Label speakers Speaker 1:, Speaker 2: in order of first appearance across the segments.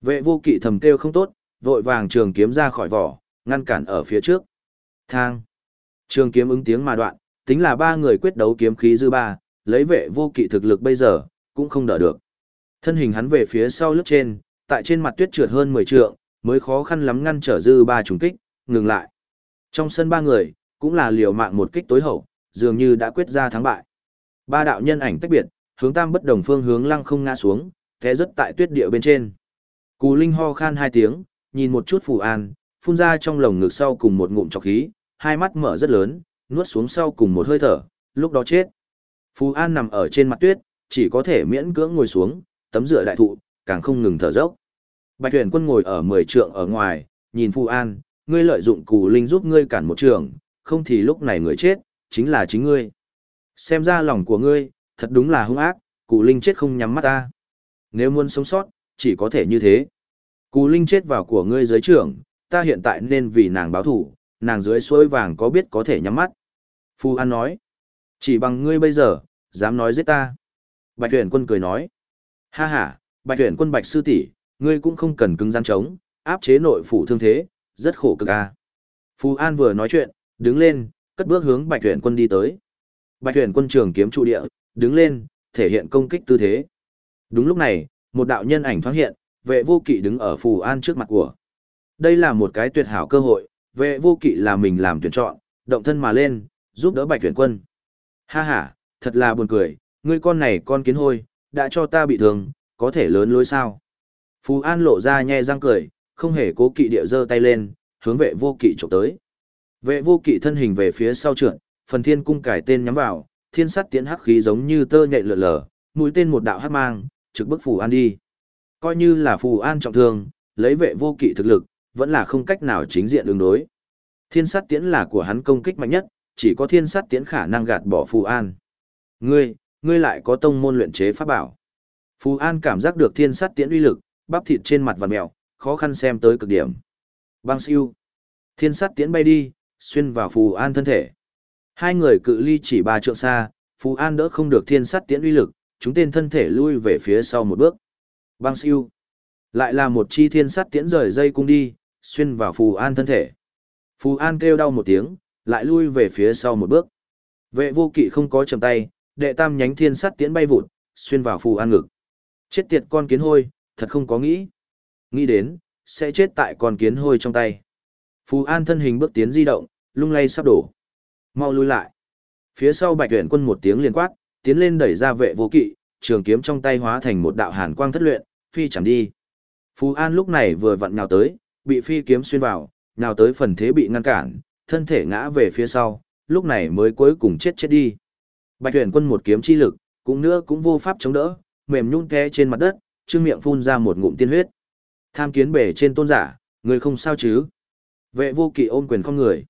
Speaker 1: Vệ vô kỵ thầm kêu không tốt, vội vàng trường kiếm ra khỏi vỏ, ngăn cản ở phía trước. Thang. Trường kiếm ứng tiếng mà đoạn, tính là ba người quyết đấu kiếm khí dư ba, lấy vệ vô kỵ thực lực bây giờ, cũng không đỡ được. Thân hình hắn về phía sau lướt trên, tại trên mặt tuyết trượt hơn 10 trượng, mới khó khăn lắm ngăn trở dư ba trùng kích, ngừng lại. Trong sân ba người, cũng là liều mạng một kích tối hậu, dường như đã quyết ra thắng bại. Ba đạo nhân ảnh tách biệt, hướng tam bất đồng phương hướng lăng không ngã xuống, thế rất tại tuyết địa bên trên. Cù Linh ho khan hai tiếng, nhìn một chút Phù An, phun ra trong lồng ngực sau cùng một ngụm trọc khí, hai mắt mở rất lớn, nuốt xuống sau cùng một hơi thở, lúc đó chết. Phù An nằm ở trên mặt tuyết, chỉ có thể miễn cưỡng ngồi xuống, tấm dựa đại thụ, càng không ngừng thở dốc. Bạch Huyền Quân ngồi ở mười trượng ở ngoài, nhìn Phù An, ngươi lợi dụng Cù Linh giúp ngươi cản một trường, không thì lúc này người chết, chính là chính ngươi. Xem ra lòng của ngươi, thật đúng là hung ác, Cù Linh chết không nhắm mắt ta. Nếu muốn sống sót, chỉ có thể như thế. Cú Linh chết vào của ngươi dưới trưởng, ta hiện tại nên vì nàng báo thủ, nàng dưới suối vàng có biết có thể nhắm mắt. Phu An nói, chỉ bằng ngươi bây giờ, dám nói giết ta. Bạch tuyển quân cười nói, ha ha, bạch tuyển quân bạch sư tỷ, ngươi cũng không cần cứng gian chống, áp chế nội phủ thương thế, rất khổ cực a. Phu An vừa nói chuyện, đứng lên, cất bước hướng bạch tuyển quân đi tới. Bạch tuyển quân trường kiếm trụ địa, đứng lên, thể hiện công kích tư thế. Đúng lúc này, một đạo nhân ảnh thoáng hiện, vệ vô kỵ đứng ở phù an trước mặt của. Đây là một cái tuyệt hảo cơ hội, vệ vô kỵ là mình làm tuyển chọn, động thân mà lên, giúp đỡ bạch tuyển quân. Ha ha, thật là buồn cười, ngươi con này con kiến hôi, đã cho ta bị thương, có thể lớn lối sao. Phù an lộ ra nhe răng cười, không hề cố kỵ địa giơ tay lên, hướng vệ vô kỵ chụp tới. Vệ vô kỵ thân hình về phía sau trượt, phần thiên cung cải tên nhắm vào, thiên sắt tiến hắc khí giống như tơ nhện lượn lờ, mũi tên một đạo hắc mang, trực bức phù an đi. Coi như là phù an trọng thương, lấy vệ vô kỵ thực lực, vẫn là không cách nào chính diện ứng đối. Thiên sát tiễn là của hắn công kích mạnh nhất, chỉ có thiên sát tiễn khả năng gạt bỏ phù an. Ngươi, ngươi lại có tông môn luyện chế pháp bảo. Phù an cảm giác được thiên sát tiễn uy lực, bắp thịt trên mặt vằn mèo, khó khăn xem tới cực điểm. Băng siêu. Thiên sát tiễn bay đi, xuyên vào phù an thân thể. Hai người cự ly chỉ ba trượng xa, phù an đỡ không được thiên sát tiễn uy lực, chúng tên thân thể lui về phía sau một bước. Băng siêu. Lại là một chi thiên sắt tiễn rời dây cung đi, xuyên vào Phù An thân thể. Phù An kêu đau một tiếng, lại lui về phía sau một bước. Vệ vô kỵ không có chầm tay, đệ tam nhánh thiên sắt tiễn bay vụt, xuyên vào Phù An ngực. Chết tiệt con kiến hôi, thật không có nghĩ. Nghĩ đến, sẽ chết tại con kiến hôi trong tay. Phù An thân hình bước tiến di động, lung lay sắp đổ. Mau lui lại. Phía sau bạch tuyển quân một tiếng liền quát, tiến lên đẩy ra vệ vô kỵ, trường kiếm trong tay hóa thành một đạo hàn quang thất luyện, phi chẳng đi. Phú An lúc này vừa vặn nhào tới, bị phi kiếm xuyên vào, nhào tới phần thế bị ngăn cản, thân thể ngã về phía sau, lúc này mới cuối cùng chết chết đi. Bạch tuyển quân một kiếm chi lực, cũng nữa cũng vô pháp chống đỡ, mềm nhung té trên mặt đất, trương miệng phun ra một ngụm tiên huyết. Tham kiến bể trên tôn giả, người không sao chứ? Vệ vô kỵ ôm quyền không người.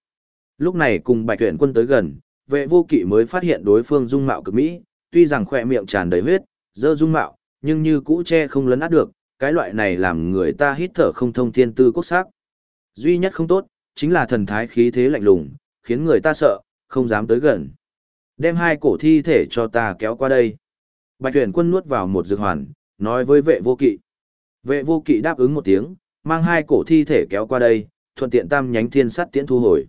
Speaker 1: Lúc này cùng bạch tuyển quân tới gần, vệ vô kỵ mới phát hiện đối phương dung mạo cực mỹ, tuy rằng khỏe miệng tràn đầy huyết, dơ dung mạo, nhưng như cũ che không lấn át được, cái loại này làm người ta hít thở không thông thiên tư quốc sắc. Duy nhất không tốt, chính là thần thái khí thế lạnh lùng, khiến người ta sợ, không dám tới gần. Đem hai cổ thi thể cho ta kéo qua đây. Bạch tuyển quân nuốt vào một dược hoàn, nói với vệ vô kỵ. Vệ vô kỵ đáp ứng một tiếng, mang hai cổ thi thể kéo qua đây, thuận tiện tam nhánh thiên sắt tiễn thu hồi.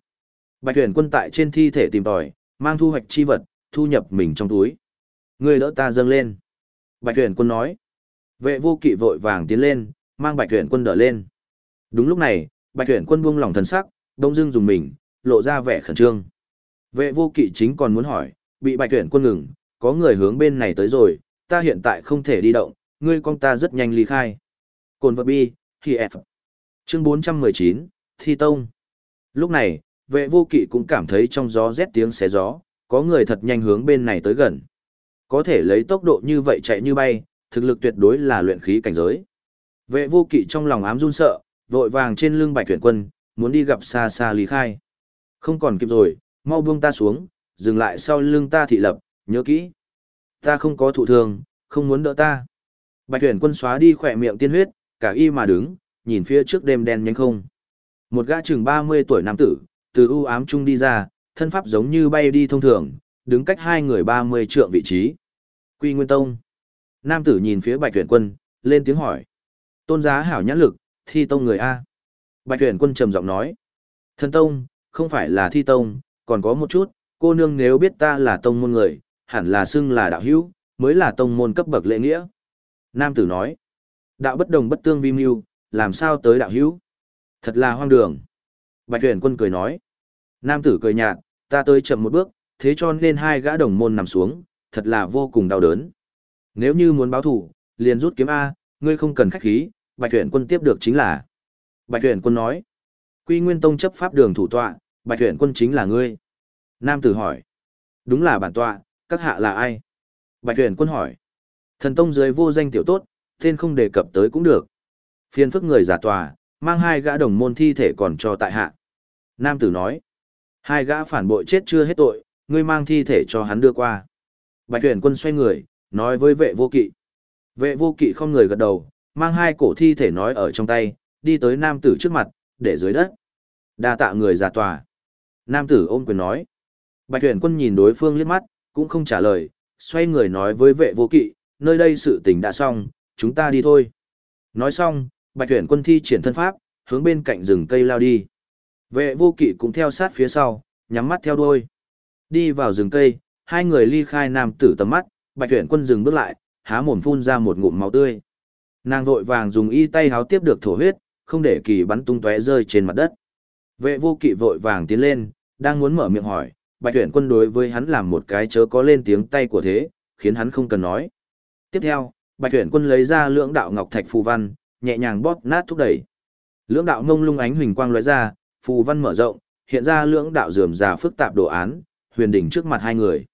Speaker 1: Bạch tuyển quân tại trên thi thể tìm tòi, mang thu hoạch chi vật, thu nhập mình trong túi. Người đỡ ta dâng lên. Bạch tuyển quân nói. Vệ vô kỵ vội vàng tiến lên, mang bạch tuyển quân đỡ lên. Đúng lúc này, bạch tuyển quân buông lỏng thần sắc, đông dưng dùng mình, lộ ra vẻ khẩn trương. Vệ vô kỵ chính còn muốn hỏi, bị bạch tuyển quân ngừng, có người hướng bên này tới rồi, ta hiện tại không thể đi động, ngươi con ta rất nhanh ly khai. Cồn vật bi, thì F. Chương 419, Thi Tông. Lúc này, vệ vô kỵ cũng cảm thấy trong gió rét tiếng xé gió, có người thật nhanh hướng bên này tới gần. Có thể lấy tốc độ như vậy chạy như bay, thực lực tuyệt đối là luyện khí cảnh giới. Vệ vô kỵ trong lòng ám run sợ, vội vàng trên lưng bạch tuyển quân, muốn đi gặp xa xa lý khai. Không còn kịp rồi, mau buông ta xuống, dừng lại sau lưng ta thị lập, nhớ kỹ. Ta không có thụ thương, không muốn đỡ ta. Bạch tuyển quân xóa đi khỏe miệng tiên huyết, cả y mà đứng, nhìn phía trước đêm đen nhanh không. Một gã chừng 30 tuổi nam tử, từ u ám trung đi ra, thân pháp giống như bay đi thông thường, đứng cách hai người 30 trượng vị trí. Quy Nguyên Tông. Nam tử nhìn phía Bạch Tuyển Quân, lên tiếng hỏi. Tôn giá hảo nhãn lực, thi tông người A. Bạch tuyển quân trầm giọng nói. Thần tông, không phải là thi tông, còn có một chút, cô nương nếu biết ta là tông môn người, hẳn là xưng là đạo hữu, mới là tông môn cấp bậc lễ nghĩa. Nam tử nói. Đạo bất đồng bất tương vi mưu, làm sao tới đạo hữu? Thật là hoang đường. Bạch tuyển quân cười nói. Nam tử cười nhạt, ta tới chậm một bước, thế cho nên hai gã đồng môn nằm xuống, thật là vô cùng đau đớn. Nếu như muốn báo thủ, liền rút kiếm A, ngươi không cần khách khí, bạch tuyển quân tiếp được chính là. Bạch tuyển quân nói. Quy Nguyên Tông chấp pháp đường thủ tọa, bạch tuyển quân chính là ngươi. Nam tử hỏi. Đúng là bản tọa, các hạ là ai? Bạch tuyển quân hỏi. Thần Tông dưới vô danh tiểu tốt, tên không đề cập tới cũng được. Phiên phức người giả tòa, mang hai gã đồng môn thi thể còn cho tại hạ. Nam tử nói. Hai gã phản bội chết chưa hết tội, ngươi mang thi thể cho hắn đưa qua. Bạch tuyển quân xoay người, nói với vệ vô kỵ. Vệ vô kỵ không người gật đầu, mang hai cổ thi thể nói ở trong tay, đi tới nam tử trước mặt, để dưới đất. đa tạ người ra tòa. Nam tử ôm quyền nói. Bạch tuyển quân nhìn đối phương liếc mắt, cũng không trả lời, xoay người nói với vệ vô kỵ, nơi đây sự tình đã xong, chúng ta đi thôi. Nói xong, bạch tuyển quân thi triển thân pháp, hướng bên cạnh rừng cây lao đi. Vệ vô kỵ cũng theo sát phía sau, nhắm mắt theo đuôi. Đi vào rừng cây, hai người ly khai nam tử tầm mắt, bạch tuyển quân dừng bước lại, há mồm phun ra một ngụm máu tươi. Nàng vội vàng dùng y tay háo tiếp được thổ huyết, không để kỳ bắn tung tóe rơi trên mặt đất. Vệ vô kỵ vội vàng tiến lên, đang muốn mở miệng hỏi, bạch tuyển quân đối với hắn làm một cái chớ có lên tiếng tay của thế, khiến hắn không cần nói. Tiếp theo, bạch tuyển quân lấy ra lưỡng đạo ngọc thạch phù văn, nhẹ nhàng bóp nát thúc đẩy. Lưỡng đạo ngông lung ánh huỳnh quang lóe ra, phù văn mở rộng, hiện ra lưỡng đạo rườm rà phức tạp đồ án, huyền đỉnh trước mặt hai người.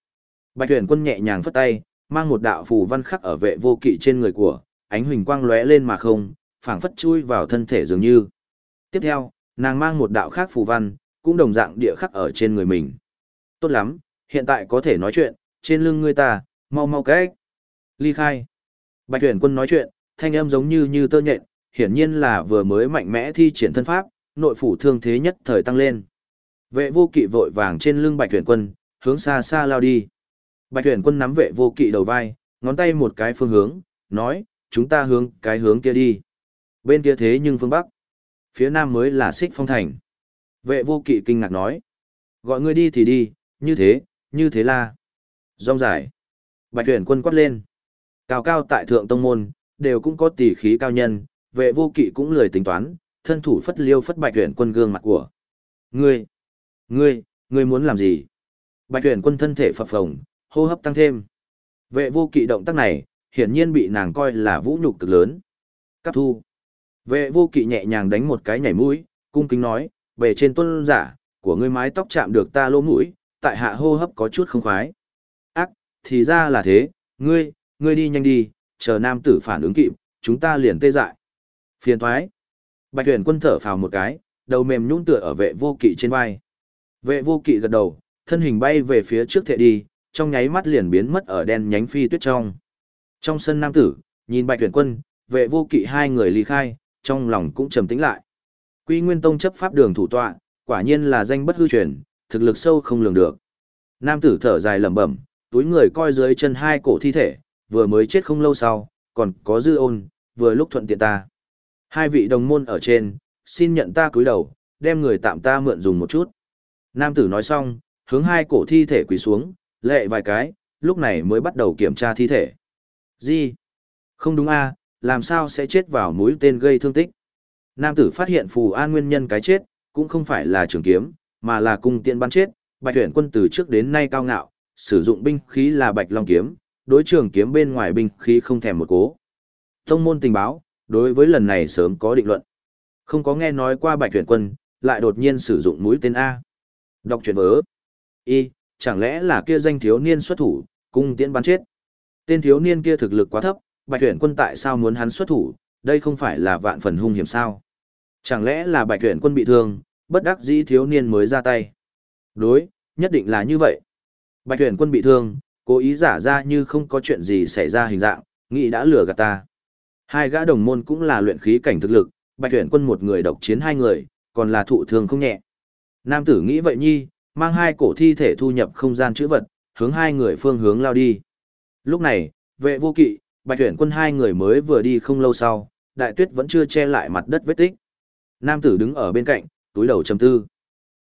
Speaker 1: Bạch Huyền quân nhẹ nhàng phất tay, mang một đạo phù văn khắc ở vệ vô kỵ trên người của, ánh huỳnh quang lóe lên mà không, phảng phất chui vào thân thể dường như. Tiếp theo, nàng mang một đạo khác phù văn, cũng đồng dạng địa khắc ở trên người mình. Tốt lắm, hiện tại có thể nói chuyện, trên lưng ngươi ta, mau mau cách. Ly khai. Bạch Huyền quân nói chuyện, thanh âm giống như như tơ nhện, hiển nhiên là vừa mới mạnh mẽ thi triển thân pháp, nội phủ thương thế nhất thời tăng lên. Vệ vô kỵ vội vàng trên lưng bạch tuyển quân, hướng xa xa lao đi. Bạch tuyển quân nắm vệ vô kỵ đầu vai, ngón tay một cái phương hướng, nói, chúng ta hướng cái hướng kia đi. Bên kia thế nhưng phương Bắc. Phía Nam mới là xích phong thành. Vệ vô kỵ kinh ngạc nói. Gọi ngươi đi thì đi, như thế, như thế là. Rong giải. Bạch tuyển quân quát lên. Cao cao tại thượng tông môn, đều cũng có tỷ khí cao nhân, vệ vô kỵ cũng lười tính toán, thân thủ phất liêu phất bạch tuyển quân gương mặt của. Ngươi, ngươi, ngươi muốn làm gì? Bạch tuyển quân thân thể phập phồng, hô hấp tăng thêm. Vệ vô kỵ động tác này, hiển nhiên bị nàng coi là vũ nhục cực lớn. Cáp thu. Vệ vô kỵ nhẹ nhàng đánh một cái nhảy mũi, cung kính nói, về trên tuân giả, của ngươi mái tóc chạm được ta lỗ mũi, tại hạ hô hấp có chút không khoái. Ác, thì ra là thế, ngươi, ngươi đi nhanh đi, chờ nam tử phản ứng kịp, chúng ta liền tê dại. Phiền thoái. Bạch tuyển quân thở phào một cái, đầu mềm nhũn tựa ở vệ vô kỵ trên vai. Vệ vô kỵ gật đầu, thân hình bay về phía trước thệ đi, trong nháy mắt liền biến mất ở đen nhánh phi tuyết trong. Trong sân nam tử, nhìn bạch tuyển quân, vệ vô kỵ hai người ly khai, trong lòng cũng trầm tĩnh lại. Quy Nguyên Tông chấp pháp đường thủ tọa, quả nhiên là danh bất hư truyền, thực lực sâu không lường được. Nam tử thở dài lẩm bẩm, túi người coi dưới chân hai cổ thi thể, vừa mới chết không lâu sau, còn có dư ôn, vừa lúc thuận tiện ta. Hai vị đồng môn ở trên, xin nhận ta cúi đầu, đem người tạm ta mượn dùng một chút. Nam tử nói xong, hướng hai cổ thi thể quỳ xuống, lệ vài cái, lúc này mới bắt đầu kiểm tra thi thể. Gì? Không đúng a, làm sao sẽ chết vào mũi tên gây thương tích? Nam tử phát hiện phù an nguyên nhân cái chết, cũng không phải là trường kiếm, mà là cung tiện bắn chết. Bạch tuyển quân từ trước đến nay cao ngạo, sử dụng binh khí là bạch long kiếm, đối trường kiếm bên ngoài binh khí không thèm một cố. Thông môn tình báo, đối với lần này sớm có định luận. Không có nghe nói qua bạch tuyển quân, lại đột nhiên sử dụng mũi tên A. Đọc truyện vớ. Y, chẳng lẽ là kia danh thiếu niên xuất thủ, cung tiễn bắn chết. Tên thiếu niên kia thực lực quá thấp, bạch tuyển quân tại sao muốn hắn xuất thủ, đây không phải là vạn phần hung hiểm sao. Chẳng lẽ là bạch tuyển quân bị thương, bất đắc dĩ thiếu niên mới ra tay. Đối, nhất định là như vậy. Bạch tuyển quân bị thương, cố ý giả ra như không có chuyện gì xảy ra hình dạng, nghĩ đã lừa gạt ta. Hai gã đồng môn cũng là luyện khí cảnh thực lực, bạch tuyển quân một người độc chiến hai người, còn là thụ thương không nhẹ. Nam tử nghĩ vậy nhi, mang hai cổ thi thể thu nhập không gian chữ vật, hướng hai người phương hướng lao đi. Lúc này, vệ vô kỵ, bạch tuyển quân hai người mới vừa đi không lâu sau, đại tuyết vẫn chưa che lại mặt đất vết tích. Nam tử đứng ở bên cạnh, túi đầu trầm tư.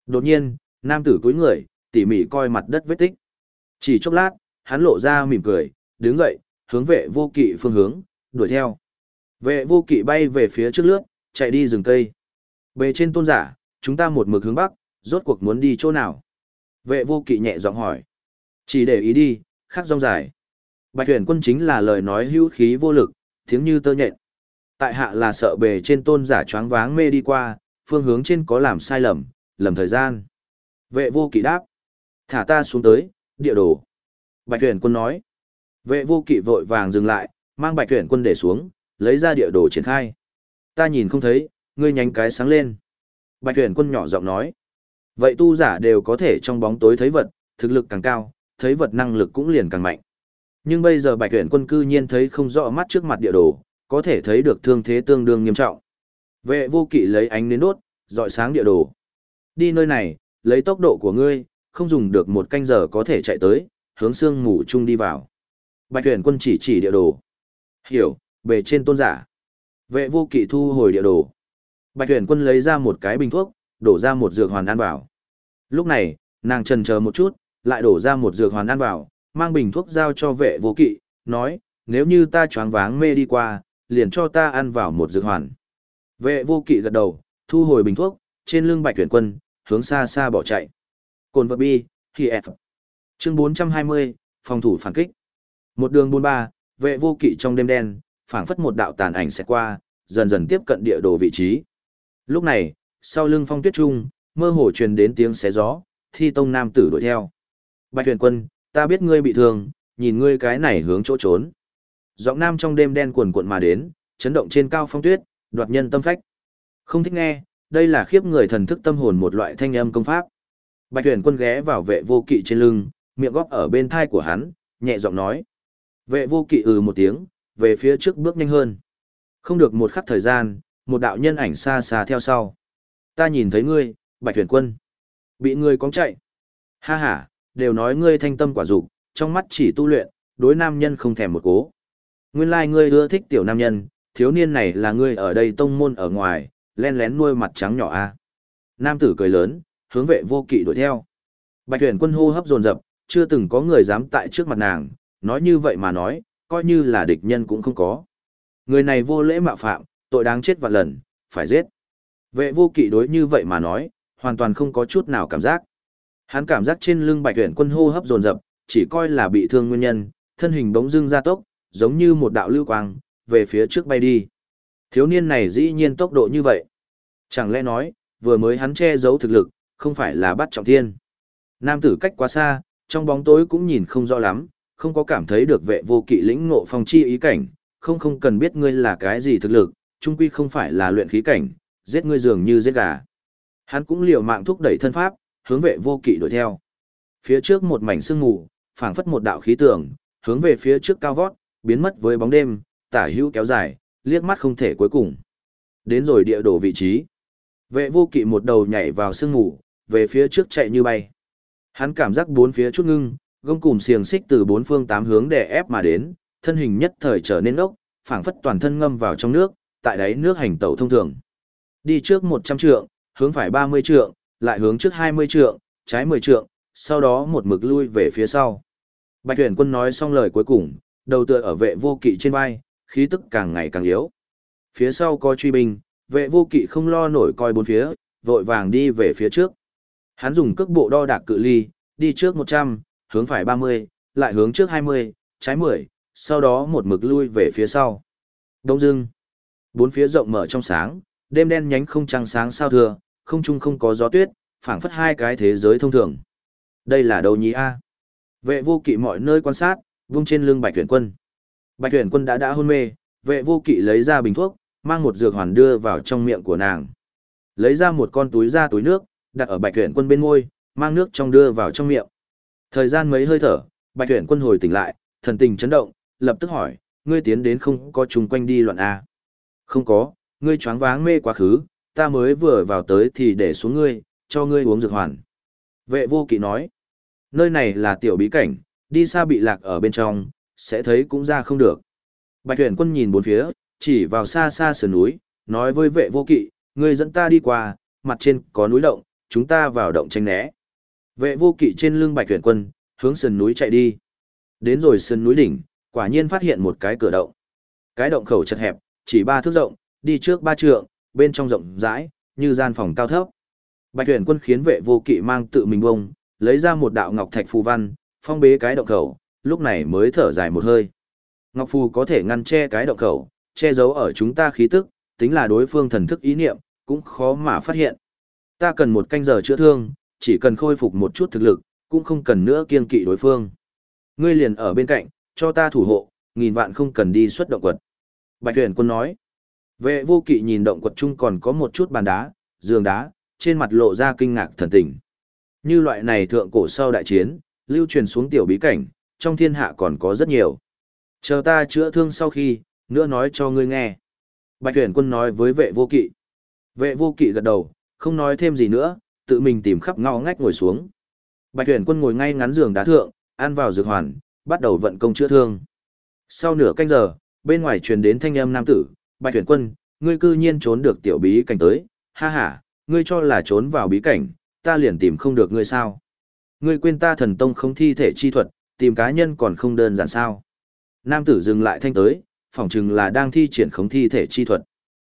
Speaker 1: Đột nhiên, nam tử cúi người, tỉ mỉ coi mặt đất vết tích. Chỉ chốc lát, hắn lộ ra mỉm cười, đứng dậy, hướng vệ vô kỵ phương hướng, đuổi theo. Vệ vô kỵ bay về phía trước lướt, chạy đi rừng cây. Bề trên tôn giả, chúng ta một mực hướng bắc, rốt cuộc muốn đi chỗ nào? Vệ vô kỵ nhẹ giọng hỏi. Chỉ để ý đi, khắc rong dài. Bạch tuyển quân chính là lời nói hữu khí vô lực, tiếng như tơ nhện. Tại hạ là sợ bề trên tôn giả choáng váng mê đi qua, phương hướng trên có làm sai lầm, lầm thời gian. Vệ vô kỵ đáp. Thả ta xuống tới, địa đồ. Bạch tuyển quân nói. Vệ vô kỵ vội vàng dừng lại, mang bạch tuyển quân để xuống, lấy ra địa đồ triển khai. Ta nhìn không thấy, ngươi nhánh cái sáng lên. Bạch tuyển quân nhỏ giọng nói. Vậy tu giả đều có thể trong bóng tối thấy vật, thực lực càng cao, thấy vật năng lực cũng liền càng mạnh. Nhưng bây giờ bạch tuyển quân cư nhiên thấy không rõ mắt trước mặt địa đồ, có thể thấy được thương thế tương đương nghiêm trọng. Vệ vô kỵ lấy ánh nến đốt, dọi sáng địa đồ. Đi nơi này, lấy tốc độ của ngươi, không dùng được một canh giờ có thể chạy tới, hướng xương ngủ chung đi vào. Bạch tuyển quân chỉ chỉ địa đồ. Hiểu, Về trên tôn giả. Vệ vô kỵ thu hồi địa đồ. Bạch tuyển quân lấy ra một cái bình thuốc, đổ ra một dược hoàn ăn vào. Lúc này, nàng trần chờ một chút, lại đổ ra một dược hoàn ăn vào, mang bình thuốc giao cho vệ vô kỵ, nói, nếu như ta choáng váng mê đi qua, liền cho ta ăn vào một dược hoàn. Vệ vô kỵ gật đầu, thu hồi bình thuốc, trên lưng bạch tuyển quân, hướng xa xa bỏ chạy. Cồn vật bi, khi F. Chương 420, phòng thủ phản kích. Một đường buôn ba, vệ vô kỵ trong đêm đen, phảng phất một đạo tàn ảnh sẽ qua, dần dần tiếp cận địa đồ vị trí. Lúc này, sau lưng phong tuyết trung, mơ hồ truyền đến tiếng xé gió, thi tông nam tử đuổi theo. Bạch huyền quân, ta biết ngươi bị thương, nhìn ngươi cái này hướng chỗ trốn. Giọng nam trong đêm đen cuồn cuộn mà đến, chấn động trên cao phong tuyết, đoạt nhân tâm phách. Không thích nghe, đây là khiếp người thần thức tâm hồn một loại thanh âm công pháp. Bạch huyền quân ghé vào vệ vô kỵ trên lưng, miệng góp ở bên thai của hắn, nhẹ giọng nói. Vệ vô kỵ ừ một tiếng, về phía trước bước nhanh hơn. Không được một khắc thời gian, một đạo nhân ảnh xa xa theo sau. Ta nhìn thấy ngươi, bạch tuyển quân. Bị ngươi cóng chạy. Ha ha, đều nói ngươi thanh tâm quả dục trong mắt chỉ tu luyện, đối nam nhân không thèm một cố. Nguyên lai like ngươi ưa thích tiểu nam nhân, thiếu niên này là ngươi ở đây tông môn ở ngoài, len lén nuôi mặt trắng nhỏ a. Nam tử cười lớn, hướng vệ vô kỵ đuổi theo. Bạch tuyển quân hô hấp dồn dập, chưa từng có người dám tại trước mặt nàng, nói như vậy mà nói, coi như là địch nhân cũng không có. Người này vô lễ mạo phạm, tội đáng chết vạn lần, phải giết. Vệ vô kỵ đối như vậy mà nói, hoàn toàn không có chút nào cảm giác. Hắn cảm giác trên lưng bạch tuyển quân hô hấp dồn dập, chỉ coi là bị thương nguyên nhân, thân hình bỗng dưng ra tốc, giống như một đạo lưu quang, về phía trước bay đi. Thiếu niên này dĩ nhiên tốc độ như vậy. Chẳng lẽ nói, vừa mới hắn che giấu thực lực, không phải là bắt trọng thiên. Nam tử cách quá xa, trong bóng tối cũng nhìn không rõ lắm, không có cảm thấy được vệ vô kỵ lĩnh ngộ phong chi ý cảnh, không không cần biết ngươi là cái gì thực lực, trung quy không phải là luyện khí cảnh, giết ngươi dường như giết gà. Hắn cũng liều mạng thúc đẩy thân pháp, hướng vệ vô kỵ đuổi theo. Phía trước một mảnh sương mù, phảng phất một đạo khí tường, hướng về phía trước cao vót, biến mất với bóng đêm, tả hữu kéo dài, liếc mắt không thể cuối cùng. Đến rồi địa đồ vị trí. Vệ vô kỵ một đầu nhảy vào sương mù, về phía trước chạy như bay. Hắn cảm giác bốn phía chút ngưng, gông cùm xiềng xích từ bốn phương tám hướng đè ép mà đến, thân hình nhất thời trở nên ốc, phảng phất toàn thân ngâm vào trong nước, tại đáy nước hành tẩu thông thường. Đi trước 100 trượng, hướng phải 30 trượng, lại hướng trước 20 trượng, trái 10 trượng, sau đó một mực lui về phía sau. Bạch tuyển quân nói xong lời cuối cùng, đầu tựa ở vệ vô kỵ trên vai, khí tức càng ngày càng yếu. Phía sau có truy binh, vệ vô kỵ không lo nổi coi bốn phía, vội vàng đi về phía trước. Hắn dùng cước bộ đo đạc cự ly, đi trước 100, hướng phải 30, lại hướng trước 20, trái 10, sau đó một mực lui về phía sau. Đông dưng, bốn phía rộng mở trong sáng, đêm đen nhánh không trăng sáng sao thừa, không trung không có gió tuyết, phảng phất hai cái thế giới thông thường. Đây là đâu nhí A? Vệ vô kỵ mọi nơi quan sát, vung trên lưng bạch tuyển quân. Bạch tuyển quân đã đã hôn mê, vệ vô kỵ lấy ra bình thuốc, mang một dược hoàn đưa vào trong miệng của nàng. Lấy ra một con túi ra túi nước, đặt ở bạch tuyển quân bên môi, mang nước trong đưa vào trong miệng. Thời gian mấy hơi thở, bạch tuyển quân hồi tỉnh lại, thần tình chấn động, lập tức hỏi, ngươi tiến đến không có chung quanh đi loạn A. Không có, ngươi choáng váng mê quá khứ, ta mới vừa vào tới thì để xuống ngươi, cho ngươi uống dược hoàn. Vệ vô kỵ nói, nơi này là tiểu bí cảnh, đi xa bị lạc ở bên trong, sẽ thấy cũng ra không được. Bạch tuyển quân nhìn bốn phía, chỉ vào xa xa sườn núi, nói với vệ vô kỵ, ngươi dẫn ta đi qua, mặt trên có núi động, chúng ta vào động tranh né. Vệ vô kỵ trên lưng bạch tuyển quân, hướng sườn núi chạy đi. Đến rồi sườn núi đỉnh, quả nhiên phát hiện một cái cửa động. Cái động khẩu chật hẹp, chỉ ba thước rộng, đi trước ba trượng, bên trong rộng rãi, như gian phòng cao thấp. Bạch Huyền quân khiến vệ vô kỵ mang tự mình bông, lấy ra một đạo ngọc thạch phù văn, phong bế cái động khẩu, lúc này mới thở dài một hơi. Ngọc phù có thể ngăn che cái động khẩu, che giấu ở chúng ta khí tức, tính là đối phương thần thức ý niệm, cũng khó mà phát hiện. Ta cần một canh giờ chữa thương, chỉ cần khôi phục một chút thực lực, cũng không cần nữa kiên kỵ đối phương. Ngươi liền ở bên cạnh, cho ta thủ hộ, nghìn vạn không cần đi xuất động quật. Bạch Huyền quân nói. Vệ vô kỵ nhìn động quật chung còn có một chút bàn đá, giường đá, trên mặt lộ ra kinh ngạc thần tình. Như loại này thượng cổ sau đại chiến, lưu truyền xuống tiểu bí cảnh, trong thiên hạ còn có rất nhiều. Chờ ta chữa thương sau khi, nữa nói cho ngươi nghe. Bạch tuyển quân nói với vệ vô kỵ. Vệ vô kỵ gật đầu, không nói thêm gì nữa, tự mình tìm khắp ngõ ngách ngồi xuống. Bạch tuyển quân ngồi ngay ngắn giường đá thượng, ăn vào dược hoàn, bắt đầu vận công chữa thương. Sau nửa canh giờ, bên ngoài truyền đến thanh âm nam tử, Bạch tuyển quân, ngươi cư nhiên trốn được tiểu bí cảnh tới, ha ha, ngươi cho là trốn vào bí cảnh, ta liền tìm không được ngươi sao. Ngươi quên ta thần tông không thi thể chi thuật, tìm cá nhân còn không đơn giản sao. Nam tử dừng lại thanh tới, phỏng chừng là đang thi triển khống thi thể chi thuật.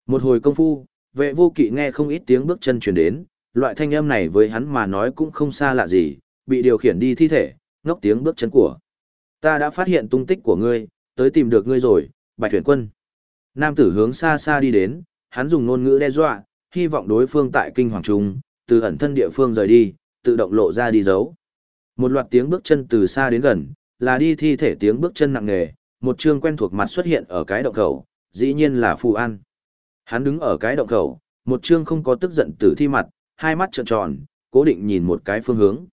Speaker 1: Một hồi công phu, vệ vô kỵ nghe không ít tiếng bước chân truyền đến, loại thanh âm này với hắn mà nói cũng không xa lạ gì, bị điều khiển đi thi thể, ngốc tiếng bước chân của. Ta đã phát hiện tung tích của ngươi, tới tìm được ngươi rồi, bạch tuyển quân. Nam tử hướng xa xa đi đến, hắn dùng ngôn ngữ đe dọa, hy vọng đối phương tại kinh hoàng trung, từ ẩn thân địa phương rời đi, tự động lộ ra đi giấu. Một loạt tiếng bước chân từ xa đến gần, là đi thi thể tiếng bước chân nặng nề, một chương quen thuộc mặt xuất hiện ở cái động khẩu, dĩ nhiên là Phù An. Hắn đứng ở cái động khẩu, một chương không có tức giận tử thi mặt, hai mắt trợn tròn, cố định nhìn một cái phương hướng.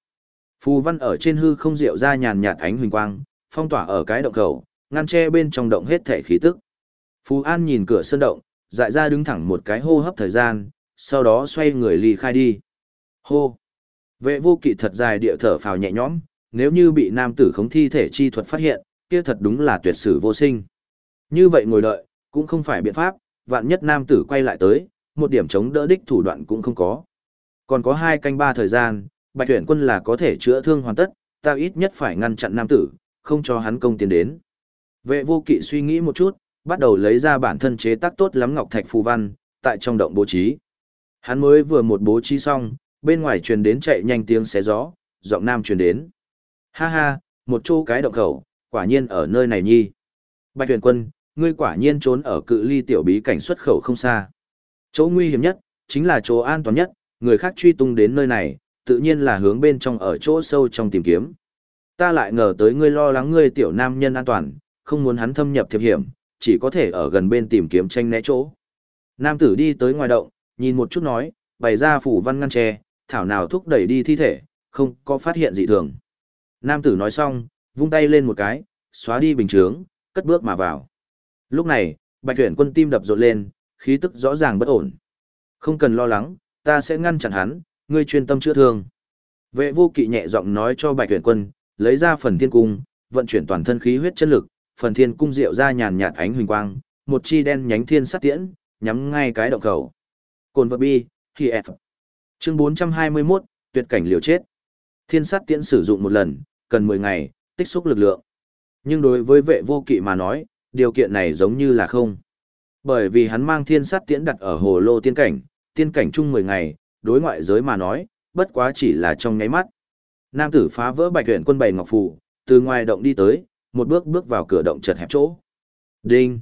Speaker 1: Phù văn ở trên hư không diệu ra nhàn nhạt ánh huỳnh quang, phong tỏa ở cái động khẩu, ngăn che bên trong động hết thể khí tức. Phú An nhìn cửa sơn động, dại ra đứng thẳng một cái hô hấp thời gian, sau đó xoay người ly khai đi. Hô! Vệ vô kỵ thật dài địa thở phào nhẹ nhõm, nếu như bị nam tử khống thi thể chi thuật phát hiện, kia thật đúng là tuyệt sử vô sinh. Như vậy ngồi đợi, cũng không phải biện pháp, vạn nhất nam tử quay lại tới, một điểm chống đỡ đích thủ đoạn cũng không có. Còn có hai canh ba thời gian, bạch tuyển quân là có thể chữa thương hoàn tất, ta ít nhất phải ngăn chặn nam tử, không cho hắn công tiến đến. Vệ vô kỵ suy nghĩ một chút, bắt đầu lấy ra bản thân chế tác tốt lắm ngọc thạch phù văn, tại trong động bố trí. Hắn mới vừa một bố trí xong, bên ngoài truyền đến chạy nhanh tiếng xé gió, giọng nam truyền đến. Ha ha, một chỗ cái động khẩu, quả nhiên ở nơi này nhi. Bạch tuyển quân, ngươi quả nhiên trốn ở cự ly tiểu bí cảnh xuất khẩu không xa. Chỗ nguy hiểm nhất, chính là chỗ an toàn nhất, người khác truy tung đến nơi này, tự nhiên là hướng bên trong ở chỗ sâu trong tìm kiếm. Ta lại ngờ tới ngươi lo lắng ngươi tiểu nam nhân an toàn, không muốn hắn thâm nhập thiệp hiểm, chỉ có thể ở gần bên tìm kiếm tranh né chỗ. Nam tử đi tới ngoài động, nhìn một chút nói, bày ra phủ văn ngăn tre, thảo nào thúc đẩy đi thi thể, không có phát hiện gì thường. Nam tử nói xong, vung tay lên một cái, xóa đi bình chướng, cất bước mà vào. Lúc này, bạch tuyển quân tim đập rộn lên, khí tức rõ ràng bất ổn. Không cần lo lắng, ta sẽ ngăn chặn hắn, ngươi chuyên tâm chữa thương. Vệ vô kỵ nhẹ giọng nói cho bạch tuyển quân, lấy ra phần thiên cung, vận chuyển toàn thân khí huyết chân lực, phần thiên cung diệu ra nhàn nhạt ánh huỳnh quang, một chi đen nhánh thiên sát tiễn, nhắm ngay cái động khẩu. Cồn vật bi, khi F. Chương 421, tuyệt cảnh liều chết. Thiên sát tiễn sử dụng một lần, cần 10 ngày, tích xúc lực lượng. Nhưng đối với vệ vô kỵ mà nói, điều kiện này giống như là không. Bởi vì hắn mang thiên sát tiễn đặt ở hồ lô tiên cảnh, tiên cảnh chung 10 ngày, đối ngoại giới mà nói, bất quá chỉ là trong nháy mắt. Nam tử phá vỡ bạch tuyển quân bày ngọc phù, từ ngoài động đi tới, một bước bước vào cửa động chật hẹp chỗ. Đinh!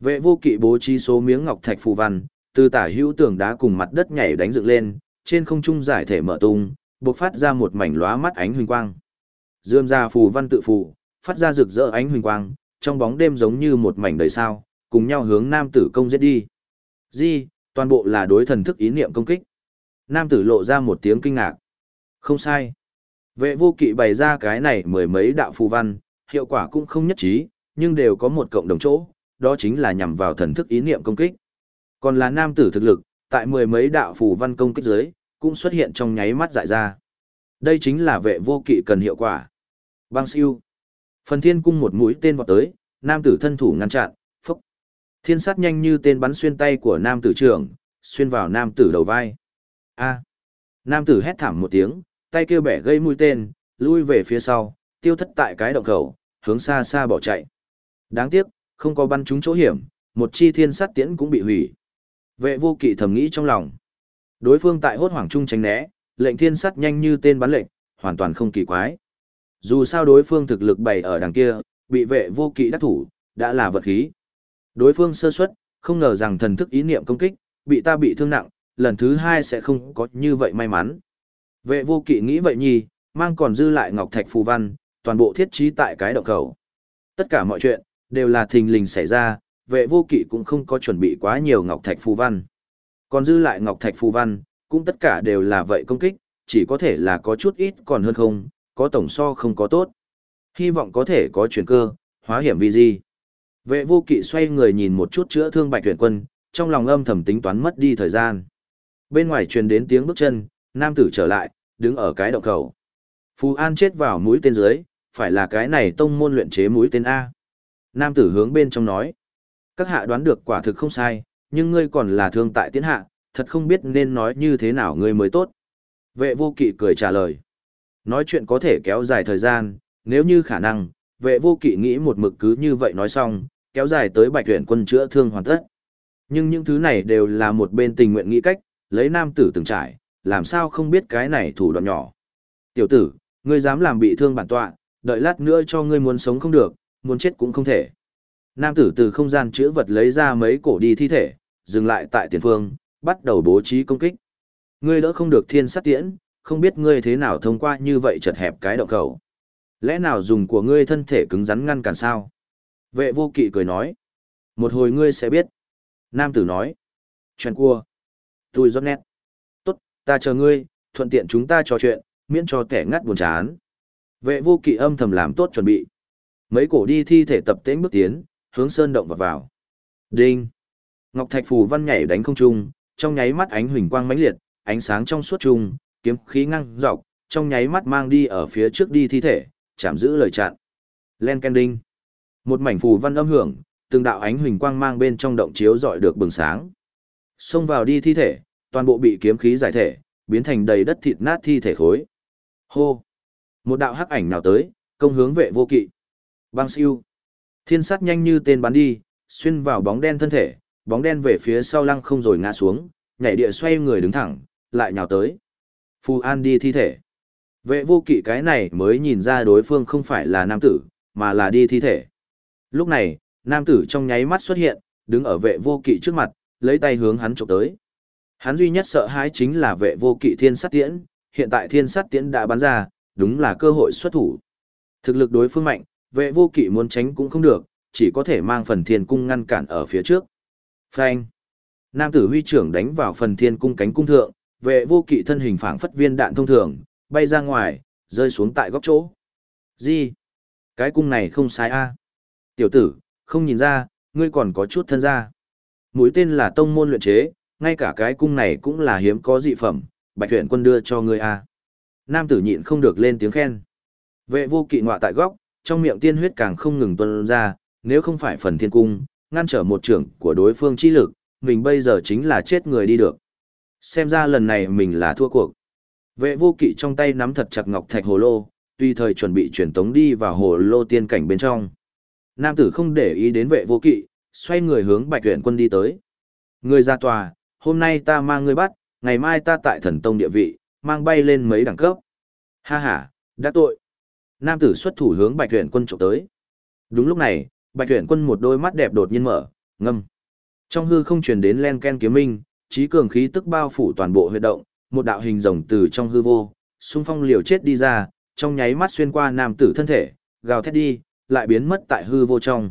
Speaker 1: Vệ vô kỵ bố trí số miếng ngọc thạch phù văn, từ tả hữu tường đá cùng mặt đất nhảy đánh dựng lên, trên không trung giải thể mở tung, bộc phát ra một mảnh lóa mắt ánh huỳnh quang. Dương ra phù văn tự phù, phát ra rực rỡ ánh huỳnh quang, trong bóng đêm giống như một mảnh đầy sao, cùng nhau hướng nam tử công giết đi. Di, toàn bộ là đối thần thức ý niệm công kích. Nam tử lộ ra một tiếng kinh ngạc. Không sai. Vệ vô kỵ bày ra cái này mười mấy đạo phù văn, hiệu quả cũng không nhất trí, nhưng đều có một cộng đồng chỗ, đó chính là nhằm vào thần thức ý niệm công kích. Còn là nam tử thực lực, tại mười mấy đạo phù văn công kích dưới, cũng xuất hiện trong nháy mắt dại ra. Đây chính là vệ vô kỵ cần hiệu quả. Bang siêu. Phần thiên cung một mũi tên vọt tới, nam tử thân thủ ngăn chặn, phốc. Thiên sát nhanh như tên bắn xuyên tay của nam tử trưởng, xuyên vào nam tử đầu vai. A. Nam tử hét thảm một tiếng, tay kia bẻ gây mũi tên, lui về phía sau, tiêu thất tại cái động khẩu, hướng xa xa bỏ chạy. Đáng tiếc, không có bắn trúng chỗ hiểm, một chi thiên sát tiễn cũng bị hủy. Vệ vô kỵ thầm nghĩ trong lòng. Đối phương tại hốt hoảng trung tránh né, lệnh thiên sát nhanh như tên bắn lệnh, hoàn toàn không kỳ quái. Dù sao đối phương thực lực bày ở đằng kia, bị vệ vô kỵ đắc thủ, đã là vật khí. Đối phương sơ suất, không ngờ rằng thần thức ý niệm công kích, bị ta bị thương nặng, lần thứ hai sẽ không có như vậy may mắn. Vệ vô kỵ nghĩ vậy nhì, mang còn dư lại ngọc thạch phù văn, toàn bộ thiết trí tại cái động khẩu. Tất cả mọi chuyện, đều là thình lình xảy ra, vệ vô kỵ cũng không có chuẩn bị quá nhiều ngọc thạch phù văn. Còn dư lại ngọc thạch phù văn, cũng tất cả đều là vậy công kích, chỉ có thể là có chút ít còn hơn không, có tổng so không có tốt. Hy vọng có thể có chuyển cơ, hóa hiểm vì gì. Vệ vô kỵ xoay người nhìn một chút chữa thương bạch tuyển quân, trong lòng âm thầm tính toán mất đi thời gian. Bên ngoài truyền đến tiếng bước chân, nam tử trở lại, đứng ở cái động khẩu. Phù An chết vào mũi tên dưới, phải là cái này tông môn luyện chế mũi tên A. Nam tử hướng bên trong nói. Các hạ đoán được quả thực không sai, nhưng ngươi còn là thương tại tiến hạ, thật không biết nên nói như thế nào ngươi mới tốt. Vệ vô kỵ cười trả lời. Nói chuyện có thể kéo dài thời gian, nếu như khả năng, vệ vô kỵ nghĩ một mực cứ như vậy nói xong, kéo dài tới bạch tuyển quân chữa thương hoàn tất. Nhưng những thứ này đều là một bên tình nguyện nghĩ cách, lấy nam tử từng trải, làm sao không biết cái này thủ đoạn nhỏ. Tiểu tử, ngươi dám làm bị thương bản tọa, đợi lát nữa cho ngươi muốn sống không được, muốn chết cũng không thể. Nam tử từ không gian chữa vật lấy ra mấy cổ đi thi thể, dừng lại tại tiền phương, bắt đầu bố trí công kích. Ngươi đỡ không được thiên sát tiễn, không biết ngươi thế nào thông qua như vậy chật hẹp cái động khẩu. Lẽ nào dùng của ngươi thân thể cứng rắn ngăn cản sao? Vệ vô kỵ cười nói. Một hồi ngươi sẽ biết. Nam tử nói. Chuyện cua. Tôi rót nét. Tốt, ta chờ ngươi, thuận tiện chúng ta trò chuyện, miễn cho kẻ ngắt buồn chán. Vệ vô kỵ âm thầm làm tốt chuẩn bị. Mấy cổ đi thi thể tập tễnh bước tiến, hướng sơn động vào vào. Đinh. Ngọc Thạch Phù văn nhảy đánh không trung, trong nháy mắt ánh huỳnh quang mãnh liệt, ánh sáng trong suốt trung, kiếm khí ngang dọc, trong nháy mắt mang đi ở phía trước đi thi thể, chạm giữ lời chặn. Len Kending. Một mảnh phù văn âm hưởng, từng đạo ánh huỳnh quang mang bên trong động chiếu dọi được bừng sáng. Xông vào đi thi thể, toàn bộ bị kiếm khí giải thể, biến thành đầy đất thịt nát thi thể khối. Hô! Một đạo hắc ảnh nào tới, công hướng vệ vô kỵ. băng siêu! Thiên sát nhanh như tên bắn đi, xuyên vào bóng đen thân thể, bóng đen về phía sau lăng không rồi ngã xuống, nhảy địa xoay người đứng thẳng, lại nhào tới. Phù An đi thi thể. Vệ vô kỵ cái này mới nhìn ra đối phương không phải là nam tử, mà là đi thi thể. Lúc này, nam tử trong nháy mắt xuất hiện, đứng ở vệ vô kỵ trước mặt, lấy tay hướng hắn chụp tới. Hắn duy nhất sợ hãi chính là vệ vô kỵ thiên sát tiễn, hiện tại thiên sát tiễn đã bắn ra, đúng là cơ hội xuất thủ. Thực lực đối phương mạnh, vệ vô kỵ muốn tránh cũng không được, chỉ có thể mang phần thiên cung ngăn cản ở phía trước. Phanh. Nam tử huy trưởng đánh vào phần thiên cung cánh cung thượng, vệ vô kỵ thân hình phảng phất viên đạn thông thường, bay ra ngoài, rơi xuống tại góc chỗ. Gì? Cái cung này không sai a Tiểu tử, không nhìn ra, ngươi còn có chút thân ra. Mũi tên là tông môn luyện chế, ngay cả cái cung này cũng là hiếm có dị phẩm, bạch tuyển quân đưa cho ngươi a Nam tử nhịn không được lên tiếng khen. Vệ vô kỵ ngọa tại góc, trong miệng tiên huyết càng không ngừng tuôn ra, nếu không phải phần thiên cung, ngăn trở một trưởng của đối phương chi lực, mình bây giờ chính là chết người đi được. Xem ra lần này mình là thua cuộc. Vệ vô kỵ trong tay nắm thật chặt ngọc thạch hồ lô, tùy thời chuẩn bị truyền tống đi vào hồ lô tiên cảnh bên trong. Nam tử không để ý đến vệ vô kỵ, xoay người hướng bạch tuyển quân đi tới. Người ra tòa, hôm nay ta mang ngươi bắt, ngày mai ta tại thần tông địa vị, mang bay lên mấy đẳng cấp. Ha ha, đã tội. Nam tử xuất thủ hướng bạch tuyển quân trộm tới. Đúng lúc này, bạch tuyển quân một đôi mắt đẹp đột nhiên mở, ngâm. Trong hư không truyền đến len ken kiếm minh, trí cường khí tức bao phủ toàn bộ huyệt động, một đạo hình rồng từ trong hư vô, xung phong liều chết đi ra, trong nháy mắt xuyên qua nam tử thân thể, gào thét đi, lại biến mất tại hư vô trong.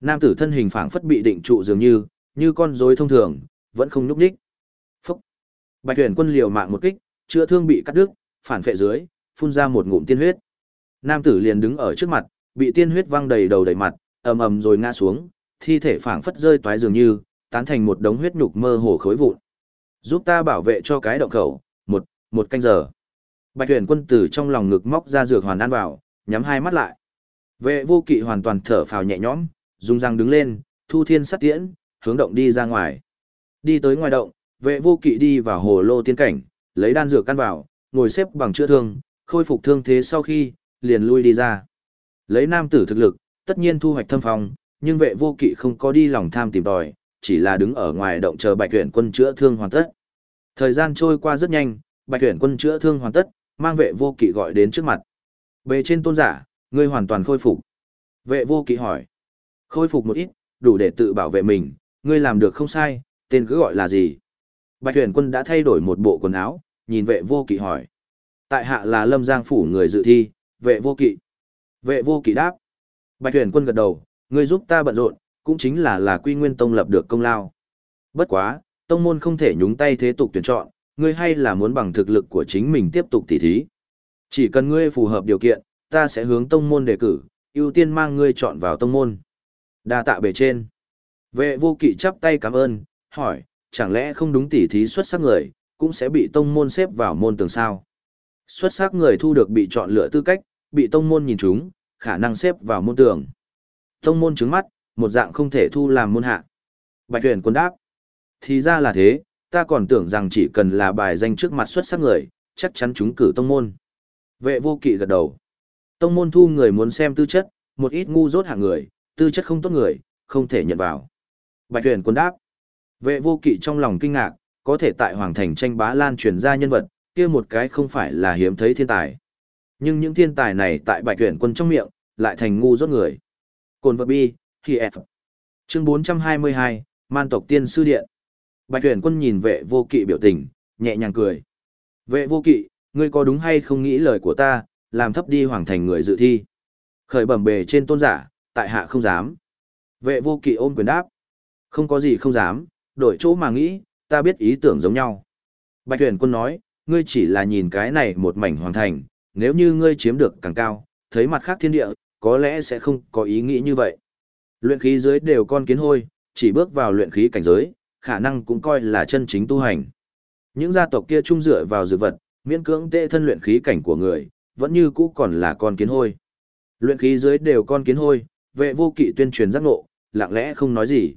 Speaker 1: Nam tử thân hình phảng phất bị định trụ dường như, như con rối thông thường, vẫn không nhúc nhích. Phúc! Bạch tuyển quân liều mạng một kích, chữa thương bị cắt đứt, phản phệ dưới, phun ra một ngụm tiên huyết. Nam tử liền đứng ở trước mặt, bị tiên huyết văng đầy đầu đầy mặt, ầm ầm rồi ngã xuống, thi thể phảng phất rơi toái dường như, tán thành một đống huyết nhục mơ hồ khối vụn. Giúp ta bảo vệ cho cái động khẩu, một, một canh giờ. Bạch Huyền quân tử trong lòng ngực móc ra dược hoàn ăn vào, nhắm hai mắt lại. Vệ vô kỵ hoàn toàn thở phào nhẹ nhõm, dùng răng đứng lên, thu thiên sát tiễn, hướng động đi ra ngoài. Đi tới ngoài động, vệ vô kỵ đi vào hồ lô tiên cảnh, lấy đan dược căn vào, ngồi xếp bằng chữa thương, khôi phục thương thế sau khi, liền lui đi ra. Lấy nam tử thực lực, tất nhiên thu hoạch thâm phong, nhưng vệ vô kỵ không có đi lòng tham tìm tòi, chỉ là đứng ở ngoài động chờ bạch tuyển quân chữa thương hoàn tất. Thời gian trôi qua rất nhanh, bạch tuyển quân chữa thương hoàn tất, mang vệ vô kỵ gọi đến trước mặt. bề trên tôn giả, ngươi hoàn toàn khôi phục. Vệ vô kỵ hỏi. Khôi phục một ít, đủ để tự bảo vệ mình, ngươi làm được không sai, tên cứ gọi là gì? Bạch tuyển quân đã thay đổi một bộ quần áo, nhìn vệ vô kỵ hỏi. Tại hạ là lâm giang phủ người dự thi, vệ vô kỵ. Vệ vô kỵ đáp. Bạch tuyển quân gật đầu, ngươi giúp ta bận rộn, cũng chính là là quy nguyên tông lập được công lao. Bất quá, tông môn không thể nhúng tay thế tục tuyển chọn, ngươi hay là muốn bằng thực lực của chính mình tiếp tục tỉ thí. Chỉ cần ngươi phù hợp điều kiện, ta sẽ hướng tông môn đề cử, ưu tiên mang ngươi chọn vào tông môn. Đa tạ bề trên. Vệ vô kỵ chắp tay cảm ơn, hỏi, chẳng lẽ không đúng tỉ thí xuất sắc người, cũng sẽ bị tông môn xếp vào môn tường sao? Xuất sắc người thu được bị chọn lựa tư cách, bị tông môn nhìn chúng, khả năng xếp vào môn tường. Tông môn trứng mắt, một dạng không thể thu làm môn hạ. Bạch tuyển quân đáp. Thì ra là thế, ta còn tưởng rằng chỉ cần là bài danh trước mặt xuất sắc người, chắc chắn chúng cử tông môn. Vệ vô kỵ gật đầu. Tông môn thu người muốn xem tư chất, một ít ngu dốt hạng người, tư chất không tốt người, không thể nhận vào. Bạch tuyển quân đáp. Vệ vô kỵ trong lòng kinh ngạc, có thể tại Hoàng Thành tranh bá lan truyền ra nhân vật, kia một cái không phải là hiếm thấy thiên tài. Nhưng những thiên tài này tại bạch tuyển quân trong miệng, lại thành ngu dốt người. Cồn vật bi, khi F. Chương 422, Man tộc tiên sư điện. Bạch tuyển quân nhìn vệ vô kỵ biểu tình, nhẹ nhàng cười. Vệ vô kỵ, ngươi có đúng hay không nghĩ lời của ta, làm thấp đi hoàng thành người dự thi. Khởi bẩm bề trên tôn giả, tại hạ không dám. Vệ vô kỵ ôm quyền đáp. Không có gì không dám, đổi chỗ mà nghĩ, ta biết ý tưởng giống nhau. Bạch tuyển quân nói, ngươi chỉ là nhìn cái này một mảnh hoàn thành, nếu như ngươi chiếm được càng cao, thấy mặt khác thiên địa, có lẽ sẽ không có ý nghĩ như vậy. Luyện khí dưới đều con kiến hôi, chỉ bước vào luyện khí cảnh giới, khả năng cũng coi là chân chính tu hành. Những gia tộc kia trung dựa vào dược vật, miễn cưỡng tệ thân luyện khí cảnh của người, vẫn như cũ còn là con kiến hôi. Luyện khí dưới đều con kiến hôi, vệ vô kỵ tuyên truyền giác ngộ, lặng lẽ không nói gì.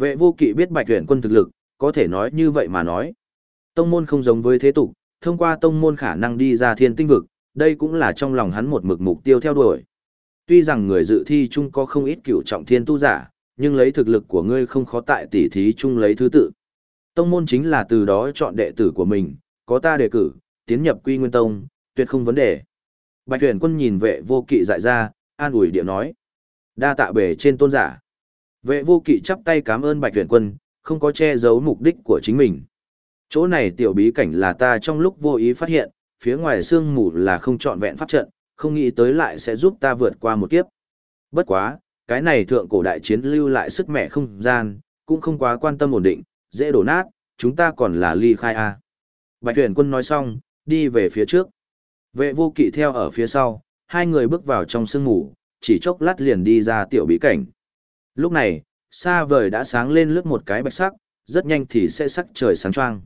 Speaker 1: Vệ vô kỵ biết bạch tuyển quân thực lực, có thể nói như vậy mà nói. Tông môn không giống với thế tục, thông qua tông môn khả năng đi ra thiên tinh vực, đây cũng là trong lòng hắn một mực mục tiêu theo đuổi. Tuy rằng người dự thi chung có không ít cửu trọng thiên tu giả, nhưng lấy thực lực của ngươi không khó tại tỷ thí chung lấy thứ tự. Tông môn chính là từ đó chọn đệ tử của mình, có ta đề cử, tiến nhập quy nguyên tông, tuyệt không vấn đề. Bạch tuyển quân nhìn vệ vô kỵ dại ra, an ủi điệu nói. Đa tạ bề trên tôn giả. Vệ vô kỵ chắp tay cảm ơn bạch tuyển quân, không có che giấu mục đích của chính mình. Chỗ này tiểu bí cảnh là ta trong lúc vô ý phát hiện, phía ngoài sương mù là không trọn vẹn pháp trận, không nghĩ tới lại sẽ giúp ta vượt qua một kiếp. Bất quá, cái này thượng cổ đại chiến lưu lại sức mẹ không gian, cũng không quá quan tâm ổn định, dễ đổ nát, chúng ta còn là ly khai a. Bạch tuyển quân nói xong, đi về phía trước. Vệ vô kỵ theo ở phía sau, hai người bước vào trong sương mù, chỉ chốc lát liền đi ra tiểu bí cảnh. Lúc này, xa vời đã sáng lên lướt một cái bạch sắc, rất nhanh thì sẽ sắc trời sáng choang.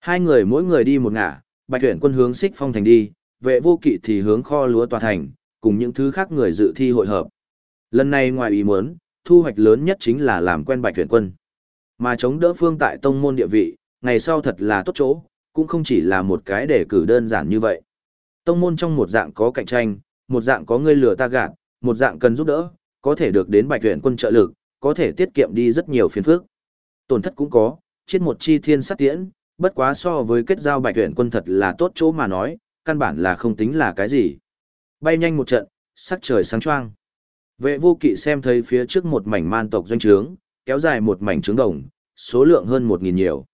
Speaker 1: Hai người mỗi người đi một ngả, bạch tuyển quân hướng xích phong thành đi, vệ vô kỵ thì hướng kho lúa tòa thành, cùng những thứ khác người dự thi hội hợp. Lần này ngoài ý muốn, thu hoạch lớn nhất chính là làm quen bạch tuyển quân. Mà chống đỡ phương tại tông môn địa vị, ngày sau thật là tốt chỗ, cũng không chỉ là một cái để cử đơn giản như vậy. Tông môn trong một dạng có cạnh tranh, một dạng có người lừa ta gạt, một dạng cần giúp đỡ, có thể được đến bạch tuyển quân trợ lực, có thể tiết kiệm đi rất nhiều phiền phức. Tổn thất cũng có, chết một chi thiên sát tiễn, bất quá so với kết giao bạch tuyển quân thật là tốt chỗ mà nói, căn bản là không tính là cái gì. Bay nhanh một trận, sắc trời sáng choang. Vệ vô kỵ xem thấy phía trước một mảnh man tộc doanh trướng, kéo dài một mảnh trướng đồng, số lượng hơn một nghìn nhiều.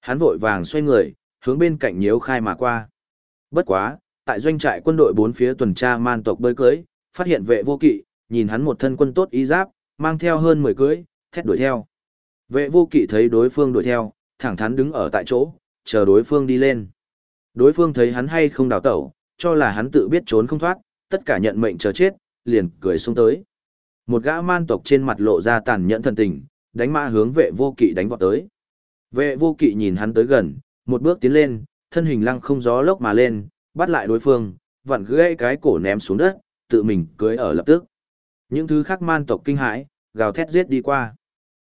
Speaker 1: Hắn vội vàng xoay người, hướng bên cạnh nhiễu khai mà qua. Bất quá, tại doanh trại quân đội bốn phía tuần tra man tộc bơi cưới, phát hiện vệ vô kỵ, nhìn hắn một thân quân tốt ý giáp, mang theo hơn 10 cưỡi, thét đuổi theo. Vệ vô kỵ thấy đối phương đuổi theo, thẳng thắn đứng ở tại chỗ, chờ đối phương đi lên. Đối phương thấy hắn hay không đào tẩu, cho là hắn tự biết trốn không thoát, tất cả nhận mệnh chờ chết, liền cười xuống tới. Một gã man tộc trên mặt lộ ra tàn nhẫn thần tình, đánh mã hướng vệ vô kỵ đánh vọt tới. Vệ vô kỵ nhìn hắn tới gần, một bước tiến lên, thân hình lăng không gió lốc mà lên, bắt lại đối phương, vặn gãy cái cổ ném xuống đất, tự mình cưới ở lập tức. Những thứ khác man tộc kinh hãi, gào thét giết đi qua.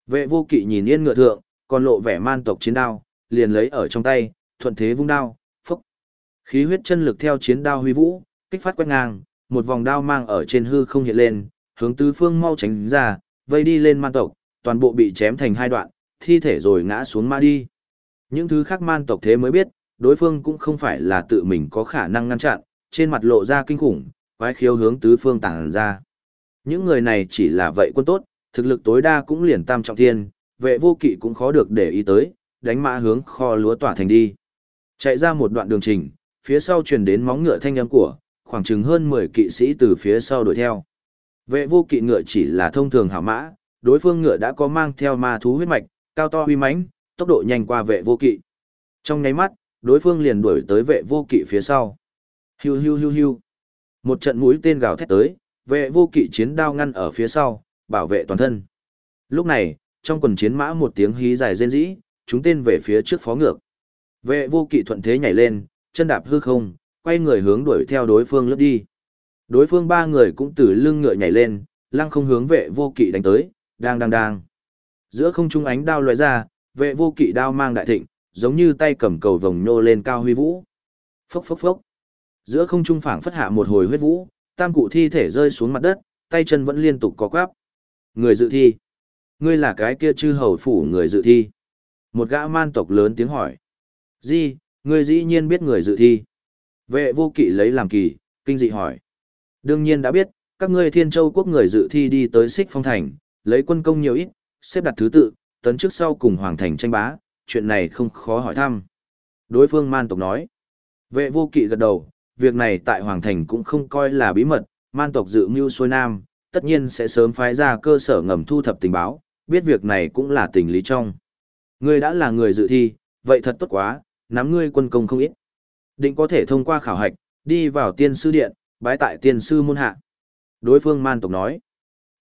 Speaker 1: Vệ vô kỵ nhìn yên ngựa thượng, còn lộ vẻ man tộc chiến đao, liền lấy ở trong tay, thuận thế vung đao, phốc. Khí huyết chân lực theo chiến đao huy vũ, kích phát quét ngang, một vòng đao mang ở trên hư không hiện lên, hướng tứ phương mau tránh ra, vây đi lên man tộc, toàn bộ bị chém thành hai đoạn, thi thể rồi ngã xuống ma đi. Những thứ khác man tộc thế mới biết, đối phương cũng không phải là tự mình có khả năng ngăn chặn, trên mặt lộ ra kinh khủng, quái khiếu hướng tứ phương tàng ra. Những người này chỉ là vậy quân tốt, thực lực tối đa cũng liền tam trọng thiên, vệ vô kỵ cũng khó được để ý tới, đánh mã hướng kho lúa tỏa thành đi. Chạy ra một đoạn đường trình, phía sau truyền đến móng ngựa thanh âm của, khoảng chừng hơn 10 kỵ sĩ từ phía sau đuổi theo. Vệ vô kỵ ngựa chỉ là thông thường hảo mã, đối phương ngựa đã có mang theo ma thú huyết mạch, cao to uy mãnh, tốc độ nhanh qua vệ vô kỵ. Trong nháy mắt, đối phương liền đuổi tới vệ vô kỵ phía sau. Hiu hiu hiu hiu. Một trận mũi tên gào thét tới, vệ vô kỵ chiến đao ngăn ở phía sau, bảo vệ toàn thân. Lúc này, trong quần chiến mã một tiếng hí dài rên rĩ, chúng tên về phía trước phó ngược. Vệ vô kỵ thuận thế nhảy lên, chân đạp hư không, quay người hướng đuổi theo đối phương lướt đi. Đối phương ba người cũng từ lưng ngựa nhảy lên, lăng không hướng vệ vô kỵ đánh tới, đang đang đang. Giữa không trung ánh đao loại ra, vệ vô kỵ đao mang đại thịnh, giống như tay cầm cầu vồng nhô lên cao huy vũ. Phốc phốc phốc. Giữa không trung phảng phất hạ một hồi huyết vũ, tam cụ thi thể rơi xuống mặt đất, tay chân vẫn liên tục có quắp. Người dự thi. Ngươi là cái kia chư hầu phủ người dự thi. Một gã man tộc lớn tiếng hỏi. Di, ngươi dĩ nhiên biết người dự thi. Vệ vô kỵ lấy làm kỳ, kinh dị hỏi. Đương nhiên đã biết, các ngươi thiên châu quốc người dự thi đi tới xích phong thành, lấy quân công nhiều ít, xếp đặt thứ tự, tấn trước sau cùng hoàng thành tranh bá, chuyện này không khó hỏi thăm. Đối phương man tộc nói. Vệ vô kỵ gật đầu, việc này tại hoàng thành cũng không coi là bí mật, man tộc dự mưu xuôi nam, tất nhiên sẽ sớm phái ra cơ sở ngầm thu thập tình báo, biết việc này cũng là tình lý trong. Ngươi đã là người dự thi, vậy thật tốt quá, nắm ngươi quân công không ít. Định có thể thông qua khảo hạch, đi vào tiên sư điện, bái tại tiên sư môn hạ. Đối phương man tộc nói.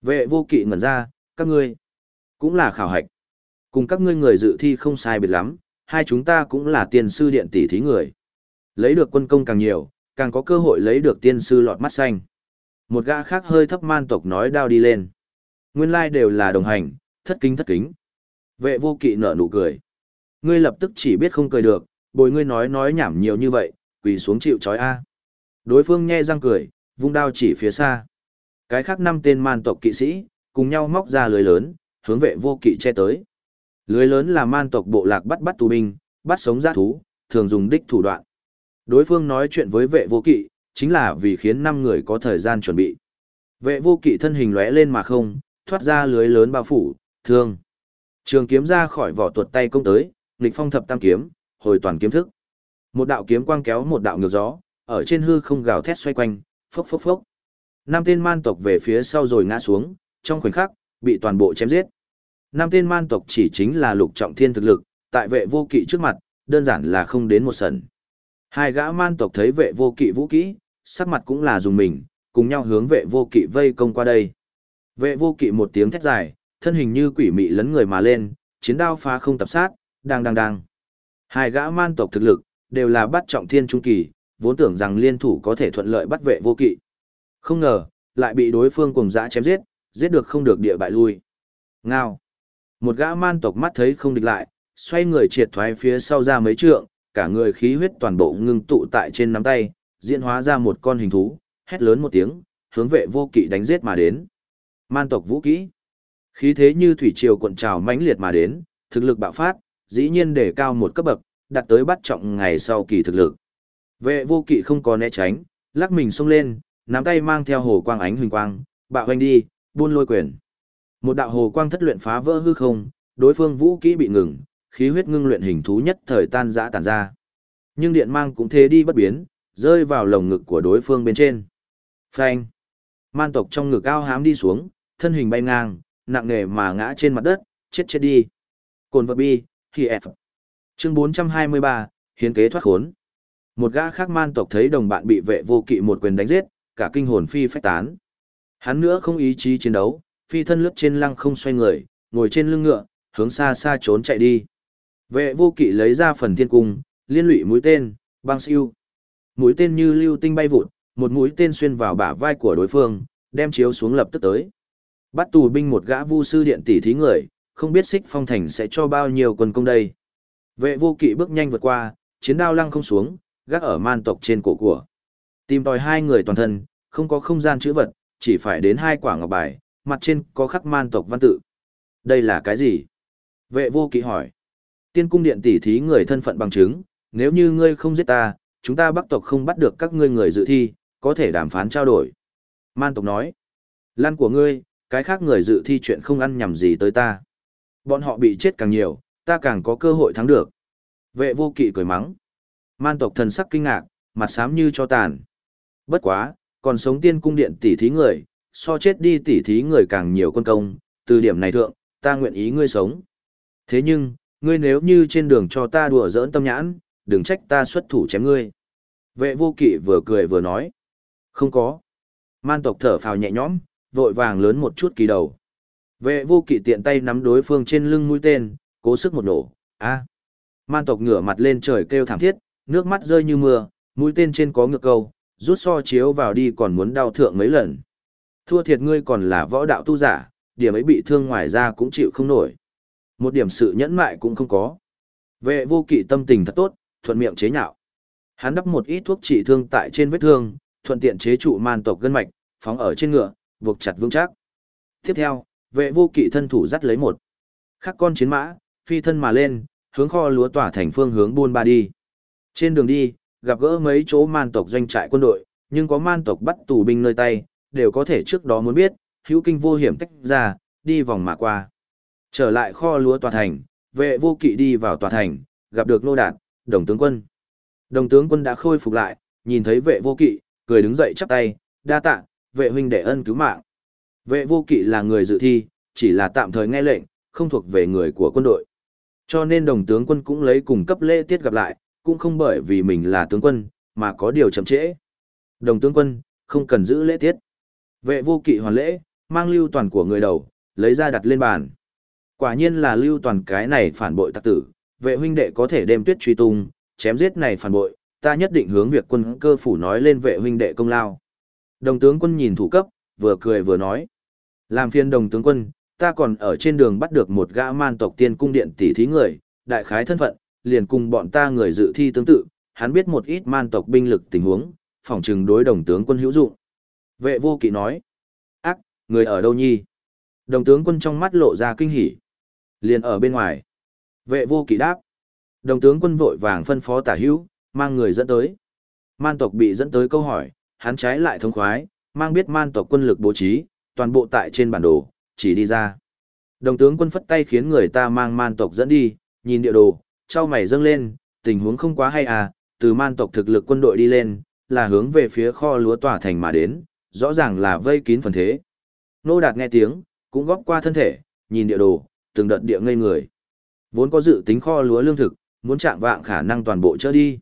Speaker 1: Vệ vô kỵ ngẩn ra, các ngươi cũng là khảo hạch. Cùng các ngươi người dự thi không sai biệt lắm, hai chúng ta cũng là tiên sư điện tỷ thí người. Lấy được quân công càng nhiều, càng có cơ hội lấy được tiên sư lọt mắt xanh. Một gã khác hơi thấp man tộc nói đao đi lên. Nguyên lai đều là đồng hành, thất kính thất kính. Vệ vô kỵ nở nụ cười. Ngươi lập tức chỉ biết không cười được, bồi ngươi nói nói nhảm nhiều như vậy, quỳ xuống chịu trói A. Đối phương nhe răng cười, vung đao chỉ phía xa. Cái khác năm tên man tộc kỵ sĩ, cùng nhau móc ra lưới lớn, hướng vệ vô kỵ che tới. Lưới lớn là man tộc bộ lạc bắt bắt tù binh, bắt sống giã thú, thường dùng đích thủ đoạn. Đối phương nói chuyện với vệ vô kỵ, chính là vì khiến năm người có thời gian chuẩn bị. Vệ vô kỵ thân hình lóe lên mà không, thoát ra lưới lớn bao phủ, thương. Trường kiếm ra khỏi vỏ tuột tay công tới, nghịch phong thập tam kiếm, hồi toàn kiếm thức. Một đạo kiếm quang kéo một đạo ngược gió, ở trên hư không gào thét xoay quanh, phốc phốc phốc. Năm tên man tộc về phía sau rồi ngã xuống, trong khoảnh khắc, bị toàn bộ chém giết. Năm tên man tộc chỉ chính là lục trọng thiên thực lực, tại vệ vô kỵ trước mặt, đơn giản là không đến một sần. Hai gã man tộc thấy vệ vô kỵ vũ kỹ, sắc mặt cũng là dùng mình, cùng nhau hướng vệ vô kỵ vây công qua đây. Vệ vô kỵ một tiếng thét dài, thân hình như quỷ mị lấn người mà lên, chiến đao phá không tập sát, đang đang đang. Hai gã man tộc thực lực, đều là bắt trọng thiên trung kỳ, vốn tưởng rằng liên thủ có thể thuận lợi bắt vệ vô kỵ. Không ngờ, lại bị đối phương cùng dã chém giết, giết được không được địa bại lui. Ngao. Một gã man tộc mắt thấy không địch lại, xoay người triệt thoái phía sau ra mấy trượng, cả người khí huyết toàn bộ ngưng tụ tại trên nắm tay, diễn hóa ra một con hình thú, hét lớn một tiếng, hướng vệ vô kỵ đánh giết mà đến. Man tộc vũ kỹ. Khí thế như thủy triều cuộn trào mãnh liệt mà đến, thực lực bạo phát, dĩ nhiên để cao một cấp bậc, đạt tới bắt trọng ngày sau kỳ thực lực. Vệ vô kỵ không có né tránh, lắc mình xông lên, nắm tay mang theo hồ quang ánh huỳnh quang, bạo hoành đi, buôn lôi quyền. Một đạo hồ quang thất luyện phá vỡ hư không, đối phương vũ kỹ bị ngừng, khí huyết ngưng luyện hình thú nhất thời tan rã tàn ra. Nhưng điện mang cũng thế đi bất biến, rơi vào lồng ngực của đối phương bên trên. Phanh. Man tộc trong ngực ao hám đi xuống, thân hình bay ngang, nặng nề mà ngã trên mặt đất, chết chết đi. Cồn vật bi, khi F. Chương 423, hiến kế thoát khốn. Một gã khác man tộc thấy đồng bạn bị vệ vô kỵ một quyền đánh giết, cả kinh hồn phi phách tán. Hắn nữa không ý chí chiến đấu, phi thân lướt trên lăng không xoay người, ngồi trên lưng ngựa, hướng xa xa trốn chạy đi. Vệ vô kỵ lấy ra phần thiên cung, liên lụy mũi tên, băng siêu. Mũi tên như lưu tinh bay vụt, một mũi tên xuyên vào bả vai của đối phương, đem chiếu xuống lập tức tới. Bắt tù binh một gã vu sư điện tỷ thí người, không biết xích phong thành sẽ cho bao nhiêu quân công đây. Vệ vô kỵ bước nhanh vượt qua, chiến đao lăng không xuống, gác ở man tộc trên cổ của. Tìm tòi hai người toàn thân, không có không gian chữ vật, chỉ phải đến hai quả ngọc bài, mặt trên có khắc man tộc văn tự. Đây là cái gì? Vệ vô kỵ hỏi. Tiên cung điện tỉ thí người thân phận bằng chứng, nếu như ngươi không giết ta, chúng ta bắc tộc không bắt được các ngươi người dự thi, có thể đàm phán trao đổi. Man tộc nói. Lan của ngươi, cái khác người dự thi chuyện không ăn nhầm gì tới ta. Bọn họ bị chết càng nhiều, ta càng có cơ hội thắng được. Vệ vô kỵ cười mắng. Man tộc thần sắc kinh ngạc, mặt xám như cho tàn. Bất quá, còn sống tiên cung điện tỉ thí người, so chết đi tỉ thí người càng nhiều quân công, từ điểm này thượng, ta nguyện ý ngươi sống. Thế nhưng, ngươi nếu như trên đường cho ta đùa giỡn tâm nhãn, đừng trách ta xuất thủ chém ngươi. Vệ vô kỵ vừa cười vừa nói. Không có. Man tộc thở phào nhẹ nhõm, vội vàng lớn một chút kỳ đầu. Vệ vô kỵ tiện tay nắm đối phương trên lưng mũi tên, cố sức một nổ. a Man tộc ngửa mặt lên trời kêu thảm thiết, nước mắt rơi như mưa, mũi tên trên có ngược câu, rút so chiếu vào đi còn muốn đau thượng mấy lần. Thua thiệt ngươi còn là võ đạo tu giả, điểm ấy bị thương ngoài ra cũng chịu không nổi. Một điểm sự nhẫn mại cũng không có. Vệ vô kỵ tâm tình thật tốt, thuận miệng chế nhạo. Hắn đắp một ít thuốc trị thương tại trên vết thương, thuận tiện chế trụ man tộc gân mạch, phóng ở trên ngựa, buộc chặt vững chắc. Tiếp theo, vệ vô kỵ thân thủ dắt lấy một khắc con chiến mã, phi thân mà lên, hướng kho lúa tỏa thành phương hướng buôn ba đi. Trên đường đi, gặp gỡ mấy chỗ man tộc doanh trại quân đội, nhưng có man tộc bắt tù binh nơi tay, đều có thể trước đó muốn biết, hữu kinh vô hiểm tách ra, đi vòng mà qua. Trở lại kho lúa tòa thành, vệ vô kỵ đi vào tòa thành, gặp được nô đạt, đồng tướng quân. Đồng tướng quân đã khôi phục lại, nhìn thấy vệ vô kỵ, cười đứng dậy chắp tay, đa tạ, vệ huynh đệ ân cứu mạng. Vệ vô kỵ là người dự thi, chỉ là tạm thời nghe lệnh, không thuộc về người của quân đội. Cho nên đồng tướng quân cũng lấy cùng cấp lễ tiết gặp lại, cũng không bởi vì mình là tướng quân, mà có điều chậm trễ. Đồng tướng quân, không cần giữ lễ tiết. Vệ vô kỵ hoàn lễ, mang lưu toàn của người đầu, lấy ra đặt lên bàn. Quả nhiên là lưu toàn cái này phản bội tặc tử, vệ huynh đệ có thể đem tuyết truy tung, chém giết này phản bội, ta nhất định hướng việc quân cơ phủ nói lên vệ huynh đệ công lao. Đồng tướng quân nhìn thủ cấp, vừa cười vừa nói. Làm phiên đồng tướng quân, ta còn ở trên đường bắt được một gã man tộc tiên cung điện tỷ thí người, đại khái thân phận, liền cùng bọn ta người dự thi tương tự, hắn biết một ít man tộc binh lực tình huống, phỏng chừng đối đồng tướng quân hữu dụng. Vệ vô kỵ nói, ác, người ở đâu nhi? Đồng tướng quân trong mắt lộ ra kinh hỉ. Liền ở bên ngoài. Vệ vô kỵ đáp. Đồng tướng quân vội vàng phân phó tả hữu, mang người dẫn tới. Man tộc bị dẫn tới câu hỏi, hắn trái lại thông khoái, mang biết man tộc quân lực bố trí, toàn bộ tại trên bản đồ, chỉ đi ra. Đồng tướng quân phất tay khiến người ta mang man tộc dẫn đi, nhìn địa đồ, trao mày dâng lên, tình huống không quá hay à, từ man tộc thực lực quân đội đi lên, là hướng về phía kho lúa tỏa thành mà đến, rõ ràng là vây kín phần thế. Nô Đạt nghe tiếng, cũng góp qua thân thể, nhìn địa đồ, từng đợt địa ngây người. Vốn có dự tính kho lúa lương thực, muốn chạm vạng khả năng toàn bộ chở đi.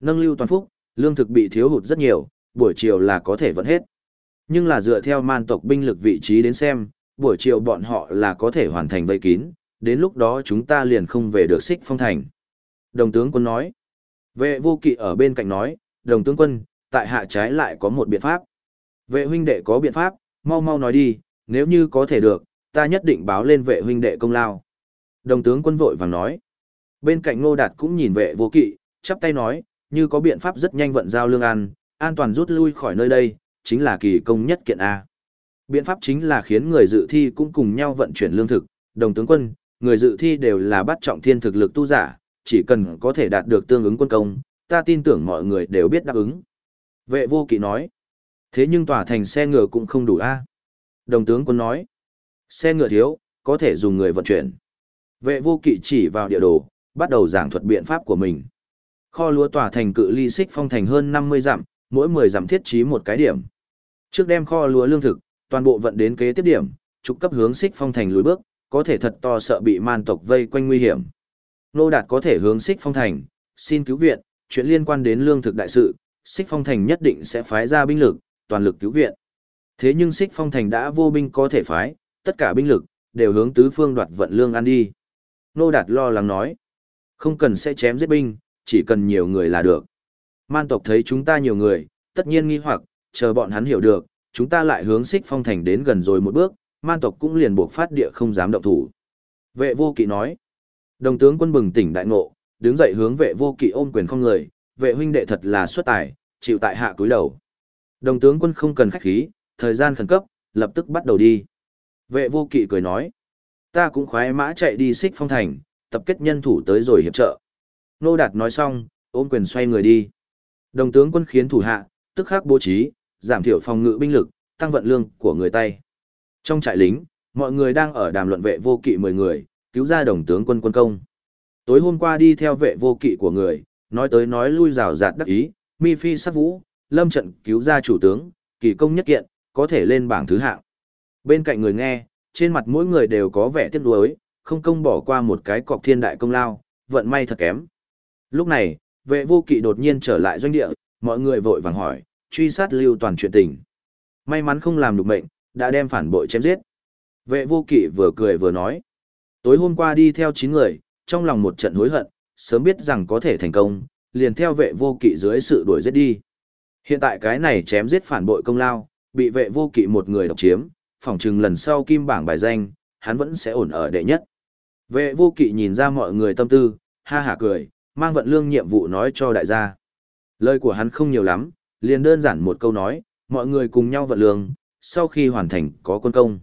Speaker 1: Nâng lưu toàn phúc, lương thực bị thiếu hụt rất nhiều, buổi chiều là có thể vẫn hết. Nhưng là dựa theo man tộc binh lực vị trí đến xem, buổi chiều bọn họ là có thể hoàn thành vây kín, đến lúc đó chúng ta liền không về được xích phong thành. Đồng tướng quân nói. Vệ vô kỵ ở bên cạnh nói, đồng tướng quân, tại hạ trái lại có một biện pháp. Vệ huynh đệ có biện pháp, mau mau nói đi, nếu như có thể được, ta nhất định báo lên vệ huynh đệ công lao. Đồng tướng quân vội vàng nói. Bên cạnh ngô đạt cũng nhìn vệ vô kỵ, chắp tay nói, như có biện pháp rất nhanh vận giao lương ăn, an toàn rút lui khỏi nơi đây, chính là kỳ công nhất kiện A. Biện pháp chính là khiến người dự thi cũng cùng nhau vận chuyển lương thực, đồng tướng quân, người dự thi đều là bắt trọng thiên thực lực tu giả, chỉ cần có thể đạt được tương ứng quân công, ta tin tưởng mọi người đều biết đáp ứng. Vệ vô kỵ nói, thế nhưng tòa thành xe ngựa cũng không đủ a. Đồng tướng quân nói, xe ngựa thiếu, có thể dùng người vận chuyển. Vệ vô kỵ chỉ vào địa đồ, bắt đầu giảng thuật biện pháp của mình. Kho lúa tỏa thành cự ly xích phong thành hơn 50 dặm, mỗi 10 dặm thiết trí một cái điểm. Trước đem kho lúa lương thực, toàn bộ vận đến kế tiếp điểm, trục cấp hướng xích phong thành lùi bước, có thể thật to sợ bị man tộc vây quanh nguy hiểm. Nô Đạt có thể hướng xích phong thành, xin cứu viện, chuyện liên quan đến lương thực đại sự, xích phong thành nhất định sẽ phái ra binh lực, toàn lực cứu viện. Thế nhưng xích phong thành đã vô binh có thể phái, tất cả binh lực, đều hướng tứ phương đoạt vận lương ăn đi. Nô Đạt lo lắng nói, không cần sẽ chém giết binh, chỉ cần nhiều người là được. Man tộc thấy chúng ta nhiều người, tất nhiên nghi hoặc, chờ bọn hắn hiểu được, chúng ta lại hướng xích phong thành đến gần rồi một bước, man tộc cũng liền buộc phát địa không dám động thủ. Vệ vô kỵ nói. Đồng tướng quân bừng tỉnh đại ngộ, đứng dậy hướng vệ vô kỵ ôm quyền không người, vệ huynh đệ thật là xuất tài, chịu tại hạ cúi đầu. Đồng tướng quân không cần khách khí, thời gian khẩn cấp, lập tức bắt đầu đi. Vệ vô kỵ cười nói. Ta cũng khoái mã chạy đi xích phong thành, tập kết nhân thủ tới rồi hiệp trợ. Nô Đạt nói xong, ôm quyền xoay người đi. Đồng tướng quân khiến thủ hạ, tức khắc bố trí, giảm thiểu phòng ngự binh lực, tăng vận lương của người tay. Trong trại lính, mọi người đang ở đàm luận vệ vô kỵ 10 người, cứu ra đồng tướng quân quân công. Tối hôm qua đi theo vệ vô kỵ của người, nói tới nói lui rào rạt đắc ý, mi phi sát vũ, lâm trận cứu ra chủ tướng, kỳ công nhất kiện, có thể lên bảng thứ hạng. Bên cạnh người nghe, trên mặt mỗi người đều có vẻ tiếc nuối, không công bỏ qua một cái cọc thiên đại công lao, vận may thật kém. Lúc này, vệ vô kỵ đột nhiên trở lại doanh địa, mọi người vội vàng hỏi, truy sát lưu toàn chuyện tình. May mắn không làm được mệnh, đã đem phản bội chém giết. Vệ vô kỵ vừa cười vừa nói. Tối hôm qua đi theo 9 người, trong lòng một trận hối hận, sớm biết rằng có thể thành công, liền theo vệ vô kỵ dưới sự đuổi giết đi. Hiện tại cái này chém giết phản bội công lao, bị vệ vô kỵ một người độc chiếm, phỏng chừng lần sau kim bảng bài danh, hắn vẫn sẽ ổn ở đệ nhất. Vệ vô kỵ nhìn ra mọi người tâm tư, ha hả cười, mang vận lương nhiệm vụ nói cho đại gia. Lời của hắn không nhiều lắm, liền đơn giản một câu nói, mọi người cùng nhau vận lương, sau khi hoàn thành có quân công.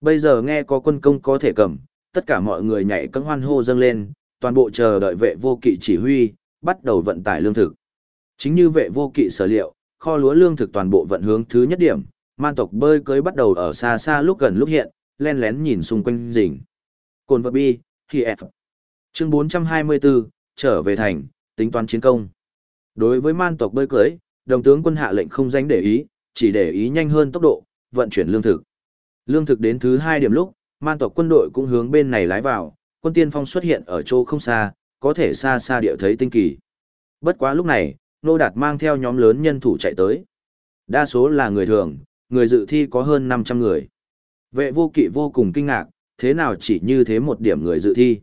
Speaker 1: Bây giờ nghe có quân công có thể cầm, tất cả mọi người nhảy cẫng hoan hô dâng lên, toàn bộ chờ đợi vệ vô kỵ chỉ huy, bắt đầu vận tải lương thực. Chính như vệ vô kỵ sở liệu, kho lúa lương thực toàn bộ vận hướng thứ nhất điểm, man tộc bơi cưới bắt đầu ở xa xa lúc gần lúc hiện, len lén nhìn xung quanh rình. Cồn vật bi, khi F. Chương 424, trở về thành, tính toán chiến công. Đối với man tộc bơi cưới, đồng tướng quân hạ lệnh không danh để ý, chỉ để ý nhanh hơn tốc độ, vận chuyển lương thực. Lương thực đến thứ hai điểm lúc, man tộc quân đội cũng hướng bên này lái vào, quân tiên phong xuất hiện ở chỗ không xa, có thể xa xa địa thấy tinh kỳ. Bất quá lúc này, Nô Đạt mang theo nhóm lớn nhân thủ chạy tới. Đa số là người thường, người dự thi có hơn 500 người. Vệ vô kỵ vô cùng kinh ngạc, thế nào chỉ như thế một điểm người dự thi.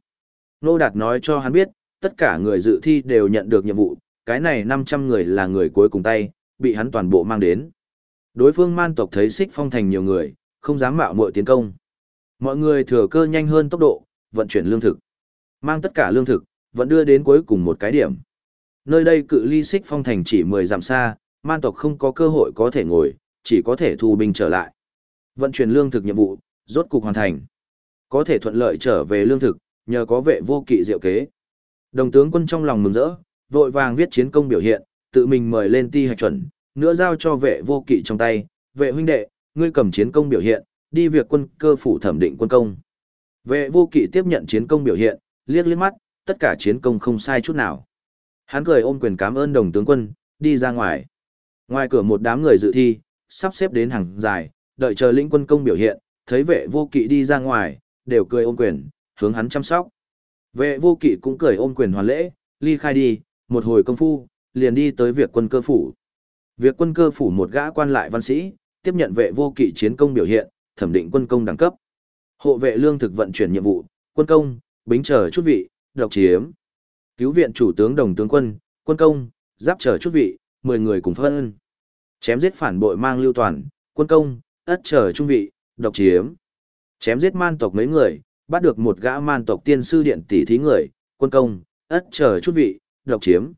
Speaker 1: Nô Đạt nói cho hắn biết, tất cả người dự thi đều nhận được nhiệm vụ, cái này 500 người là người cuối cùng tay, bị hắn toàn bộ mang đến. Đối phương man tộc thấy xích phong thành nhiều người, không dám mạo muội tiến công. Mọi người thừa cơ nhanh hơn tốc độ, vận chuyển lương thực. Mang tất cả lương thực, vẫn đưa đến cuối cùng một cái điểm. Nơi đây cự ly xích phong thành chỉ 10 dặm xa, man tộc không có cơ hội có thể ngồi, chỉ có thể thu binh trở lại. Vận chuyển lương thực nhiệm vụ, rốt cục hoàn thành. Có thể thuận lợi trở về lương thực, nhờ có vệ vô kỵ diệu kế. Đồng tướng quân trong lòng mừng rỡ, vội vàng viết chiến công biểu hiện, tự mình mời lên ti hạch chuẩn, nữa giao cho vệ vô kỵ trong tay, vệ huynh đệ, ngươi cầm chiến công biểu hiện, đi việc quân cơ phủ thẩm định quân công. Vệ vô kỵ tiếp nhận chiến công biểu hiện, liếc liếc mắt, tất cả chiến công không sai chút nào. Hắn cười ôm quyền cảm ơn đồng tướng quân, đi ra ngoài. Ngoài cửa một đám người dự thi, sắp xếp đến hàng dài, đợi chờ lĩnh quân công biểu hiện, thấy vệ vô kỵ đi ra ngoài, đều cười ôm quyền, hướng hắn chăm sóc. Vệ vô kỵ cũng cười ôm quyền hoàn lễ, ly khai đi, một hồi công phu, liền đi tới việc quân cơ phủ. Việc quân cơ phủ một gã quan lại văn sĩ, tiếp nhận vệ vô kỵ chiến công biểu hiện, thẩm định quân công đẳng cấp. Hộ vệ lương thực vận chuyển nhiệm vụ, quân công, bính chờ chút vị, độc chiếm. Cứu viện chủ tướng đồng tướng quân, quân công, giáp chờ chút vị, 10 người cùng phân. Chém giết phản bội mang lưu toàn, quân công, ất chờ trung vị, độc chiếm. Chém giết man tộc mấy người, bắt được một gã man tộc tiên sư điện tỷ thí người, quân công, ất chờ chút vị, độc chiếm.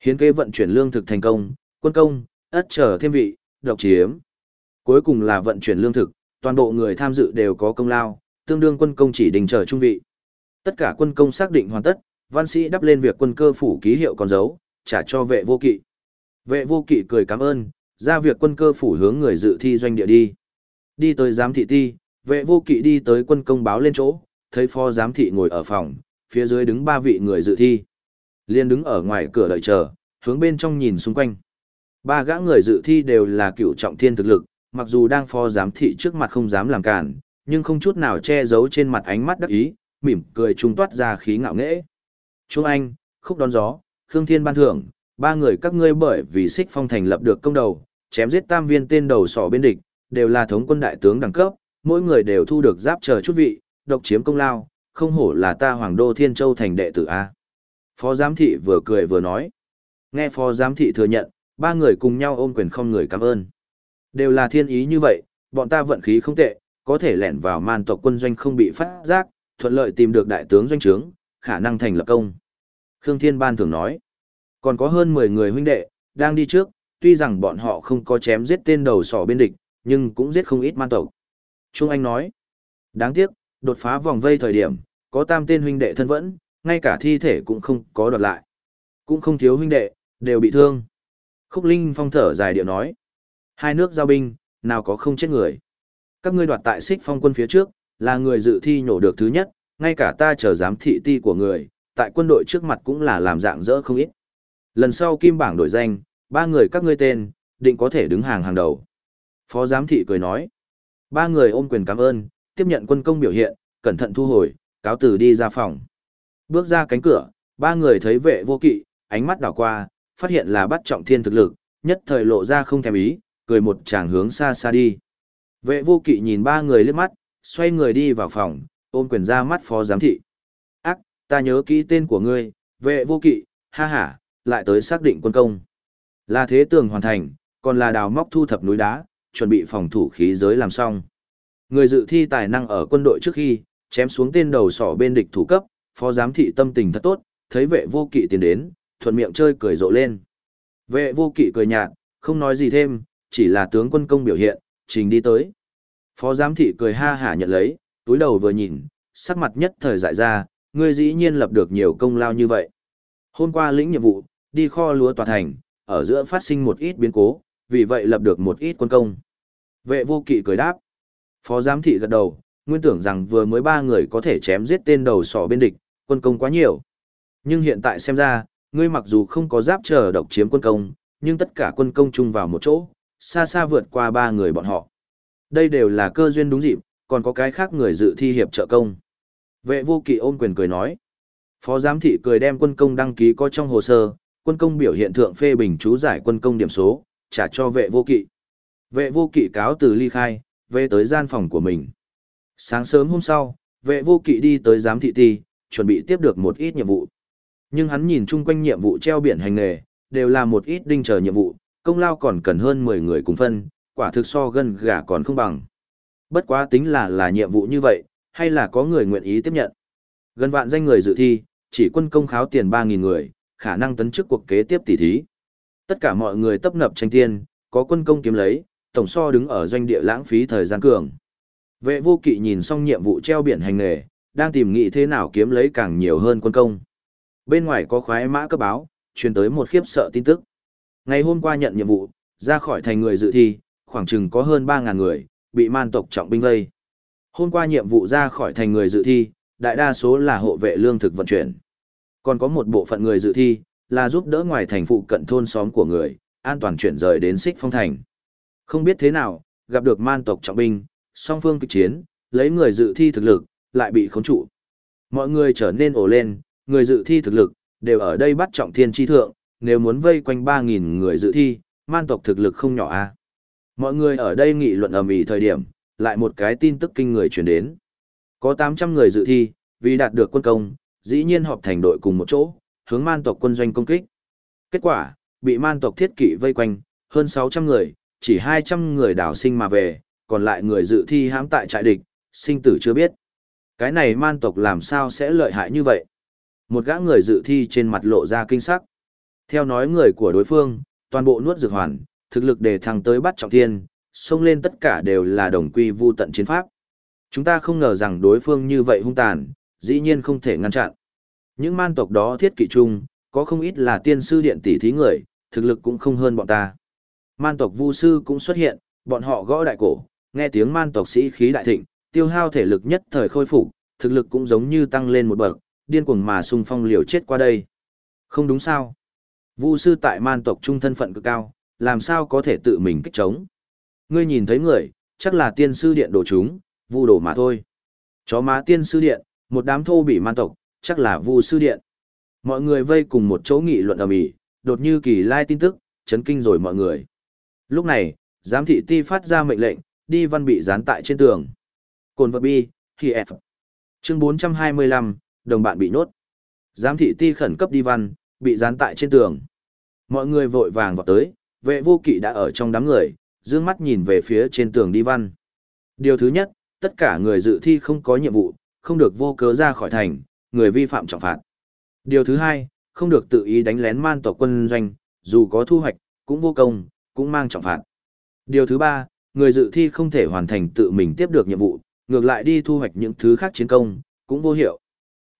Speaker 1: Hiến kế vận chuyển lương thực thành công, quân công, ất chờ thêm vị, độc chiếm. Cuối cùng là vận chuyển lương thực, toàn bộ người tham dự đều có công lao, tương đương quân công chỉ đình chờ trung vị. Tất cả quân công xác định hoàn tất, văn sĩ đắp lên việc quân cơ phủ ký hiệu con dấu, trả cho vệ vô kỵ. Vệ vô kỵ cười cảm ơn, ra việc quân cơ phủ hướng người dự thi doanh địa đi. Đi tới giám thị ti, vệ vô kỵ đi tới quân công báo lên chỗ, thấy phó giám thị ngồi ở phòng, phía dưới đứng ba vị người dự thi. Liên đứng ở ngoài cửa đợi chờ, hướng bên trong nhìn xung quanh. Ba gã người dự thi đều là cựu trọng thiên thực lực, mặc dù đang phó giám thị trước mặt không dám làm cản, nhưng không chút nào che giấu trên mặt ánh mắt đắc ý, mỉm cười trung toát ra khí ngạo nghễ. Trung Anh, Khúc Đón Gió, Khương Thiên Ban Thưởng, ba người các ngươi bởi vì xích phong thành lập được công đầu, chém giết tam viên tên đầu sỏ bên địch, đều là thống quân đại tướng đẳng cấp, mỗi người đều thu được giáp chờ chút vị, độc chiếm công lao, không hổ là ta hoàng đô thiên châu thành đệ tử A. Phó giám thị vừa cười vừa nói. Nghe phó giám thị thừa nhận, ba người cùng nhau ôm quyền không người cảm ơn. Đều là thiên ý như vậy, bọn ta vận khí không tệ, có thể lẻn vào man tộc quân doanh không bị phát giác, thuận lợi tìm được đại tướng doanh trướng, khả năng thành lập công. Khương Thiên Ban thường nói, còn có hơn 10 người huynh đệ, đang đi trước, tuy rằng bọn họ không có chém giết tên đầu sỏ bên địch, nhưng cũng giết không ít man tộc. Trung Anh nói, đáng tiếc, đột phá vòng vây thời điểm, có tam tên huynh đệ thân vẫn, ngay cả thi thể cũng không có đoạt lại. Cũng không thiếu huynh đệ, đều bị thương. Khúc Linh phong thở dài điệu nói, hai nước giao binh, nào có không chết người. Các ngươi đoạt tại xích phong quân phía trước, là người dự thi nhổ được thứ nhất, ngay cả ta chờ giám thị ti của người, tại quân đội trước mặt cũng là làm dạng dỡ không ít. Lần sau kim bảng đổi danh, ba người các ngươi tên, định có thể đứng hàng hàng đầu. Phó giám thị cười nói. Ba người ôm quyền cảm ơn, tiếp nhận quân công biểu hiện, cẩn thận thu hồi, cáo từ đi ra phòng. Bước ra cánh cửa, ba người thấy vệ vô kỵ, ánh mắt đảo qua, phát hiện là bắt trọng thiên thực lực, nhất thời lộ ra không thèm ý, cười một chàng hướng xa xa đi. Vệ vô kỵ nhìn ba người liếc mắt, xoay người đi vào phòng, ôm quyền ra mắt phó giám thị. Ác, ta nhớ kỹ tên của ngươi, vệ vô kỵ, ha ha, lại tới xác định quân công. Là thế tường hoàn thành, còn là đào móc thu thập núi đá, chuẩn bị phòng thủ khí giới làm xong. Người dự thi tài năng ở quân đội trước khi, chém xuống tên đầu sỏ bên địch thủ cấp, phó giám thị tâm tình thật tốt, thấy vệ vô kỵ tiến đến, thuận miệng chơi cười rộ lên. Vệ vô kỵ cười nhạt, không nói gì thêm, chỉ là tướng quân công biểu hiện, trình đi tới. Phó giám thị cười ha hả nhận lấy, túi đầu vừa nhìn, sắc mặt nhất thời dại ra, ngươi dĩ nhiên lập được nhiều công lao như vậy. Hôm qua lĩnh nhiệm vụ, đi kho lúa tòa thành, ở giữa phát sinh một ít biến cố, vì vậy lập được một ít quân công. Vệ vô kỵ cười đáp. Phó giám thị gật đầu, nguyên tưởng rằng vừa mới ba người có thể chém giết tên đầu sỏ bên địch, quân công quá nhiều. Nhưng hiện tại xem ra, ngươi mặc dù không có giáp chờ độc chiếm quân công, nhưng tất cả quân công chung vào một chỗ, xa xa vượt qua ba người bọn họ. Đây đều là cơ duyên đúng dịp, còn có cái khác người dự thi hiệp trợ công. Vệ vô kỵ ôm quyền cười nói. Phó giám thị cười đem quân công đăng ký có trong hồ sơ, quân công biểu hiện thượng phê bình chú giải quân công điểm số, trả cho vệ vô kỵ. Vệ vô kỵ cáo từ ly khai, về tới gian phòng của mình. Sáng sớm hôm sau, vệ vô kỵ đi tới giám thị ti, chuẩn bị tiếp được một ít nhiệm vụ. Nhưng hắn nhìn chung quanh nhiệm vụ treo biển hành nghề, đều là một ít đinh chờ nhiệm vụ, công lao còn cần hơn 10 người cùng phân, quả thực so gần gà còn không bằng. Bất quá tính là là nhiệm vụ như vậy, hay là có người nguyện ý tiếp nhận. Gần vạn danh người dự thi, chỉ quân công kháo tiền 3.000 người, khả năng tấn chức cuộc kế tiếp tỷ thí. Tất cả mọi người tấp nập tranh tiên, có quân công kiếm lấy, tổng so đứng ở doanh địa lãng phí thời gian cường. Vệ vô kỵ nhìn xong nhiệm vụ treo biển hành nghề, đang tìm nghị thế nào kiếm lấy càng nhiều hơn quân công. Bên ngoài có khoái mã cấp báo, truyền tới một khiếp sợ tin tức. Ngày hôm qua nhận nhiệm vụ, ra khỏi thành người dự thi, khoảng chừng có hơn 3.000 người, bị man tộc trọng binh vây. Hôm qua nhiệm vụ ra khỏi thành người dự thi, đại đa số là hộ vệ lương thực vận chuyển. Còn có một bộ phận người dự thi, là giúp đỡ ngoài thành phụ cận thôn xóm của người, an toàn chuyển rời đến xích phong thành. Không biết thế nào, gặp được man tộc trọng binh, song phương kịch chiến, lấy người dự thi thực lực, lại bị khống trụ. Mọi người trở nên ổ lên, người dự thi thực lực, đều ở đây bắt trọng thiên chi thượng, nếu muốn vây quanh 3.000 người dự thi, man tộc thực lực không nhỏ a. Mọi người ở đây nghị luận ầm ĩ thời điểm, lại một cái tin tức kinh người truyền đến. Có 800 người dự thi, vì đạt được quân công, dĩ nhiên họp thành đội cùng một chỗ, hướng man tộc quân doanh công kích. Kết quả, bị man tộc thiết kỵ vây quanh, hơn 600 người, chỉ 200 người đảo sinh mà về, còn lại người dự thi hãm tại trại địch, sinh tử chưa biết. Cái này man tộc làm sao sẽ lợi hại như vậy? Một gã người dự thi trên mặt lộ ra kinh sắc. Theo nói người của đối phương, toàn bộ nuốt dược hoàn, thực lực để thăng tới bắt trọng thiên, xông lên tất cả đều là đồng quy vu tận chiến pháp. Chúng ta không ngờ rằng đối phương như vậy hung tàn, dĩ nhiên không thể ngăn chặn. Những man tộc đó thiết kỵ chung, có không ít là tiên sư điện tỷ thí người, thực lực cũng không hơn bọn ta. Man tộc vu sư cũng xuất hiện, bọn họ gõ đại cổ, nghe tiếng man tộc sĩ khí đại thịnh, tiêu hao thể lực nhất thời khôi phục, thực lực cũng giống như tăng lên một bậc, điên cuồng mà xung phong liều chết qua đây. Không đúng sao? Vu sư tại man tộc trung thân phận cực cao, làm sao có thể tự mình kích chống? Ngươi nhìn thấy người, chắc là tiên sư điện đồ chúng, vu đồ mà thôi. Chó má tiên sư điện, một đám thô bị man tộc, chắc là vu sư điện. Mọi người vây cùng một chỗ nghị luận ầm ĩ, đột như kỳ lai tin tức, chấn kinh rồi mọi người. Lúc này, giám thị ti phát ra mệnh lệnh, đi văn bị dán tại trên tường. Cồn vật bi, khi F. Chương 425, đồng bạn bị nhốt. Giám thị ti khẩn cấp đi văn, bị dán tại trên tường. Mọi người vội vàng vào tới, vệ vô kỵ đã ở trong đám người, dương mắt nhìn về phía trên tường đi văn. Điều thứ nhất, tất cả người dự thi không có nhiệm vụ, không được vô cớ ra khỏi thành, người vi phạm trọng phạt. Điều thứ hai, không được tự ý đánh lén man tộc quân doanh, dù có thu hoạch, cũng vô công, cũng mang trọng phạt. Điều thứ ba, người dự thi không thể hoàn thành tự mình tiếp được nhiệm vụ, ngược lại đi thu hoạch những thứ khác chiến công, cũng vô hiệu.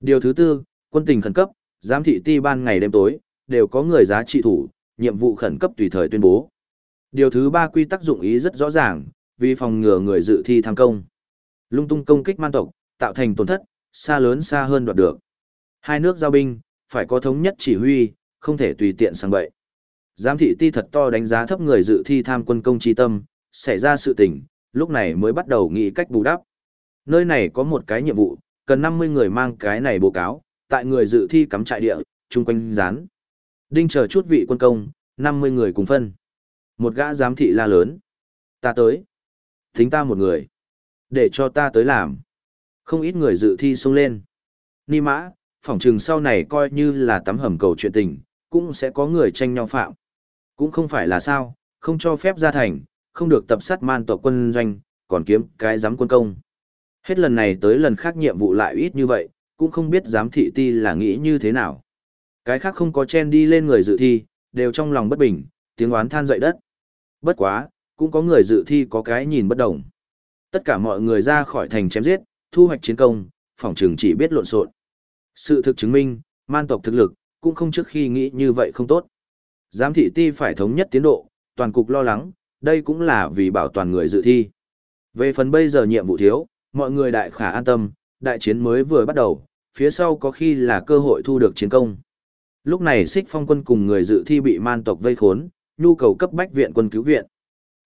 Speaker 1: Điều thứ tư, quân tình khẩn cấp, giám thị ti ban ngày đêm tối, đều có người giá trị thủ, nhiệm vụ khẩn cấp tùy thời tuyên bố. Điều thứ ba quy tắc dụng ý rất rõ ràng, vì phòng ngừa người dự thi tham công. Lung tung công kích man tộc, tạo thành tổn thất, xa lớn xa hơn đoạt được. Hai nước giao binh, phải có thống nhất chỉ huy, không thể tùy tiện sang bậy. Giám thị ti thật to đánh giá thấp người dự thi tham quân công chi tâm, xảy ra sự tình, lúc này mới bắt đầu nghĩ cách bù đắp. Nơi này có một cái nhiệm vụ, cần 50 người mang cái này báo cáo, tại người dự thi cắm trại địa, chung quanh dán. Đinh chờ chút vị quân công, 50 người cùng phân. Một gã giám thị la lớn. Ta tới. Thính ta một người. Để cho ta tới làm. Không ít người dự thi xông lên. Ni mã, phỏng trừng sau này coi như là tắm hầm cầu chuyện tình, cũng sẽ có người tranh nhau phạm. Cũng không phải là sao, không cho phép ra thành, không được tập sát man tộc quân doanh, còn kiếm cái giám quân công. Hết lần này tới lần khác nhiệm vụ lại ít như vậy, cũng không biết giám thị ti là nghĩ như thế nào. Cái khác không có chen đi lên người dự thi, đều trong lòng bất bình, tiếng oán than dậy đất. Bất quá, cũng có người dự thi có cái nhìn bất đồng. Tất cả mọi người ra khỏi thành chém giết, thu hoạch chiến công, phòng trường chỉ biết lộn xộn. Sự thực chứng minh, man tộc thực lực, cũng không trước khi nghĩ như vậy không tốt. Giám thị ti phải thống nhất tiến độ, toàn cục lo lắng, đây cũng là vì bảo toàn người dự thi. Về phần bây giờ nhiệm vụ thiếu, mọi người đại khả an tâm, đại chiến mới vừa bắt đầu, phía sau có khi là cơ hội thu được chiến công. Lúc này xích phong quân cùng người dự thi bị man tộc vây khốn, nhu cầu cấp bách viện quân cứu viện.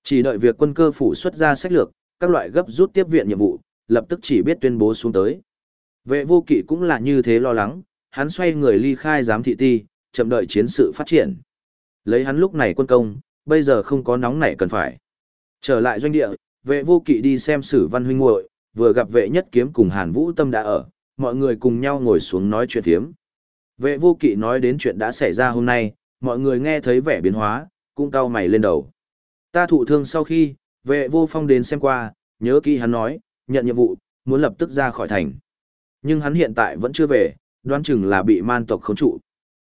Speaker 1: Chỉ đợi việc quân cơ phủ xuất ra sách lược, các loại gấp rút tiếp viện nhiệm vụ, lập tức chỉ biết tuyên bố xuống tới. Vệ vô kỵ cũng là như thế lo lắng, hắn xoay người ly khai giám thị ti, chậm đợi chiến sự phát triển. Lấy hắn lúc này quân công, bây giờ không có nóng nảy cần phải. Trở lại doanh địa, vệ vô kỵ đi xem sử văn huynh muội vừa gặp vệ nhất kiếm cùng hàn vũ tâm đã ở, mọi người cùng nhau ngồi xuống nói chuyện thiếm. Vệ vô kỵ nói đến chuyện đã xảy ra hôm nay, mọi người nghe thấy vẻ biến hóa, cũng cau mày lên đầu. Ta thụ thương sau khi, vệ vô phong đến xem qua, nhớ kỹ hắn nói, nhận nhiệm vụ, muốn lập tức ra khỏi thành. Nhưng hắn hiện tại vẫn chưa về, đoán chừng là bị man tộc khống trụ.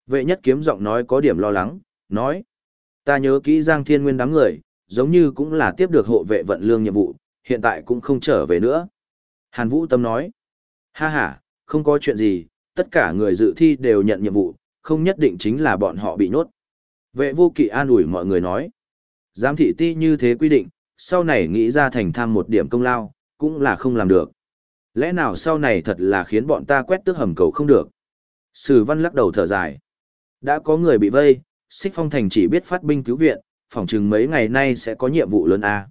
Speaker 1: Vệ nhất kiếm giọng nói có điểm lo lắng, nói. Ta nhớ kỹ Giang Thiên Nguyên đám người, giống như cũng là tiếp được hộ vệ vận lương nhiệm vụ, hiện tại cũng không trở về nữa. Hàn Vũ Tâm nói. Ha ha, không có chuyện gì, tất cả người dự thi đều nhận nhiệm vụ, không nhất định chính là bọn họ bị nhốt. Vệ vô kỵ an ủi mọi người nói. Giám thị ti như thế quy định, sau này nghĩ ra thành tham một điểm công lao, cũng là không làm được. Lẽ nào sau này thật là khiến bọn ta quét tước hầm cầu không được? Sử văn lắc đầu thở dài. Đã có người bị vây, xích phong thành chỉ biết phát binh cứu viện, phỏng chừng mấy ngày nay sẽ có nhiệm vụ lớn a.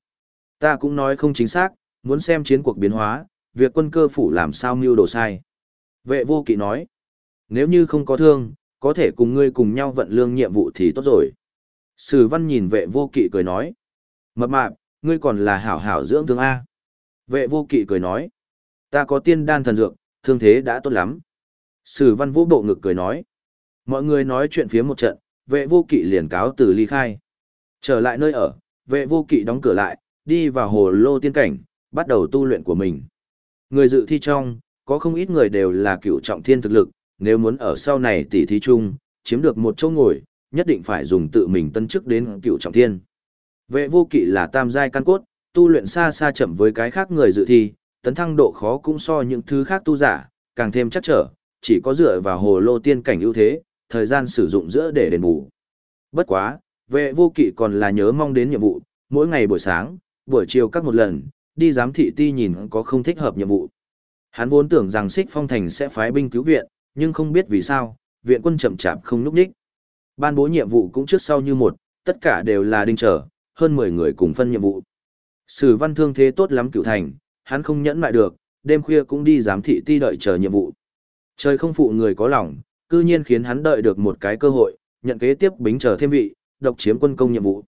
Speaker 1: Ta cũng nói không chính xác, muốn xem chiến cuộc biến hóa, việc quân cơ phủ làm sao mưu đồ sai. Vệ vô kỵ nói, nếu như không có thương, có thể cùng ngươi cùng nhau vận lương nhiệm vụ thì tốt rồi. Sử văn nhìn vệ vô kỵ cười nói, mập mạp, ngươi còn là hảo hảo dưỡng thương A. Vệ vô kỵ cười nói, ta có tiên đan thần dược, thương thế đã tốt lắm. Sử văn vũ bộ ngực cười nói, mọi người nói chuyện phía một trận, vệ vô kỵ liền cáo từ ly khai. Trở lại nơi ở, vệ vô kỵ đóng cửa lại, đi vào hồ lô tiên cảnh, bắt đầu tu luyện của mình. Người dự thi trong, có không ít người đều là cựu trọng thiên thực lực, nếu muốn ở sau này tỷ thí chung, chiếm được một chỗ ngồi, nhất định phải dùng tự mình tân chức đến cựu trọng thiên. Vệ vô kỵ là tam giai căn cốt, tu luyện xa xa chậm với cái khác người dự thi, tấn thăng độ khó cũng so những thứ khác tu giả, càng thêm chắc trở, chỉ có dựa vào hồ lô tiên cảnh ưu thế, thời gian sử dụng giữa để đền bù. Bất quá, vệ vô kỵ còn là nhớ mong đến nhiệm vụ, mỗi ngày buổi sáng, buổi chiều các một lần, đi giám thị ti nhìn có không thích hợp nhiệm vụ. Hắn vốn tưởng rằng Sích Phong Thành sẽ phái binh cứu viện, nhưng không biết vì sao, viện quân chậm chạp không núp đích. Ban bố nhiệm vụ cũng trước sau như một, tất cả đều là đinh trở, hơn 10 người cùng phân nhiệm vụ. Sử văn thương thế tốt lắm cựu thành, hắn không nhẫn lại được, đêm khuya cũng đi giám thị ti đợi chờ nhiệm vụ. Trời không phụ người có lòng, cư nhiên khiến hắn đợi được một cái cơ hội, nhận kế tiếp bính chờ thêm vị, độc chiếm quân công nhiệm vụ.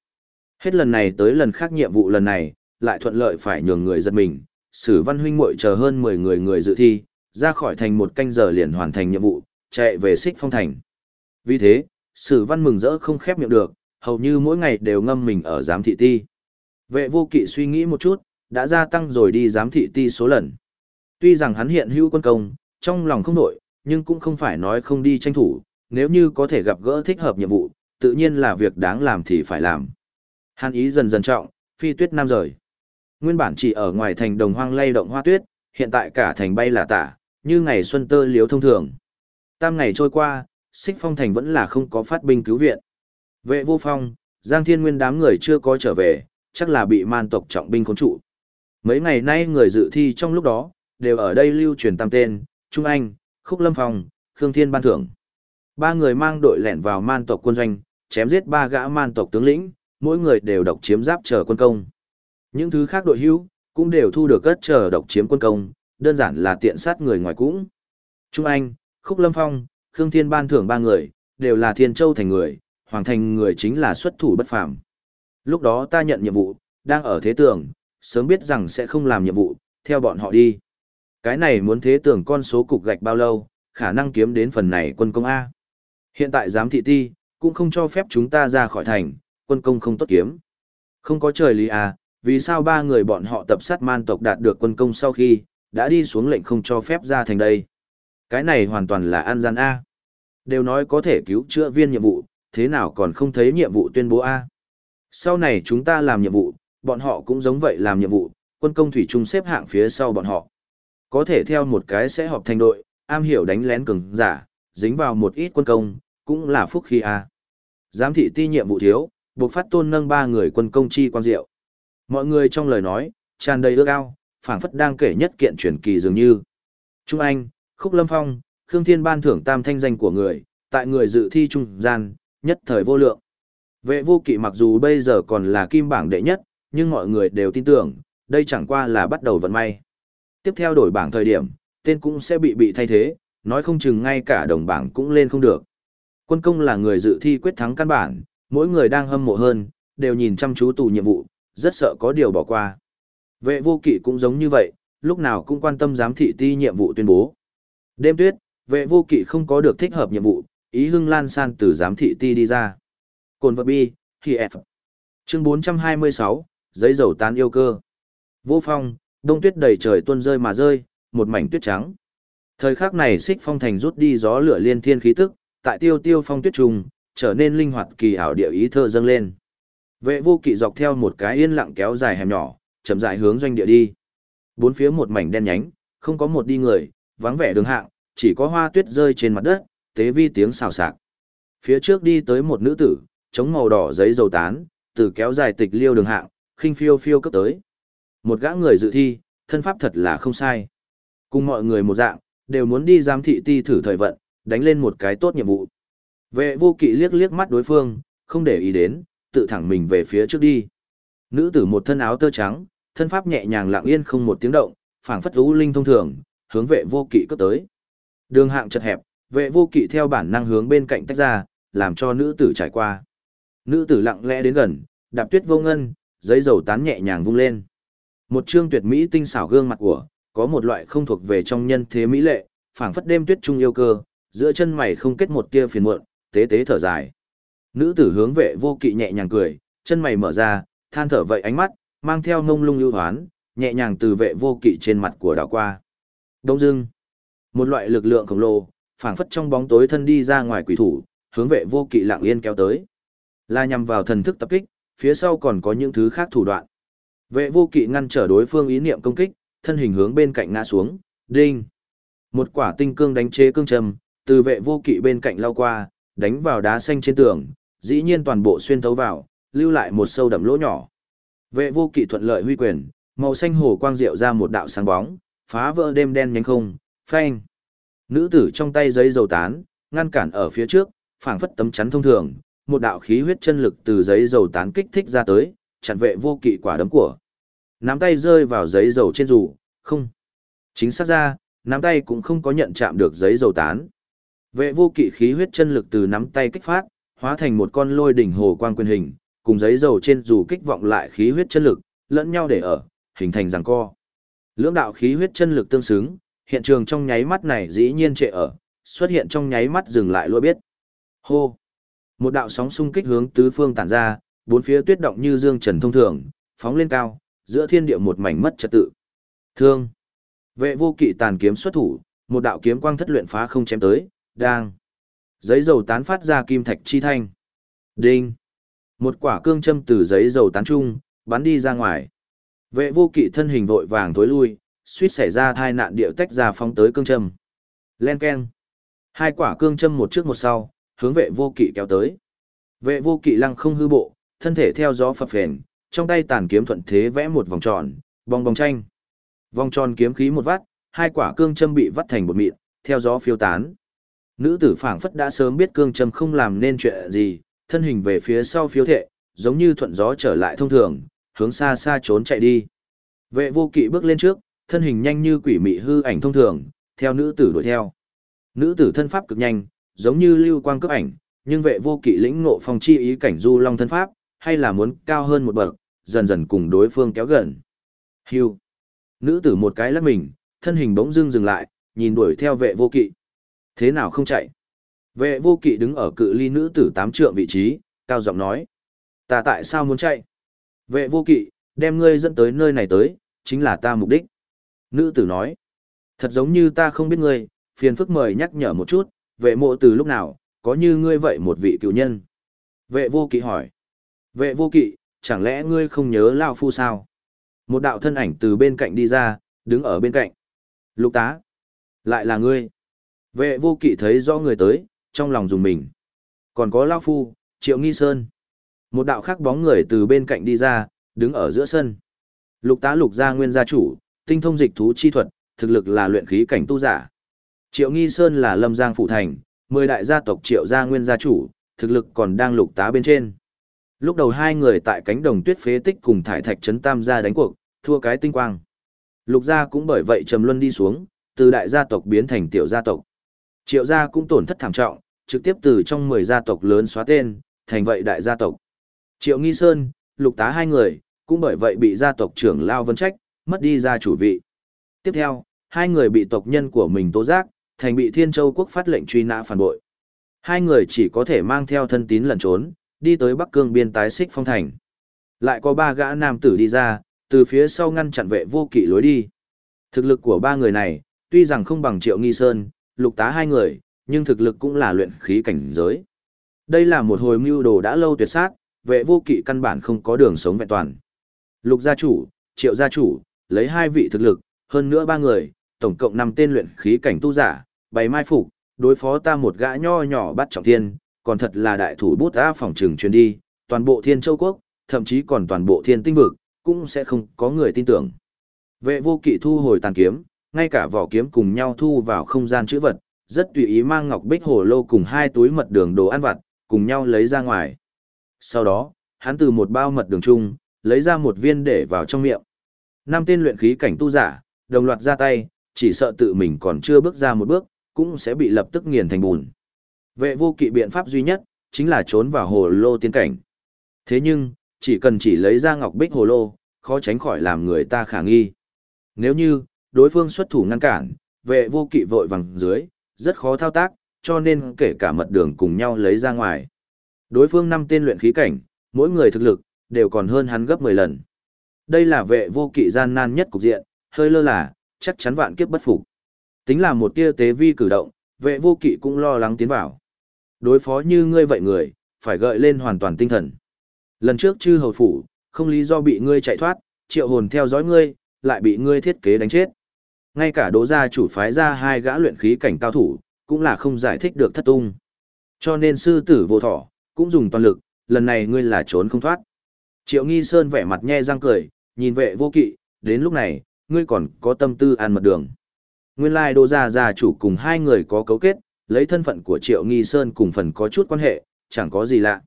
Speaker 1: Hết lần này tới lần khác nhiệm vụ lần này, lại thuận lợi phải nhường người giật mình, sử văn huynh muội chờ hơn 10 người người dự thi, ra khỏi thành một canh giờ liền hoàn thành nhiệm vụ, chạy về xích phong thành. Vì thế, sử văn mừng rỡ không khép miệng được, hầu như mỗi ngày đều ngâm mình ở giám thị ti. Vệ vô kỵ suy nghĩ một chút, đã gia tăng rồi đi giám thị ti số lần. Tuy rằng hắn hiện hữu quân công, trong lòng không nổi, nhưng cũng không phải nói không đi tranh thủ, nếu như có thể gặp gỡ thích hợp nhiệm vụ, tự nhiên là việc đáng làm thì phải làm. Hàn ý dần dần trọng, phi tuyết nam rời. Nguyên bản chỉ ở ngoài thành đồng hoang lay động hoa tuyết, hiện tại cả thành bay là tả, như ngày xuân tơ liếu thông thường. Tam ngày trôi qua, xích phong thành vẫn là không có phát binh cứu viện. Vệ vô phong, Giang Thiên Nguyên đám người chưa có trở về, chắc là bị man tộc trọng binh khốn trụ. Mấy ngày nay người dự thi trong lúc đó, đều ở đây lưu truyền tam tên, Trung Anh, Khúc Lâm Phong, Khương Thiên Ban Thưởng. Ba người mang đội lẻn vào man tộc quân doanh, chém giết ba gã man tộc tướng lĩnh, mỗi người đều độc chiếm giáp chờ quân công. Những thứ khác đội hữu, cũng đều thu được cất chờ độc chiếm quân công, đơn giản là tiện sát người ngoài cũng. Trung Anh, Khúc Lâm Phong, Khương Thiên Ban Thưởng ba người, đều là Thiên Châu thành người, Hoàng thành người chính là xuất thủ bất phàm. Lúc đó ta nhận nhiệm vụ, đang ở thế tường, sớm biết rằng sẽ không làm nhiệm vụ, theo bọn họ đi. Cái này muốn thế tường con số cục gạch bao lâu, khả năng kiếm đến phần này quân công A. Hiện tại giám thị ti, cũng không cho phép chúng ta ra khỏi thành, quân công không tốt kiếm. Không có trời lý A, vì sao ba người bọn họ tập sát man tộc đạt được quân công sau khi, đã đi xuống lệnh không cho phép ra thành đây. Cái này hoàn toàn là an gian A. Đều nói có thể cứu chữa viên nhiệm vụ, thế nào còn không thấy nhiệm vụ tuyên bố A. Sau này chúng ta làm nhiệm vụ, bọn họ cũng giống vậy làm nhiệm vụ, quân công thủy trung xếp hạng phía sau bọn họ. Có thể theo một cái sẽ họp thành đội, am hiểu đánh lén cường giả, dính vào một ít quân công, cũng là phúc khi A. À. Giám thị ti nhiệm vụ thiếu, buộc phát tôn nâng ba người quân công chi quan diệu. Mọi người trong lời nói, tràn đầy ước ao, phảng phất đang kể nhất kiện truyền kỳ dường như. Trung Anh, Khúc Lâm Phong, Khương Thiên ban thưởng tam thanh danh của người, tại người dự thi trung gian, nhất thời vô lượng. Vệ vô kỵ mặc dù bây giờ còn là kim bảng đệ nhất, nhưng mọi người đều tin tưởng, đây chẳng qua là bắt đầu vận may. Tiếp theo đổi bảng thời điểm, tên cũng sẽ bị bị thay thế, nói không chừng ngay cả đồng bảng cũng lên không được. Quân công là người dự thi quyết thắng căn bản, mỗi người đang hâm mộ hơn, đều nhìn chăm chú tù nhiệm vụ, rất sợ có điều bỏ qua. Vệ vô kỵ cũng giống như vậy, lúc nào cũng quan tâm giám thị ti nhiệm vụ tuyên bố. Đêm tuyết, vệ vô kỵ không có được thích hợp nhiệm vụ, ý hưng lan san từ giám thị ti đi ra. Cồn vật bi, khi F. Chương 426, giấy dầu tán yêu cơ. Vô phong, đông tuyết đầy trời tuôn rơi mà rơi, một mảnh tuyết trắng. Thời khắc này xích phong thành rút đi gió lửa liên thiên khí tức, tại tiêu tiêu phong tuyết trùng, trở nên linh hoạt kỳ ảo địa ý thơ dâng lên. Vệ vô kỵ dọc theo một cái yên lặng kéo dài hẻm nhỏ, chậm rãi hướng doanh địa đi. Bốn phía một mảnh đen nhánh, không có một đi người, vắng vẻ đường hạng, chỉ có hoa tuyết rơi trên mặt đất, tế vi tiếng xào xạc. Phía trước đi tới một nữ tử, chống màu đỏ giấy dầu tán, từ kéo dài tịch liêu đường hạng, khinh phiêu phiêu cấp tới. Một gã người dự thi, thân pháp thật là không sai. Cùng mọi người một dạng, đều muốn đi giám thị ti thử thời vận, đánh lên một cái tốt nhiệm vụ. Vệ vô kỵ liếc liếc mắt đối phương, không để ý đến, tự thẳng mình về phía trước đi. Nữ tử một thân áo tơ trắng, thân pháp nhẹ nhàng lặng yên không một tiếng động, phảng phất u linh thông thường, hướng vệ vô kỵ cấp tới. Đường hạng chật hẹp, vệ vô kỵ theo bản năng hướng bên cạnh tách ra, làm cho nữ tử trải qua. Nữ tử lặng lẽ đến gần, đạp tuyết vô ngân, giấy dầu tán nhẹ nhàng vung lên. Một trương tuyệt mỹ tinh xảo gương mặt của, có một loại không thuộc về trong nhân thế mỹ lệ, phảng phất đêm tuyết trung yêu cơ, giữa chân mày không kết một tia phiền muộn, tế tế thở dài. Nữ tử hướng vệ vô kỵ nhẹ nhàng cười, chân mày mở ra, than thở vậy ánh mắt, mang theo ngông lung ưu hoán, nhẹ nhàng từ vệ vô kỵ trên mặt của đảo qua. Đông dưng, một loại lực lượng khổng lồ, phảng phất trong bóng tối thân đi ra ngoài quỷ thủ, hướng vệ vô kỵ lặng yên kéo tới. Là nhằm vào thần thức tập kích, phía sau còn có những thứ khác thủ đoạn. Vệ vô kỵ ngăn trở đối phương ý niệm công kích, thân hình hướng bên cạnh ngã xuống, đinh. Một quả tinh cương đánh chế cương trầm, từ vệ vô kỵ bên cạnh lao qua, đánh vào đá xanh trên tường, dĩ nhiên toàn bộ xuyên thấu vào, lưu lại một sâu đậm lỗ nhỏ. Vệ vô kỵ thuận lợi huy quyền, màu xanh hồ quang diệu ra một đạo sáng bóng, phá vỡ đêm đen nhánh không, phanh. Nữ tử trong tay giấy dầu tán, ngăn cản ở phía trước, phảng phất tấm chắn thông thường, một đạo khí huyết chân lực từ giấy dầu tán kích thích ra tới, chặn vệ vô kỵ quả đấm của. Nắm tay rơi vào giấy dầu trên dù, không. Chính xác ra, nắm tay cũng không có nhận chạm được giấy dầu tán. Vệ vô kỵ khí huyết chân lực từ nắm tay kích phát, hóa thành một con lôi đỉnh hồ quang quyền hình, cùng giấy dầu trên dù kích vọng lại khí huyết chân lực, lẫn nhau để ở, hình thành giằng co. Lưỡng đạo khí huyết chân lực tương xứng, hiện trường trong nháy mắt này dĩ nhiên trệ ở, xuất hiện trong nháy mắt dừng lại lôi biết. Hô! Một đạo sóng xung kích hướng tứ phương tản ra, bốn phía tuyết động như dương trần thông thường, phóng lên cao, giữa thiên địa một mảnh mất trật tự. Thương! Vệ vô kỵ tàn kiếm xuất thủ, một đạo kiếm quang thất luyện phá không chém tới, đang. Giấy dầu tán phát ra kim thạch chi thanh. Đinh. Một quả cương châm từ giấy dầu tán trung, bắn đi ra ngoài. Vệ vô kỵ thân hình vội vàng tối lui, suýt xảy ra thai nạn điệu tách ra phóng tới cương châm. Len keng. Hai quả cương châm một trước một sau, hướng vệ vô kỵ kéo tới. Vệ vô kỵ lăng không hư bộ, thân thể theo gió phập phền, trong tay tàn kiếm thuận thế vẽ một vòng tròn, bong bong tranh. Vòng tròn kiếm khí một vắt, hai quả cương châm bị vắt thành một mịn, theo gió phiêu tán. Nữ tử phảng phất đã sớm biết cương châm không làm nên chuyện gì, thân hình về phía sau phiêu thệ, giống như thuận gió trở lại thông thường, hướng xa xa trốn chạy đi. Vệ vô kỵ bước lên trước, thân hình nhanh như quỷ mị hư ảnh thông thường, theo nữ tử đuổi theo. Nữ tử thân pháp cực nhanh, giống như lưu quang cấp ảnh, nhưng vệ vô kỵ lĩnh ngộ phong chi ý cảnh du long thân pháp, hay là muốn cao hơn một bậc, dần dần cùng đối phương kéo gần. Hưu. Nữ tử một cái lắc mình, thân hình bỗng dưng dừng lại, nhìn đuổi theo vệ vô kỵ. Thế nào không chạy? Vệ vô kỵ đứng ở cự ly nữ tử tám trượng vị trí, cao giọng nói. Ta tại sao muốn chạy? Vệ vô kỵ, đem ngươi dẫn tới nơi này tới, chính là ta mục đích. Nữ tử nói. Thật giống như ta không biết ngươi, phiền phức mời nhắc nhở một chút, vệ mộ từ lúc nào, có như ngươi vậy một vị cựu nhân. Vệ vô kỵ hỏi. Vệ vô kỵ, chẳng lẽ ngươi không nhớ Lao Phu sao? Một đạo thân ảnh từ bên cạnh đi ra, đứng ở bên cạnh. Lục tá. Lại là ngươi. Vệ vô kỵ thấy rõ người tới, trong lòng dùng mình. Còn có Lao Phu, Triệu Nghi Sơn. Một đạo khác bóng người từ bên cạnh đi ra, đứng ở giữa sân. Lục tá lục gia nguyên gia chủ, tinh thông dịch thú chi thuật, thực lực là luyện khí cảnh tu giả. Triệu Nghi Sơn là lâm giang phụ thành, mười đại gia tộc Triệu gia nguyên gia chủ, thực lực còn đang lục tá bên trên. Lúc đầu hai người tại cánh đồng tuyết phế tích cùng thải thạch trấn tam gia đánh cuộc, thua cái tinh quang. Lục gia cũng bởi vậy trầm luân đi xuống, từ đại gia tộc biến thành tiểu gia tộc. Triệu gia cũng tổn thất thảm trọng, trực tiếp từ trong 10 gia tộc lớn xóa tên, thành vậy đại gia tộc. Triệu Nghi Sơn, lục tá hai người, cũng bởi vậy bị gia tộc trưởng Lao Vân Trách, mất đi gia chủ vị. Tiếp theo, hai người bị tộc nhân của mình tố giác, thành bị Thiên Châu quốc phát lệnh truy nã phản bội. Hai người chỉ có thể mang theo thân tín lẩn trốn, đi tới Bắc Cương biên tái xích phong thành. Lại có ba gã nam tử đi ra, từ phía sau ngăn chặn vệ vô kỵ lối đi. Thực lực của ba người này, tuy rằng không bằng Triệu Nghi Sơn, lục tá hai người, nhưng thực lực cũng là luyện khí cảnh giới. Đây là một hồi mưu đồ đã lâu tuyệt sát, vệ vô kỵ căn bản không có đường sống vẹn toàn. Lục gia chủ, triệu gia chủ, lấy hai vị thực lực, hơn nữa ba người, tổng cộng năm tên luyện khí cảnh tu giả, bày mai phục, đối phó ta một gã nho nhỏ bắt trọng thiên, còn thật là đại thủ bút ta phòng trường truyền đi, toàn bộ thiên châu quốc, thậm chí còn toàn bộ thiên tinh vực, cũng sẽ không có người tin tưởng. Vệ vô kỵ thu hồi tàn kiếm, ngay cả vỏ kiếm cùng nhau thu vào không gian chữ vật, rất tùy ý mang ngọc bích hồ lô cùng hai túi mật đường đồ ăn vặt, cùng nhau lấy ra ngoài. Sau đó, hắn từ một bao mật đường chung, lấy ra một viên để vào trong miệng. Năm tên luyện khí cảnh tu giả, đồng loạt ra tay, chỉ sợ tự mình còn chưa bước ra một bước, cũng sẽ bị lập tức nghiền thành bùn. Vệ vô kỵ biện pháp duy nhất, chính là trốn vào hồ lô tiên cảnh. Thế nhưng, chỉ cần chỉ lấy ra ngọc bích hồ lô, khó tránh khỏi làm người ta khả nghi. Nếu như, đối phương xuất thủ ngăn cản, vệ vô kỵ vội vàng dưới, rất khó thao tác, cho nên kể cả mật đường cùng nhau lấy ra ngoài. Đối phương năm tên luyện khí cảnh, mỗi người thực lực, đều còn hơn hắn gấp 10 lần. Đây là vệ vô kỵ gian nan nhất cục diện, hơi lơ là, chắc chắn vạn kiếp bất phục. Tính là một tia tế vi cử động, vệ vô kỵ cũng lo lắng tiến vào. Đối phó như ngươi vậy người, phải gợi lên hoàn toàn tinh thần. Lần trước chư hầu phủ, không lý do bị ngươi chạy thoát, triệu hồn theo dõi ngươi, lại bị ngươi thiết kế đánh chết. Ngay cả đỗ gia chủ phái ra hai gã luyện khí cảnh cao thủ, cũng là không giải thích được thất tung. Cho nên sư tử vô thỏ, cũng dùng toàn lực, lần này ngươi là trốn không thoát. Triệu Nghi Sơn vẻ mặt nhe răng cười, nhìn vệ vô kỵ, đến lúc này, ngươi còn có tâm tư ăn mật đường. Nguyên lai đỗ gia gia chủ cùng hai người có cấu kết, lấy thân phận của Triệu Nghi Sơn cùng phần có chút quan hệ, chẳng có gì lạ.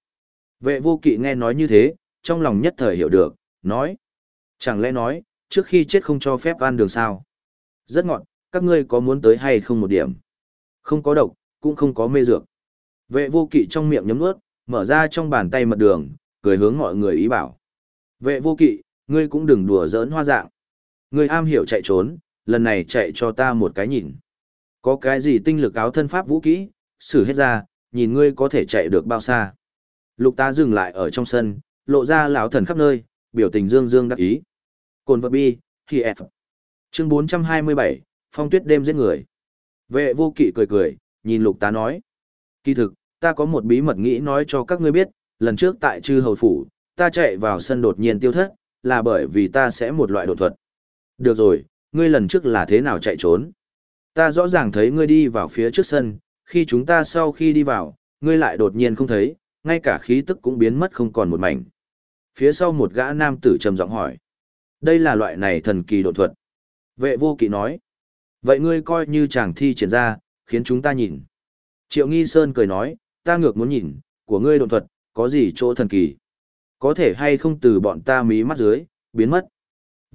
Speaker 1: Vệ vô kỵ nghe nói như thế, trong lòng nhất thời hiểu được, nói. Chẳng lẽ nói, trước khi chết không cho phép ăn đường sao? Rất ngọn, các ngươi có muốn tới hay không một điểm? Không có độc, cũng không có mê dược. Vệ vô kỵ trong miệng nhấm nuốt, mở ra trong bàn tay mật đường, cười hướng mọi người ý bảo. Vệ vô kỵ, ngươi cũng đừng đùa giỡn hoa dạng. Người am hiểu chạy trốn, lần này chạy cho ta một cái nhìn. Có cái gì tinh lực áo thân pháp vũ kỹ, xử hết ra, nhìn ngươi có thể chạy được bao xa. Lục ta dừng lại ở trong sân, lộ ra lão thần khắp nơi, biểu tình dương dương đắc ý. Cồn vật bi, khi F. Chương 427, Phong tuyết đêm giết người. Vệ vô kỵ cười cười, nhìn lục tá nói. Kỳ thực, ta có một bí mật nghĩ nói cho các ngươi biết, lần trước tại chư hầu phủ, ta chạy vào sân đột nhiên tiêu thất, là bởi vì ta sẽ một loại đột thuật. Được rồi, ngươi lần trước là thế nào chạy trốn? Ta rõ ràng thấy ngươi đi vào phía trước sân, khi chúng ta sau khi đi vào, ngươi lại đột nhiên không thấy, ngay cả khí tức cũng biến mất không còn một mảnh. Phía sau một gã nam tử trầm giọng hỏi. Đây là loại này thần kỳ độ thuật. Vệ vô kỵ nói. Vậy ngươi coi như chàng thi triển ra, khiến chúng ta nhìn. Triệu Nghi Sơn cười nói, ta ngược muốn nhìn, của ngươi độ thuật, có gì chỗ thần kỳ. Có thể hay không từ bọn ta mí mắt dưới, biến mất.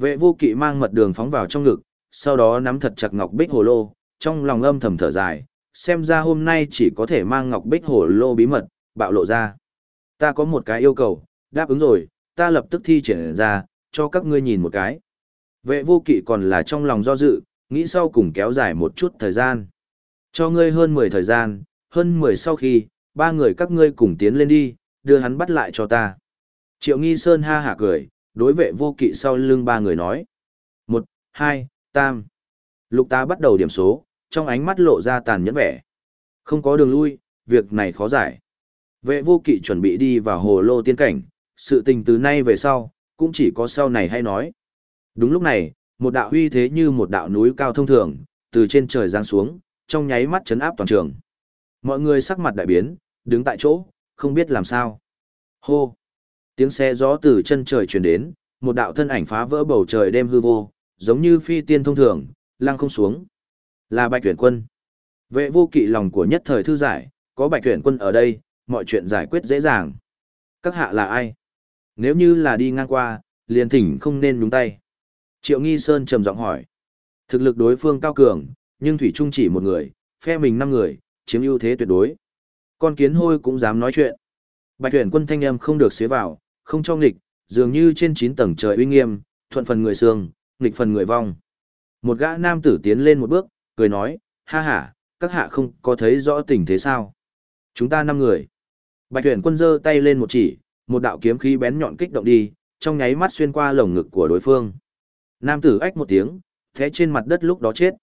Speaker 1: Vệ vô kỵ mang mật đường phóng vào trong ngực, sau đó nắm thật chặt ngọc bích hồ lô, trong lòng âm thầm thở dài, xem ra hôm nay chỉ có thể mang ngọc bích hồ lô bí mật, bạo lộ ra. Ta có một cái yêu cầu, đáp ứng rồi, ta lập tức thi triển ra, cho các ngươi nhìn một cái. Vệ vô kỵ còn là trong lòng do dự, nghĩ sau cùng kéo dài một chút thời gian. Cho ngươi hơn 10 thời gian, hơn 10 sau khi, ba người các ngươi cùng tiến lên đi, đưa hắn bắt lại cho ta. Triệu Nghi Sơn ha hả cười, đối vệ vô kỵ sau lưng ba người nói. Một, hai, tam. Lục ta bắt đầu điểm số, trong ánh mắt lộ ra tàn nhẫn vẻ. Không có đường lui, việc này khó giải. Vệ vô kỵ chuẩn bị đi vào hồ lô tiên cảnh, sự tình từ nay về sau, cũng chỉ có sau này hay nói. Đúng lúc này, một đạo huy thế như một đạo núi cao thông thường, từ trên trời giáng xuống, trong nháy mắt chấn áp toàn trường. Mọi người sắc mặt đại biến, đứng tại chỗ, không biết làm sao. Hô! Tiếng xe gió từ chân trời truyền đến, một đạo thân ảnh phá vỡ bầu trời đêm hư vô, giống như phi tiên thông thường, lăng không xuống. Là bạch tuyển quân. Vệ vô kỵ lòng của nhất thời thư giải, có bạch tuyển quân ở đây, mọi chuyện giải quyết dễ dàng. Các hạ là ai? Nếu như là đi ngang qua, liền thỉnh không nên nhúng tay. Triệu Nghi Sơn trầm giọng hỏi. Thực lực đối phương cao cường, nhưng Thủy Trung chỉ một người, phe mình năm người, chiếm ưu thế tuyệt đối. Con kiến hôi cũng dám nói chuyện. Bạch tuyển quân thanh âm không được xế vào, không cho nghịch, dường như trên 9 tầng trời uy nghiêm, thuận phần người sương, nghịch phần người vong. Một gã nam tử tiến lên một bước, cười nói, ha ha, các hạ không có thấy rõ tình thế sao. Chúng ta năm người. Bạch tuyển quân giơ tay lên một chỉ, một đạo kiếm khí bén nhọn kích động đi, trong nháy mắt xuyên qua lồng ngực của đối phương. Nam tử ách một tiếng, thế trên mặt đất lúc đó chết.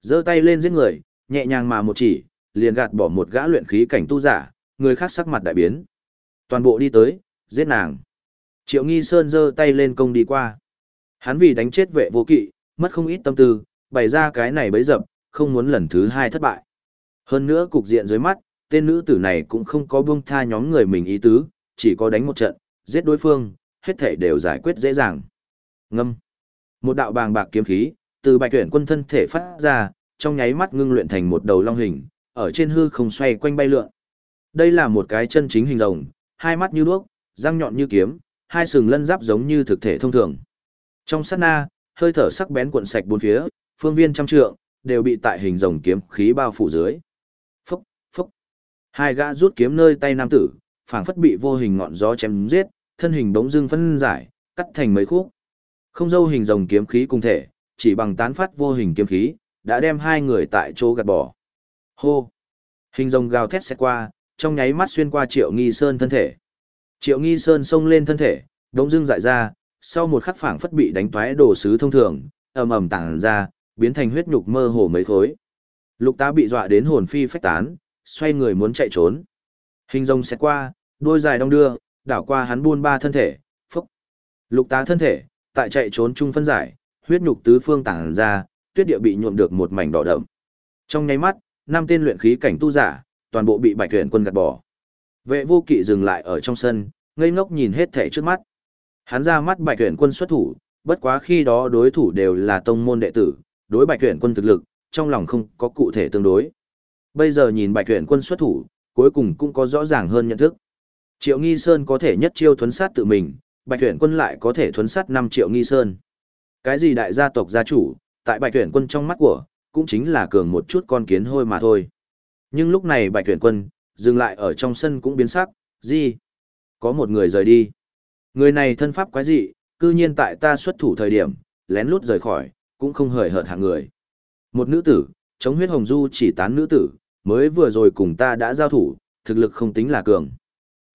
Speaker 1: giơ tay lên giết người, nhẹ nhàng mà một chỉ, liền gạt bỏ một gã luyện khí cảnh tu giả, người khác sắc mặt đại biến. Toàn bộ đi tới, giết nàng. Triệu Nghi Sơn giơ tay lên công đi qua. Hắn vì đánh chết vệ vô kỵ, mất không ít tâm tư, bày ra cái này bấy dập, không muốn lần thứ hai thất bại. Hơn nữa cục diện dưới mắt, tên nữ tử này cũng không có buông tha nhóm người mình ý tứ, chỉ có đánh một trận, giết đối phương, hết thể đều giải quyết dễ dàng. Ngâm. Một đạo bàng bạc kiếm khí, từ bạch tuyển quân thân thể phát ra, trong nháy mắt ngưng luyện thành một đầu long hình, ở trên hư không xoay quanh bay lượn. Đây là một cái chân chính hình rồng, hai mắt như đuốc, răng nhọn như kiếm, hai sừng lân giáp giống như thực thể thông thường. Trong sát na, hơi thở sắc bén cuộn sạch bốn phía, phương viên trăm trượng, đều bị tại hình rồng kiếm khí bao phủ dưới. Phúc, phúc. Hai gã rút kiếm nơi tay nam tử, phảng phất bị vô hình ngọn gió chém giết, thân hình bỗng dưng phân giải, cắt thành mấy khúc. Không dâu hình rồng kiếm khí cùng thể, chỉ bằng tán phát vô hình kiếm khí, đã đem hai người tại chỗ gạt bỏ. Hô! Hình rồng gào thét xét qua, trong nháy mắt xuyên qua Triệu Nghi Sơn thân thể. Triệu Nghi Sơn xông lên thân thể, đống dưng dại ra, sau một khắc phảng phất bị đánh toái đồ sứ thông thường, ầm ầm tản ra, biến thành huyết nhục mơ hồ mấy khối. Lục tá bị dọa đến hồn phi phách tán, xoay người muốn chạy trốn. Hình rồng xét qua, đôi dài đong đưa, đảo qua hắn buôn ba thân thể, phúc. Lục tá thân thể, tại chạy trốn trung phân giải, huyết nhục tứ phương tản ra, tuyết địa bị nhuộm được một mảnh đỏ đậm. Trong nháy mắt, năm tên luyện khí cảnh tu giả, toàn bộ bị Bạch Tuyển quân gạt bỏ. Vệ vô kỵ dừng lại ở trong sân, ngây ngốc nhìn hết thể trước mắt. Hắn ra mắt Bạch Tuyển quân xuất thủ, bất quá khi đó đối thủ đều là tông môn đệ tử, đối Bạch Tuyển quân thực lực, trong lòng không có cụ thể tương đối. Bây giờ nhìn Bạch Tuyển quân xuất thủ, cuối cùng cũng có rõ ràng hơn nhận thức. Triệu Nghi Sơn có thể nhất chiêu thuấn sát tự mình, Bạch Tuyển quân lại có thể thuấn sát 5 Triệu Nghi Sơn. Cái gì đại gia tộc gia chủ, tại Bạch Tuyển quân trong mắt của, cũng chính là cường một chút con kiến hôi mà thôi. Nhưng lúc này Bạch Tuyển quân, dừng lại ở trong sân cũng biến sắc, gì? Có một người rời đi. Người này thân pháp quái dị, cư nhiên tại ta xuất thủ thời điểm, lén lút rời khỏi, cũng không hời hợt hạng người. Một nữ tử, chống huyết hồng du chỉ tán nữ tử, mới vừa rồi cùng ta đã giao thủ, thực lực không tính là cường.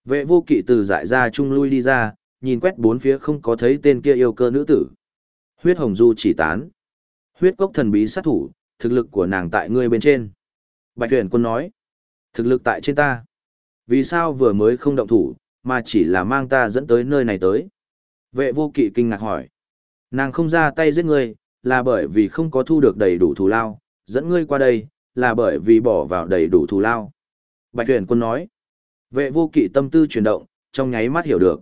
Speaker 1: Vệ vô kỵ từ dại ra trung lui đi ra, nhìn quét bốn phía không có thấy tên kia yêu cơ nữ tử. Huyết hồng du chỉ tán. Huyết cốc thần bí sát thủ, thực lực của nàng tại ngươi bên trên. Bạch tuyển quân nói, thực lực tại trên ta. Vì sao vừa mới không động thủ, mà chỉ là mang ta dẫn tới nơi này tới? Vệ vô kỵ kinh ngạc hỏi. Nàng không ra tay giết ngươi, là bởi vì không có thu được đầy đủ thù lao, dẫn ngươi qua đây, là bởi vì bỏ vào đầy đủ thù lao. Bạch tuyển quân nói. Vệ vô kỵ tâm tư chuyển động, trong nháy mắt hiểu được.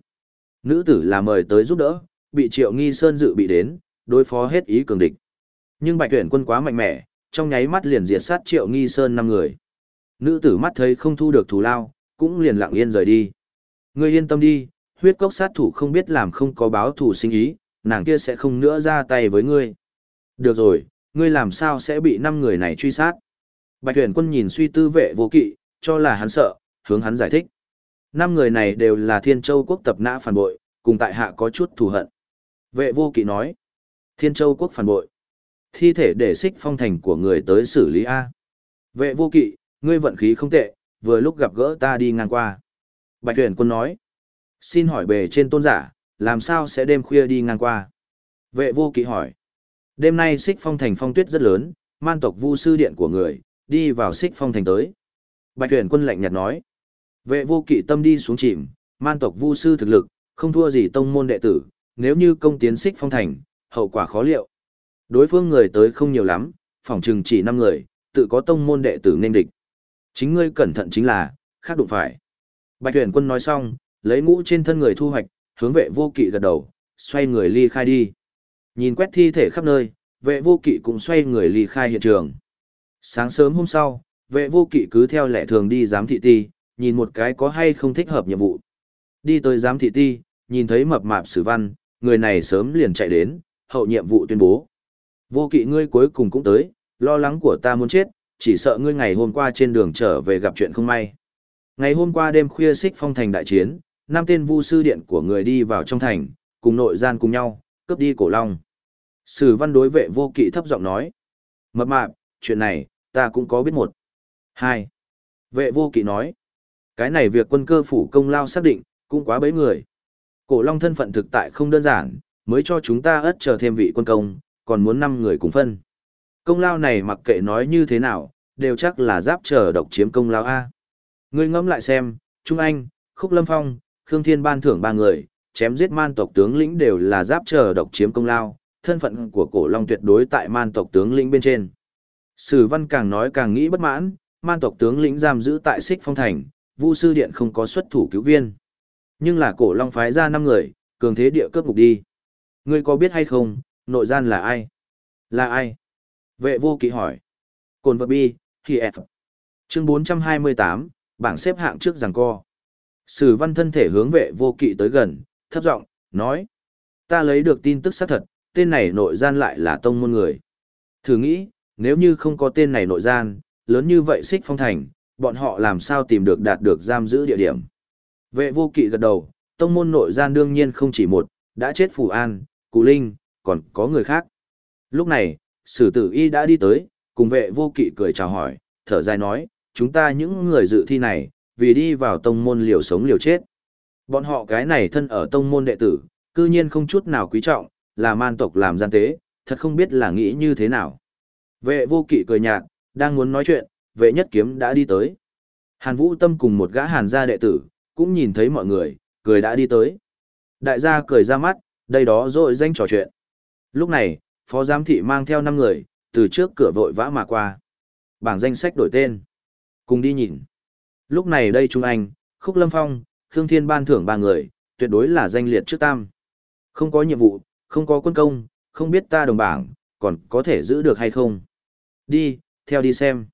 Speaker 1: Nữ tử là mời tới giúp đỡ, bị triệu nghi sơn dự bị đến, đối phó hết ý cường địch. Nhưng bạch tuyển quân quá mạnh mẽ, trong nháy mắt liền diệt sát triệu nghi sơn năm người. Nữ tử mắt thấy không thu được thù lao, cũng liền lặng yên rời đi. Ngươi yên tâm đi, huyết cốc sát thủ không biết làm không có báo thù sinh ý, nàng kia sẽ không nữa ra tay với ngươi. Được rồi, ngươi làm sao sẽ bị năm người này truy sát? Bạch tuyển quân nhìn suy tư vệ vô kỵ, cho là hắn sợ, hướng hắn giải thích. Năm người này đều là thiên châu quốc tập nã phản bội, cùng tại hạ có chút thù hận. Vệ vô kỵ nói, thiên châu quốc phản bội. Thi thể để xích phong thành của người tới xử lý A. Vệ vô kỵ, ngươi vận khí không tệ, vừa lúc gặp gỡ ta đi ngang qua. Bạch tuyển quân nói, xin hỏi bề trên tôn giả, làm sao sẽ đêm khuya đi ngang qua? Vệ vô kỵ hỏi, đêm nay xích phong thành phong tuyết rất lớn, man tộc vu sư điện của người, đi vào xích phong thành tới. Bạch tuyển quân lạnh nhạt nói, vệ vô kỵ tâm đi xuống chìm, man tộc vu sư thực lực, không thua gì tông môn đệ tử, nếu như công tiến xích phong thành, hậu quả khó liệu. Đối phương người tới không nhiều lắm, phòng trừng chỉ 5 người, tự có tông môn đệ tử nên địch. Chính ngươi cẩn thận chính là, khác đụng phải. Bạch tuyển quân nói xong, lấy ngũ trên thân người thu hoạch, hướng vệ vô kỵ gật đầu, xoay người ly khai đi. Nhìn quét thi thể khắp nơi, vệ vô kỵ cũng xoay người ly khai hiện trường. Sáng sớm hôm sau, vệ vô kỵ cứ theo lệ thường đi giám thị ti, nhìn một cái có hay không thích hợp nhiệm vụ. Đi tới giám thị ti, nhìn thấy mập mạp sử văn, người này sớm liền chạy đến, hậu nhiệm vụ tuyên bố. Vô kỵ ngươi cuối cùng cũng tới, lo lắng của ta muốn chết, chỉ sợ ngươi ngày hôm qua trên đường trở về gặp chuyện không may. Ngày hôm qua đêm khuya xích phong thành đại chiến, năm tên vu sư điện của người đi vào trong thành, cùng nội gian cùng nhau, cướp đi cổ long. Sử văn đối vệ vô kỵ thấp giọng nói. Mập mạp, chuyện này, ta cũng có biết một. Hai. Vệ vô kỵ nói. Cái này việc quân cơ phủ công lao xác định, cũng quá bấy người. Cổ long thân phận thực tại không đơn giản, mới cho chúng ta ất chờ thêm vị quân công, còn muốn năm người cùng phân. Công lao này mặc kệ nói như thế nào, đều chắc là giáp chờ độc chiếm công lao A. Ngươi ngẫm lại xem, Trung Anh, Khúc Lâm Phong, Khương Thiên ban thưởng ba người, chém giết man tộc tướng lĩnh đều là giáp chờ độc chiếm công lao, thân phận của cổ long tuyệt đối tại man tộc tướng lĩnh bên trên. Sử văn càng nói càng nghĩ bất mãn, man tộc tướng lĩnh giam giữ tại xích phong thành, vu sư điện không có xuất thủ cứu viên. Nhưng là cổ long phái ra năm người, cường thế địa cướp mục đi. Ngươi có biết hay không, nội gian là ai? Là ai? Vệ vô kỵ hỏi. Cồn vật bi, thì Chương 428, bảng xếp hạng trước giằng co. Sử văn thân thể hướng vệ vô kỵ tới gần, thấp giọng nói. Ta lấy được tin tức xác thật, tên này nội gian lại là tông môn người. Thử nghĩ, nếu như không có tên này nội gian, lớn như vậy xích phong thành, bọn họ làm sao tìm được đạt được giam giữ địa điểm. Vệ vô kỵ gật đầu, tông môn nội gian đương nhiên không chỉ một, đã chết Phù An, Cụ Linh, còn có người khác. Lúc này, sử tử y đã đi tới, cùng vệ vô kỵ cười chào hỏi, thở dài nói, chúng ta những người dự thi này, vì đi vào tông môn liều sống liều chết. Bọn họ cái này thân ở tông môn đệ tử, cư nhiên không chút nào quý trọng, là man tộc làm gian tế, thật không biết là nghĩ như thế nào. Vệ vô kỵ cười nhạt, đang muốn nói chuyện, vệ nhất kiếm đã đi tới. Hàn Vũ Tâm cùng một gã hàn gia đệ tử, cũng nhìn thấy mọi người, cười đã đi tới. Đại gia cười ra mắt, đây đó rồi danh trò chuyện. Lúc này, phó giám thị mang theo 5 người, từ trước cửa vội vã mà qua. Bảng danh sách đổi tên. Cùng đi nhìn. Lúc này đây Trung Anh, Khúc Lâm Phong, Khương Thiên ban thưởng ba người, tuyệt đối là danh liệt trước tam. Không có nhiệm vụ, không có quân công, không biết ta đồng bảng, còn có thể giữ được hay không. Đi, theo đi xem.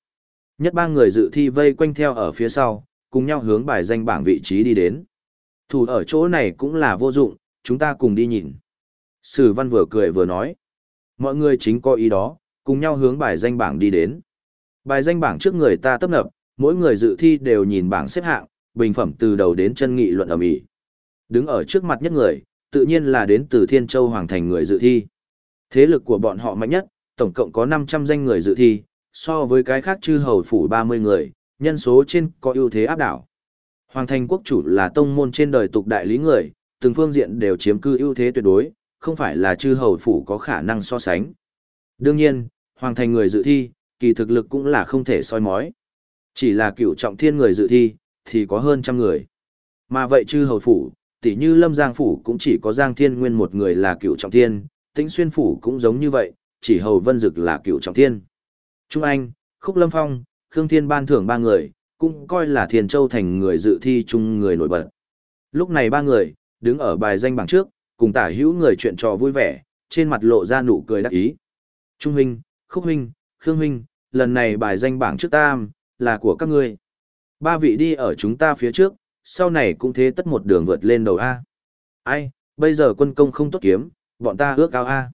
Speaker 1: Nhất ba người dự thi vây quanh theo ở phía sau, cùng nhau hướng bài danh bảng vị trí đi đến. Thủ ở chỗ này cũng là vô dụng, chúng ta cùng đi nhìn. Sử văn vừa cười vừa nói. Mọi người chính có ý đó, cùng nhau hướng bài danh bảng đi đến. Bài danh bảng trước người ta tấp nập, mỗi người dự thi đều nhìn bảng xếp hạng, bình phẩm từ đầu đến chân nghị luận ầm ĩ. Đứng ở trước mặt nhất người, tự nhiên là đến từ Thiên Châu Hoàng Thành người dự thi. Thế lực của bọn họ mạnh nhất, tổng cộng có 500 danh người dự thi, so với cái khác chư hầu phủ 30 người, nhân số trên có ưu thế áp đảo. Hoàng thành quốc chủ là tông môn trên đời tục đại lý người, từng phương diện đều chiếm cư ưu thế tuyệt đối, không phải là chư hầu phủ có khả năng so sánh. Đương nhiên, hoàng thành người dự thi, kỳ thực lực cũng là không thể soi mói. Chỉ là cựu trọng thiên người dự thi, thì có hơn trăm người. Mà vậy chư hầu phủ, tỷ như Lâm Giang phủ cũng chỉ có Giang Thiên Nguyên một người là cựu trọng thiên, Tĩnh Xuyên phủ cũng giống như vậy, chỉ hầu Vân Dực là cựu trọng thiên. Trung Anh, Khúc Lâm Phong, Khương Thiên ban thưởng ba người, cũng coi là Thiền Châu thành người dự thi chung người nổi bật. Lúc này ba người, đứng ở bài danh bảng trước, cùng tả hữu người chuyện trò vui vẻ, trên mặt lộ ra nụ cười đắc ý. Trung huynh, Khúc huynh, Khương huynh, lần này bài danh bảng trước tam, là của các ngươi. Ba vị đi ở chúng ta phía trước, sau này cũng thế tất một đường vượt lên đầu A. Ai, bây giờ quân công không tốt kiếm, bọn ta ước ao A.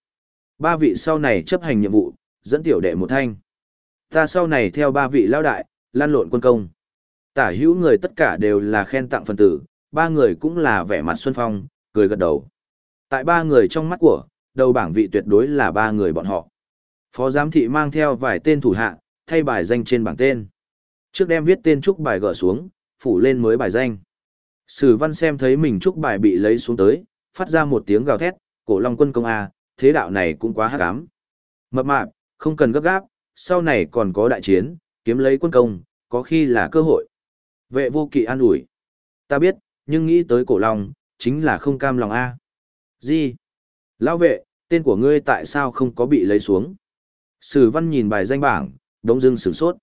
Speaker 1: Ba vị sau này chấp hành nhiệm vụ, dẫn tiểu đệ một thanh. Ta sau này theo ba vị lao đại, lan lộn quân công. Tả hữu người tất cả đều là khen tặng phần tử, ba người cũng là vẻ mặt xuân phong, cười gật đầu. Tại ba người trong mắt của, đầu bảng vị tuyệt đối là ba người bọn họ. Phó giám thị mang theo vài tên thủ hạ, thay bài danh trên bảng tên. Trước đem viết tên trúc bài gỡ xuống, phủ lên mới bài danh. Sử văn xem thấy mình trúc bài bị lấy xuống tới, phát ra một tiếng gào thét, cổ long quân công A, thế đạo này cũng quá hát cám. Mập mạp, không cần gấp gáp, sau này còn có đại chiến, kiếm lấy quân công, có khi là cơ hội. Vệ vô kỵ an ủi. Ta biết, nhưng nghĩ tới cổ long, chính là không cam lòng A. Gì? Lão vệ, tên của ngươi tại sao không có bị lấy xuống? Sử văn nhìn bài danh bảng, đống dưng sửng sốt.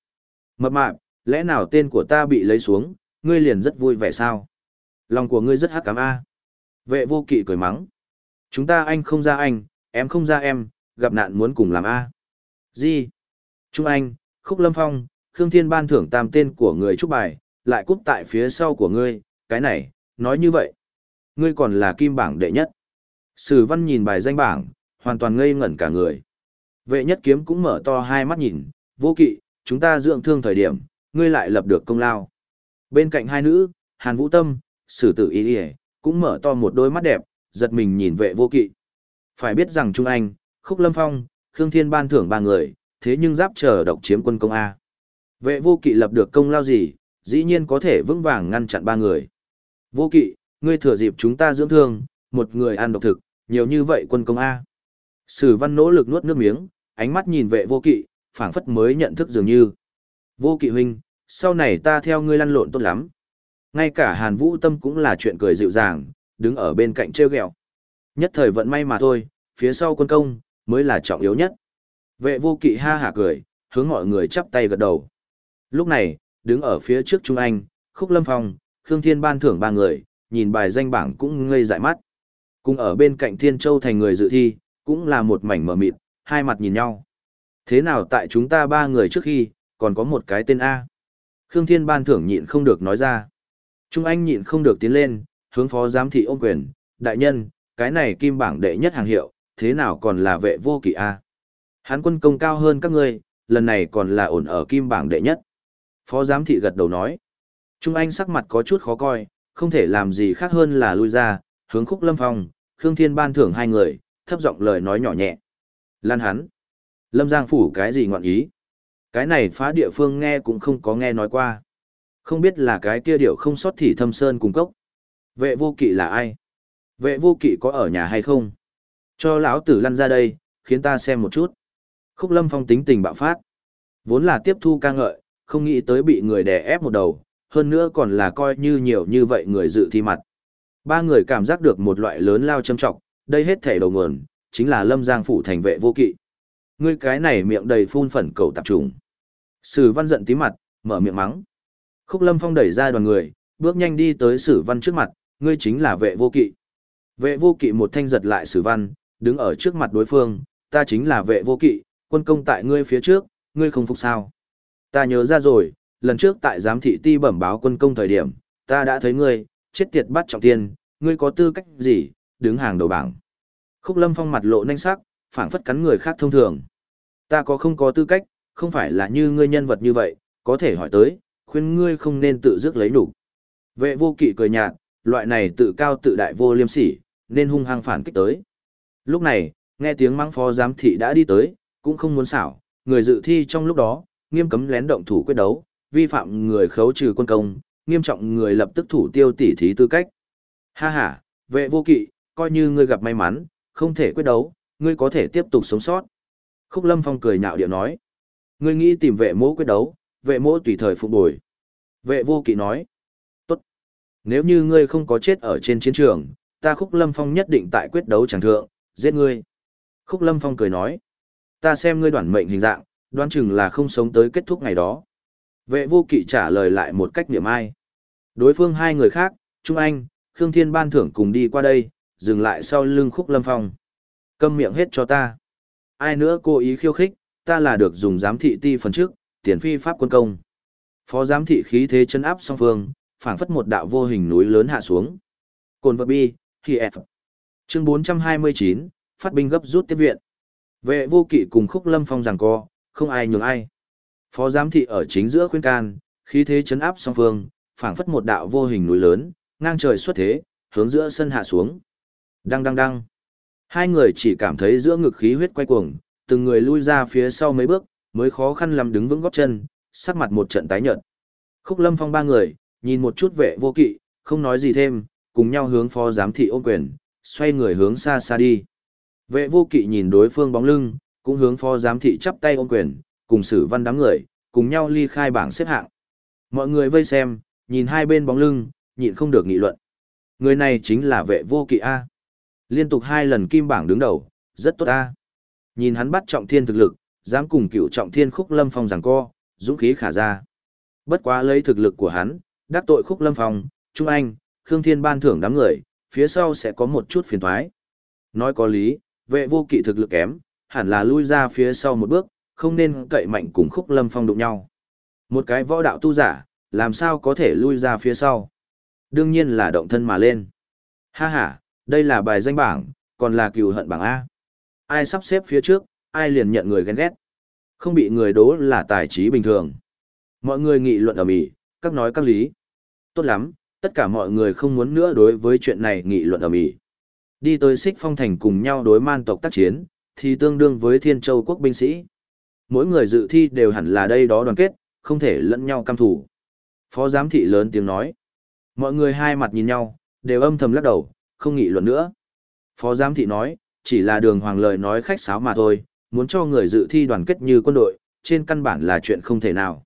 Speaker 1: Mập mạp, lẽ nào tên của ta bị lấy xuống, ngươi liền rất vui vẻ sao? Lòng của ngươi rất hắc cám A. Vệ vô kỵ cười mắng. Chúng ta anh không ra anh, em không ra em, gặp nạn muốn cùng làm A. Gì? Trung Anh, Khúc Lâm Phong, Khương Thiên ban thưởng tam tên của người chúc bài, lại cúp tại phía sau của ngươi, cái này, nói như vậy. Ngươi còn là kim bảng đệ nhất. Sử văn nhìn bài danh bảng, hoàn toàn ngây ngẩn cả người. Vệ nhất kiếm cũng mở to hai mắt nhìn, vô kỵ, chúng ta dưỡng thương thời điểm, ngươi lại lập được công lao. Bên cạnh hai nữ, Hàn Vũ Tâm, Sử Tử Y Y, cũng mở to một đôi mắt đẹp, giật mình nhìn vệ vô kỵ. Phải biết rằng Trung Anh, Khúc Lâm Phong, Khương Thiên ban thưởng ba người, thế nhưng giáp chờ độc chiếm quân công A. Vệ vô kỵ lập được công lao gì, dĩ nhiên có thể vững vàng ngăn chặn ba người. Vô kỵ, ngươi thừa dịp chúng ta dưỡng thương, một người ăn độc thực, nhiều như vậy quân công A. Sử văn nỗ lực nuốt nước miếng, ánh mắt nhìn vệ vô kỵ, phảng phất mới nhận thức dường như. Vô kỵ huynh, sau này ta theo ngươi lăn lộn tốt lắm. Ngay cả Hàn Vũ Tâm cũng là chuyện cười dịu dàng, đứng ở bên cạnh trêu ghẹo. Nhất thời vận may mà thôi, phía sau quân công, mới là trọng yếu nhất. Vệ vô kỵ ha hả cười, hướng mọi người chắp tay gật đầu. Lúc này, đứng ở phía trước Trung Anh, Khúc Lâm Phong, Khương Thiên ban thưởng ba người, nhìn bài danh bảng cũng ngây dại mắt. Cùng ở bên cạnh Thiên Châu thành người dự thi, cũng là một mảnh mờ mịt, hai mặt nhìn nhau. Thế nào tại chúng ta ba người trước khi, còn có một cái tên A. Khương Thiên ban thưởng nhịn không được nói ra. Trung Anh nhịn không được tiến lên, hướng phó giám thị ôm quyền, đại nhân, cái này kim bảng đệ nhất hàng hiệu, thế nào còn là vệ vô kỵ A. Hán quân công cao hơn các ngươi, lần này còn là ổn ở kim bảng đệ nhất. Phó giám thị gật đầu nói. Trung Anh sắc mặt có chút khó coi, không thể làm gì khác hơn là lui ra, hướng khúc lâm phong, Khương Thiên ban thưởng hai người, thấp giọng lời nói nhỏ nhẹ. Lan hắn. Lâm Giang phủ cái gì ngọn ý? Cái này phá địa phương nghe cũng không có nghe nói qua. Không biết là cái kia điệu không sót thì thâm sơn cùng cốc. Vệ vô kỵ là ai? Vệ vô kỵ có ở nhà hay không? Cho lão tử lăn ra đây, khiến ta xem một chút. Khúc lâm phong tính tình bạo phát. Vốn là tiếp thu ca ngợi, không nghĩ tới bị người đè ép một đầu, hơn nữa còn là coi như nhiều như vậy người dự thi mặt. Ba người cảm giác được một loại lớn lao châm trọng, đây hết thể đầu nguồn, chính là lâm giang phủ thành vệ vô kỵ. Ngươi cái này miệng đầy phun phẩn cầu tạp trùng. Sử văn giận tí mặt, mở miệng mắng. Khúc lâm phong đẩy ra đoàn người, bước nhanh đi tới sử văn trước mặt, ngươi chính là vệ vô kỵ. Vệ vô kỵ một thanh giật lại sử văn, đứng ở trước mặt đối phương, ta chính là vệ vô kỵ, quân công tại ngươi phía trước, ngươi không phục sao. Ta nhớ ra rồi, lần trước tại giám thị ti bẩm báo quân công thời điểm, ta đã thấy ngươi, chết tiệt bắt trọng tiên, ngươi có tư cách gì, đứng hàng đầu bảng. Khúc lâm phong mặt lộ nhanh sắc, phảng phất cắn người khác thông thường. Ta có không có tư cách, không phải là như ngươi nhân vật như vậy, có thể hỏi tới, khuyên ngươi không nên tự dứt lấy đủ. Vệ vô kỵ cười nhạt, loại này tự cao tự đại vô liêm sỉ, nên hung hăng phản kích tới. Lúc này, nghe tiếng mắng phó giám thị đã đi tới, cũng không muốn xảo, người dự thi trong lúc đó, nghiêm cấm lén động thủ quyết đấu, vi phạm người khấu trừ quân công, nghiêm trọng người lập tức thủ tiêu tỉ thí tư cách. Ha ha, vệ vô kỵ, coi như ngươi gặp may mắn, không thể quyết đấu, ngươi có thể tiếp tục sống sót. Khúc Lâm Phong cười nhạo điệu nói. Ngươi nghĩ tìm vệ mỗ quyết đấu, vệ mỗ tùy thời phục bồi. Vệ vô kỵ nói. Tốt. Nếu như ngươi không có chết ở trên chiến trường, ta Khúc Lâm Phong nhất định tại quyết đấu chẳng thượng, giết ngươi. Khúc Lâm Phong cười nói. Ta xem ngươi đoản mệnh hình dạng, đoán chừng là không sống tới kết thúc ngày đó. Vệ vô kỵ trả lời lại một cách niệm ai. Đối phương hai người khác, Trung Anh, Khương Thiên ban thưởng cùng đi qua đây, dừng lại sau lưng Khúc Lâm Phong. Câm miệng hết cho ta. Ai nữa cố ý khiêu khích, ta là được dùng giám thị ti phần trước, tiền phi pháp quân công. Phó giám thị khí thế chân áp song phương, phảng phất một đạo vô hình núi lớn hạ xuống. Cồn vật bi, khi F. Chương 429, phát binh gấp rút tiếp viện. Vệ vô kỵ cùng khúc lâm phong giằng co, không ai nhường ai. Phó giám thị ở chính giữa khuyên can, khí thế chấn áp song phương, phảng phất một đạo vô hình núi lớn, ngang trời xuất thế, hướng giữa sân hạ xuống. Đăng đăng đăng. Hai người chỉ cảm thấy giữa ngực khí huyết quay cuồng, từng người lui ra phía sau mấy bước, mới khó khăn làm đứng vững gót chân, sắc mặt một trận tái nhợt. Khúc Lâm Phong ba người, nhìn một chút vệ vô kỵ, không nói gì thêm, cùng nhau hướng phó giám thị ôm quyền, xoay người hướng xa xa đi. Vệ vô kỵ nhìn đối phương bóng lưng, cũng hướng phó giám thị chắp tay ôm quyền, cùng sử văn đám người, cùng nhau ly khai bảng xếp hạng. Mọi người vây xem, nhìn hai bên bóng lưng, nhịn không được nghị luận. Người này chính là vệ vô kỵ A. Liên tục hai lần kim bảng đứng đầu, rất tốt ta Nhìn hắn bắt trọng thiên thực lực, dám cùng cựu trọng thiên khúc lâm phong giằng co, dũng khí khả ra. Bất quá lấy thực lực của hắn, đắc tội khúc lâm phong, Trung Anh, Khương Thiên ban thưởng đám người, phía sau sẽ có một chút phiền thoái. Nói có lý, vệ vô kỵ thực lực kém, hẳn là lui ra phía sau một bước, không nên cậy mạnh cùng khúc lâm phong đụng nhau. Một cái võ đạo tu giả, làm sao có thể lui ra phía sau? Đương nhiên là động thân mà lên. Ha ha, đây là bài danh bảng, còn là cừu hận bảng A. Ai sắp xếp phía trước, ai liền nhận người ghen ghét. Không bị người đố là tài trí bình thường. Mọi người nghị luận ở mỹ, các nói các lý. Tốt lắm, tất cả mọi người không muốn nữa đối với chuyện này nghị luận ở mỹ. Đi tới xích phong thành cùng nhau đối man tộc tác chiến, thì tương đương với thiên châu quốc binh sĩ. Mỗi người dự thi đều hẳn là đây đó đoàn kết, không thể lẫn nhau căm thủ. Phó giám thị lớn tiếng nói. Mọi người hai mặt nhìn nhau, đều âm thầm lắc đầu, không nghị luận nữa. Phó giám thị nói, chỉ là đường hoàng lời nói khách sáo mà thôi, muốn cho người dự thi đoàn kết như quân đội, trên căn bản là chuyện không thể nào.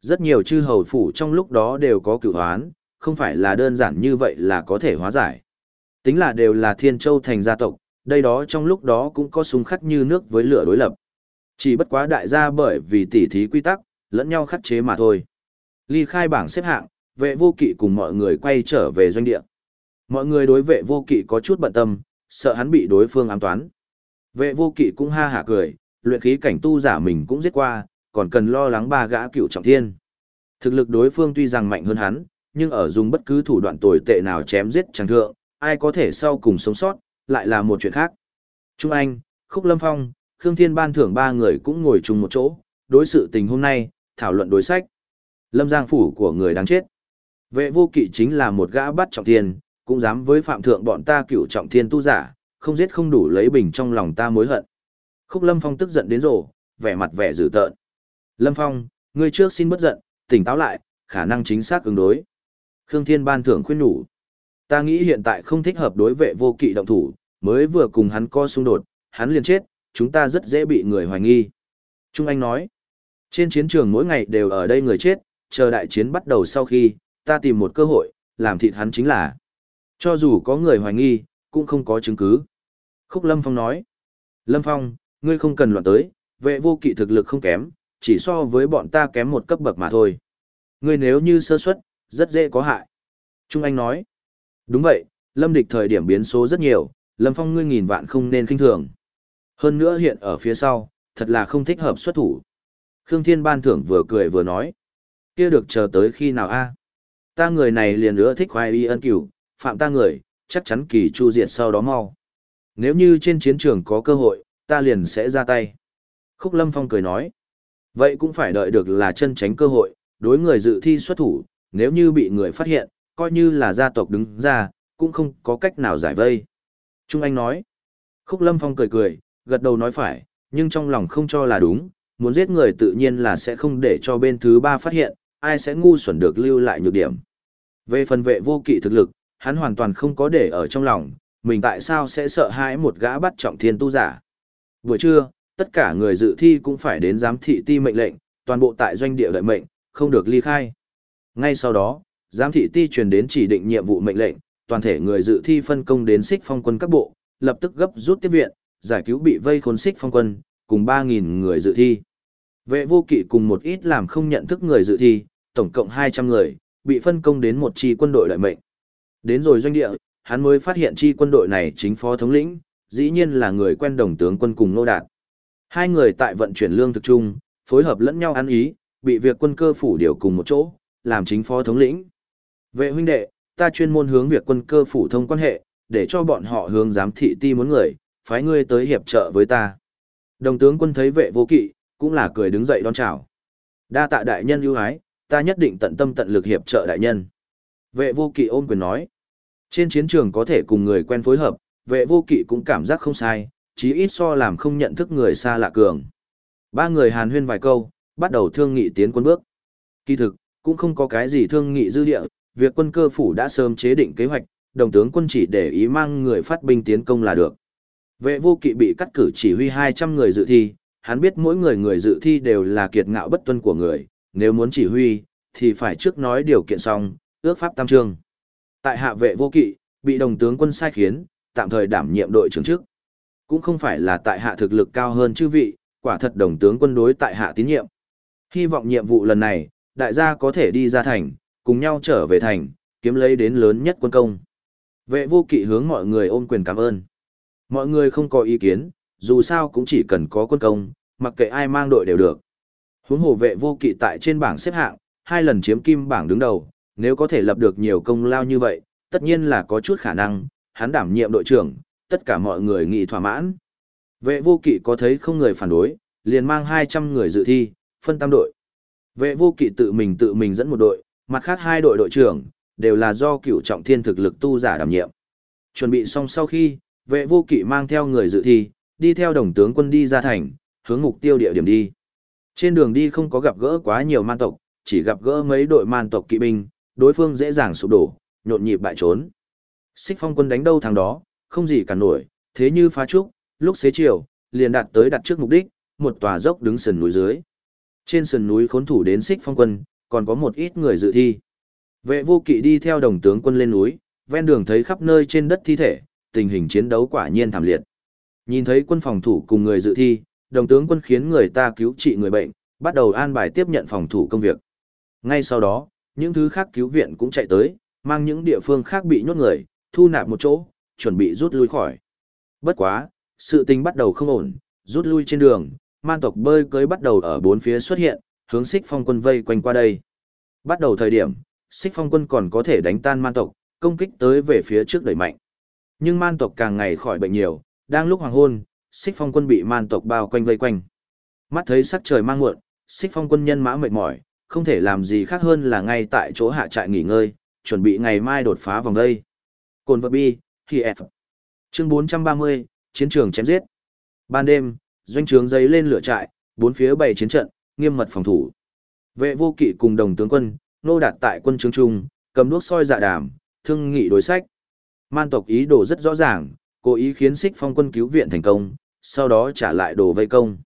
Speaker 1: Rất nhiều chư hầu phủ trong lúc đó đều có cựu hoán, không phải là đơn giản như vậy là có thể hóa giải. Tính là đều là thiên châu thành gia tộc, đây đó trong lúc đó cũng có súng khắc như nước với lửa đối lập. Chỉ bất quá đại gia bởi vì tỉ thí quy tắc, lẫn nhau khắc chế mà thôi. Ly khai bảng xếp hạng, vệ vô kỵ cùng mọi người quay trở về doanh địa. Mọi người đối vệ vô kỵ có chút bận tâm, sợ hắn bị đối phương ám toán. Vệ vô kỵ cũng ha hả cười, luyện khí cảnh tu giả mình cũng giết qua, còn cần lo lắng ba gã cựu trọng thiên. Thực lực đối phương tuy rằng mạnh hơn hắn, nhưng ở dùng bất cứ thủ đoạn tồi tệ nào chém giết chẳng thượng, ai có thể sau cùng sống sót, lại là một chuyện khác. Trung Anh, Khúc Lâm Phong, Khương Thiên ban thưởng ba người cũng ngồi chung một chỗ, đối sự tình hôm nay, thảo luận đối sách. Lâm Giang phủ của người đáng chết. Vệ vô kỵ chính là một gã bắt trọng thiên, cũng dám với phạm thượng bọn ta cựu trọng thiên tu giả, không giết không đủ lấy bình trong lòng ta mối hận. Khúc Lâm Phong tức giận đến rồ vẻ mặt vẻ dữ tợn. Lâm Phong, ngươi trước xin bất giận, tỉnh táo lại, khả năng chính xác ứng đối. Khương Thiên ban thưởng khuyên nhủ. Ta nghĩ hiện tại không thích hợp đối vệ vô kỵ động thủ, mới vừa cùng hắn co xung đột, hắn liền chết, chúng ta rất dễ bị người hoài nghi. Trung Anh nói, trên chiến trường mỗi ngày đều ở đây người chết, chờ đại chiến bắt đầu sau khi, ta tìm một cơ hội, làm thịt hắn chính là. Cho dù có người hoài nghi, cũng không có chứng cứ. Khúc Lâm Phong nói, Lâm Phong, ngươi không cần loạn tới, vệ vô kỵ thực lực không kém, chỉ so với bọn ta kém một cấp bậc mà thôi. Ngươi nếu như sơ suất, rất dễ có hại. Trung Anh nói, đúng vậy, Lâm địch thời điểm biến số rất nhiều, Lâm Phong ngươi nghìn vạn không nên kinh thường. Hơn nữa hiện ở phía sau, thật là không thích hợp xuất thủ. Khương Thiên ban thưởng vừa cười vừa nói, kia được chờ tới khi nào a? Ta người này liền nữa thích khoai y ân cửu, phạm ta người, chắc chắn kỳ chu diệt sau đó mau. Nếu như trên chiến trường có cơ hội, ta liền sẽ ra tay. Khúc Lâm Phong cười nói, vậy cũng phải đợi được là chân tránh cơ hội, đối người dự thi xuất thủ, nếu như bị người phát hiện, coi như là gia tộc đứng ra, cũng không có cách nào giải vây. Trung Anh nói, Khúc Lâm Phong cười cười, gật đầu nói phải, nhưng trong lòng không cho là đúng, muốn giết người tự nhiên là sẽ không để cho bên thứ ba phát hiện, ai sẽ ngu xuẩn được lưu lại nhược điểm. Về phần vệ vô kỵ thực lực, hắn hoàn toàn không có để ở trong lòng, mình tại sao sẽ sợ hãi một gã bắt trọng thiên tu giả. Buổi trưa, tất cả người dự thi cũng phải đến giám thị ti mệnh lệnh, toàn bộ tại doanh địa đợi mệnh, không được ly khai. Ngay sau đó, giám thị ti truyền đến chỉ định nhiệm vụ mệnh lệnh, toàn thể người dự thi phân công đến xích phong quân các bộ, lập tức gấp rút tiếp viện, giải cứu bị vây khốn xích phong quân, cùng 3.000 người dự thi. Vệ vô kỵ cùng một ít làm không nhận thức người dự thi, tổng cộng 200 người, bị phân công đến một chi quân đội lợi mệnh. Đến rồi doanh địa, hắn mới phát hiện chi quân đội này chính phó thống lĩnh, dĩ nhiên là người quen đồng tướng quân cùng Nô Đạt. Hai người tại vận chuyển lương thực chung, phối hợp lẫn nhau ăn ý, bị việc quân cơ phủ điều cùng một chỗ, làm chính phó thống lĩnh. Vệ huynh đệ, ta chuyên môn hướng việc quân cơ phủ thông quan hệ, để cho bọn họ hướng giám thị ti muốn người, phái ngươi tới hiệp trợ với ta. Đồng tướng quân thấy vệ vô kỵ, cũng là cười đứng dậy đón chào. Đa tạ đại nhân ưu ái, ta nhất định tận tâm tận lực hiệp trợ đại nhân. Vệ vô kỵ ôm quyền nói. Trên chiến trường có thể cùng người quen phối hợp, vệ vô kỵ cũng cảm giác không sai, chí ít so làm không nhận thức người xa lạ cường. Ba người hàn huyên vài câu, bắt đầu thương nghị tiến quân bước. Kỳ thực, cũng không có cái gì thương nghị dư địa, việc quân cơ phủ đã sớm chế định kế hoạch, đồng tướng quân chỉ để ý mang người phát binh tiến công là được. Vệ vô kỵ bị cắt cử chỉ huy 200 người dự thi, hắn biết mỗi người người dự thi đều là kiệt ngạo bất tuân của người, nếu muốn chỉ huy, thì phải trước nói điều kiện xong, ước pháp tam trương. Tại hạ vệ vô kỵ, bị đồng tướng quân sai khiến, tạm thời đảm nhiệm đội trưởng trước. Cũng không phải là tại hạ thực lực cao hơn chư vị, quả thật đồng tướng quân đối tại hạ tín nhiệm. Hy vọng nhiệm vụ lần này, đại gia có thể đi ra thành, cùng nhau trở về thành, kiếm lấy đến lớn nhất quân công. Vệ vô kỵ hướng mọi người ôm quyền cảm ơn. Mọi người không có ý kiến, dù sao cũng chỉ cần có quân công, mặc kệ ai mang đội đều được. Huống hồ vệ vô kỵ tại trên bảng xếp hạng, hai lần chiếm kim bảng đứng đầu, nếu có thể lập được nhiều công lao như vậy, tất nhiên là có chút khả năng, hắn đảm nhiệm đội trưởng, tất cả mọi người nghị thỏa mãn. Vệ vô kỵ có thấy không người phản đối, liền mang 200 người dự thi, phân tam đội. Vệ vô kỵ tự mình tự mình dẫn một đội, mặt khác hai đội đội trưởng, đều là do cựu trọng thiên thực lực tu giả đảm nhiệm. Chuẩn bị xong sau khi, vệ vô kỵ mang theo người dự thi, đi theo đồng tướng quân đi ra thành, hướng mục tiêu địa điểm đi. Trên đường đi không có gặp gỡ quá nhiều man tộc, chỉ gặp gỡ mấy đội man tộc kỵ binh, đối phương dễ dàng sụp đổ, nhộn nhịp bại trốn. Xích phong quân đánh đâu thằng đó, không gì cả nổi, thế như phá trúc, lúc xế chiều, liền đạt tới đặt trước mục đích, một tòa dốc đứng sườn núi dưới. Trên sườn núi khốn thủ đến xích phong quân, còn có một ít người dự thi. Vệ vô kỵ đi theo đồng tướng quân lên núi, ven đường thấy khắp nơi trên đất thi thể, tình hình chiến đấu quả nhiên thảm liệt. Nhìn thấy quân phòng thủ cùng người dự thi, đồng tướng quân khiến người ta cứu trị người bệnh, bắt đầu an bài tiếp nhận phòng thủ công việc. Ngay sau đó, những thứ khác cứu viện cũng chạy tới, mang những địa phương khác bị nhốt người, thu nạp một chỗ, chuẩn bị rút lui khỏi. Bất quá, sự tình bắt đầu không ổn, rút lui trên đường, man tộc bơi cưới bắt đầu ở bốn phía xuất hiện, hướng xích phong quân vây quanh qua đây. Bắt đầu thời điểm, xích phong quân còn có thể đánh tan man tộc, công kích tới về phía trước đẩy mạnh. Nhưng man tộc càng ngày khỏi bệnh nhiều, đang lúc hoàng hôn, xích phong quân bị man tộc bao quanh vây quanh. Mắt thấy sắc trời mang muộn, xích phong quân nhân mã mệt mỏi, không thể làm gì khác hơn là ngay tại chỗ hạ trại nghỉ ngơi, chuẩn bị ngày mai đột phá vòng đây. Cồn vật bi, khi F. Chương 430, chiến trường chém giết. Ban đêm, doanh trướng giấy lên lửa trại, bốn phía bày chiến trận, nghiêm mật phòng thủ. Vệ vô kỵ cùng đồng tướng quân, nô đạt tại quân trướng trung, cầm đuốc soi dạ đàm, thương nghị đối sách. Man tộc ý đồ rất rõ ràng, cố ý khiến xích phong quân cứu viện thành công, sau đó trả lại đồ vây công.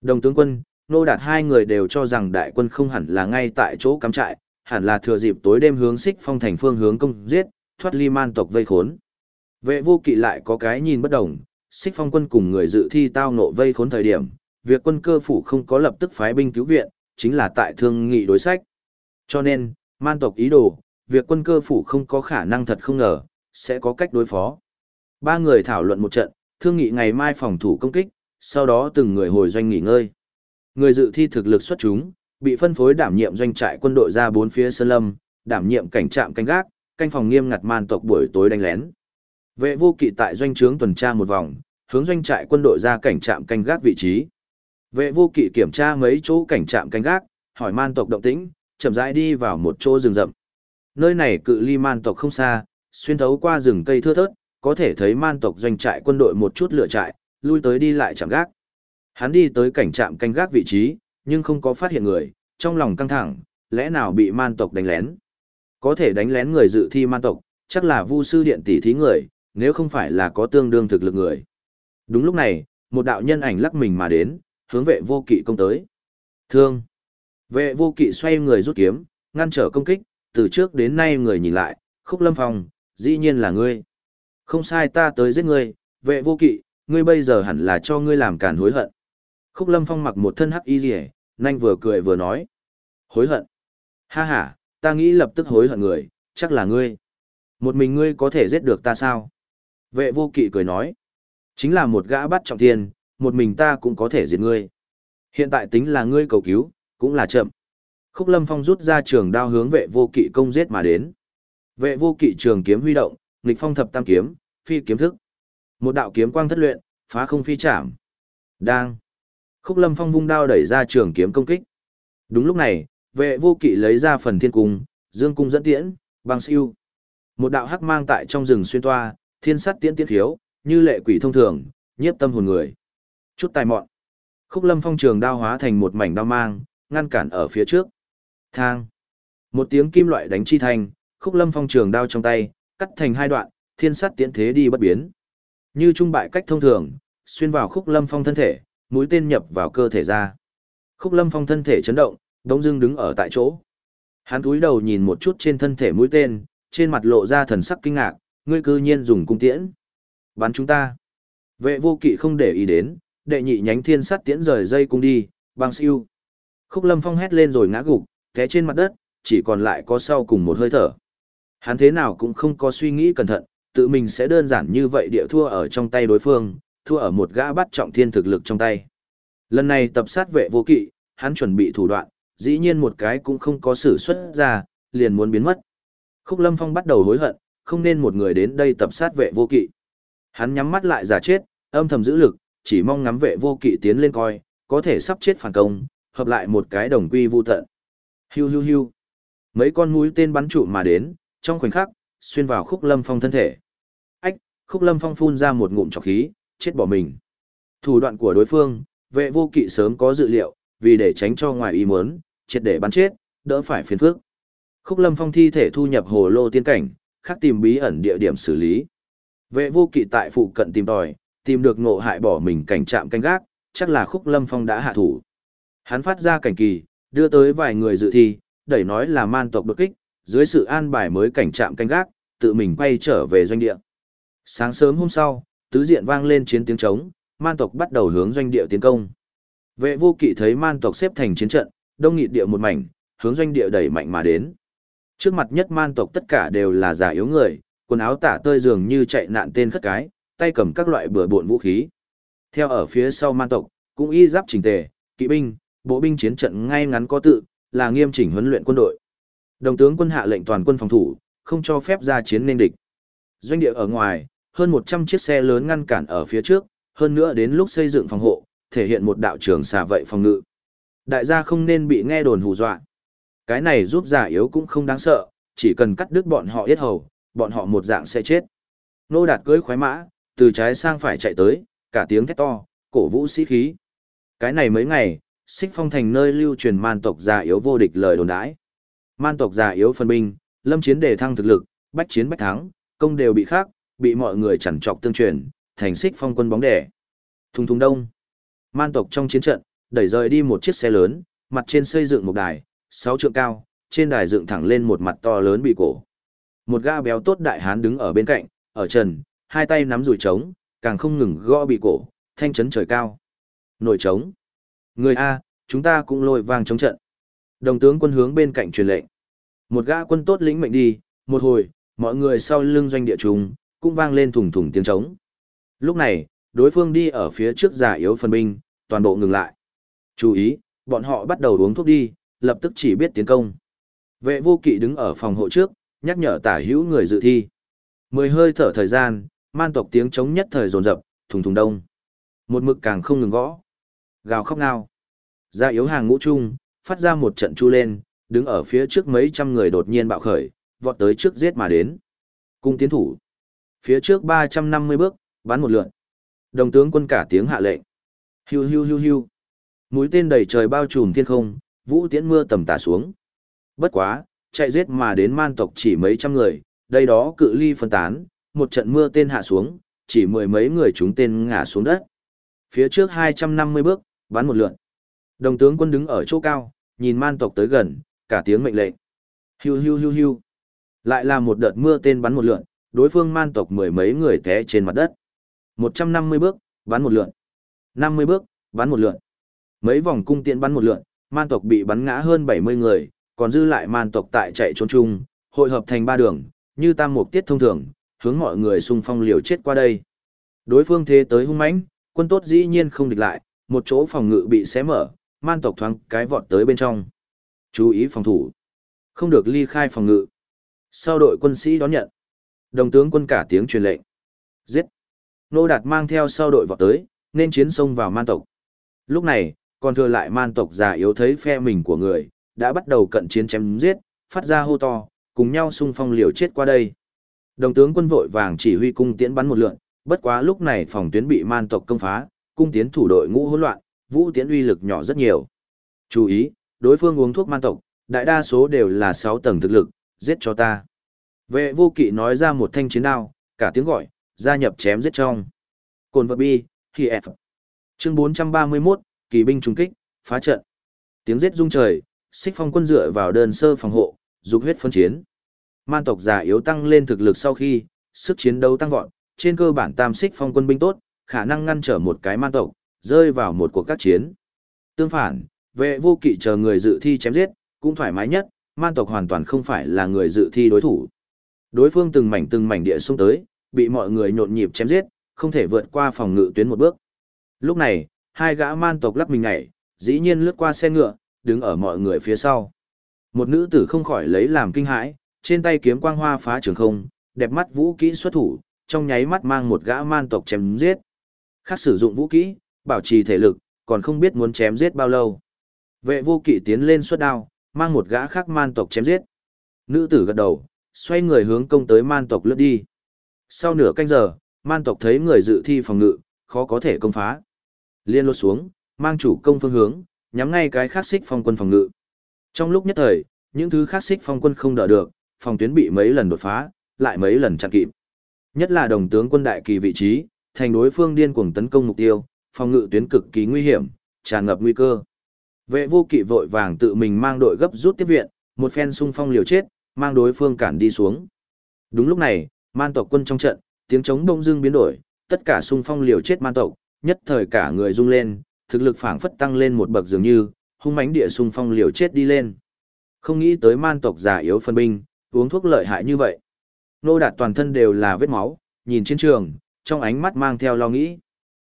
Speaker 1: Đồng tướng quân, nô đạt hai người đều cho rằng đại quân không hẳn là ngay tại chỗ cắm trại, hẳn là thừa dịp tối đêm hướng xích phong thành phương hướng công giết, thoát ly man tộc vây khốn. Vệ vô kỵ lại có cái nhìn bất đồng, xích phong quân cùng người dự thi tao nộ vây khốn thời điểm, việc quân cơ phủ không có lập tức phái binh cứu viện, chính là tại thương nghị đối sách. Cho nên, man tộc ý đồ, việc quân cơ phủ không có khả năng thật không ngờ, sẽ có cách đối phó. Ba người thảo luận một trận, thương nghị ngày mai phòng thủ công kích, sau đó từng người hồi doanh nghỉ ngơi. Người dự thi thực lực xuất chúng, bị phân phối đảm nhiệm doanh trại quân đội ra bốn phía sơn lâm, đảm nhiệm cảnh trạm canh gác, canh phòng nghiêm ngặt man tộc buổi tối đánh lén. Vệ vô kỵ tại doanh trướng tuần tra một vòng, hướng doanh trại quân đội ra cảnh trạm canh gác vị trí. Vệ vô kỵ kiểm tra mấy chỗ cảnh trạm canh gác, hỏi man tộc động tĩnh, chậm rãi đi vào một chỗ rừng rậm. Nơi này cự ly man tộc không xa, xuyên thấu qua rừng cây thưa thớt, có thể thấy man tộc doanh trại quân đội một chút lựa trại, lui tới đi lại chẳng gác. Hắn đi tới cảnh trạm canh gác vị trí, nhưng không có phát hiện người, trong lòng căng thẳng, lẽ nào bị man tộc đánh lén. Có thể đánh lén người dự thi man tộc, chắc là vu sư điện tỷ thí người, nếu không phải là có tương đương thực lực người. Đúng lúc này, một đạo nhân ảnh lắc mình mà đến, hướng vệ vô kỵ công tới. Thương. Vệ vô kỵ xoay người rút kiếm, ngăn trở công kích, từ trước đến nay người nhìn lại, khúc lâm phong, dĩ nhiên là ngươi. Không sai ta tới giết ngươi, vệ vô kỵ, ngươi bây giờ hẳn là cho ngươi làm cản hối hận. Khúc lâm phong mặc một thân hắc y rỉa, nhanh vừa cười vừa nói. Hối hận. Ha ha, ta nghĩ lập tức hối hận người, chắc là ngươi. Một mình ngươi có thể giết được ta sao? Vệ vô kỵ cười nói. Chính là một gã bắt trọng thiên, một mình ta cũng có thể giết ngươi. Hiện tại tính là ngươi cầu cứu, cũng là chậm. Khúc Lâm Phong rút ra trường đao hướng vệ vô kỵ công giết mà đến. Vệ vô kỵ trường kiếm huy động, nghịch phong thập tam kiếm, phi kiếm thức. Một đạo kiếm quang thất luyện, phá không phi chạm. Đang. Khúc Lâm Phong vung đao đẩy ra trường kiếm công kích. Đúng lúc này, vệ vô kỵ lấy ra phần thiên cung, dương cung dẫn tiễn, băng siêu. Một đạo hắc mang tại trong rừng xuyên toa, thiên sắt tiễn tiễn thiếu, như lệ quỷ thông thường, nhiếp tâm hồn người. Chút tài mọn. Khúc Lâm Phong trường đao hóa thành một mảnh đao mang, ngăn cản ở phía trước. Thang. Một tiếng kim loại đánh chi thành, Khúc Lâm Phong trường đao trong tay, cắt thành hai đoạn, thiên sắt tiễn thế đi bất biến. Như trung bại cách thông thường, xuyên vào Khúc Lâm Phong thân thể, mũi tên nhập vào cơ thể ra. Khúc Lâm Phong thân thể chấn động, đống dưng đứng ở tại chỗ. Hắn cúi đầu nhìn một chút trên thân thể mũi tên, trên mặt lộ ra thần sắc kinh ngạc, ngươi cư nhiên dùng cung tiễn. Bắn chúng ta. Vệ vô kỵ không để ý đến, đệ nhị nhánh thiên sắt tiễn rời dây cung đi, băng siêu. Khúc lâm phong hét lên rồi ngã gục, té trên mặt đất, chỉ còn lại có sau cùng một hơi thở. Hắn thế nào cũng không có suy nghĩ cẩn thận, tự mình sẽ đơn giản như vậy địa thua ở trong tay đối phương, thua ở một gã bắt trọng thiên thực lực trong tay. Lần này tập sát vệ vô kỵ, hắn chuẩn bị thủ đoạn, dĩ nhiên một cái cũng không có sử xuất ra, liền muốn biến mất. Khúc Lâm Phong bắt đầu hối hận, không nên một người đến đây tập sát vệ vô kỵ. Hắn nhắm mắt lại giả chết, âm thầm giữ lực, chỉ mong ngắm vệ vô kỵ tiến lên coi, có thể sắp chết phản công, hợp lại một cái đồng quy vu tận. Hiu hiu hiu. Mấy con mũi tên bắn trụ mà đến, trong khoảnh khắc, xuyên vào khúc lâm phong thân thể. Ách, khúc lâm phong phun ra một ngụm trọc khí, chết bỏ mình. Thủ đoạn của đối phương, vệ vô kỵ sớm có dự liệu, vì để tránh cho ngoài ý muốn, triệt để bắn chết, đỡ phải phiền phức. Khúc lâm phong thi thể thu nhập hồ lô tiên cảnh, khắc tìm bí ẩn địa điểm xử lý. Vệ vô kỵ tại phụ cận tìm tòi, tìm được ngộ hại bỏ mình cảnh trạm canh gác, chắc là khúc lâm phong đã hạ thủ. Hắn phát ra cảnh kỳ, đưa tới vài người dự thi, đẩy nói là man tộc đột kích, dưới sự an bài mới cảnh trạm canh gác, tự mình quay trở về doanh địa. Sáng sớm hôm sau, tứ diện vang lên chiến tiếng trống, man tộc bắt đầu hướng doanh địa tiến công. Vệ vô kỵ thấy man tộc xếp thành chiến trận, đông nghịt địa một mảnh, hướng doanh địa đẩy mạnh mà đến. Trước mặt nhất man tộc tất cả đều là giả yếu người, quần áo tả tơi dường như chạy nạn tên khất cái, tay cầm các loại bừa bộn vũ khí. Theo ở phía sau man tộc, cũng y giáp chỉnh tề, kỵ binh, bộ binh chiến trận ngay ngắn có tự, là nghiêm chỉnh huấn luyện quân đội. Đồng tướng quân hạ lệnh toàn quân phòng thủ, không cho phép ra chiến nên địch. Doanh địa ở ngoài, hơn 100 chiếc xe lớn ngăn cản ở phía trước, hơn nữa đến lúc xây dựng phòng hộ, thể hiện một đạo trường xà vậy phòng ngự. Đại gia không nên bị nghe đồn hù dọa. Cái này giúp giả yếu cũng không đáng sợ, chỉ cần cắt đứt bọn họ yết hầu, bọn họ một dạng sẽ chết. Nô đạt cưới khoái mã, từ trái sang phải chạy tới, cả tiếng thét to, cổ vũ sĩ khí. Cái này mấy ngày, xích phong thành nơi lưu truyền man tộc già yếu vô địch lời đồn đãi. Man tộc già yếu phân binh, lâm chiến đề thăng thực lực, bách chiến bách thắng, công đều bị khác, bị mọi người chằn trọc tương truyền, thành xích phong quân bóng đẻ. Thùng thùng đông. Man tộc trong chiến trận, đẩy rời đi một chiếc xe lớn, mặt trên xây dựng một đài, sáu trượng cao, trên đài dựng thẳng lên một mặt to lớn bị cổ. Một gã béo tốt đại hán đứng ở bên cạnh, ở trần, hai tay nắm rủi trống, càng không ngừng gõ bị cổ, thanh chấn trời cao. Nổi trống. Người A, chúng ta cũng lôi vang chống trận. Đồng tướng quân hướng bên cạnh truyền lệnh. Một gã quân tốt lĩnh mệnh đi, một hồi, mọi người sau lưng doanh địa trùng, cũng vang lên thùng thùng tiếng trống. Lúc này, đối phương đi ở phía trước giả yếu phân binh, toàn bộ ngừng lại. Chú ý, bọn họ bắt đầu uống thuốc đi, lập tức chỉ biết tiến công. Vệ vô kỵ đứng ở phòng hộ trước, nhắc nhở tả hữu người dự thi. Mười hơi thở thời gian, man tộc tiếng trống nhất thời dồn dập, thùng thùng đông. Một mực càng không ngừng gõ. Gào khóc ngao. Ra yếu hàng ngũ chung, phát ra một trận chu lên, đứng ở phía trước mấy trăm người đột nhiên bạo khởi, vọt tới trước giết mà đến. Cung tiến thủ. Phía trước 350 bước, bắn một lượt. Đồng tướng quân cả tiếng hạ lệnh. Hiu hiu hiu hiu. Mũi tên đầy trời bao trùm thiên không, vũ tiễn mưa tầm tả xuống. Bất quá, chạy giết mà đến man tộc chỉ mấy trăm người, đây đó cự ly phân tán, một trận mưa tên hạ xuống, chỉ mười mấy người chúng tên ngã xuống đất. phía trước 250 bước, bắn một lượt. Đồng tướng quân đứng ở chỗ cao, nhìn man tộc tới gần, cả tiếng mệnh lệnh. Hiu hiu hiu hiu. Lại là một đợt mưa tên bắn một lượt, đối phương man tộc mười mấy người té trên mặt đất. 150 bước, bắn một lượn. 50 bước, bắn một lượn. Mấy vòng cung tiện bắn một lượn, man tộc bị bắn ngã hơn 70 người, còn dư lại man tộc tại chạy trốn chung, hội hợp thành ba đường, như tam mục tiết thông thường, hướng mọi người xung phong liều chết qua đây. Đối phương thế tới hung mãnh, quân tốt dĩ nhiên không địch lại, một chỗ phòng ngự bị xé mở, man tộc thoáng cái vọt tới bên trong. Chú ý phòng thủ. Không được ly khai phòng ngự. Sau đội quân sĩ đón nhận. Đồng tướng quân cả tiếng truyền lệnh. Giết. Nô Đạt mang theo sau đội vọt tới, nên chiến sông vào man tộc. Lúc này, còn thừa lại man tộc già yếu thấy phe mình của người, đã bắt đầu cận chiến chém giết, phát ra hô to, cùng nhau xung phong liều chết qua đây. Đồng tướng quân vội vàng chỉ huy cung tiễn bắn một lượn, bất quá lúc này phòng tuyến bị man tộc công phá, cung tiến thủ đội ngũ hỗn loạn, vũ tiễn uy lực nhỏ rất nhiều. Chú ý, đối phương uống thuốc man tộc, đại đa số đều là 6 tầng thực lực, giết cho ta. Vệ vô kỵ nói ra một thanh chiến đao, cả tiếng gọi, gia nhập chém giết trong. Cồn vật bi, khi F. Chương 431, kỳ binh trung kích, phá trận. Tiếng giết rung trời, xích phong quân dựa vào đơn sơ phòng hộ, dục huyết phân chiến. Man tộc giả yếu tăng lên thực lực sau khi, sức chiến đấu tăng vọt, trên cơ bản tam xích phong quân binh tốt, khả năng ngăn trở một cái man tộc, rơi vào một cuộc các chiến. Tương phản, vệ vô kỵ chờ người dự thi chém giết, cũng thoải mái nhất, man tộc hoàn toàn không phải là người dự thi đối thủ. Đối phương từng mảnh từng mảnh địa xung tới, bị mọi người nhộn nhịp chém giết, không thể vượt qua phòng ngự tuyến một bước. Lúc này, hai gã man tộc lắp mình nhảy, dĩ nhiên lướt qua xe ngựa, đứng ở mọi người phía sau. Một nữ tử không khỏi lấy làm kinh hãi, trên tay kiếm quang hoa phá trường không, đẹp mắt vũ kỹ xuất thủ, trong nháy mắt mang một gã man tộc chém giết. Khác sử dụng vũ kỹ, bảo trì thể lực, còn không biết muốn chém giết bao lâu. Vệ vô kỵ tiến lên xuất đao, mang một gã khác man tộc chém giết. Nữ tử gật đầu, xoay người hướng công tới man tộc lướt đi. Sau nửa canh giờ, man tộc thấy người dự thi phòng ngự, khó có thể công phá. Liên lột xuống, mang chủ công phương hướng, nhắm ngay cái khác xích phong quân phòng ngự. Trong lúc nhất thời, những thứ khác xích phong quân không đỡ được, phòng tuyến bị mấy lần đột phá, lại mấy lần chặn kịp. Nhất là đồng tướng quân đại kỳ vị trí, thành đối phương điên cuồng tấn công mục tiêu, phòng ngự tuyến cực kỳ nguy hiểm, tràn ngập nguy cơ. Vệ vô kỵ vội vàng tự mình mang đội gấp rút tiếp viện, một phen xung phong liều chết, mang đối phương cản đi xuống. Đúng lúc này, man tộc quân trong trận, tiếng chống bông dưng biến đổi, tất cả xung phong liều chết man tộc, nhất thời cả người rung lên, thực lực phảng phất tăng lên một bậc dường như, hung mãnh địa xung phong liều chết đi lên. Không nghĩ tới man tộc già yếu phân binh, uống thuốc lợi hại như vậy. Nô đạt toàn thân đều là vết máu, nhìn chiến trường, trong ánh mắt mang theo lo nghĩ.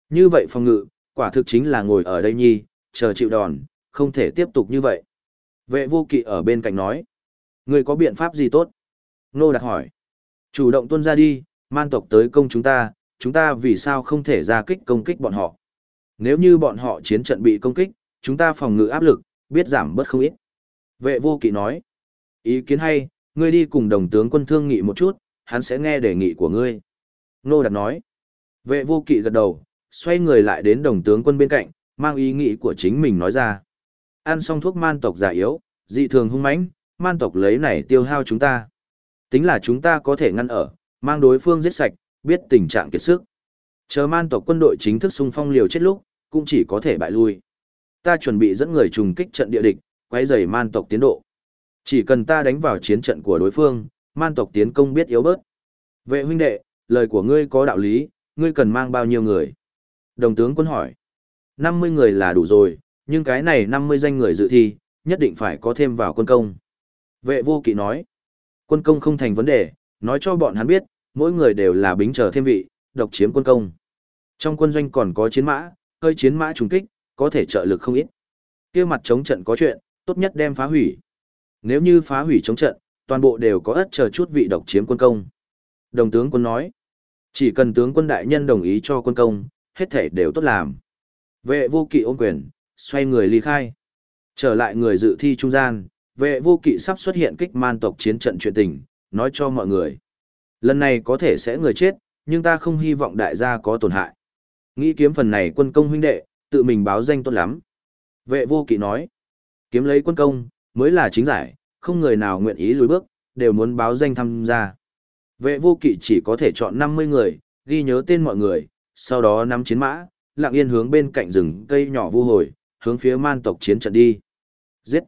Speaker 1: Như vậy phòng ngự, quả thực chính là ngồi ở đây nhi, chờ chịu đòn, không thể tiếp tục như vậy. Vệ vô kỵ ở bên cạnh nói. Ngươi có biện pháp gì tốt? Nô đạt hỏi. Chủ động tuân ra đi, man tộc tới công chúng ta, chúng ta vì sao không thể ra kích công kích bọn họ? Nếu như bọn họ chiến trận bị công kích, chúng ta phòng ngự áp lực, biết giảm bớt không ít. Vệ vô kỵ nói. Ý kiến hay, ngươi đi cùng đồng tướng quân thương nghị một chút, hắn sẽ nghe đề nghị của ngươi. Nô Đạt nói. Vệ vô kỵ gật đầu, xoay người lại đến đồng tướng quân bên cạnh, mang ý nghĩ của chính mình nói ra. Ăn xong thuốc man tộc giả yếu, dị thường hung mãnh, man tộc lấy này tiêu hao chúng ta. Tính là chúng ta có thể ngăn ở, mang đối phương giết sạch, biết tình trạng kiệt sức. Chờ man tộc quân đội chính thức xung phong liều chết lúc, cũng chỉ có thể bại lui. Ta chuẩn bị dẫn người trùng kích trận địa địch, quấy rầy man tộc tiến độ. Chỉ cần ta đánh vào chiến trận của đối phương, man tộc tiến công biết yếu bớt. Vệ huynh đệ, lời của ngươi có đạo lý, ngươi cần mang bao nhiêu người? Đồng tướng quân hỏi. 50 người là đủ rồi, nhưng cái này 50 danh người dự thi, nhất định phải có thêm vào quân công. Vệ vô kỵ nói. Quân công không thành vấn đề, nói cho bọn hắn biết, mỗi người đều là bính chờ thêm vị, độc chiếm quân công. Trong quân doanh còn có chiến mã, hơi chiến mã trùng kích, có thể trợ lực không ít. kia mặt chống trận có chuyện, tốt nhất đem phá hủy. Nếu như phá hủy chống trận, toàn bộ đều có ất chờ chút vị độc chiếm quân công. Đồng tướng quân nói, chỉ cần tướng quân đại nhân đồng ý cho quân công, hết thể đều tốt làm. Vệ vô kỵ ôm quyền, xoay người ly khai. Trở lại người dự thi trung gian, vệ vô kỵ sắp xuất hiện kích man tộc chiến trận chuyện tình, nói cho mọi người. Lần này có thể sẽ người chết, nhưng ta không hy vọng đại gia có tổn hại. Nghĩ kiếm phần này quân công huynh đệ, tự mình báo danh tốt lắm. Vệ vô kỵ nói, kiếm lấy quân công, mới là chính giải, không người nào nguyện ý lùi bước, đều muốn báo danh tham gia. Vệ vô kỵ chỉ có thể chọn 50 người, ghi nhớ tên mọi người, sau đó nắm chiến mã, lặng yên hướng bên cạnh rừng cây nhỏ vu hồi, hướng phía man tộc chiến trận đi. Giết!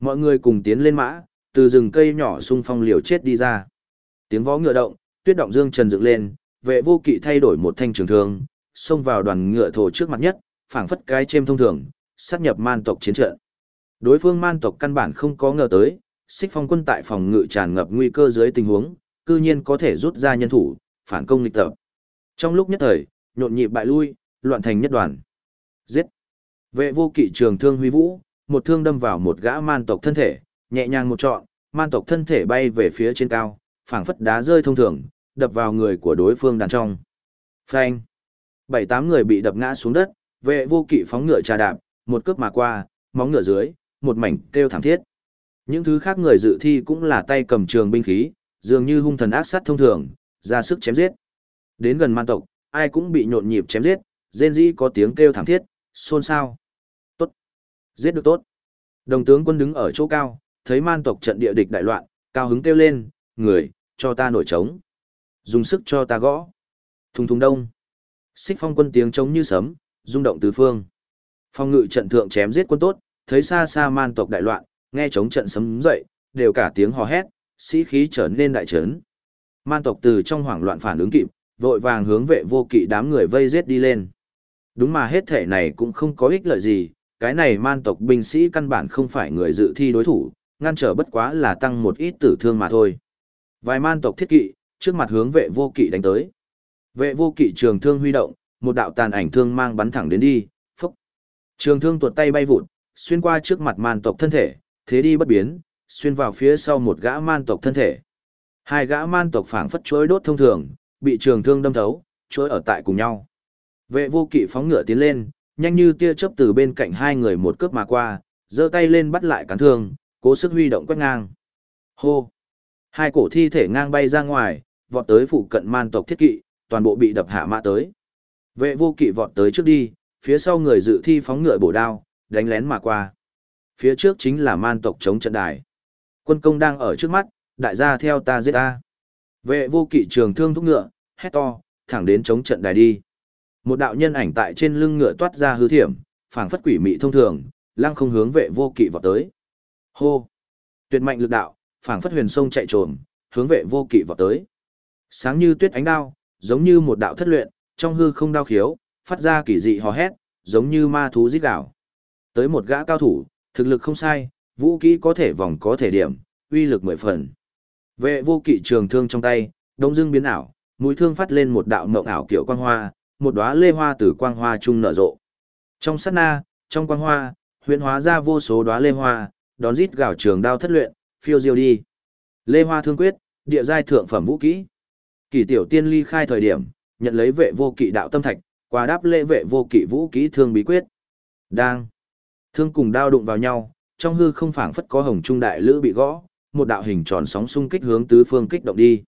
Speaker 1: Mọi người cùng tiến lên mã, từ rừng cây nhỏ xung phong liều chết đi ra. Tiếng vó ngựa động, tuyết động dương trần dựng lên, vệ vô kỵ thay đổi một thanh trường thương, xông vào đoàn ngựa thổ trước mặt nhất, phảng phất cái chêm thông thường, sát nhập man tộc chiến trận. Đối phương man tộc căn bản không có ngờ tới, xích phong quân tại phòng ngự tràn ngập nguy cơ dưới tình huống, cư nhiên có thể rút ra nhân thủ, phản công nghịch tập. Trong lúc nhất thời, nhộn nhịp bại lui, loạn thành nhất đoàn. Giết! Vệ vô kỵ trường thương huy vũ, một thương đâm vào một gã man tộc thân thể, nhẹ nhàng một trọn, man tộc thân thể bay về phía trên cao, phảng phất đá rơi thông thường, đập vào người của đối phương đàn trong. Phanh! Bảy tám người bị đập ngã xuống đất, vệ vô kỵ phóng ngựa trà đạp, một cước mà qua, móng ngựa dưới, một mảnh kêu thảm thiết. Những thứ khác người dự thi cũng là tay cầm trường binh khí, dường như hung thần ác sát thông thường, ra sức chém giết. Đến gần man tộc, ai cũng bị nhộn nhịp chém giết, rên rỉ có tiếng kêu thảm thiết, xôn xao. Giết được tốt. Đồng tướng quân đứng ở chỗ cao, thấy man tộc trận địa địch đại loạn, cao hứng kêu lên, người, cho ta nổi trống. Dùng sức cho ta gõ. Thùng thùng đông. Xích phong quân tiếng trống như sấm, rung động tứ phương. Phong ngự trận thượng chém giết quân tốt, thấy xa xa man tộc đại loạn, nghe trống trận sấm dậy, đều cả tiếng hò hét, sĩ khí trở nên đại trấn. Man tộc từ trong hoảng loạn phản ứng kịp, vội vàng hướng vệ vô kỵ đám người vây giết đi lên. Đúng mà hết thể này cũng không có ích lợi gì, cái này man tộc binh sĩ căn bản không phải người dự thi đối thủ, ngăn trở bất quá là tăng một ít tử thương mà thôi. Vài man tộc thiết kỵ, trước mặt hướng vệ vô kỵ đánh tới. Vệ vô kỵ trường thương huy động, một đạo tàn ảnh thương mang bắn thẳng đến đi, phốc. Trường thương tuột tay bay vụt, xuyên qua trước mặt man tộc thân thể, thế đi bất biến, xuyên vào phía sau một gã man tộc thân thể. Hai gã man tộc phảng phất chuối đốt thông thường, bị trường thương đâm thấu, chuối ở tại cùng nhau. Vệ vô kỵ phóng ngựa tiến lên, nhanh như tia chớp từ bên cạnh hai người một cướp mà qua, giơ tay lên bắt lại cán thương, cố sức huy động quét ngang. Hô! Hai cổ thi thể ngang bay ra ngoài, vọt tới phụ cận man tộc thiết kỵ, toàn bộ bị đập hạ mã tới. Vệ vô kỵ vọt tới trước đi, phía sau người dự thi phóng ngựa bổ đao, đánh lén mà qua. Phía trước chính là man tộc chống trận đài. Quân công đang ở trước mắt, đại gia theo ta giết ta. Vệ vô kỵ trường thương thúc ngựa, hét to, thẳng đến chống trận đài đi. Một đạo nhân ảnh tại trên lưng ngựa toát ra hư thiểm, phảng phất quỷ mị thông thường, lăng không hướng vệ vô kỵ vọt tới. Hô! Tuyệt mạnh lực đạo, phảng phất huyền sông chạy trồm, hướng vệ vô kỵ vọt tới. Sáng như tuyết ánh đao, giống như một đạo thất luyện, trong hư không đao khiếu, phát ra kỳ dị hò hét, giống như ma thú giết đảo. Tới một gã cao thủ, thực lực không sai, vũ kỹ có thể vòng có thể điểm, uy lực mười phần. Vệ vô kỵ trường thương trong tay, đông dương biến ảo, mũi thương phát lên một đạo mộng ảo kiểu quang hoa, một đóa lê hoa từ quang hoa trung nở rộ. Trong sát na, trong quang hoa, huyễn hóa ra vô số đóa lê hoa, đón rít gào trường đao thất luyện, phiêu diêu đi. Lê hoa thương quyết, địa giai thượng phẩm vũ kỹ. Kỳ tiểu tiên ly khai thời điểm, nhận lấy vệ vô kỵ đạo tâm thạch, qua đáp lễ vệ vô kỵ vũ kỹ thương bí quyết. Đang. Thương cùng đao đụng vào nhau, trong hư không phảng phất có hồng trung đại lữ bị gõ, một đạo hình tròn sóng xung kích hướng tứ phương kích động đi.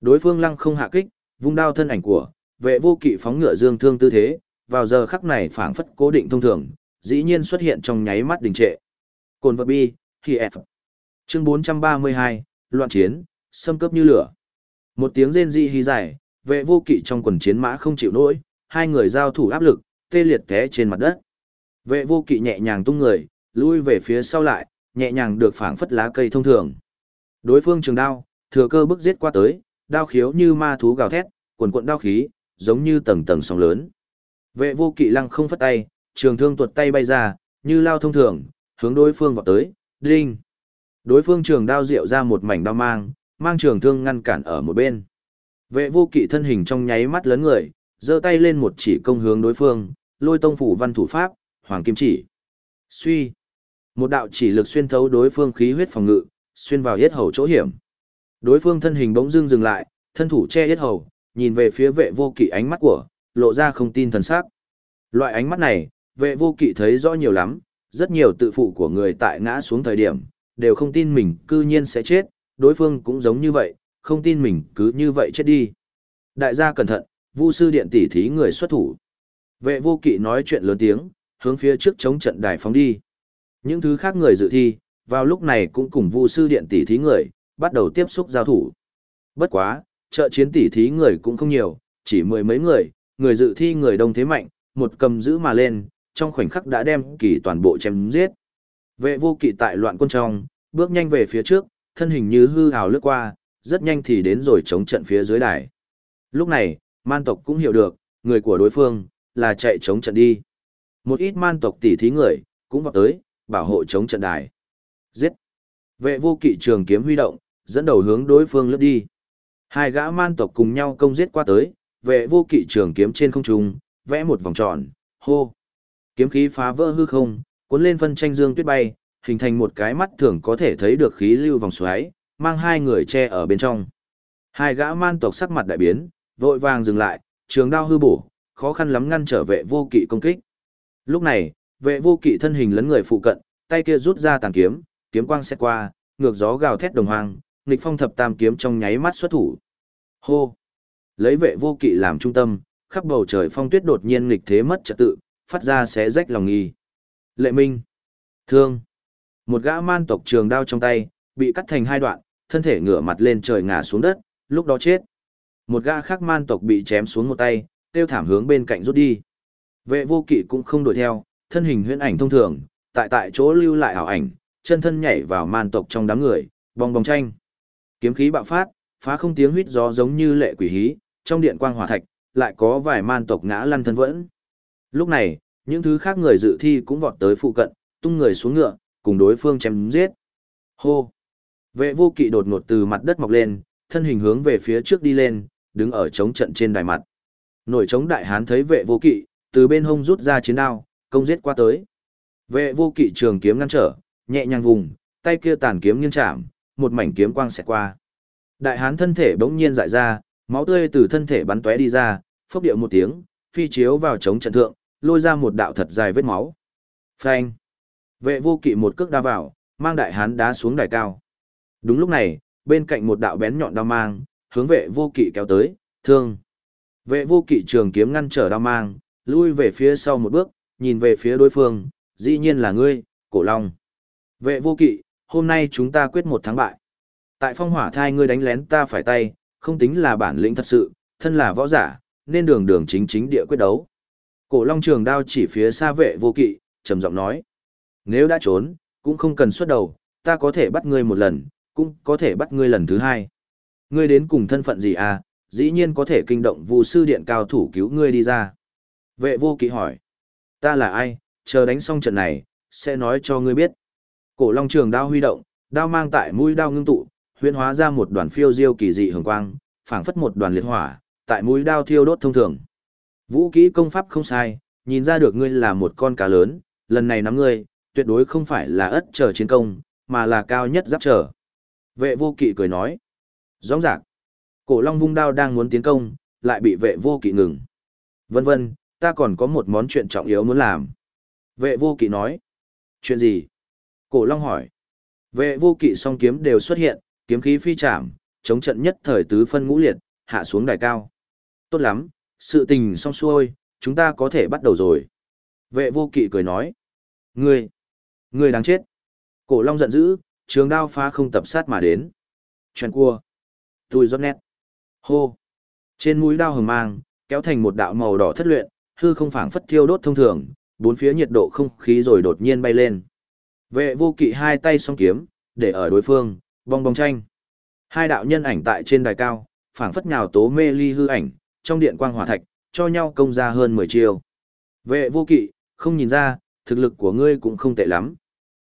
Speaker 1: Đối phương lăng không hạ kích, vung đao thân ảnh của, vệ vô kỵ phóng ngựa dương thương tư thế, vào giờ khắc này phảng phất cố định thông thường, dĩ nhiên xuất hiện trong nháy mắt đình trệ. Cồn vật bi, khi F. Chương 432, loạn chiến, xâm cấp như lửa. Một tiếng rên dị hí dài, vệ vô kỵ trong quần chiến mã không chịu nổi, hai người giao thủ áp lực, tê liệt té trên mặt đất. Vệ vô kỵ nhẹ nhàng tung người, lui về phía sau lại, nhẹ nhàng được phảng phất lá cây thông thường. Đối phương trường đao, thừa cơ bức giết qua tới, đao khiếu như ma thú gào thét, quần cuộn đao khí, giống như tầng tầng sóng lớn. Vệ vô kỵ lăng không phất tay, trường thương tuột tay bay ra, như lao thông thường, hướng đối phương vào tới, đinh. Đối phương trường đao diệu ra một mảnh đao mang, mang trường thương ngăn cản ở một bên. Vệ vô kỵ thân hình trong nháy mắt lớn người, giơ tay lên một chỉ công hướng đối phương, lôi tông phủ văn thủ pháp, hoàng kim chỉ. Suy. Một đạo chỉ lực xuyên thấu đối phương khí huyết phòng ngự, xuyên vào yết hầu chỗ hiểm. Đối phương thân hình bỗng dưng dừng lại, thân thủ che yết hầu, nhìn về phía vệ vô kỵ ánh mắt của, lộ ra không tin thần sắc. Loại ánh mắt này, vệ vô kỵ thấy rõ nhiều lắm, rất nhiều tự phụ của người tại ngã xuống thời điểm, đều không tin mình cư nhiên sẽ chết, đối phương cũng giống như vậy, không tin mình cứ như vậy chết đi. Đại gia cẩn thận, vu sư điện tỷ thí người xuất thủ. Vệ vô kỵ nói chuyện lớn tiếng, hướng phía trước chống trận đài phóng đi. Những thứ khác người dự thi, vào lúc này cũng cùng vu sư điện tỷ thí người, bắt đầu tiếp xúc giao thủ. Bất quá, trợ chiến tỷ thí người cũng không nhiều, chỉ mười mấy người, người dự thi người đông thế mạnh, một cầm giữ mà lên, trong khoảnh khắc đã đem kỳ toàn bộ chém giết. Vệ vô kỵ tại loạn quân trong, bước nhanh về phía trước, thân hình như hư hào lướt qua, rất nhanh thì đến rồi chống trận phía dưới đài. Lúc này, man tộc cũng hiểu được, người của đối phương, là chạy chống trận đi. Một ít man tộc tỉ thí người, cũng vào tới, bảo hộ chống trận đài. Giết! Vệ vô kỵ trường kiếm huy động, dẫn đầu hướng đối phương lướt đi. Hai gã man tộc cùng nhau công giết qua tới, vệ vô kỵ trường kiếm trên không trung, vẽ một vòng tròn, hô. Kiếm khí phá vỡ hư không, cuốn lên phân tranh dương tuyết bay, hình thành một cái mắt thường có thể thấy được khí lưu vòng xoáy, mang hai người che ở bên trong. Hai gã man tộc sắc mặt đại biến, vội vàng dừng lại, trường đao hư bổ, khó khăn lắm ngăn trở vệ vô kỵ công kích. Lúc này, vệ vô kỵ thân hình lấn người phụ cận, tay kia rút ra tàn kiếm, kiếm quang xét qua, ngược gió gào thét đồng hoang, nghịch phong thập tam kiếm trong nháy mắt xuất thủ. Hô! Lấy vệ vô kỵ làm trung tâm, khắp bầu trời phong tuyết đột nhiên nghịch thế mất trật tự, phát ra xé rách lòng nghi. Lệ Minh! Thương! Một gã man tộc trường đao trong tay, bị cắt thành hai đoạn, thân thể ngửa mặt lên trời ngã xuống đất, lúc đó chết. Một gã khác man tộc bị chém xuống một tay, tiêu thảm hướng bên cạnh rút đi. Vệ vô kỵ cũng không đuổi theo, thân hình huyễn ảnh thông thường, tại tại chỗ lưu lại ảo ảnh, chân thân nhảy vào man tộc trong đám người, bong bong tranh. Kiếm khí bạo phát, phá không tiếng huýt gió giống như lệ quỷ hí, trong điện quang hỏa thạch, lại có vài man tộc ngã lăn thân vẫn. Lúc này, những thứ khác người dự thi cũng vọt tới phụ cận, tung người xuống ngựa, cùng đối phương chém giết. Hô! Vệ vô kỵ đột ngột từ mặt đất mọc lên, thân hình hướng về phía trước đi lên, đứng ở chống trận trên đài mặt. Nổi chống đại hán thấy vệ vô kỵ, từ bên hông rút ra chiến đao, công giết qua tới. Vệ vô kỵ trường kiếm ngăn trở, nhẹ nhàng vùng, tay kia tàn kiếm nghiêng chạm, một mảnh kiếm quang xẹt qua. Đại hán thân thể bỗng nhiên dại ra, máu tươi từ thân thể bắn tóe đi ra, phốc điệu một tiếng, phi chiếu vào chống trận thượng, lôi ra một đạo thật dài vết máu. Phanh! Vệ vô kỵ một cước đá vào, mang đại hán đá xuống đài cao. Đúng lúc này, bên cạnh một đạo bén nhọn đao mang, hướng vệ vô kỵ kéo tới, thương. Vệ vô kỵ trường kiếm ngăn trở đao mang, lui về phía sau một bước, nhìn về phía đối phương, dĩ nhiên là ngươi, cổ long. Vệ vô kỵ, hôm nay chúng ta quyết một thắng bại. Tại phong hỏa thai ngươi đánh lén ta phải tay, không tính là bản lĩnh thật sự, thân là võ giả, nên đường đường chính chính địa quyết đấu. Cổ long trường đao chỉ phía xa vệ vô kỵ, trầm giọng nói. Nếu đã trốn, cũng không cần xuất đầu, ta có thể bắt ngươi một lần, cũng có thể bắt ngươi lần thứ hai. Ngươi đến cùng thân phận gì à, dĩ nhiên có thể kinh động vụ sư điện cao thủ cứu ngươi đi ra. Vệ vô kỵ hỏi. Ta là ai, chờ đánh xong trận này, sẽ nói cho ngươi biết. Cổ long trường đao huy động, đao mang tại mũi đao ngưng tụ, huyễn hóa ra một đoàn phiêu diêu kỳ dị hường quang, phảng phất một đoàn liệt hỏa, tại mũi đao thiêu đốt thông thường. Vũ kỹ công pháp không sai, nhìn ra được ngươi là một con cá lớn, lần này nắm ngươi, tuyệt đối không phải là ất trở chiến công, mà là cao nhất giáp trở. Vệ vô kỵ cười nói. Rõ ràng, cổ long vung đao đang muốn tiến công, lại bị vệ vô kỵ ngừng. Vân vân, ta còn có một món chuyện trọng yếu muốn làm. Vệ vô kỵ nói. Chuyện gì? Cổ long hỏi. Vệ vô kỵ song kiếm đều xuất hiện, kiếm khí phi chạm, chống trận nhất thời tứ phân ngũ liệt, hạ xuống đài cao. Tốt lắm, sự tình xong xuôi, chúng ta có thể bắt đầu rồi. Vệ vô kỵ cười nói. Ngươi, ngươi đáng chết. Cổ long giận dữ, trường đao phá không tập sát mà đến. Chuyện cua. Tùi giót nét. Hô. Trên mũi đao hừng mang, kéo thành một đạo màu đỏ thất luyện, hư không phảng phất thiêu đốt thông thường, bốn phía nhiệt độ không khí rồi đột nhiên bay lên. Vệ vô kỵ hai tay song kiếm, để ở đối phương, vòng bóng tranh. Hai đạo nhân ảnh tại trên đài cao, phảng phất nhào tố mê ly hư ảnh, trong điện quang hỏa thạch, cho nhau công ra hơn 10 chiêu. Vệ vô kỵ, không nhìn ra, thực lực của ngươi cũng không tệ lắm.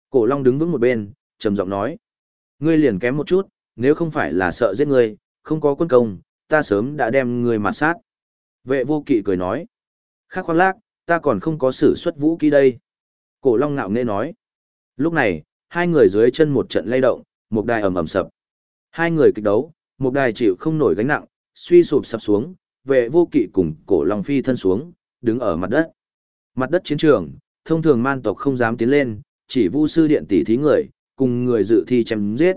Speaker 1: Cổ Long đứng vững một bên, trầm giọng nói. Ngươi liền kém một chút, nếu không phải là sợ giết ngươi, không có quân công, ta sớm đã đem ngươi mặt sát. Vệ vô kỵ cười nói. Khác khoan lác, ta còn không có sử xuất vũ kỹ đây. Cổ Long ngạo nghễ nói. Lúc này, hai người dưới chân một trận lay động, một đài ầm ầm sập. Hai người kịch đấu, một đài chịu không nổi gánh nặng, suy sụp sập xuống, vệ vô kỵ cùng cổ Long phi thân xuống, đứng ở mặt đất. Mặt đất chiến trường, thông thường man tộc không dám tiến lên, chỉ vu sư điện tỷ thí người, cùng người dự thi chém giết.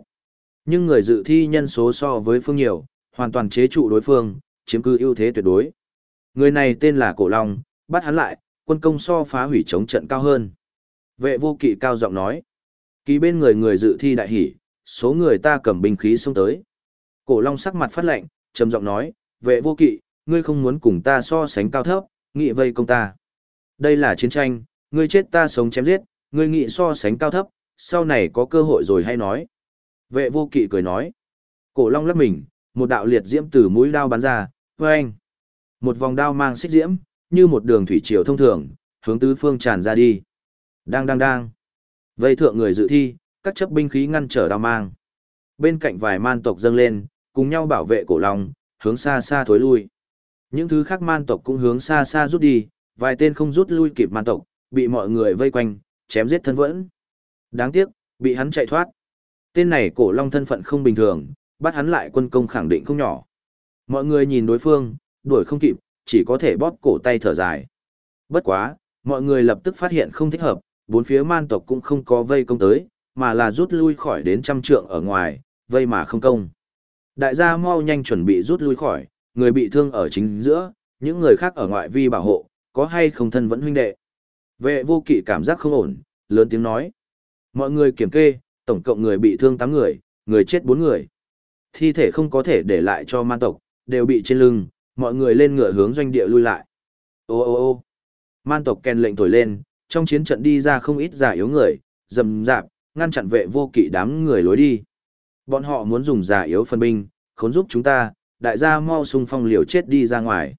Speaker 1: Nhưng người dự thi nhân số so với phương nhiều, hoàn toàn chế trụ đối phương, chiếm cứ ưu thế tuyệt đối. Người này tên là Cổ Long, bắt hắn lại, quân công so phá hủy chống trận cao hơn. Vệ vô kỵ cao giọng nói. Kỳ bên người người dự thi đại hỉ, số người ta cầm binh khí xông tới. Cổ Long sắc mặt phát lạnh, trầm giọng nói, vệ vô kỵ, ngươi không muốn cùng ta so sánh cao thấp, nghị vây công ta. Đây là chiến tranh, ngươi chết ta sống chém giết, ngươi nghị so sánh cao thấp, sau này có cơ hội rồi hay nói. Vệ vô kỵ cười nói. Cổ long lắc mình, một đạo liệt diễm từ mũi đao bắn ra, vâng. Một vòng đao mang xích diễm, như một đường thủy triều thông thường, hướng tứ phương tràn ra đi. Đang đang đang. Vây thượng người dự thi, các chấp binh khí ngăn trở đao mang. Bên cạnh vài man tộc dâng lên, cùng nhau bảo vệ cổ long, hướng xa xa thối lui. Những thứ khác man tộc cũng hướng xa xa rút đi, vài tên không rút lui kịp man tộc, bị mọi người vây quanh, chém giết thân vẫn. Đáng tiếc, bị hắn chạy thoát. Tên này cổ long thân phận không bình thường, bắt hắn lại quân công khẳng định không nhỏ. Mọi người nhìn đối phương, đuổi không kịp, chỉ có thể bóp cổ tay thở dài. Bất quá, mọi người lập tức phát hiện không thích hợp, bốn phía man tộc cũng không có vây công tới, mà là rút lui khỏi đến trăm trượng ở ngoài, vây mà không công. Đại gia mau nhanh chuẩn bị rút lui khỏi, người bị thương ở chính giữa, những người khác ở ngoại vi bảo hộ, có hay không thân vẫn huynh đệ. Vệ vô kỵ cảm giác không ổn, lớn tiếng nói. Mọi người kiểm kê, tổng cộng người bị thương 8 người, người chết 4 người. Thi thể không có thể để lại cho man tộc, đều bị trên lưng, mọi người lên ngựa hướng doanh địa lui lại. Ô ô ô man tộc kèn lệnh thổi lên, trong chiến trận đi ra không ít giả yếu người, dầm dạp, ngăn chặn vệ vô kỵ đám người lối đi. Bọn họ muốn dùng giả yếu phân binh, khốn giúp chúng ta, đại gia mau xung phong liều chết đi ra ngoài.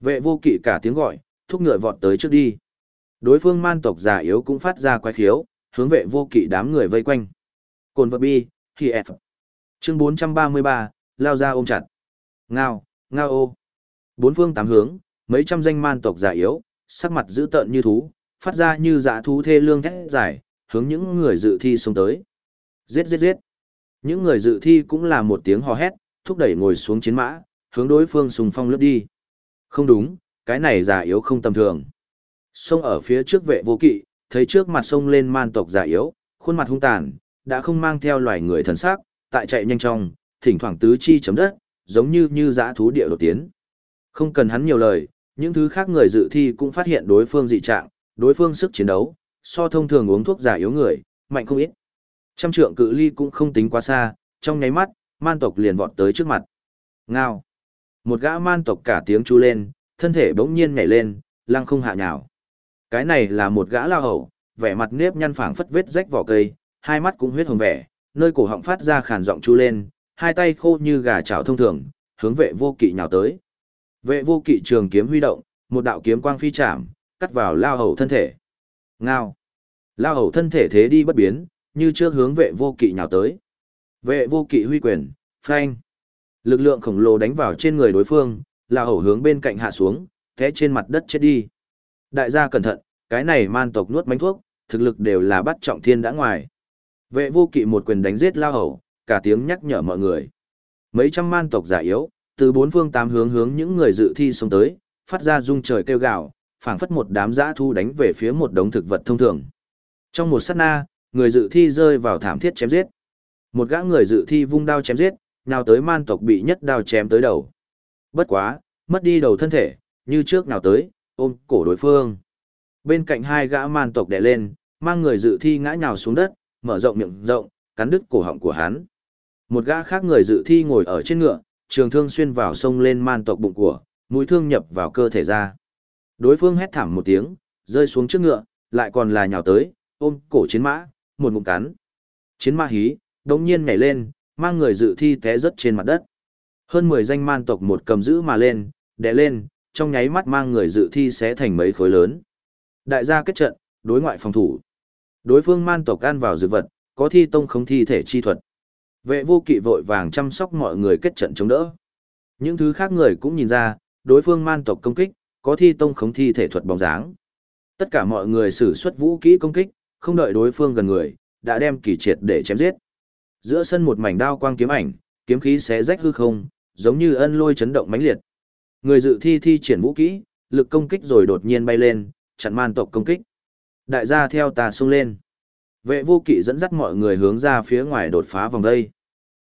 Speaker 1: Vệ vô kỵ cả tiếng gọi, thúc ngựa vọt tới trước đi. Đối phương man tộc giả yếu cũng phát ra quái khiếu, hướng vệ vô kỵ đám người vây quanh. Cồn vật bi, khi F. Chương 433, lao ra ôm chặt. Ngao, ngao ô. Bốn phương tám hướng, mấy trăm danh man tộc giả yếu, sắc mặt dữ tợn như thú, phát ra như dã thú thê lương thét dài, hướng những người dự thi xuống tới. Giết giết giết. Những người dự thi cũng là một tiếng hò hét, thúc đẩy ngồi xuống chiến mã, hướng đối phương sùng phong lướt đi. Không đúng, cái này giả yếu không tầm thường. sông ở phía trước vệ vô kỵ, thấy trước mặt sông lên man tộc giả yếu, khuôn mặt hung tàn, đã không mang theo loài người thần sắc, tại chạy nhanh trong, thỉnh thoảng tứ chi chấm đất, giống như như dã thú địa đột tiến. Không cần hắn nhiều lời, những thứ khác người dự thi cũng phát hiện đối phương dị trạng, đối phương sức chiến đấu, so thông thường uống thuốc giả yếu người, mạnh không ít. Trăm trượng cự ly cũng không tính quá xa, trong nháy mắt, man tộc liền vọt tới trước mặt. Ngao. Một gã man tộc cả tiếng chu lên, thân thể bỗng nhiên nhảy lên, lăng không hạ nhào. Cái này là một gã lao hầu, vẻ mặt nếp nhăn phảng phất vết rách vỏ cây, hai mắt cũng huyết hồng vẻ, nơi cổ họng phát ra khàn giọng chu lên, hai tay khô như gà chảo thông thường, hướng vệ vô kỵ nhào tới. Vệ vô kỵ trường kiếm huy động, một đạo kiếm quang phi chạm, cắt vào lao hầu thân thể. Ngao. Lao hầu thân thể thế đi bất biến, như trước hướng vệ vô kỵ nhào tới. Vệ vô kỵ huy quyền, phanh. Lực lượng khổng lồ đánh vào trên người đối phương, lao hầu hướng bên cạnh hạ xuống, té trên mặt đất chết đi. Đại gia cẩn thận, cái này man tộc nuốt bánh thuốc, thực lực đều là bắt trọng thiên đã ngoài. Vệ vô kỵ một quyền đánh giết lao hầu, cả tiếng nhắc nhở mọi người. Mấy trăm man tộc giả yếu, từ bốn phương tám hướng hướng những người dự thi xuống tới, phát ra rung trời kêu gào, phảng phất một đám dã thu đánh về phía một đống thực vật thông thường. Trong một sát na, người dự thi rơi vào thảm thiết chém giết. Một gã người dự thi vung đao chém giết, nào tới man tộc bị nhất đao chém tới đầu. Bất quá, mất đi đầu thân thể, như trước nào tới, ôm cổ đối phương. Bên cạnh hai gã man tộc đè lên, mang người dự thi ngã nhào xuống đất, mở rộng miệng rộng, cắn đứt cổ họng của hắn. Một gã khác người dự thi ngồi ở trên ngựa, trường thương xuyên vào sông lên man tộc bụng của, mũi thương nhập vào cơ thể ra. Đối phương hét thảm một tiếng, rơi xuống trước ngựa, lại còn là nhào tới, ôm cổ chiến mã, một ngụm cắn. Chiến mã hí, đống nhiên nhảy lên, mang người dự thi té rớt trên mặt đất. Hơn 10 danh man tộc một cầm giữ mà lên, đè lên, trong nháy mắt mang người dự thi sẽ thành mấy khối lớn. Đại gia kết trận, đối ngoại phòng thủ. Đối phương man tộc ăn vào dược vật, có thi tông không thi thể chi thuật. Vệ vô kỵ vội vàng chăm sóc mọi người kết trận chống đỡ. Những thứ khác người cũng nhìn ra, đối phương man tộc công kích, có thi tông khống thi thể thuật bóng dáng. Tất cả mọi người sử xuất vũ kỹ công kích, không đợi đối phương gần người, đã đem kỳ triệt để chém giết. Giữa sân một mảnh đao quang kiếm ảnh, kiếm khí xé rách hư không, giống như ân lôi chấn động mãnh liệt. Người dự thi thi triển vũ kỹ, lực công kích rồi đột nhiên bay lên, chặn man tộc công kích. Đại gia theo tà xông lên. Vệ vô kỵ dẫn dắt mọi người hướng ra phía ngoài đột phá vòng vây.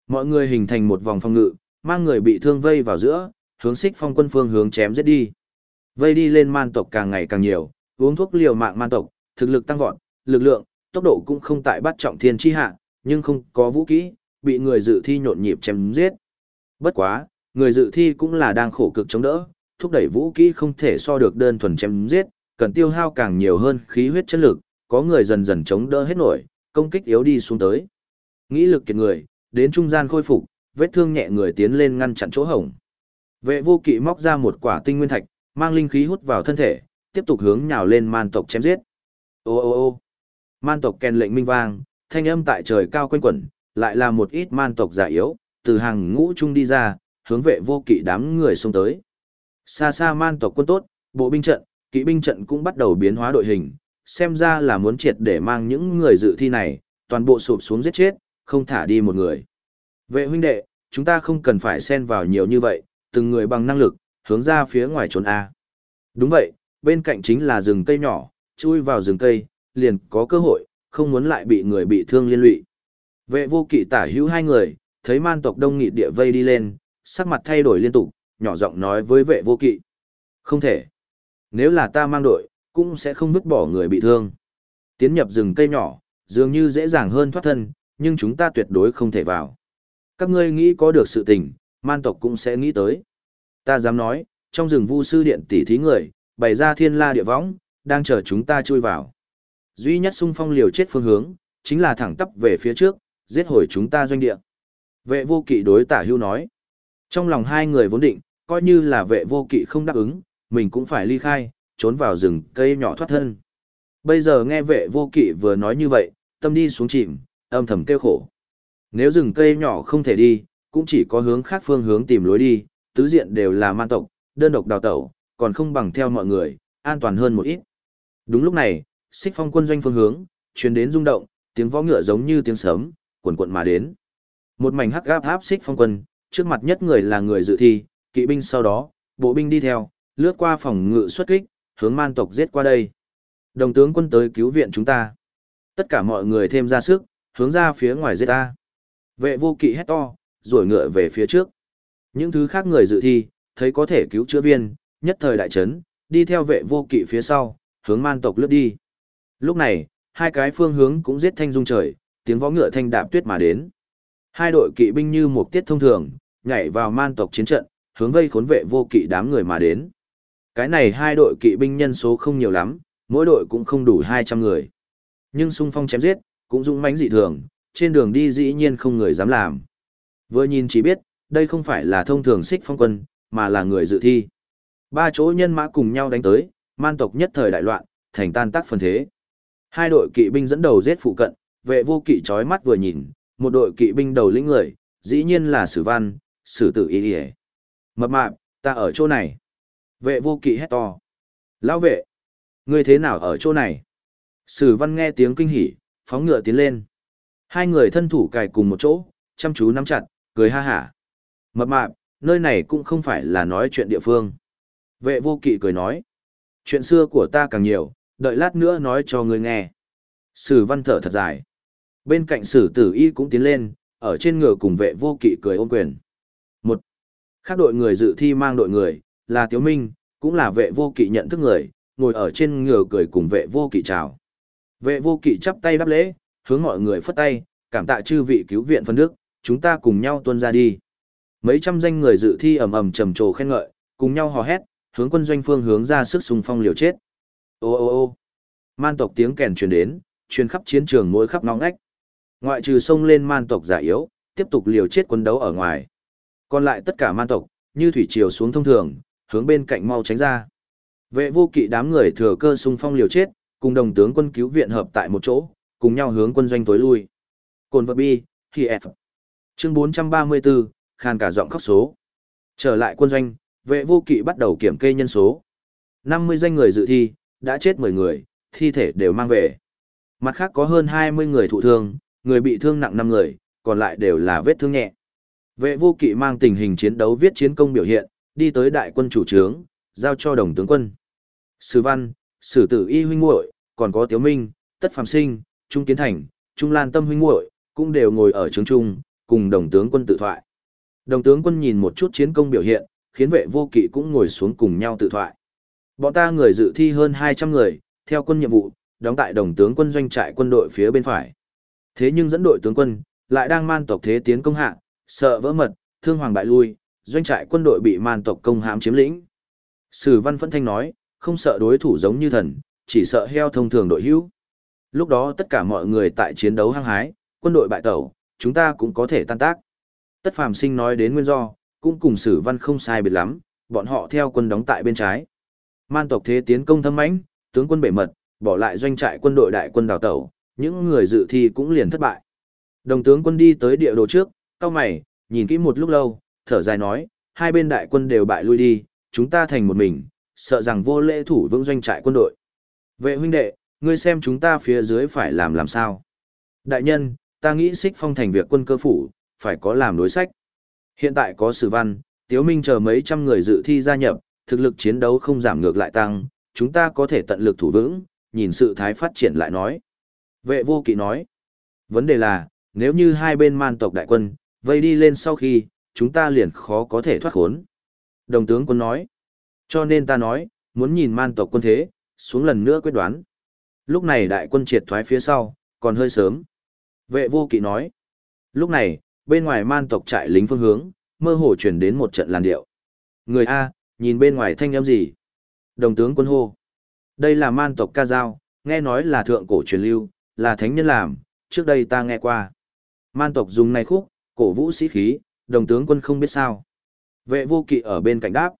Speaker 1: Mọi người hình thành một vòng phòng ngự, mang người bị thương vây vào giữa, hướng xích phong quân phương hướng chém giết đi. Vây đi lên man tộc càng ngày càng nhiều, uống thuốc liều mạng man tộc, thực lực tăng vọt, lực lượng, tốc độ cũng không tại bắt trọng thiên chi hạ, nhưng không có vũ kỹ, bị người dự thi nhộn nhịp chém giết. Bất quá, người dự thi cũng là đang khổ cực chống đỡ, thúc đẩy vũ kỹ không thể so được đơn thuần chém giết, cần tiêu hao càng nhiều hơn khí huyết chất lực, có người dần dần chống đỡ hết nổi, công kích yếu đi xuống tới. Nghĩ lực kiệt người, đến trung gian khôi phục, vết thương nhẹ người tiến lên ngăn chặn chỗ hổng. Vệ vô kỵ móc ra một quả tinh nguyên thạch, mang linh khí hút vào thân thể, tiếp tục hướng nhào lên man tộc chém giết. Ô ô ô man tộc kèn lệnh minh vang, thanh âm tại trời cao quanh quẩn, lại là một ít man tộc giả yếu, từ hàng ngũ trung đi ra, hướng vệ vô kỵ đám người xông tới. Xa xa man tộc quân tốt, bộ binh trận, kỵ binh trận cũng bắt đầu biến hóa đội hình, xem ra là muốn triệt để mang những người dự thi này, toàn bộ sụp xuống giết chết, không thả đi một người. Vệ huynh đệ, chúng ta không cần phải xen vào nhiều như vậy, từng người bằng năng lực, hướng ra phía ngoài trốn A. Đúng vậy, bên cạnh chính là rừng cây nhỏ, chui vào rừng cây, liền có cơ hội, không muốn lại bị người bị thương liên lụy. Vệ vô kỵ tả hữu hai người, thấy man tộc đông nghị địa vây đi lên, sắc mặt thay đổi liên tục, nhỏ giọng nói với vệ vô kỵ. Không thể. Nếu là ta mang đội, cũng sẽ không vứt bỏ người bị thương. Tiến nhập rừng cây nhỏ, dường như dễ dàng hơn thoát thân, nhưng chúng ta tuyệt đối không thể vào. Các ngươi nghĩ có được sự tình, man tộc cũng sẽ nghĩ tới. Ta dám nói, trong rừng vu sư điện tỷ thí người, bày ra thiên la địa võng, đang chờ chúng ta chui vào. Duy nhất xung phong liều chết phương hướng, chính là thẳng tắp về phía trước, giết hồi chúng ta doanh địa. Vệ vô kỵ đối tả hưu nói. Trong lòng hai người vốn định, coi như là vệ vô kỵ không đáp ứng, mình cũng phải ly khai, trốn vào rừng cây nhỏ thoát thân. Bây giờ nghe vệ vô kỵ vừa nói như vậy, tâm đi xuống chìm, âm thầm kêu khổ. Nếu rừng cây nhỏ không thể đi, cũng chỉ có hướng khác phương hướng tìm lối đi, tứ diện đều là man tộc, đơn độc đào tẩu, còn không bằng theo mọi người, an toàn hơn một ít. Đúng lúc này, xích phong quân doanh phương hướng, truyền đến rung động, tiếng võ ngựa giống như tiếng sấm, cuộn cuộn mà đến. Một mảnh hắc gáp áp xích phong quân, trước mặt nhất người là người dự thi, kỵ binh sau đó, bộ binh đi theo, lướt qua phòng ngự xuất kích, hướng man tộc giết qua đây. Đồng tướng quân tới cứu viện chúng ta. Tất cả mọi người thêm ra sức, hướng ra phía ngoài giết ta. Vệ vô kỵ hét to, rồi ngựa về phía trước. Những thứ khác người dự thi, thấy có thể cứu chữa viên, nhất thời đại chấn, đi theo vệ vô kỵ phía sau, hướng man tộc lướt đi. Lúc này, hai cái phương hướng cũng giết thanh dung trời, tiếng võ ngựa thanh đạp tuyết mà đến. Hai đội kỵ binh như một tiết thông thường, nhảy vào man tộc chiến trận, hướng vây khốn vệ vô kỵ đám người mà đến. Cái này hai đội kỵ binh nhân số không nhiều lắm, mỗi đội cũng không đủ 200 người. Nhưng xung phong chém giết, cũng dũng mãnh dị thường, trên đường đi dĩ nhiên không người dám làm. Vừa nhìn chỉ biết, đây không phải là thông thường xích phong quân, mà là người dự thi. Ba chỗ nhân mã cùng nhau đánh tới, man tộc nhất thời đại loạn, thành tan tác phần thế. Hai đội kỵ binh dẫn đầu giết phụ cận, vệ vô kỵ chói mắt vừa nhìn, một đội kỵ binh đầu lĩnh người, dĩ nhiên là sử văn, sử tử y y Mập mạp, ta ở chỗ này. Vệ vô kỵ hét to. Lão vệ, ngươi thế nào ở chỗ này? Sử văn nghe tiếng kinh hỉ, phóng ngựa tiến lên. Hai người thân thủ cài cùng một chỗ, chăm chú nắm chặt, cười ha hả. Mập mạp, nơi này cũng không phải là nói chuyện địa phương. Vệ vô kỵ cười nói. Chuyện xưa của ta càng nhiều, đợi lát nữa nói cho ngươi nghe. Sử văn thở thật dài. Bên cạnh sử tử y cũng tiến lên, ở trên ngựa cùng vệ vô kỵ cười ôm quyền. Một. Khác đội người dự thi mang đội người, là Tiếu Minh, cũng là vệ vô kỵ nhận thức người, ngồi ở trên ngựa cười cùng vệ vô kỵ chào. Vệ vô kỵ chắp tay đáp lễ, hướng mọi người phất tay, cảm tạ chư vị cứu viện phân đức, chúng ta cùng nhau tuân ra đi. Mấy trăm danh người dự thi ầm ầm trầm trồ khen ngợi, cùng nhau hò hét, hướng quân doanh phương hướng ra sức xung phong liều chết. Ô ô ô. Man tộc tiếng kèn truyền đến, truyền khắp chiến trường mỗi khắp ngõ ngách. Ngoại trừ xông lên man tộc giả yếu, tiếp tục liều chết quân đấu ở ngoài. Còn lại tất cả man tộc, như thủy triều xuống thông thường, hướng bên cạnh mau tránh ra. Vệ vô kỵ đám người thừa cơ xung phong liều chết, cùng đồng tướng quân cứu viện hợp tại một chỗ, cùng nhau hướng quân doanh tối lui. Cồn vật bi, khi F. Chương 434, khan cả giọng khóc số. Trở lại quân doanh, vệ vô kỵ bắt đầu kiểm kê nhân số. 50 danh người dự thi, đã chết 10 người, thi thể đều mang về. Mặt khác có hơn 20 người thụ thương, người bị thương nặng 5 người, còn lại đều là vết thương nhẹ. Vệ vô kỵ mang tình hình chiến đấu viết chiến công biểu hiện, đi tới đại quân chủ trướng, giao cho đồng tướng quân. Sử văn, sử tử y huynh muội, còn có tiếu minh, tất phàm sinh, trung kiến thành, trung lan tâm huynh muội, cũng đều ngồi ở trướng trung, cùng đồng tướng quân tự thoại. Đồng tướng quân nhìn một chút chiến công biểu hiện, khiến vệ vô kỵ cũng ngồi xuống cùng nhau tự thoại. Bọn ta người dự thi hơn 200 người, theo quân nhiệm vụ, đóng tại đồng tướng quân doanh trại quân đội phía bên phải. Thế nhưng dẫn đội tướng quân, lại đang man tộc thế tiến công hạ, sợ vỡ mật, thương hoàng bại lui, doanh trại quân đội bị man tộc công hãm chiếm lĩnh. Sử văn phẫn thanh nói, không sợ đối thủ giống như thần, chỉ sợ heo thông thường đội hữu. Lúc đó tất cả mọi người tại chiến đấu hăng hái, quân đội bại tẩu, chúng ta cũng có thể tan tác. Tất Phàm Sinh nói đến nguyên do, cũng cùng Sử Văn không sai biệt lắm, bọn họ theo quân đóng tại bên trái. Man tộc thế tiến công thâm mãnh, tướng quân bể mật, bỏ lại doanh trại quân đội đại quân đào tẩu, những người dự thi cũng liền thất bại. Đồng tướng quân đi tới địa đồ trước, cao mày, nhìn kỹ một lúc lâu, thở dài nói, hai bên đại quân đều bại lui đi, chúng ta thành một mình, sợ rằng vô lễ thủ vững doanh trại quân đội. Vệ huynh đệ, ngươi xem chúng ta phía dưới phải làm làm sao? Đại nhân, ta nghĩ xích phong thành việc quân cơ phủ, phải có làm đối sách. Hiện tại có sử văn, tiếu minh chờ mấy trăm người dự thi gia nhập, thực lực chiến đấu không giảm ngược lại tăng, chúng ta có thể tận lực thủ vững, nhìn sự thái phát triển lại nói. Vệ vô kỵ nói, vấn đề là, nếu như hai bên man tộc đại quân, vây đi lên sau khi, chúng ta liền khó có thể thoát khốn. Đồng tướng quân nói, cho nên ta nói, muốn nhìn man tộc quân thế, xuống lần nữa quyết đoán. Lúc này đại quân triệt thoái phía sau, còn hơi sớm. Vệ vô kỵ nói, lúc này, bên ngoài man tộc trại lính phương hướng, mơ hồ chuyển đến một trận làn điệu. Người A, nhìn bên ngoài thanh âm gì? Đồng tướng quân hô. Đây là man tộc ca dao, nghe nói là thượng cổ truyền lưu, là thánh nhân làm, trước đây ta nghe qua. Man tộc dùng này khúc, cổ vũ sĩ khí, đồng tướng quân không biết sao. Vệ vô kỵ ở bên cạnh đáp.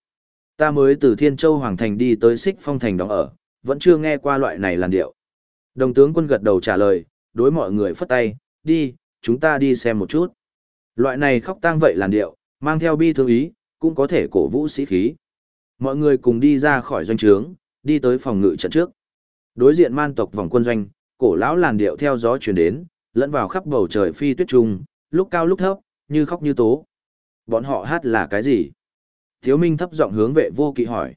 Speaker 1: Ta mới từ Thiên Châu Hoàng Thành đi tới Xích Phong Thành đóng ở, vẫn chưa nghe qua loại này làn điệu. Đồng tướng quân gật đầu trả lời, đối mọi người phất tay, đi, chúng ta đi xem một chút. Loại này khóc tang vậy làn điệu, mang theo bi thương ý, cũng có thể cổ vũ sĩ khí. Mọi người cùng đi ra khỏi doanh trướng, đi tới phòng ngự trận trước. Đối diện man tộc vòng quân doanh, cổ lão làn điệu theo gió truyền đến, lẫn vào khắp bầu trời phi tuyết trung, lúc cao lúc thấp, như khóc như tố. Bọn họ hát là cái gì? Thiếu Minh thấp giọng hướng vệ vô kỵ hỏi.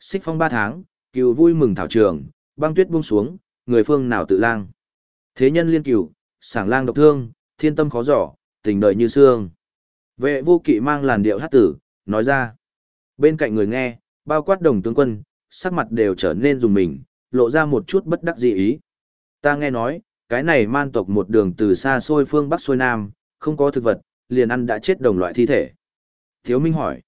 Speaker 1: Xích phong ba tháng, cừu vui mừng thảo trường, băng tuyết buông xuống, người phương nào tự lang. Thế nhân liên cửu, sảng lang độc thương, thiên tâm khó giỏ, tình đời như xương. Vệ vô kỵ mang làn điệu hát tử, nói ra. Bên cạnh người nghe, bao quát đồng tướng quân, sắc mặt đều trở nên dùng mình, lộ ra một chút bất đắc dĩ ý. Ta nghe nói, cái này man tộc một đường từ xa xôi phương Bắc xuôi Nam, không có thực vật, liền ăn đã chết đồng loại thi thể. Thiếu Minh hỏi.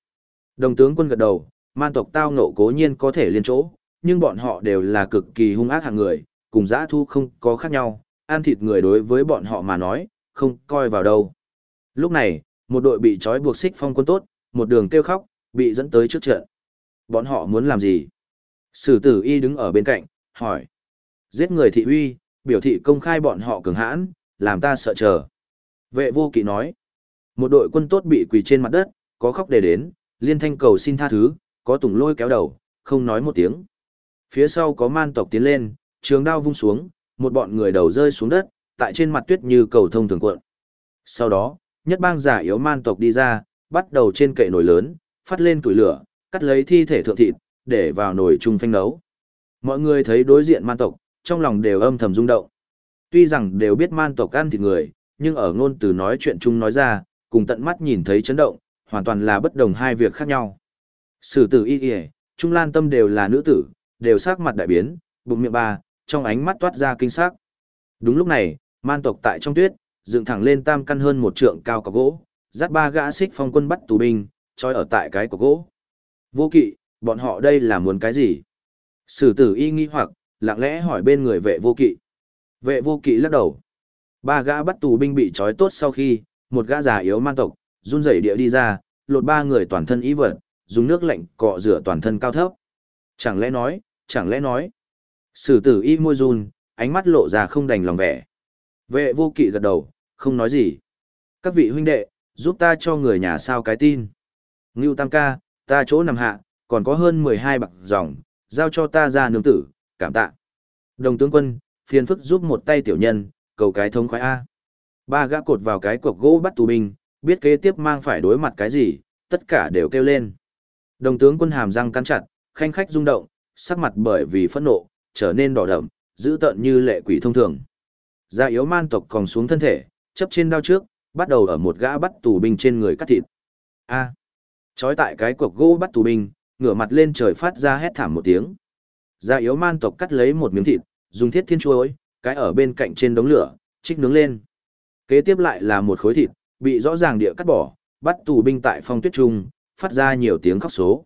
Speaker 1: Đồng tướng quân gật đầu, man tộc tao ngộ cố nhiên có thể liên chỗ, nhưng bọn họ đều là cực kỳ hung ác hạng người, cùng giã thu không có khác nhau, ăn thịt người đối với bọn họ mà nói, không coi vào đâu. Lúc này, một đội bị trói buộc xích phong quân tốt, một đường kêu khóc, bị dẫn tới trước trận. Bọn họ muốn làm gì? Sử tử y đứng ở bên cạnh, hỏi. Giết người thị uy, biểu thị công khai bọn họ cường hãn, làm ta sợ chờ. Vệ vô kỵ nói. Một đội quân tốt bị quỳ trên mặt đất, có khóc để đến, liên thanh cầu xin tha thứ, có tùng lôi kéo đầu, không nói một tiếng. Phía sau có man tộc tiến lên, trường đao vung xuống, một bọn người đầu rơi xuống đất, tại trên mặt tuyết như cầu thông thường cuộn. Sau đó, nhất bang giả yếu man tộc đi ra, bắt đầu trên kệ nồi lớn, phát lên tuổi lửa, cắt lấy thi thể thượng thịt, để vào nồi chung phanh nấu. Mọi người thấy đối diện man tộc, trong lòng đều âm thầm rung động. Tuy rằng đều biết man tộc ăn thịt người, nhưng ở ngôn từ nói chuyện chung nói ra, cùng tận mắt nhìn thấy chấn động, hoàn toàn là bất đồng hai việc khác nhau. Sử tử y y, Trung Lan Tâm đều là nữ tử, đều sắc mặt đại biến, bụng miệng ba, trong ánh mắt toát ra kinh sắc. Đúng lúc này, man tộc tại trong tuyết, dựng thẳng lên tam căn hơn một trượng cao cọc gỗ, dắt ba gã xích phong quân bắt tù binh, trói ở tại cái cọc gỗ. Vô kỵ, bọn họ đây là muốn cái gì? Sử tử y nghi hoặc, lặng lẽ hỏi bên người vệ vô kỵ. Vệ vô kỵ lắc đầu. Ba gã bắt tù binh bị trói tốt sau khi, một gã già yếu man tộc, run rẩy địa đi ra, lột ba người toàn thân ý vật, dùng nước lạnh cọ rửa toàn thân cao thấp. Chẳng lẽ nói, chẳng lẽ nói. Sử tử y môi run, ánh mắt lộ ra không đành lòng vẻ. Vệ vô kỵ gật đầu, không nói gì. Các vị huynh đệ, giúp ta cho người nhà sao cái tin. Ngưu Tam ca, ta chỗ nằm hạ, còn có hơn 12 bạc dòng, giao cho ta ra nương tử, cảm tạ. Đồng tướng quân, phiền phức giúp một tay tiểu nhân, cầu cái thống khoái A. Ba gã cột vào cái cọc gỗ bắt tù binh, biết kế tiếp mang phải đối mặt cái gì, tất cả đều kêu lên. Đồng tướng quân hàm răng cắn chặt, khanh khách rung động, sắc mặt bởi vì phẫn nộ, trở nên đỏ đậm, giữ tợn như lệ quỷ thông thường. Gia yếu man tộc còn xuống thân thể, chấp trên đao trước, bắt đầu ở một gã bắt tù binh trên người cắt thịt. A. À. Chói tại cái cọc gỗ bắt tù binh, ngửa mặt lên trời phát ra hét thảm một tiếng. Gia yếu man tộc cắt lấy một miếng thịt, dùng thiết thiên chuối, cái ở bên cạnh trên đống lửa, trích nướng lên. Kế tiếp lại là một khối thịt, bị rõ ràng địa cắt bỏ, bắt tù binh tại phong tuyết trung, phát ra nhiều tiếng khóc số.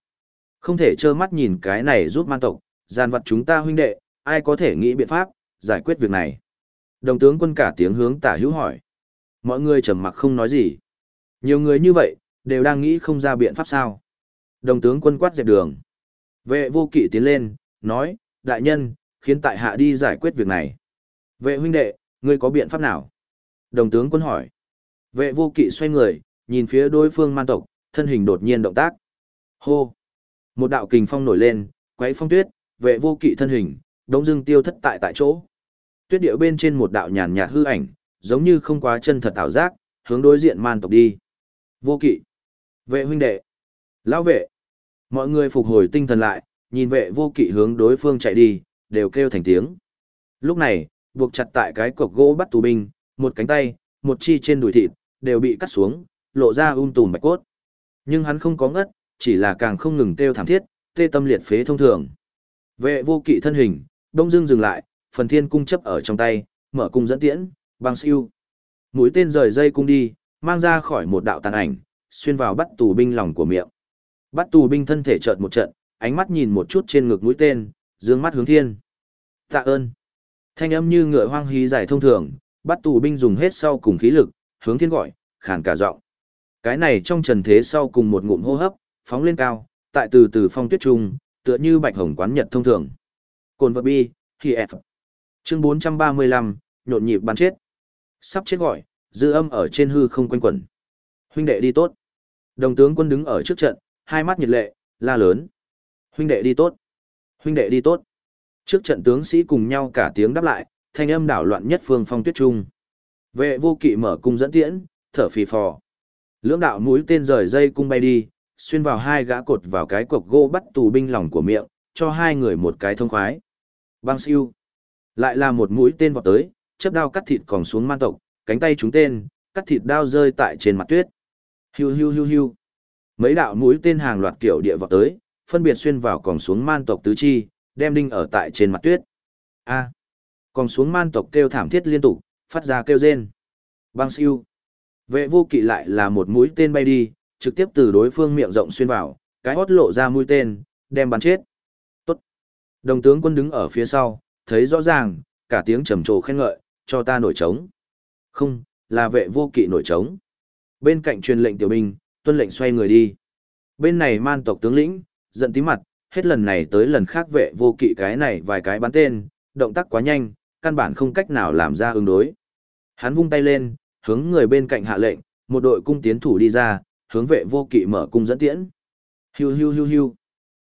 Speaker 1: Không thể trơ mắt nhìn cái này giúp man tộc, gian vật chúng ta huynh đệ, ai có thể nghĩ biện pháp, giải quyết việc này. Đồng tướng quân cả tiếng hướng tả hữu hỏi. Mọi người trầm mặc không nói gì. Nhiều người như vậy, đều đang nghĩ không ra biện pháp sao. Đồng tướng quân quát dẹp đường. Vệ vô kỵ tiến lên, nói, đại nhân, khiến tại hạ đi giải quyết việc này. Vệ huynh đệ, ngươi có biện pháp nào? Đồng tướng quân hỏi. Vệ vô kỵ xoay người, nhìn phía đối phương man tộc, thân hình đột nhiên động tác. Hô! Một đạo kình phong nổi lên, quấy phong tuyết, vệ vô kỵ thân hình, đống dưng tiêu thất tại tại chỗ. Tuyết điệu bên trên một đạo nhàn nhạt hư ảnh, giống như không quá chân thật ảo giác, hướng đối diện man tộc đi. Vô kỵ! Vệ huynh đệ! Lão vệ! Mọi người phục hồi tinh thần lại, nhìn vệ vô kỵ hướng đối phương chạy đi, đều kêu thành tiếng. Lúc này, buộc chặt tại cái cọc gỗ bắt tù binh, một cánh tay, một chi trên đùi thịt, đều bị cắt xuống, lộ ra um tùm bạch cốt. Nhưng hắn không có ngất, chỉ là càng không ngừng kêu thảm thiết, tê tâm liệt phế thông thường. Vệ vô kỵ thân hình, đông dưng dừng lại, phần thiên cung chấp ở trong tay, mở cung dẫn tiễn, băng siêu. Mũi tên rời dây cung đi, mang ra khỏi một đạo tàn ảnh, xuyên vào bắt tù binh lòng của miệng. Bắt tù binh thân thể chợt một trận, ánh mắt nhìn một chút trên ngực mũi tên, dương mắt hướng thiên. Tạ ơn. Thanh âm như ngựa hoang hí giải thông thường, bắt tù binh dùng hết sau cùng khí lực, hướng thiên gọi, khàn cả giọng. Cái này trong trần thế sau cùng một ngụm hô hấp, phóng lên cao, tại từ từ phong tuyết trung, tựa như bạch hồng quán nhật thông thường. Cồn vật bi, khi F. Chương 435, nhộn nhịp bắn chết. Sắp chết gọi, dư âm ở trên hư không quanh quẩn. Huynh đệ đi tốt. Đồng tướng quân đứng ở trước trận, hai mắt nhiệt lệ, la lớn. Huynh đệ đi tốt. Huynh đệ đi tốt. Trước trận tướng sĩ cùng nhau cả tiếng đáp lại, thanh âm đảo loạn nhất phương phong tuyết trung. Vệ vô kỵ mở cung dẫn tiễn, thở phì phò. Lưỡng đạo mũi tên rời dây cung bay đi, xuyên vào hai gã cột vào cái cọc gỗ bắt tù binh lòng của miệng, cho hai người một cái thông khoái. băng siêu. Lại là một mũi tên vọt tới, chấp đao cắt thịt còn xuống man tộc, cánh tay chúng tên, cắt thịt đao rơi tại trên mặt tuyết. Hiu hiu hiu hiu. Mấy đạo mũi tên hàng loạt kiểu địa vọt tới, phân biệt xuyên vào còn xuống man tộc tứ chi, đem đinh ở tại trên mặt tuyết. A. Còn xuống man tộc kêu thảm thiết liên tục, phát ra kêu rên. Bang siêu. Vệ vô kỵ lại là một mũi tên bay đi, trực tiếp từ đối phương miệng rộng xuyên vào, cái hót lộ ra mũi tên, đem bắn chết. Tốt. Đồng tướng quân đứng ở phía sau, thấy rõ ràng, cả tiếng trầm trồ khen ngợi, cho ta nổi trống. Không, là vệ vô kỵ nổi trống. Bên cạnh truyền lệnh tiểu binh, tuân lệnh xoay người đi. Bên này man tộc tướng lĩnh, giận tí mặt, hết lần này tới lần khác vệ vô kỵ cái này vài cái bắn tên, động tác quá nhanh, căn bản không cách nào làm ra ứng đối. Hắn vung tay lên, hướng người bên cạnh hạ lệnh, một đội cung tiến thủ đi ra, hướng vệ vô kỵ mở cung dẫn tiễn. Hiu hiu hiu hiu.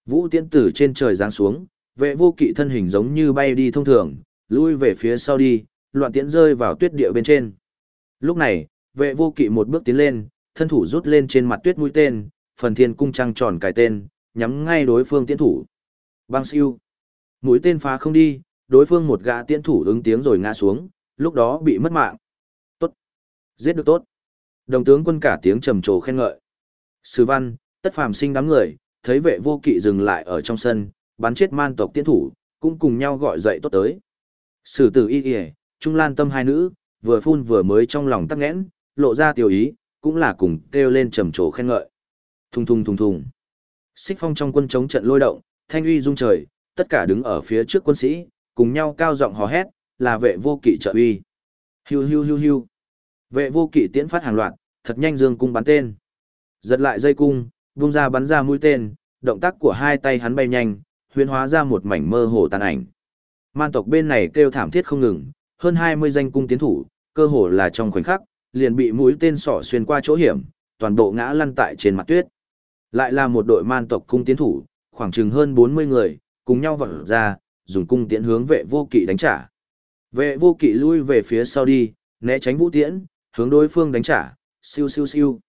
Speaker 1: Vũ tiễn tử trên trời giáng xuống, vệ vô kỵ thân hình giống như bay đi thông thường, lui về phía sau đi, loạn tiễn rơi vào tuyết địa bên trên. Lúc này, vệ vô kỵ một bước tiến lên, thân thủ rút lên trên mặt tuyết mũi tên, phần thiên cung trăng tròn cài tên, nhắm ngay đối phương tiễn thủ. Bang siêu. Mũi tên phá không đi, đối phương một gã tiễn thủ ứng tiếng rồi ngã xuống, lúc đó bị mất mạng. Tốt. Giết được tốt. Đồng tướng quân cả tiếng trầm trồ khen ngợi. Sử văn, tất phàm sinh đám người, thấy vệ vô kỵ dừng lại ở trong sân, bắn chết man tộc tiễn thủ, cũng cùng nhau gọi dậy tốt tới. Sử tử y y trung lan tâm hai nữ, vừa phun vừa mới trong lòng tắc nghẽn, lộ ra tiểu ý, cũng là cùng kêu lên trầm trồ khen ngợi. Thùng thùng thùng thùng. Xích phong trong quân chống trận lôi động, thanh uy rung trời, tất cả đứng ở phía trước quân sĩ, cùng nhau cao giọng hò hét, là vệ vô kỵ trợ uy. Hiu hiu hiu hiu. Vệ vô kỵ tiễn phát hàng loạt, thật nhanh dương cung bắn tên. Giật lại dây cung, vung ra bắn ra mũi tên, động tác của hai tay hắn bay nhanh, huyễn hóa ra một mảnh mơ hồ tàn ảnh. Man tộc bên này kêu thảm thiết không ngừng, hơn 20 danh cung tiến thủ, cơ hồ là trong khoảnh khắc, liền bị mũi tên sỏ xuyên qua chỗ hiểm, toàn bộ ngã lăn tại trên mặt tuyết. Lại là một đội man tộc cung tiến thủ, khoảng chừng hơn 40 người, cùng nhau vọt ra, dùng cung tiễn hướng vệ vô kỵ đánh trả. Vệ vô kỵ lui về phía sau đi, né tránh vũ tiễn, hướng đối phương đánh trả, siêu siêu siêu.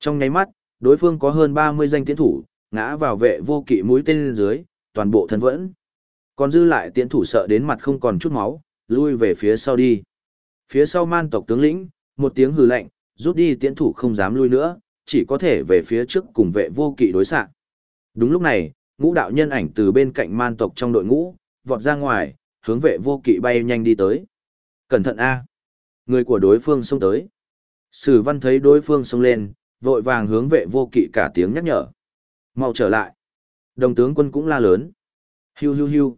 Speaker 1: Trong nháy mắt, đối phương có hơn 30 danh tiễn thủ, ngã vào vệ vô kỵ mũi tên dưới, toàn bộ thân vẫn. Còn dư lại tiễn thủ sợ đến mặt không còn chút máu, lui về phía sau đi. Phía sau man tộc tướng lĩnh, một tiếng hừ lạnh, rút đi tiễn thủ không dám lui nữa, chỉ có thể về phía trước cùng vệ vô kỵ đối xạ. Đúng lúc này, ngũ đạo nhân ảnh từ bên cạnh man tộc trong đội ngũ, vọt ra ngoài, hướng vệ vô kỵ bay nhanh đi tới. Cẩn thận A. Người của đối phương xông tới. Sử văn thấy đối phương xông lên, vội vàng hướng vệ vô kỵ cả tiếng nhắc nhở. Mau trở lại. Đồng tướng quân cũng la lớn. Hiu hiu hiu.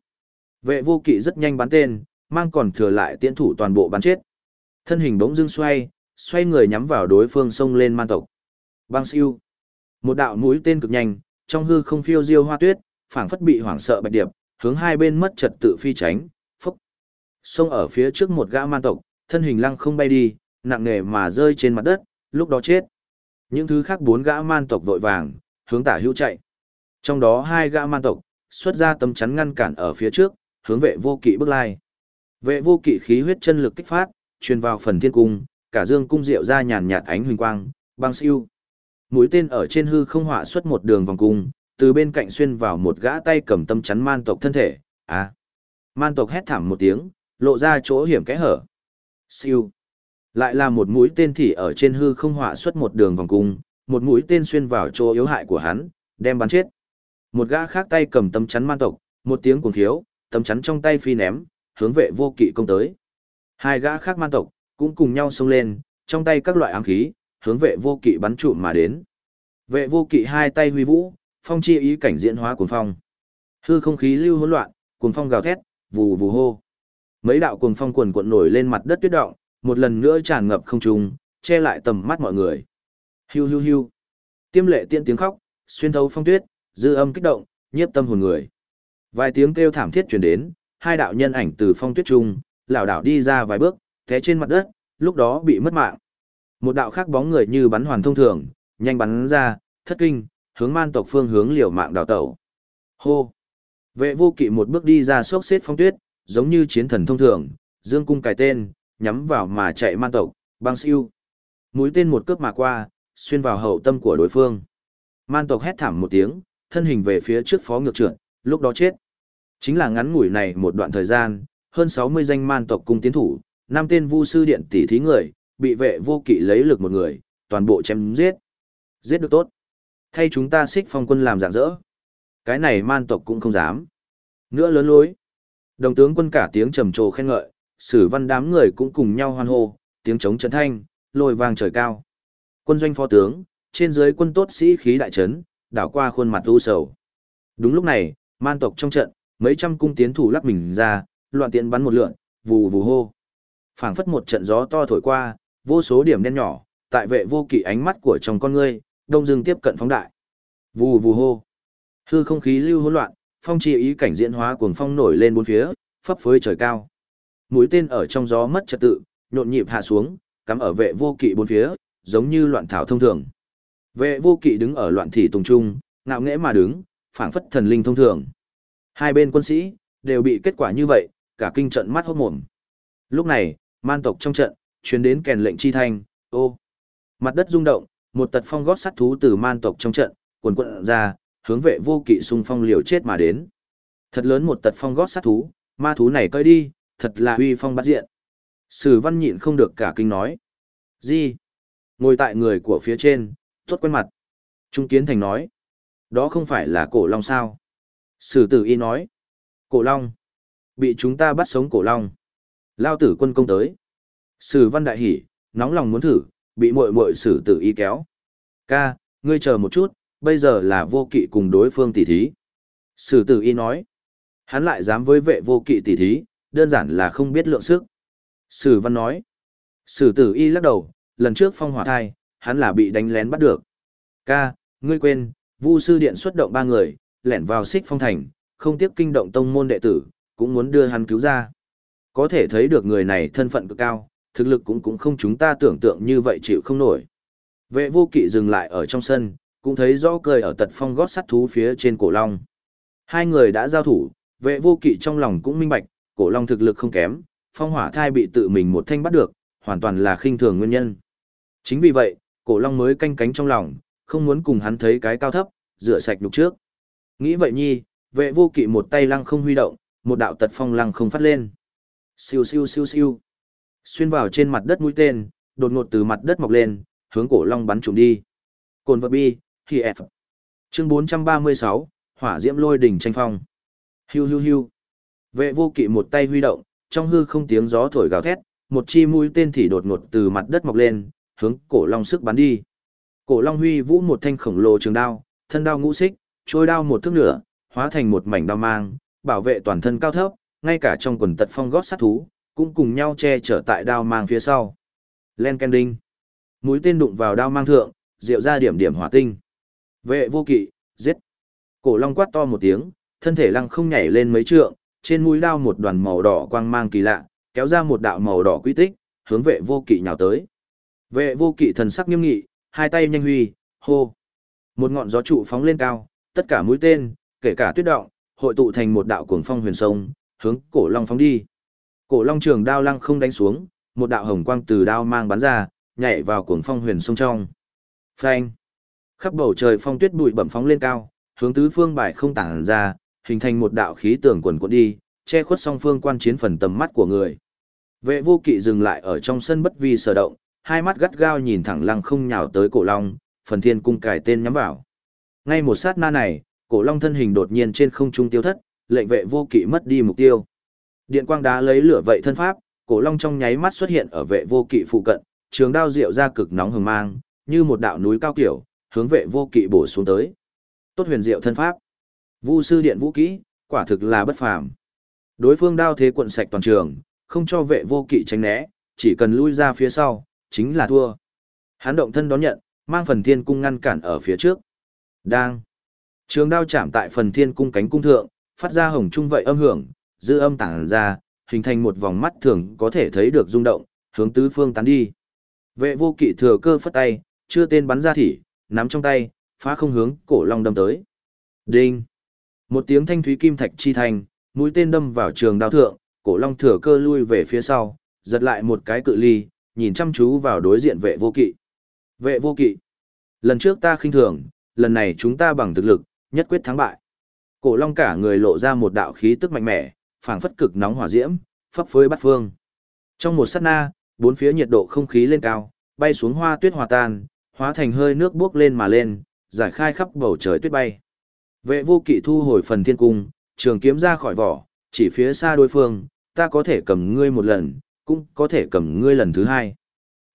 Speaker 1: Vệ vô kỵ rất nhanh bắn tên, mang còn thừa lại tiễn thủ toàn bộ bắn chết. Thân hình bỗng dưng xoay, xoay người nhắm vào đối phương xông lên man tộc. Bang siêu. Một đạo mũi tên cực nhanh, trong hư không phiêu diêu hoa tuyết, phảng phất bị hoảng sợ bạch điệp, hướng hai bên mất trật tự phi tránh, phốc. Xông ở phía trước một gã man tộc, thân hình lăng không bay đi, nặng nề mà rơi trên mặt đất, lúc đó chết. Những thứ khác bốn gã man tộc vội vàng, hướng tả hữu chạy. Trong đó hai gã man tộc, xuất ra tấm chắn ngăn cản ở phía trước, hướng vệ vô kỵ bước lai. Vệ vô kỵ khí huyết chân lực kích phát, truyền vào phần thiên cung, cả dương cung diệu ra nhàn nhạt ánh huỳnh quang, băng siêu. Mũi tên ở trên hư không họa xuất một đường vòng cung, từ bên cạnh xuyên vào một gã tay cầm tâm chắn man tộc thân thể. À! Man tộc hét thảm một tiếng, lộ ra chỗ hiểm kẽ hở. Siêu! Lại là một mũi tên thì ở trên hư không họa xuất một đường vòng cung, một mũi tên xuyên vào chỗ yếu hại của hắn, đem bắn chết. Một gã khác tay cầm tâm chắn man tộc, một tiếng cuồng thiếu, tâm chắn trong tay phi ném, hướng vệ vô kỵ công tới. Hai gã khác man tộc, cũng cùng nhau xông lên, trong tay các loại ám khí, hướng vệ vô kỵ bắn trụm mà đến. Vệ vô kỵ hai tay huy vũ, phong chi ý cảnh diễn hóa cuồng phong. Hư không khí lưu hỗn loạn, cuồng phong gào thét, vù vù hô. Mấy đạo cuồng phong quần cuộn nổi lên mặt đất tuyết động, một lần nữa tràn ngập không trung, che lại tầm mắt mọi người. Hiu hiu hiu. Tiêm lệ tiên tiếng khóc, xuyên thấu phong tuyết, dư âm kích động, nhiếp tâm hồn người. Vài tiếng kêu thảm thiết truyền đến, hai đạo nhân ảnh từ phong tuyết trung, lảo đảo đi ra vài bước, té trên mặt đất, lúc đó bị mất mạng. Một đạo khác bóng người như bắn hoàn thông thường, nhanh bắn ra, thất kinh, hướng man tộc phương hướng liều mạng đào tẩu. Hô! Vệ vô kỵ một bước đi ra sốc xếp phong tuyết, giống như chiến thần thông thường, dương cung cài tên, nhắm vào mà chạy man tộc, băng siêu. Mũi tên một cướp mà qua, xuyên vào hậu tâm của đối phương. Man tộc hét thảm một tiếng, thân hình về phía trước phó ngược trượt, lúc đó chết. Chính là ngắn ngủi này một đoạn thời gian, hơn 60 danh man tộc cung tiến thủ, năm tên vu sư điện tỷ thí người, bị vệ vô kỵ lấy lực một người, toàn bộ chém giết. Giết được tốt. Thay chúng ta xích phong quân làm dạng dỡ. Cái này man tộc cũng không dám. Nữa lớn lối. Đồng tướng quân cả tiếng trầm trồ khen ngợi, sử văn đám người cũng cùng nhau hoan hô, tiếng trống chấn thanh, lôi vang trời cao. Quân doanh phó tướng, trên dưới quân tốt sĩ khí đại trấn, đảo qua khuôn mặt u sầu. Đúng lúc này, man tộc trong trận, mấy trăm cung tiến thủ lắc mình ra, loạn tiện bắn một lượn, vù vù hô. phảng phất một trận gió to thổi qua, vô số điểm đen nhỏ, tại vệ vô kỵ ánh mắt của chồng con ngươi, đông dương tiếp cận phóng đại. Vù vù hô. Hư không khí lưu hỗn loạn, phong chi ý cảnh diễn hóa cuồng phong nổi lên bốn phía, phấp phới trời cao. Mũi tên ở trong gió mất trật tự, nhộn nhịp hạ xuống, cắm ở vệ vô kỵ bốn phía, giống như loạn thảo thông thường. Vệ vô kỵ đứng ở loạn thị tùng trung, ngạo nghễ mà đứng, phảng phất thần linh thông thường. Hai bên quân sĩ, đều bị kết quả như vậy, cả kinh trận mắt hốt mồm. Lúc này, man tộc trong trận, truyền đến kèn lệnh chi thanh, ô. Mặt đất rung động, một tật phong gót sắt thú từ man tộc trong trận, quần quận ra, hướng vệ vô kỵ xung phong liều chết mà đến. Thật lớn một tật phong gót sắt thú, ma thú này coi đi, thật là huy phong bắt diện. Sử văn nhịn không được cả kinh nói. Gì? Ngồi tại người của phía trên, tốt quen mặt. Trung kiến thành nói. Đó không phải là cổ long sao? Sử tử y nói. Cổ long. Bị chúng ta bắt sống cổ long. Lao tử quân công tới. Sử văn đại hỉ, nóng lòng muốn thử, bị muội muội sử tử y kéo. Ca, ngươi chờ một chút, bây giờ là vô kỵ cùng đối phương tỷ thí. Sử tử y nói. Hắn lại dám với vệ vô kỵ tỷ thí, đơn giản là không biết lượng sức. Sử văn nói. Sử tử y lắc đầu, lần trước phong hỏa thai, hắn là bị đánh lén bắt được. Ca, ngươi quên, vu sư điện xuất động ba người, lẻn vào xích phong thành, không tiếc kinh động tông môn đệ tử, cũng muốn đưa hắn cứu ra. Có thể thấy được người này thân phận cực cao, thực lực cũng cũng không chúng ta tưởng tượng như vậy chịu không nổi. Vệ vô kỵ dừng lại ở trong sân, cũng thấy rõ cười ở tật phong gót sắt thú phía trên cổ long. Hai người đã giao thủ, vệ vô kỵ trong lòng cũng minh bạch, cổ long thực lực không kém, phong hỏa thai bị tự mình một thanh bắt được, hoàn toàn là khinh thường nguyên nhân. Chính vì vậy, cổ long mới canh cánh trong lòng, không muốn cùng hắn thấy cái cao thấp, rửa sạch nhục trước. Nghĩ vậy nhi, vệ vô kỵ một tay lăng không huy động, một đạo tật phong lăng không phát lên. Siêu siêu siêu siêu. Xuyên vào trên mặt đất mũi tên, đột ngột từ mặt đất mọc lên, hướng cổ long bắn trúng đi. Cồn vật bi, thì F. Chương 436, hỏa diễm lôi đỉnh tranh phong. Hiu hiu hiu. Vệ vô kỵ một tay huy động, trong hư không tiếng gió thổi gào thét, một chi mũi tên thì đột ngột từ mặt đất mọc lên, hướng cổ long sức bắn đi. Cổ long huy vũ một thanh khổng lồ trường đao, thân đao ngũ xích, trôi đao một thước nửa, hóa thành một mảnh đao mang, bảo vệ toàn thân cao thấp, ngay cả trong quần tật phong gót sát thú, cũng cùng nhau che chở tại đao mang phía sau. Len Kending. Mũi tên đụng vào đao mang thượng, diệu ra điểm điểm hỏa tinh. Vệ vô kỵ, giết. Cổ long quát to một tiếng, thân thể lăng không nhảy lên mấy trượng, trên mũi đao một đoàn màu đỏ quang mang kỳ lạ, kéo ra một đạo màu đỏ quy tích, hướng vệ vô kỵ nhào tới. Vệ vô kỵ thần sắc nghiêm nghị, hai tay nhanh huy, hô. Một ngọn gió trụ phóng lên cao, tất cả mũi tên, kể cả tuyết động, hội tụ thành một đạo cuồng phong huyền sông, hướng cổ long phóng đi. Cổ long trường đao lăng không đánh xuống, một đạo hồng quang từ đao mang bắn ra, nhảy vào cuồng phong huyền sông trong. Phanh! Khắp bầu trời phong tuyết bụi bẩm phóng lên cao, hướng tứ phương bài không tản ra, hình thành một đạo khí tường quần cuộn đi, che khuất song phương quan chiến phần tầm mắt của người. Vệ vô kỵ dừng lại ở trong sân bất vi sở động, hai mắt gắt gao nhìn thẳng lăng không nhào tới cổ long, phần thiên cung cài tên nhắm vào. Ngay một sát na này, cổ long thân hình đột nhiên trên không trung tiêu thất, lệnh vệ vô kỵ mất đi mục tiêu. Điện quang đá lấy lửa vậy thân pháp, cổ long trong nháy mắt xuất hiện ở vệ vô kỵ phụ cận, trường đao diệu ra cực nóng hừng mang, như một đạo núi cao kiểu, hướng vệ vô kỵ bổ xuống tới. Tốt huyền diệu thân pháp. Vu sư điện vũ kỹ, quả thực là bất phàm. Đối phương đao thế cuộn sạch toàn trường, không cho vệ vô kỵ tránh né, chỉ cần lui ra phía sau, chính là thua. Hán động thân đón nhận, mang phần thiên cung ngăn cản ở phía trước. Đang. Trường đao chạm tại phần thiên cung cánh cung thượng, phát ra hồng trung vậy âm hưởng, dư âm tản ra, hình thành một vòng mắt thường có thể thấy được rung động, hướng tứ phương tán đi. Vệ vô kỵ thừa cơ phất tay, chưa tên bắn ra thỉ, nắm trong tay, phá không hướng cổ long đâm tới. Đinh! Một tiếng thanh thúy kim thạch chi thành, mũi tên đâm vào trường đao thượng, cổ long thừa cơ lui về phía sau, giật lại một cái cự ly, nhìn chăm chú vào đối diện vệ vô kỵ. Vệ vô kỵ! Lần trước ta khinh thường, lần này chúng ta bằng thực lực, nhất quyết thắng bại. Cổ long cả người lộ ra một đạo khí tức mạnh mẽ, phảng phất cực nóng hỏa diễm, phấp phới bắt phương. Trong một sát na, bốn phía nhiệt độ không khí lên cao, bay xuống hoa tuyết hòa tan, hóa thành hơi nước bước lên mà lên, giải khai khắp bầu trời tuyết bay. Vệ vô kỵ thu hồi phần thiên cung, trường kiếm ra khỏi vỏ, chỉ phía xa đối phương, ta có thể cầm ngươi một lần, cũng có thể cầm ngươi lần thứ hai.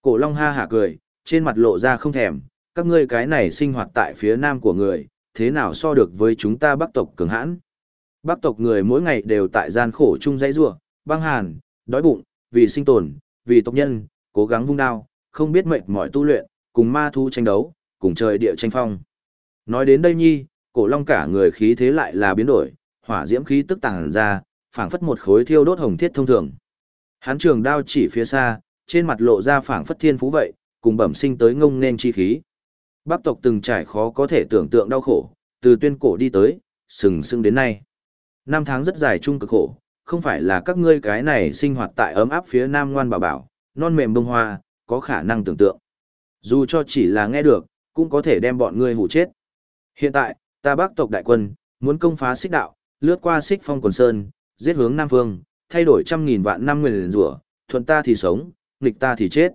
Speaker 1: Cổ Long ha hả cười, trên mặt lộ ra không thèm, các ngươi cái này sinh hoạt tại phía nam của người, thế nào so được với chúng ta bắc tộc cường hãn. Bắc tộc người mỗi ngày đều tại gian khổ chung dãy rua băng hàn, đói bụng, vì sinh tồn, vì tộc nhân, cố gắng vung đao, không biết mệt mỏi tu luyện, cùng ma thu tranh đấu, cùng trời địa tranh phong. Nói đến đây nhi, cổ long cả người khí thế lại là biến đổi, hỏa diễm khí tức tàng ra, phảng phất một khối thiêu đốt hồng thiết thông thường. Hán trường đao chỉ phía xa, trên mặt lộ ra phảng phất thiên phú vậy, cùng bẩm sinh tới ngông nên chi khí. Bắc tộc từng trải khó có thể tưởng tượng đau khổ, từ tuyên cổ đi tới, sừng sững đến nay. Năm tháng rất dài chung cực khổ, không phải là các ngươi cái này sinh hoạt tại ấm áp phía nam ngoan bảo bảo, non mềm bông hoa, có khả năng tưởng tượng. Dù cho chỉ là nghe được, cũng có thể đem bọn ngươi hủ chết. Hiện tại, ta Bắc tộc đại quân, muốn công phá xích đạo, lướt qua xích phong quần sơn, giết hướng Nam Phương, thay đổi trăm nghìn vạn năm nguyên rủa thuận ta thì sống, nghịch ta thì chết.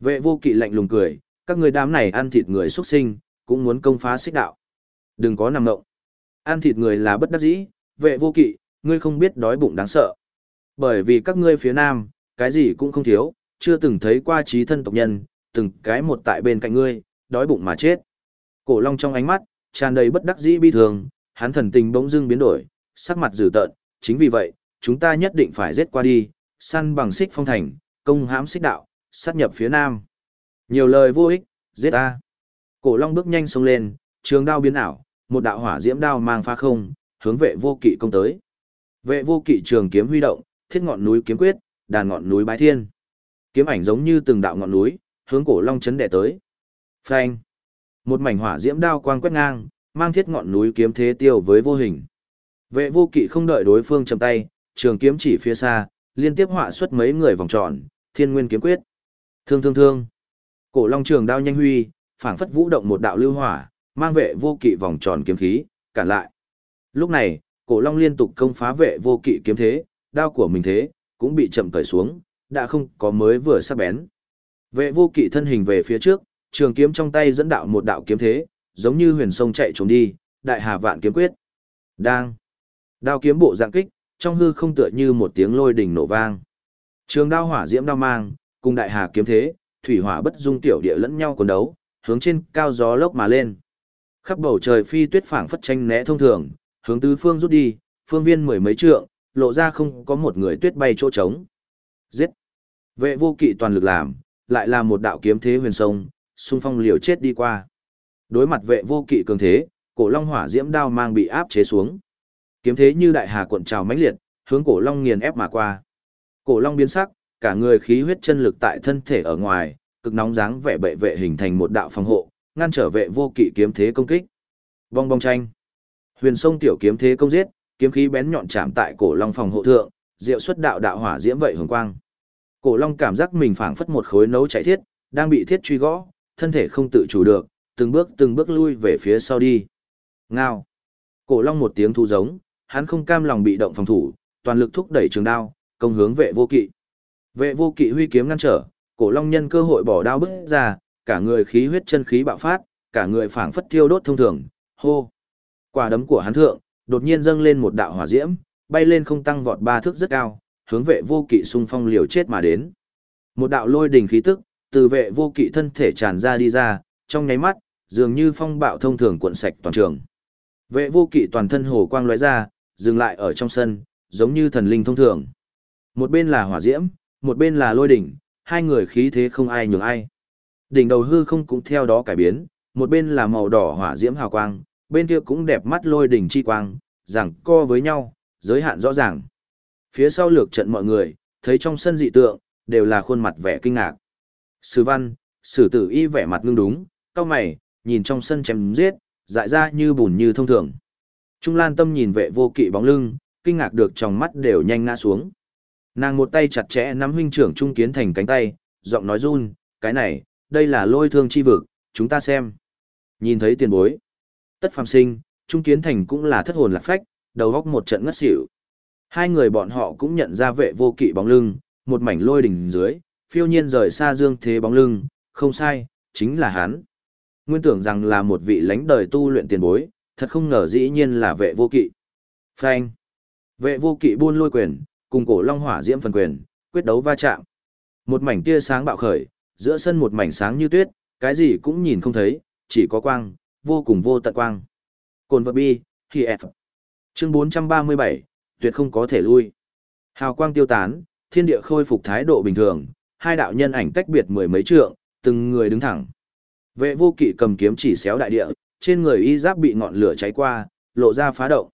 Speaker 1: Vệ vô kỵ lạnh lùng cười, các người đám này ăn thịt người xuất sinh, cũng muốn công phá xích đạo. Đừng có nằm ngộng. Ăn thịt người là bất đắc dĩ, vệ vô kỵ, ngươi không biết đói bụng đáng sợ. Bởi vì các ngươi phía nam, cái gì cũng không thiếu, chưa từng thấy qua trí thân tộc nhân, từng cái một tại bên cạnh ngươi, đói bụng mà chết. Cổ long trong ánh mắt, tràn đầy bất đắc dĩ bi thường, hắn thần tình bỗng dưng biến đổi, sắc mặt dữ tợn, chính vì vậy, chúng ta nhất định phải giết qua đi, săn bằng xích phong thành, công hãm xích đạo, sát nhập phía nam. Nhiều lời vô ích, giết ta. Cổ long bước nhanh xông lên, trường đao biến ảo, một đạo hỏa diễm đao mang pha không, hướng vệ vô kỵ công tới. Vệ vô kỵ trường kiếm huy động, thiết ngọn núi kiếm quyết, đàn ngọn núi bái thiên. Kiếm ảnh giống như từng đạo ngọn núi, hướng cổ long chấn đẻ tới. Phanh. Một mảnh hỏa diễm đao quang quét ngang, mang thiết ngọn núi kiếm thế tiêu với vô hình. Vệ vô kỵ không đợi đối phương chầm tay, trường kiếm chỉ phía xa, liên tiếp họa xuất mấy người vòng tròn, thiên nguyên kiếm quyết. Thương thương thương. Cổ long trường đao nhanh huy, phảng phất vũ động một đạo lưu hỏa, mang vệ vô kỵ vòng tròn kiếm khí, cản lại. Lúc này, cổ long liên tục công phá vệ vô kỵ kiếm thế, đao của mình thế, cũng bị chậm cởi xuống, đã không có mới vừa sắc bén. Vệ vô kỵ thân hình về phía trước, trường kiếm trong tay dẫn đạo một đạo kiếm thế, giống như huyền sông chạy trốn đi, đại hà vạn kiếm quyết. Đang. Đao kiếm bộ dạng kích, trong hư không tựa như một tiếng lôi đình nổ vang. Trường đao hỏa diễm đao mang, cùng đại hà kiếm thế, thủy hỏa bất dung tiểu địa lẫn nhau quần đấu, hướng trên cao gió lốc mà lên. Khắp bầu trời phi tuyết phảng phất tranh né thông thường, hướng tứ phương rút đi, phương viên mười mấy trượng, lộ ra không có một người tuyết bay chỗ trống. Giết! Vệ vô kỵ toàn lực làm, lại là một đạo kiếm thế huyền sông, xung phong liều chết đi qua. Đối mặt vệ vô kỵ cường thế, cổ long hỏa diễm đao mang bị áp chế xuống. Kiếm thế như đại hà cuộn trào mãnh liệt, hướng cổ long nghiền ép mà qua. Cổ long biến sắc, cả người khí huyết chân lực tại thân thể ở ngoài, cực nóng dáng vẻ bệ vệ hình thành một đạo phòng hộ, ngăn trở vệ vô kỵ kiếm thế công kích. Vong bong tranh. Huyền sông tiểu kiếm thế công giết, kiếm khí bén nhọn chạm tại cổ long phòng hộ thượng, diệu xuất đạo đạo hỏa diễm vậy hưởng quang. Cổ long cảm giác mình phảng phất một khối nấu chảy thiết, đang bị thiết truy gõ, thân thể không tự chủ được, từng bước từng bước lui về phía sau đi. Ngao. Cổ long một tiếng thu giống, hắn không cam lòng bị động phòng thủ, toàn lực thúc đẩy trường đao, công hướng vệ vô kỵ. Vệ vô kỵ huy kiếm ngăn trở, cổ long nhân cơ hội bỏ đao bứt ra, cả người khí huyết chân khí bạo phát, cả người phảng phất thiêu đốt thông thường, hô. Quả đấm của hắn thượng, đột nhiên dâng lên một đạo hỏa diễm, bay lên không tăng vọt ba thước rất cao, hướng vệ vô kỵ xung phong liều chết mà đến. Một đạo lôi đình khí tức, từ vệ vô kỵ thân thể tràn ra đi ra, trong nháy mắt, dường như phong bạo thông thường cuộn sạch toàn trường. Vệ vô kỵ toàn thân hồ quang lóe ra, dừng lại ở trong sân, giống như thần linh thông thường. Một bên là hỏa diễm, một bên là lôi đỉnh, hai người khí thế không ai nhường ai. Đỉnh đầu hư không cũng theo đó cải biến, một bên là màu đỏ hỏa diễm hào quang, bên kia cũng đẹp mắt lôi đỉnh chi quang, rằng co với nhau, giới hạn rõ ràng. Phía sau lược trận mọi người, thấy trong sân dị tượng, đều là khuôn mặt vẻ kinh ngạc. Sử văn, sử tử y vẻ mặt ngưng đúng, cao mày, nhìn trong sân chém giết, dại ra như bùn như thông thường. Trung Lan Tâm nhìn vệ vô kỵ bóng lưng, kinh ngạc được trong mắt đều nhanh ngã xuống. Nàng một tay chặt chẽ nắm huynh trưởng Trung Kiến Thành cánh tay, giọng nói run, cái này, đây là lôi thương chi vực, chúng ta xem. Nhìn thấy tiền bối. Tất phàm sinh, Trung Kiến Thành cũng là thất hồn lạc phách, đầu góc một trận ngất xỉu. Hai người bọn họ cũng nhận ra vệ vô kỵ bóng lưng, một mảnh lôi đỉnh dưới, phiêu nhiên rời xa dương thế bóng lưng, không sai, chính là hắn. Nguyên tưởng rằng là một vị lãnh đời tu luyện tiền bối, thật không ngờ dĩ nhiên là vệ vô kỵ. Phanh. Vệ vô kỵ buôn lôi quyền, cùng cổ long hỏa diễm phần quyền, quyết đấu va chạm. Một mảnh tia sáng bạo khởi, giữa sân một mảnh sáng như tuyết, cái gì cũng nhìn không thấy, chỉ có quang, vô cùng vô tận quang. Cồn vật bi, khi F. Chương 437, tuyệt không có thể lui. Hào quang tiêu tán, thiên địa khôi phục thái độ bình thường, hai đạo nhân ảnh tách biệt mười mấy trượng, từng người đứng thẳng. Vệ vô kỵ cầm kiếm chỉ xéo đại địa, trên người y giáp bị ngọn lửa cháy qua, lộ ra phá động.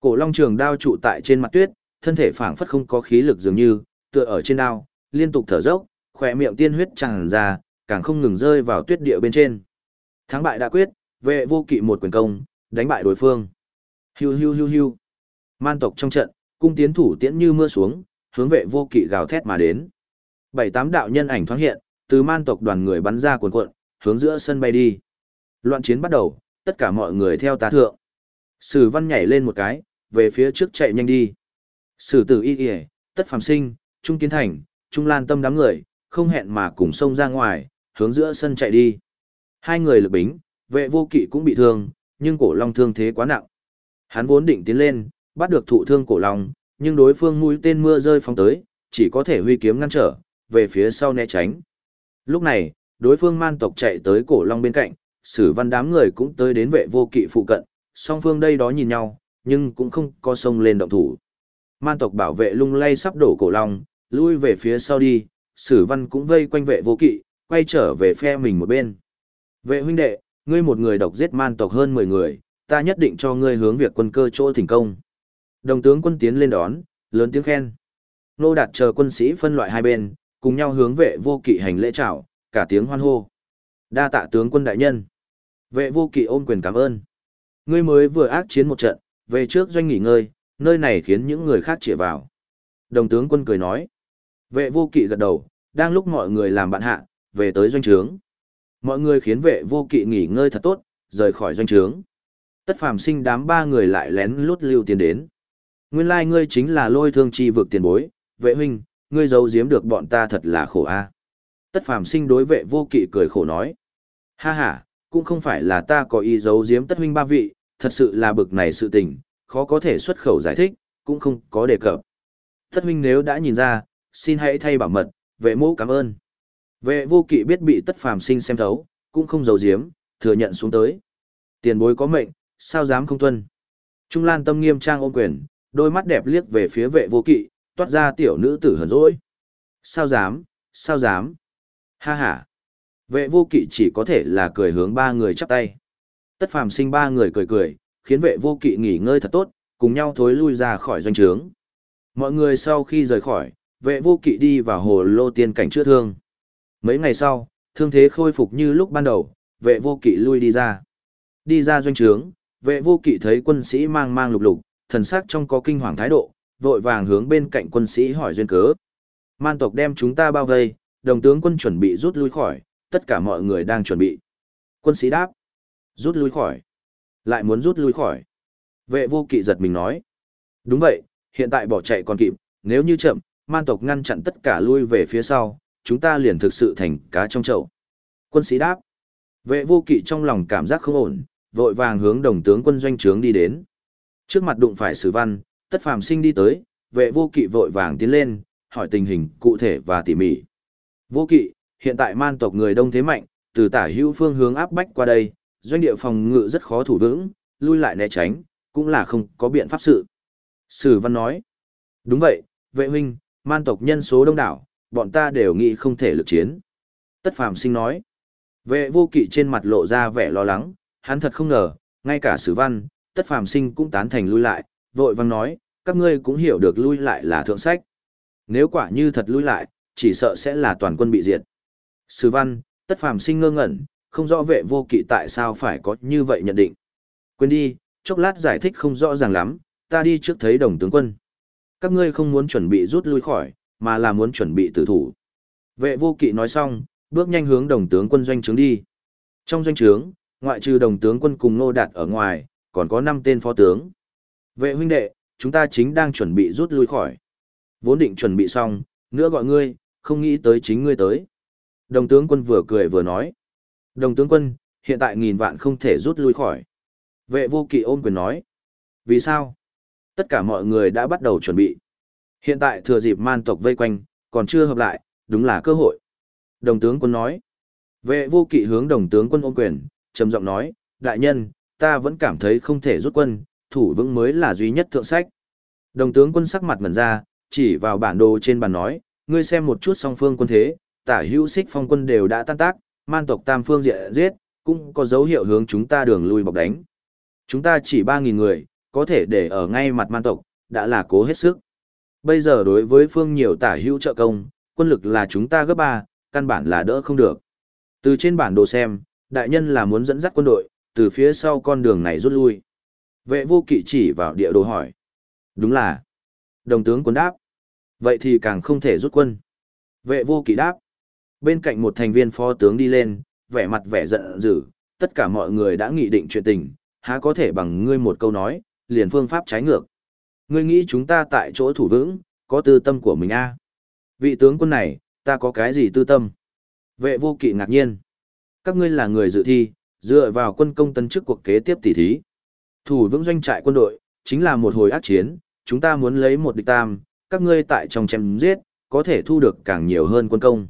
Speaker 1: Cổ long trường đao trụ tại trên mặt tuyết, thân thể phảng phất không có khí lực dường như, tựa ở trên đao, liên tục thở dốc, khỏe miệng tiên huyết tràn ra, càng không ngừng rơi vào tuyết địa bên trên. Thắng bại đã quyết, vệ vô kỵ một quyền công, đánh bại đối phương. Hiu hiu hiu hiu. Man tộc trong trận, cung tiến thủ tiễn như mưa xuống, hướng vệ vô kỵ gào thét mà đến. Bảy tám đạo nhân ảnh thoáng hiện, từ man tộc đoàn người bắn ra cuồn cuộn, hướng giữa sân bay đi. Loạn chiến bắt đầu, tất cả mọi người theo tá thượng. Sử văn nhảy lên một cái, về phía trước chạy nhanh đi. Sử tử y y, tất phàm sinh, trung kiến thành, trung lan tâm đám người, không hẹn mà cùng xông ra ngoài, hướng giữa sân chạy đi. Hai người lực bính, vệ vô kỵ cũng bị thương, nhưng cổ long thương thế quá nặng. Hắn vốn định tiến lên, bắt được thụ thương cổ long, nhưng đối phương mũi tên mưa rơi phóng tới, chỉ có thể huy kiếm ngăn trở, về phía sau né tránh. Lúc này, đối phương man tộc chạy tới cổ long bên cạnh, sử văn đám người cũng tới đến vệ vô kỵ phụ cận, song phương đây đó nhìn nhau, nhưng cũng không có sông lên động thủ. Man tộc bảo vệ lung lay sắp đổ cổ long, lui về phía sau đi, sử văn cũng vây quanh vệ vô kỵ, quay trở về phe mình một bên. Vệ huynh đệ, ngươi một người độc giết man tộc hơn 10 người, ta nhất định cho ngươi hướng việc quân cơ chỗ thành công. Đồng tướng quân tiến lên đón, lớn tiếng khen. Nô đạt chờ quân sĩ phân loại hai bên, cùng nhau hướng vệ vô kỵ hành lễ chào, cả tiếng hoan hô. Đa tạ tướng quân đại nhân. Vệ vô kỵ ôm quyền cảm ơn. Ngươi mới vừa ác chiến một trận, về trước doanh nghỉ ngơi, nơi này khiến những người khác chĩa vào. Đồng tướng quân cười nói. Vệ vô kỵ gật đầu, đang lúc mọi người làm bạn hạ, về tới doanh trướng. Mọi người khiến vệ vô kỵ nghỉ ngơi thật tốt, rời khỏi doanh trướng. Tất phàm sinh đám ba người lại lén lút lưu tiền đến. Nguyên lai like ngươi chính là lôi thương chi vực tiền bối, vệ huynh, ngươi giấu giếm được bọn ta thật là khổ a. Tất phàm sinh đối vệ vô kỵ cười khổ nói. Ha ha, cũng không phải là ta có ý giấu giếm tất huynh ba vị, thật sự là bực này sự tình, khó có thể xuất khẩu giải thích, cũng không có đề cập. Tất huynh nếu đã nhìn ra, xin hãy thay bảo mật, vệ mẫu cảm ơn. Vệ vô kỵ biết bị tất phàm sinh xem thấu, cũng không giấu giếm, thừa nhận xuống tới. Tiền bối có mệnh, sao dám không tuân. Trung Lan tâm nghiêm trang ôm quyền, đôi mắt đẹp liếc về phía vệ vô kỵ, toát ra tiểu nữ tử hờn dỗi. Sao dám, sao dám. Ha ha. Vệ vô kỵ chỉ có thể là cười hướng ba người chắp tay. Tất phàm sinh ba người cười cười, khiến vệ vô kỵ nghỉ ngơi thật tốt, cùng nhau thối lui ra khỏi doanh trướng. Mọi người sau khi rời khỏi, vệ vô kỵ đi vào hồ lô tiên cảnh chữa thương. Mấy ngày sau, thương thế khôi phục như lúc ban đầu, vệ vô kỵ lui đi ra. Đi ra doanh trướng, vệ vô kỵ thấy quân sĩ mang mang lục lục, thần sắc trong có kinh hoàng thái độ, vội vàng hướng bên cạnh quân sĩ hỏi duyên cớ. Man tộc đem chúng ta bao vây, đồng tướng quân chuẩn bị rút lui khỏi, tất cả mọi người đang chuẩn bị. Quân sĩ đáp, rút lui khỏi. Lại muốn rút lui khỏi. Vệ vô kỵ giật mình nói. Đúng vậy, hiện tại bỏ chạy còn kịp, nếu như chậm, man tộc ngăn chặn tất cả lui về phía sau, chúng ta liền thực sự thành cá trong chậu. Quân sĩ đáp. Vệ vô kỵ trong lòng cảm giác không ổn, vội vàng hướng đồng tướng quân doanh trướng đi đến. Trước mặt đụng phải sử văn, tất phàm sinh đi tới, vệ vô kỵ vội vàng tiến lên, hỏi tình hình cụ thể và tỉ mỉ. Vô kỵ, hiện tại man tộc người đông thế mạnh, từ tả hữu phương hướng áp bách qua đây, doanh địa phòng ngự rất khó thủ vững, lui lại né tránh, cũng là không có biện pháp sự. Sử văn nói, đúng vậy, vệ huynh, man tộc nhân số đông đảo, bọn ta đều nghĩ không thể lực chiến. Tất phàm sinh nói, vệ vô kỵ trên mặt lộ ra vẻ lo lắng, hắn thật không ngờ, ngay cả sử văn, tất phàm sinh cũng tán thành lui lại, vội vang nói, các ngươi cũng hiểu được lui lại là thượng sách. Nếu quả như thật lui lại, chỉ sợ sẽ là toàn quân bị diệt. Sử văn, tất phàm sinh ngơ ngẩn, không rõ vệ vô kỵ tại sao phải có như vậy nhận định. Quên đi, chốc lát giải thích không rõ ràng lắm, ta đi trước thấy đồng tướng quân. Các ngươi không muốn chuẩn bị rút lui khỏi, mà là muốn chuẩn bị tử thủ. Vệ vô kỵ nói xong, bước nhanh hướng đồng tướng quân doanh trướng đi. Trong doanh trướng, ngoại trừ đồng tướng quân cùng nô đạt ở ngoài, còn có 5 tên phó tướng. Vệ huynh đệ, chúng ta chính đang chuẩn bị rút lui khỏi. Vốn định chuẩn bị xong, nữa gọi ngươi, không nghĩ tới chính ngươi tới. Đồng tướng quân vừa cười vừa nói. Đồng tướng quân, hiện tại nghìn vạn không thể rút lui khỏi. Vệ vô kỵ ôm quyền nói. Vì sao? Tất cả mọi người đã bắt đầu chuẩn bị. Hiện tại thừa dịp man tộc vây quanh, còn chưa hợp lại, đúng là cơ hội. Đồng tướng quân nói. Vệ vô kỵ hướng đồng tướng quân ôm quyền, trầm giọng nói, đại nhân, ta vẫn cảm thấy không thể rút quân, thủ vững mới là duy nhất thượng sách. Đồng tướng quân sắc mặt mẩn ra, chỉ vào bản đồ trên bàn nói, ngươi xem một chút song phương quân thế, tả hữu xích phong quân đều đã tan tác, man tộc tam phương diện giết, cũng có dấu hiệu hướng chúng ta đường lui bọc đánh. Chúng ta chỉ 3.000 người, có thể để ở ngay mặt man tộc, đã là cố hết sức. Bây giờ đối với phương nhiều tả hữu trợ công, quân lực là chúng ta gấp 3, căn bản là đỡ không được. Từ trên bản đồ xem, đại nhân là muốn dẫn dắt quân đội, từ phía sau con đường này rút lui. Vệ vô kỵ chỉ vào địa đồ hỏi. Đúng là. Đồng tướng quân đáp. Vậy thì càng không thể rút quân. Vệ vô kỵ đáp. Bên cạnh một thành viên phó tướng đi lên, vẻ mặt vẻ giận dữ, tất cả mọi người đã nghị định chuyện tình, há có thể bằng ngươi một câu nói, liền phương pháp trái ngược. Ngươi nghĩ chúng ta tại chỗ thủ vững, có tư tâm của mình a à? Vị tướng quân này, ta có cái gì tư tâm? Vệ vô kỵ ngạc nhiên. Các ngươi là người dự thi, dựa vào quân công tân chức cuộc kế tiếp tỷ thí. Thủ vững doanh trại quân đội, chính là một hồi ác chiến, chúng ta muốn lấy một địch tam, các ngươi tại trong chém giết, có thể thu được càng nhiều hơn quân công.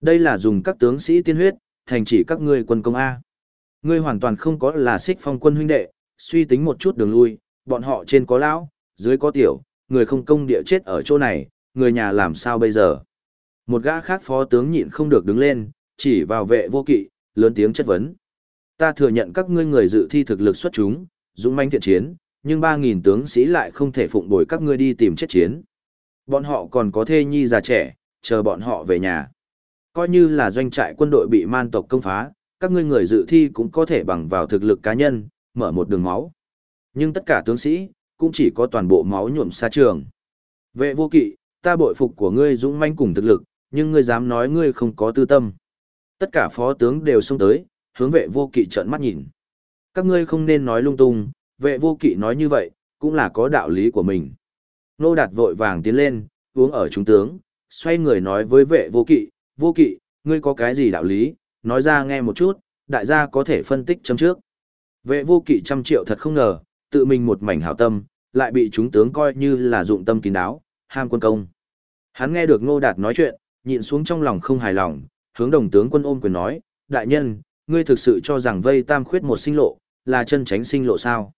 Speaker 1: Đây là dùng các tướng sĩ tiên huyết, thành chỉ các ngươi quân công A. Ngươi hoàn toàn không có là xích phong quân huynh đệ, suy tính một chút đường lui, bọn họ trên có lão, dưới có tiểu, người không công địa chết ở chỗ này, người nhà làm sao bây giờ. Một gã khác phó tướng nhịn không được đứng lên, chỉ vào vệ vô kỵ, lớn tiếng chất vấn. Ta thừa nhận các ngươi người dự thi thực lực xuất chúng, dũng manh thiện chiến, nhưng ba nghìn tướng sĩ lại không thể phụng bồi các ngươi đi tìm chết chiến. Bọn họ còn có thê nhi già trẻ, chờ bọn họ về nhà. Coi như là doanh trại quân đội bị man tộc công phá, các ngươi người dự thi cũng có thể bằng vào thực lực cá nhân, mở một đường máu. Nhưng tất cả tướng sĩ, cũng chỉ có toàn bộ máu nhuộm xa trường. Vệ vô kỵ, ta bội phục của ngươi dũng manh cùng thực lực, nhưng ngươi dám nói ngươi không có tư tâm. Tất cả phó tướng đều xông tới, hướng vệ vô kỵ trợn mắt nhìn. Các ngươi không nên nói lung tung, vệ vô kỵ nói như vậy, cũng là có đạo lý của mình. Nô Đạt vội vàng tiến lên, uống ở trung tướng, xoay người nói với vệ vô kỵ, vô kỵ, ngươi có cái gì đạo lý, nói ra nghe một chút, đại gia có thể phân tích chấm trước. Vệ vô kỵ trăm triệu thật không ngờ, tự mình một mảnh hảo tâm, lại bị chúng tướng coi như là dụng tâm kín đáo, ham quân công. Hắn nghe được Ngô Đạt nói chuyện, nhịn xuống trong lòng không hài lòng, hướng đồng tướng quân ôm quyền nói, đại nhân, ngươi thực sự cho rằng vây tam khuyết một sinh lộ, là chân tránh sinh lộ sao.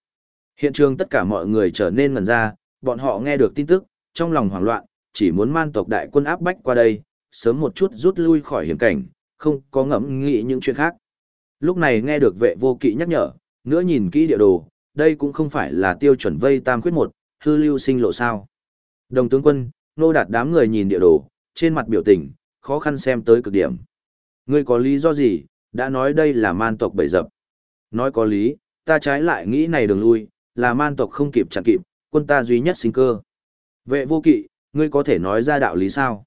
Speaker 1: Hiện trường tất cả mọi người trở nên ngần ra, bọn họ nghe được tin tức, trong lòng hoảng loạn, chỉ muốn man tộc đại quân áp bách qua đây, sớm một chút rút lui khỏi hiểm cảnh, không có ngẫm nghĩ những chuyện khác. Lúc này nghe được vệ vô kỵ nhắc nhở, nữa nhìn kỹ địa đồ, đây cũng không phải là tiêu chuẩn vây tam quyết một, hư lưu sinh lộ sao. Đồng tướng quân, nô đạt đám người nhìn địa đồ, trên mặt biểu tình, khó khăn xem tới cực điểm. Ngươi có lý do gì, đã nói đây là man tộc bầy dập. Nói có lý, ta trái lại nghĩ này đường lui, là man tộc không kịp chặn kịp, quân ta duy nhất sinh cơ. Vệ vô kỵ, ngươi có thể nói ra đạo lý sao?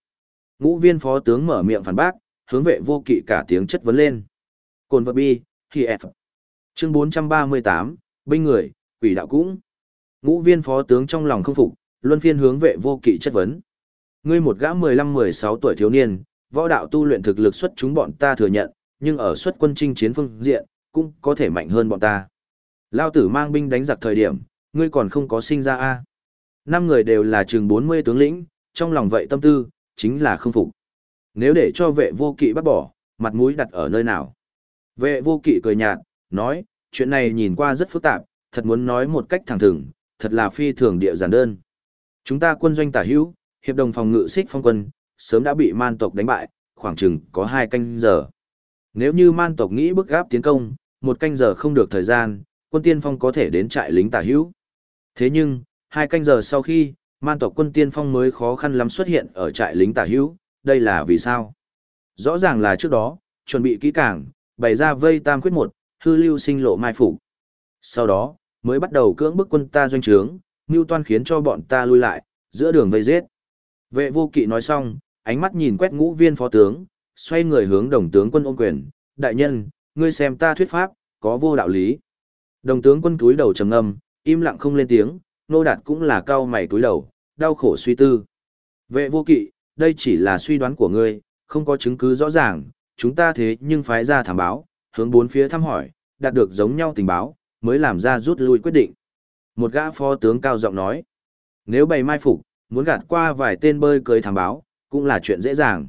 Speaker 1: Ngũ viên phó tướng mở miệng phản bác, hướng vệ vô kỵ cả tiếng chất vấn lên. Cồn vật bi, khi F. Chương 438, binh người, quỷ đạo cũng. Ngũ viên phó tướng trong lòng không phục, luân phiên hướng vệ vô kỵ chất vấn. Ngươi một gã 15-16 tuổi thiếu niên, võ đạo tu luyện thực lực xuất chúng bọn ta thừa nhận, nhưng ở xuất quân chinh chiến phương diện, cũng có thể mạnh hơn bọn ta. Lao tử mang binh đánh giặc thời điểm, ngươi còn không có sinh ra a Năm người đều là chừng 40 tướng lĩnh, trong lòng vậy tâm tư, chính là không phục. Nếu để cho vệ vô kỵ bắt bỏ, mặt mũi đặt ở nơi nào? Vệ vô kỵ cười nhạt, nói, chuyện này nhìn qua rất phức tạp, thật muốn nói một cách thẳng thừng, thật là phi thường địa giản đơn. Chúng ta quân doanh tả hữu, hiệp đồng phòng ngự xích phong quân, sớm đã bị man tộc đánh bại, khoảng chừng có hai canh giờ. Nếu như man tộc nghĩ bức gáp tiến công, một canh giờ không được thời gian, quân tiên phong có thể đến trại lính tả hữu. Thế nhưng, hai canh giờ sau khi, man tộc quân tiên phong mới khó khăn lắm xuất hiện ở trại lính tả hữu, đây là vì sao? Rõ ràng là trước đó, chuẩn bị kỹ càng, bày ra vây tam quyết một, hư lưu sinh lộ mai phủ. Sau đó, mới bắt đầu cưỡng bức quân ta doanh trướng, mưu toan khiến cho bọn ta lui lại, giữa đường vây giết. Vệ vô kỵ nói xong, ánh mắt nhìn quét ngũ viên phó tướng, xoay người hướng đồng tướng quân ôm quyền, đại nhân, ngươi xem ta thuyết pháp, có vô đạo lý. Đồng tướng quân túi đầu trầm ngâm, im lặng không lên tiếng, nô đạt cũng là cao mày túi đầu, đau khổ suy tư. Vệ vô kỵ, đây chỉ là suy đoán của ngươi, không có chứng cứ rõ ràng, chúng ta thế nhưng phái ra thảm báo, hướng bốn phía thăm hỏi, đạt được giống nhau tình báo, mới làm ra rút lui quyết định. Một gã phó tướng cao giọng nói, nếu bày mai phục, muốn gạt qua vài tên bơi cưới thảm báo, cũng là chuyện dễ dàng.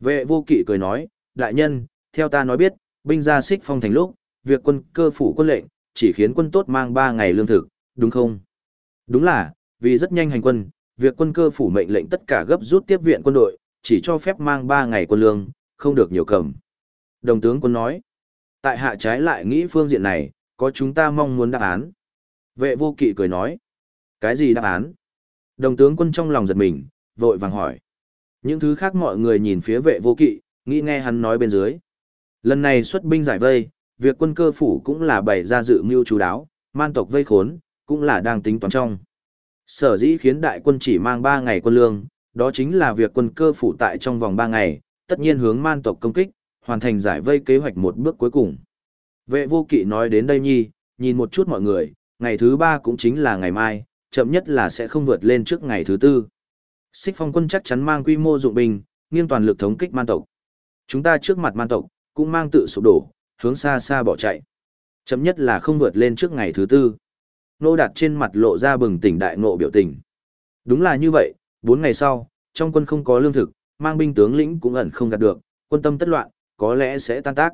Speaker 1: Vệ vô kỵ cười nói, đại nhân, theo ta nói biết, binh ra xích phong thành lúc, việc quân cơ phủ quân lệnh, chỉ khiến quân tốt mang 3 ngày lương thực, đúng không? Đúng là, vì rất nhanh hành quân, việc quân cơ phủ mệnh lệnh tất cả gấp rút tiếp viện quân đội, chỉ cho phép mang 3 ngày quân lương, không được nhiều cầm. Đồng tướng quân nói, tại hạ trái lại nghĩ phương diện này, có chúng ta mong muốn đáp án. Vệ vô kỵ cười nói, cái gì đáp án? Đồng tướng quân trong lòng giật mình, vội vàng hỏi. Những thứ khác mọi người nhìn phía vệ vô kỵ, nghĩ nghe hắn nói bên dưới. Lần này xuất binh giải vây, việc quân cơ phủ cũng là bày ra dự mưu chú đáo, man tộc vây khốn, cũng là đang tính toán trong. Sở dĩ khiến đại quân chỉ mang 3 ngày quân lương, đó chính là việc quân cơ phủ tại trong vòng 3 ngày, tất nhiên hướng man tộc công kích, hoàn thành giải vây kế hoạch một bước cuối cùng. Vệ vô kỵ nói đến đây nhi, nhìn một chút mọi người, ngày thứ 3 cũng chính là ngày mai, chậm nhất là sẽ không vượt lên trước ngày thứ 4. Xích phong quân chắc chắn mang quy mô dụng binh, nghiêng toàn lực thống kích man tộc. Chúng ta trước mặt man tộc, cũng mang tự sụp đổ, hướng xa xa bỏ chạy. Chậm nhất là không vượt lên trước ngày thứ tư. Nô đạt trên mặt lộ ra bừng tỉnh đại ngộ biểu tình. Đúng là như vậy, bốn ngày sau, trong quân không có lương thực, mang binh tướng lĩnh cũng ẩn không gạt được, quân tâm tất loạn, có lẽ sẽ tan tác.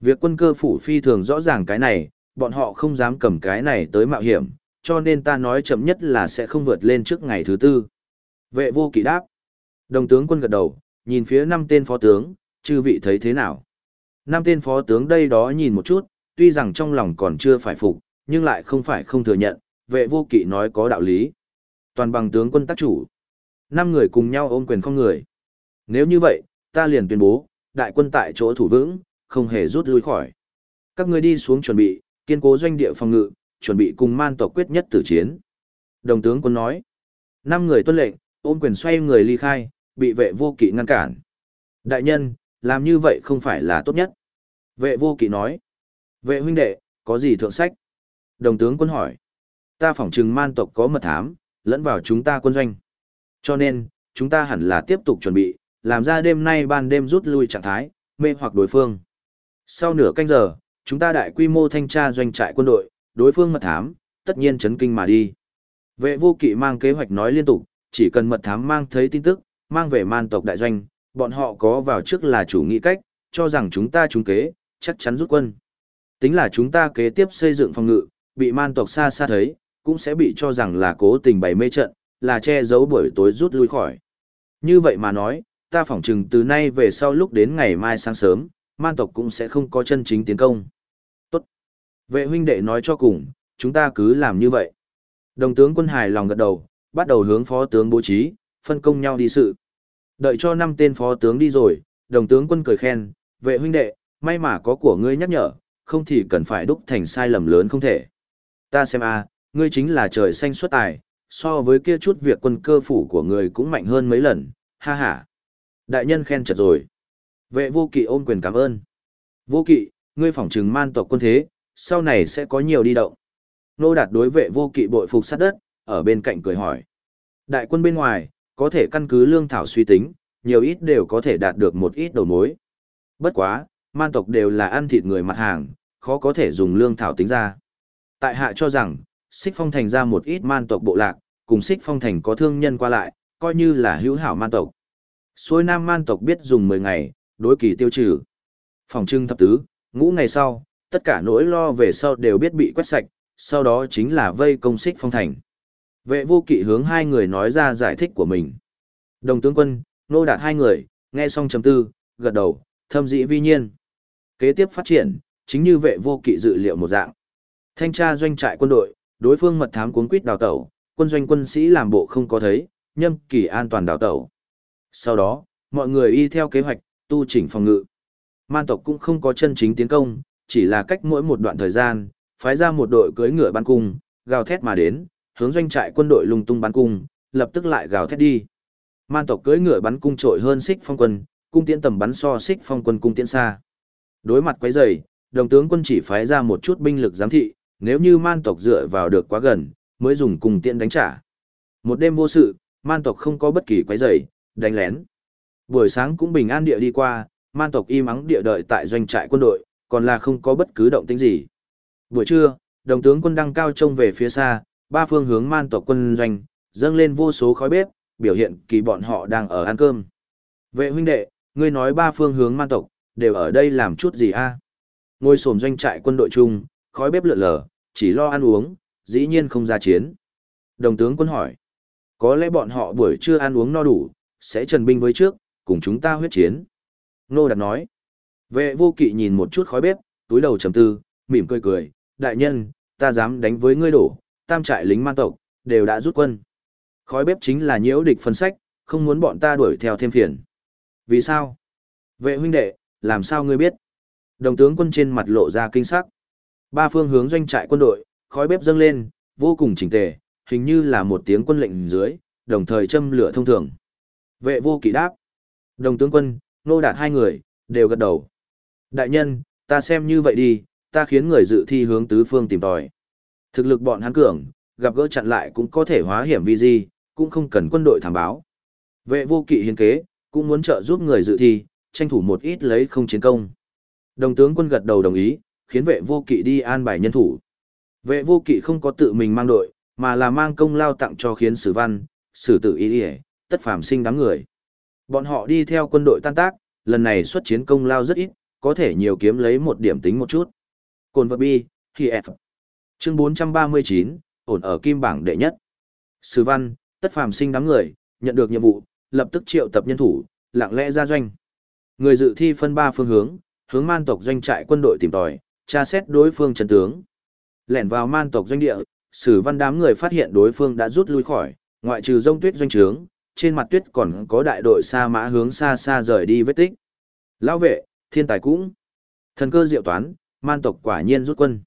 Speaker 1: Việc quân cơ phủ phi thường rõ ràng cái này, bọn họ không dám cầm cái này tới mạo hiểm, cho nên ta nói chậm nhất là sẽ không vượt lên trước ngày thứ tư. Vệ vô kỵ đáp. Đồng tướng quân gật đầu, nhìn phía năm tên phó tướng, chư vị thấy thế nào? Năm tên phó tướng đây đó nhìn một chút, tuy rằng trong lòng còn chưa phải phục, nhưng lại không phải không thừa nhận, vệ vô kỵ nói có đạo lý. Toàn bằng tướng quân tác chủ. Năm người cùng nhau ôm quyền không người. Nếu như vậy, ta liền tuyên bố, đại quân tại chỗ thủ vững, không hề rút lui khỏi. Các ngươi đi xuống chuẩn bị, kiên cố doanh địa phòng ngự, chuẩn bị cùng man tộc quyết nhất tử chiến. Đồng tướng quân nói. Năm người tuân lệnh, ôm quyền xoay người ly khai, bị vệ vô kỵ ngăn cản. Đại nhân, làm như vậy không phải là tốt nhất. Vệ vô kỵ nói. Vệ huynh đệ, có gì thượng sách? Đồng tướng quân hỏi. Ta phỏng chừng man tộc có mật thám, lẫn vào chúng ta quân doanh. Cho nên, chúng ta hẳn là tiếp tục chuẩn bị, làm ra đêm nay ban đêm rút lui trạng thái, mê hoặc đối phương. Sau nửa canh giờ, chúng ta đại quy mô thanh tra doanh trại quân đội, đối phương mật thám, tất nhiên chấn kinh mà đi. Vệ vô kỵ mang kế hoạch nói liên tục, chỉ cần mật thám mang thấy tin tức, mang về man tộc đại doanh, bọn họ có vào trước là chủ nghĩ cách, cho rằng chúng ta trúng kế, chắc chắn rút quân. Tính là chúng ta kế tiếp xây dựng phòng ngự, bị man tộc xa xa thấy, cũng sẽ bị cho rằng là cố tình bày mê trận, là che giấu buổi tối rút lui khỏi. Như vậy mà nói, ta phỏng chừng từ nay về sau lúc đến ngày mai sáng sớm, man tộc cũng sẽ không có chân chính tiến công. Tốt. Vệ huynh đệ nói cho cùng, chúng ta cứ làm như vậy. Đồng tướng quân hài lòng gật đầu, bắt đầu hướng phó tướng bố trí, phân công nhau đi sự. Đợi cho năm tên phó tướng đi rồi, đồng tướng quân cười khen, vệ huynh đệ, may mà có của ngươi nhắc nhở, không thì cần phải đúc thành sai lầm lớn không thể. Ta xem a, ngươi chính là trời xanh xuất tài, so với kia chút việc quân cơ phủ của người cũng mạnh hơn mấy lần, ha ha. Đại nhân khen chật rồi. Vệ vô kỵ ôm quyền cảm ơn. Vô kỵ, ngươi phỏng chừng man tộc quân thế, sau này sẽ có nhiều đi động. Nô đạt đối vệ vô kỵ bội phục sát đất, ở bên cạnh cười hỏi. Đại quân bên ngoài, có thể căn cứ lương thảo suy tính, nhiều ít đều có thể đạt được một ít đầu mối. Bất quá, man tộc đều là ăn thịt người mặt hàng, khó có thể dùng lương thảo tính ra. Tại hạ cho rằng, xích phong thành ra một ít man tộc bộ lạc, cùng xích phong thành có thương nhân qua lại, coi như là hữu hảo man tộc. Suối nam man tộc biết dùng 10 ngày, đối kỳ tiêu trừ. Phòng trưng thập tứ, ngũ ngày sau, tất cả nỗi lo về sau đều biết bị quét sạch, sau đó chính là vây công xích phong thành. Vệ vô kỵ hướng hai người nói ra giải thích của mình. Đồng tướng quân, nô đạt hai người, nghe xong chấm tư, gật đầu, thâm dĩ vi nhiên. Kế tiếp phát triển, chính như vệ vô kỵ dự liệu một dạng. Thanh tra doanh trại quân đội, đối phương mật thám cuốn quýt đào tẩu, quân doanh quân sĩ làm bộ không có thấy, nhâm kỳ an toàn đào tẩu. Sau đó, mọi người y theo kế hoạch, tu chỉnh phòng ngự. Man tộc cũng không có chân chính tiến công, chỉ là cách mỗi một đoạn thời gian, phái ra một đội cưỡi ngựa bắn cung, gào thét mà đến, hướng doanh trại quân đội lung tung bắn cung, lập tức lại gào thét đi. Man tộc cưỡi ngựa bắn cung trội hơn xích phong quân, cung tiễn tầm bắn so xích phong quân cung tiễn xa. Đối mặt quấy rầy, đồng tướng quân chỉ phái ra một chút binh lực giám thị, nếu như man tộc dựa vào được quá gần, mới dùng cung tiện đánh trả. Một đêm vô sự, man tộc không có bất kỳ quấy rầy, đánh lén. Buổi sáng cũng bình an địa đi qua, man tộc im ắng địa đợi tại doanh trại quân đội, còn là không có bất cứ động tĩnh gì. Buổi trưa, đồng tướng quân đăng cao trông về phía xa, ba phương hướng man tộc quân doanh, dâng lên vô số khói bếp, biểu hiện kỳ bọn họ đang ở ăn cơm. Vệ huynh đệ, ngươi nói ba phương hướng man tộc, đều ở đây làm chút gì a? Ngôi sổm doanh trại quân đội chung, khói bếp lượn lờ, chỉ lo ăn uống, dĩ nhiên không ra chiến. Đồng tướng quân hỏi, có lẽ bọn họ buổi trưa ăn uống no đủ, sẽ trần binh với trước, cùng chúng ta huyết chiến. Nô Đạt nói, vệ vô kỵ nhìn một chút khói bếp, túi đầu trầm tư, mỉm cười cười, đại nhân, ta dám đánh với ngươi đổ, tam trại lính man tộc, đều đã rút quân. Khói bếp chính là nhiễu địch phân sách, không muốn bọn ta đuổi theo thêm phiền. Vì sao? Vệ huynh đệ, làm sao ngươi biết? Đồng tướng quân trên mặt lộ ra kinh sắc. Ba phương hướng doanh trại quân đội, khói bếp dâng lên, vô cùng chỉnh tề, hình như là một tiếng quân lệnh dưới, đồng thời châm lửa thông thường. Vệ vô kỵ đáp. Đồng tướng quân, nô đạt hai người, đều gật đầu. Đại nhân, ta xem như vậy đi, ta khiến người dự thi hướng tứ phương tìm tòi. Thực lực bọn hắn cường, gặp gỡ chặn lại cũng có thể hóa hiểm vi di, cũng không cần quân đội thảm báo. Vệ vô kỵ hiến kế, cũng muốn trợ giúp người dự thi, tranh thủ một ít lấy không chiến công. Đồng tướng quân gật đầu đồng ý, khiến vệ vô kỵ đi an bài nhân thủ. Vệ vô kỵ không có tự mình mang đội, mà là mang công lao tặng cho khiến sử văn, sử tử ý đi tất phàm sinh đám người. Bọn họ đi theo quân đội tan tác, lần này xuất chiến công lao rất ít, có thể nhiều kiếm lấy một điểm tính một chút. Cồn vật bi, khi F. Chương 439, ổn ở kim bảng đệ nhất. Sử văn, tất phàm sinh đám người, nhận được nhiệm vụ, lập tức triệu tập nhân thủ, lặng lẽ ra doanh. Người dự thi phân ba phương hướng, hướng man tộc doanh trại quân đội tìm tòi, tra xét đối phương chân tướng. Lẻn vào man tộc doanh địa, sử văn đám người phát hiện đối phương đã rút lui khỏi, ngoại trừ rông tuyết doanh trướng, trên mặt tuyết còn có đại đội xa mã hướng xa xa rời đi vết tích. Lão vệ, thiên tài cũng. Thần cơ diệu toán, man tộc quả nhiên rút quân.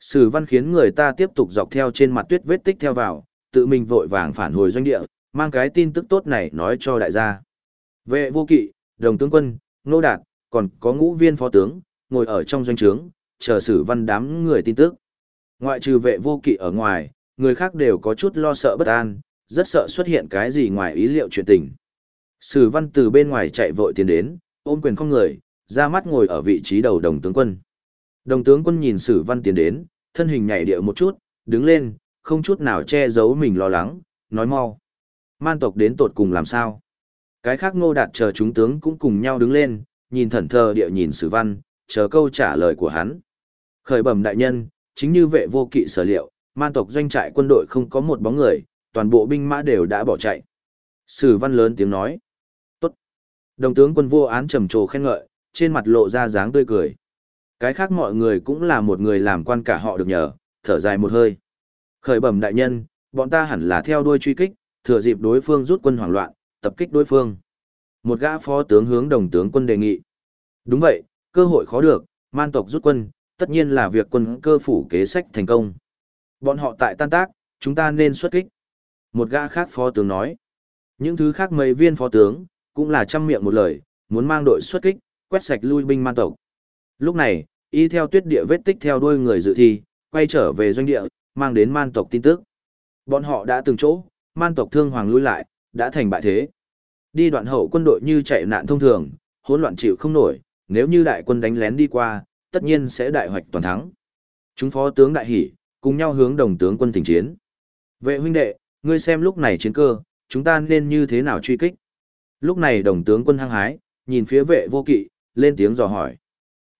Speaker 1: Sử văn khiến người ta tiếp tục dọc theo trên mặt tuyết vết tích theo vào, tự mình vội vàng phản hồi doanh địa, mang cái tin tức tốt này nói cho đại gia. Vệ vô kỵ, đồng tướng quân, nô đạt, còn có ngũ viên phó tướng, ngồi ở trong doanh trướng, chờ sử văn đám người tin tức. Ngoại trừ vệ vô kỵ ở ngoài, người khác đều có chút lo sợ bất an, rất sợ xuất hiện cái gì ngoài ý liệu chuyện tình. Sử văn từ bên ngoài chạy vội tiến đến, ôm quyền không người, ra mắt ngồi ở vị trí đầu đồng tướng quân. Đồng tướng quân nhìn sử văn tiến đến, thân hình nhảy điệu một chút, đứng lên, không chút nào che giấu mình lo lắng, nói mau. Man tộc đến tột cùng làm sao? Cái khác ngô đạt chờ chúng tướng cũng cùng nhau đứng lên, nhìn thẩn thờ địa nhìn sử văn, chờ câu trả lời của hắn. Khởi bẩm đại nhân, chính như vệ vô kỵ sở liệu, man tộc doanh trại quân đội không có một bóng người, toàn bộ binh mã đều đã bỏ chạy. Sử văn lớn tiếng nói. Tốt. Đồng tướng quân vô án trầm trồ khen ngợi, trên mặt lộ ra dáng tươi cười. Cái khác mọi người cũng là một người làm quan cả họ được nhờ, thở dài một hơi. Khởi bẩm đại nhân, bọn ta hẳn là theo đuôi truy kích, thừa dịp đối phương rút quân hoảng loạn, tập kích đối phương. Một gã phó tướng hướng đồng tướng quân đề nghị. Đúng vậy, cơ hội khó được, man tộc rút quân, tất nhiên là việc quân cơ phủ kế sách thành công. Bọn họ tại tan tác, chúng ta nên xuất kích. Một gã khác phó tướng nói. Những thứ khác mấy viên phó tướng, cũng là trăm miệng một lời, muốn mang đội xuất kích, quét sạch lui binh man tộc. Lúc này, y theo tuyết địa vết tích theo đuôi người dự thi, quay trở về doanh địa, mang đến man tộc tin tức. Bọn họ đã từng chỗ, man tộc thương hoàng lui lại, đã thành bại thế. Đi đoạn hậu quân đội như chạy nạn thông thường, hỗn loạn chịu không nổi, nếu như đại quân đánh lén đi qua, tất nhiên sẽ đại hoạch toàn thắng. Chúng phó tướng đại hỉ, cùng nhau hướng đồng tướng quân tỉnh chiến. Vệ huynh đệ, ngươi xem lúc này chiến cơ, chúng ta nên như thế nào truy kích? Lúc này đồng tướng quân hăng hái, nhìn phía vệ vô kỵ, lên tiếng dò hỏi.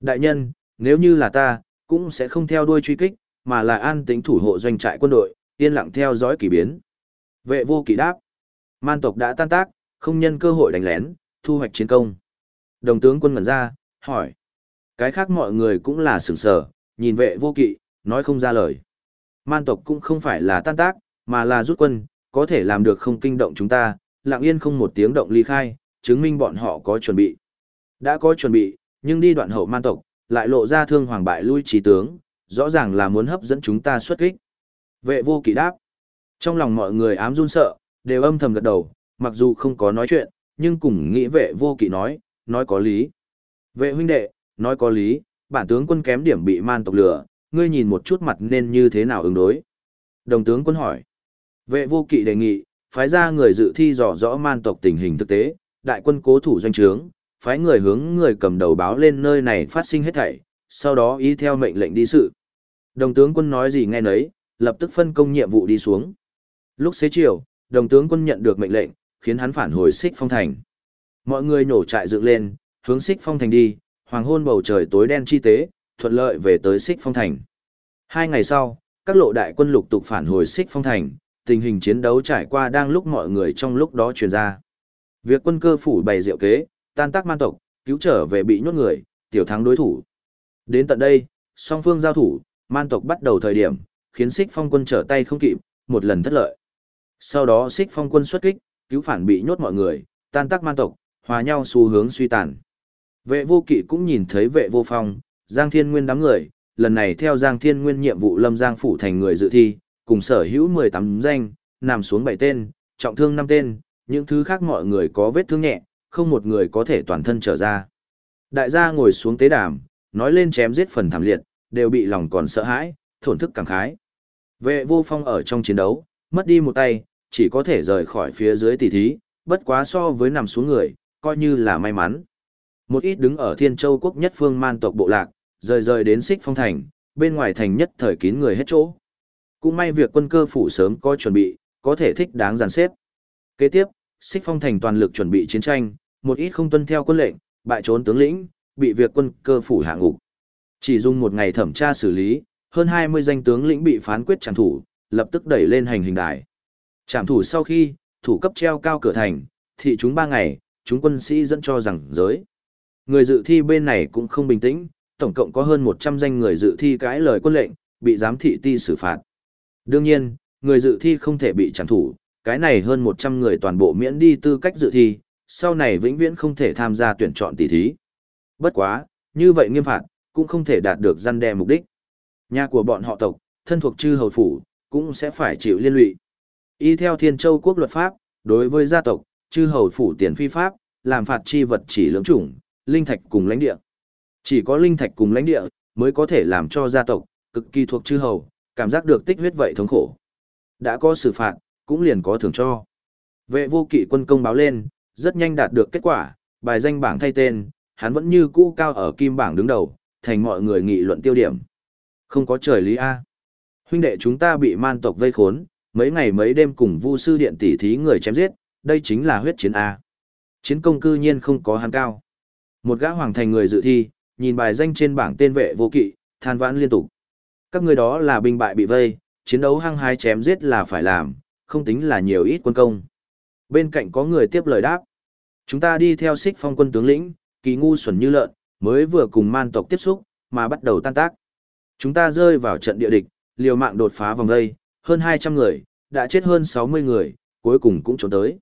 Speaker 1: Đại nhân, nếu như là ta, cũng sẽ không theo đuôi truy kích, mà là an tính thủ hộ doanh trại quân đội, yên lặng theo dõi kỳ biến. Vệ vô kỵ đáp. Man tộc đã tan tác, không nhân cơ hội đánh lén, thu hoạch chiến công. Đồng tướng quân ngẩn ra, hỏi. Cái khác mọi người cũng là sửng sở, nhìn vệ vô kỵ, nói không ra lời. Man tộc cũng không phải là tan tác, mà là rút quân, có thể làm được không kinh động chúng ta, lặng yên không một tiếng động ly khai, chứng minh bọn họ có chuẩn bị. Đã có chuẩn bị, nhưng đi đoạn hậu man tộc, lại lộ ra thương hoàng bại lui trí tướng, rõ ràng là muốn hấp dẫn chúng ta xuất kích. Vệ vô kỵ đáp. Trong lòng mọi người ám run sợ, đều âm thầm gật đầu, mặc dù không có nói chuyện, nhưng cùng nghĩ vệ vô kỵ nói, nói có lý. Vệ huynh đệ, nói có lý, bản tướng quân kém điểm bị man tộc lừa, ngươi nhìn một chút mặt nên như thế nào ứng đối. Đồng tướng quân hỏi. Vệ vô kỵ đề nghị, phái ra người dự thi dò rõ man tộc tình hình thực tế, đại quân cố thủ doanh trướng, phái người hướng người cầm đầu báo lên nơi này phát sinh hết thảy, sau đó ý theo mệnh lệnh đi sự. Đồng tướng quân nói gì nghe nấy, lập tức phân công nhiệm vụ đi xuống. Lúc xế chiều, đồng tướng quân nhận được mệnh lệnh, khiến hắn phản hồi xích phong thành. Mọi người nhổ trại dựng lên, hướng xích phong thành đi, hoàng hôn bầu trời tối đen chi tế, thuận lợi về tới xích phong thành. Hai ngày sau, các lộ đại quân lục tục phản hồi xích phong thành, tình hình chiến đấu trải qua đang lúc mọi người trong lúc đó truyền ra. Việc quân cơ phủ bày diệu kế, tan tác man tộc, cứu trở về bị nhốt người, tiểu thắng đối thủ. Đến tận đây, song phương giao thủ, man tộc bắt đầu thời điểm, khiến xích phong quân trở tay không kịp, một lần thất lợi. Sau đó xích phong quân xuất kích, cứu phản bị nhốt mọi người, tan tác man tộc, hòa nhau xu hướng suy tàn. Vệ vô kỵ cũng nhìn thấy vệ vô phong, Giang Thiên Nguyên đám người, lần này theo Giang Thiên Nguyên nhiệm vụ lâm Giang phủ thành người dự thi, cùng sở hữu 18 danh, nằm xuống 7 tên, trọng thương 5 tên, những thứ khác mọi người có vết thương nhẹ, không một người có thể toàn thân trở ra. Đại gia ngồi xuống tế đàm, nói lên chém giết phần thảm liệt, đều bị lòng còn sợ hãi, thổn thức cảm khái. Vệ vô phong ở trong chiến đấu, mất đi một tay, chỉ có thể rời khỏi phía dưới tỷ thí, bất quá so với nằm xuống người, coi như là may mắn. Một ít đứng ở Thiên Châu quốc nhất phương man tộc bộ lạc, rời rời đến xích phong thành, bên ngoài thành nhất thời kín người hết chỗ. Cũng may việc quân cơ phủ sớm có chuẩn bị, có thể thích đáng dàn xếp. Kế tiếp, xích phong thành toàn lực chuẩn bị chiến tranh, một ít không tuân theo quân lệnh, bại trốn tướng lĩnh, bị việc quân cơ phủ hạ ngục. Chỉ dùng một ngày thẩm tra xử lý, hơn 20 danh tướng lĩnh bị phán quyết trảm thủ, lập tức đẩy lên hành hình đài. Trảm thủ sau khi, thủ cấp treo cao cửa thành, thị chúng ba ngày, chúng quân sĩ dẫn cho rằng giới. Người dự thi bên này cũng không bình tĩnh, tổng cộng có hơn 100 danh người dự thi cãi lời quân lệnh, bị giám thị ti xử phạt. Đương nhiên, người dự thi không thể bị trảm thủ, cái này hơn 100 người toàn bộ miễn đi tư cách dự thi, sau này vĩnh viễn không thể tham gia tuyển chọn tỷ thí. Bất quá, như vậy nghiêm phạt, cũng không thể đạt được gian đe mục đích. Nhà của bọn họ tộc, thân thuộc chư hầu phủ, cũng sẽ phải chịu liên lụy. Y theo Thiên Châu quốc luật pháp, đối với gia tộc, chư hầu phủ tiền phi pháp, làm phạt chi vật chỉ lưỡng chủng, linh thạch cùng lãnh địa. Chỉ có linh thạch cùng lãnh địa mới có thể làm cho gia tộc cực kỳ thuộc chư hầu, cảm giác được tích huyết vậy thống khổ. Đã có xử phạt, cũng liền có thưởng cho. Vệ vô kỵ quân công báo lên, rất nhanh đạt được kết quả, bài danh bảng thay tên, hắn vẫn như cũ cao ở kim bảng đứng đầu, thành mọi người nghị luận tiêu điểm. Không có trời lý A. Huynh đệ chúng ta bị man tộc vây khốn, mấy ngày mấy đêm cùng vu sư điện tỷ thí người chém giết, đây chính là huyết chiến A. Chiến công cư nhiên không có hắn cao. Một gã hoàng thành người dự thi, nhìn bài danh trên bảng tên vệ vô kỵ, than vãn liên tục. Các người đó là binh bại bị vây, chiến đấu hăng hái chém giết là phải làm, không tính là nhiều ít quân công. Bên cạnh có người tiếp lời đáp. Chúng ta đi theo xích phong quân tướng lĩnh, kỳ ngu xuẩn như lợn, mới vừa cùng man tộc tiếp xúc, mà bắt đầu tan tác. Chúng ta rơi vào trận địa địch, liều mạng đột phá vòng vây, hơn 200 người, đã chết hơn 60 người, cuối cùng cũng trốn tới.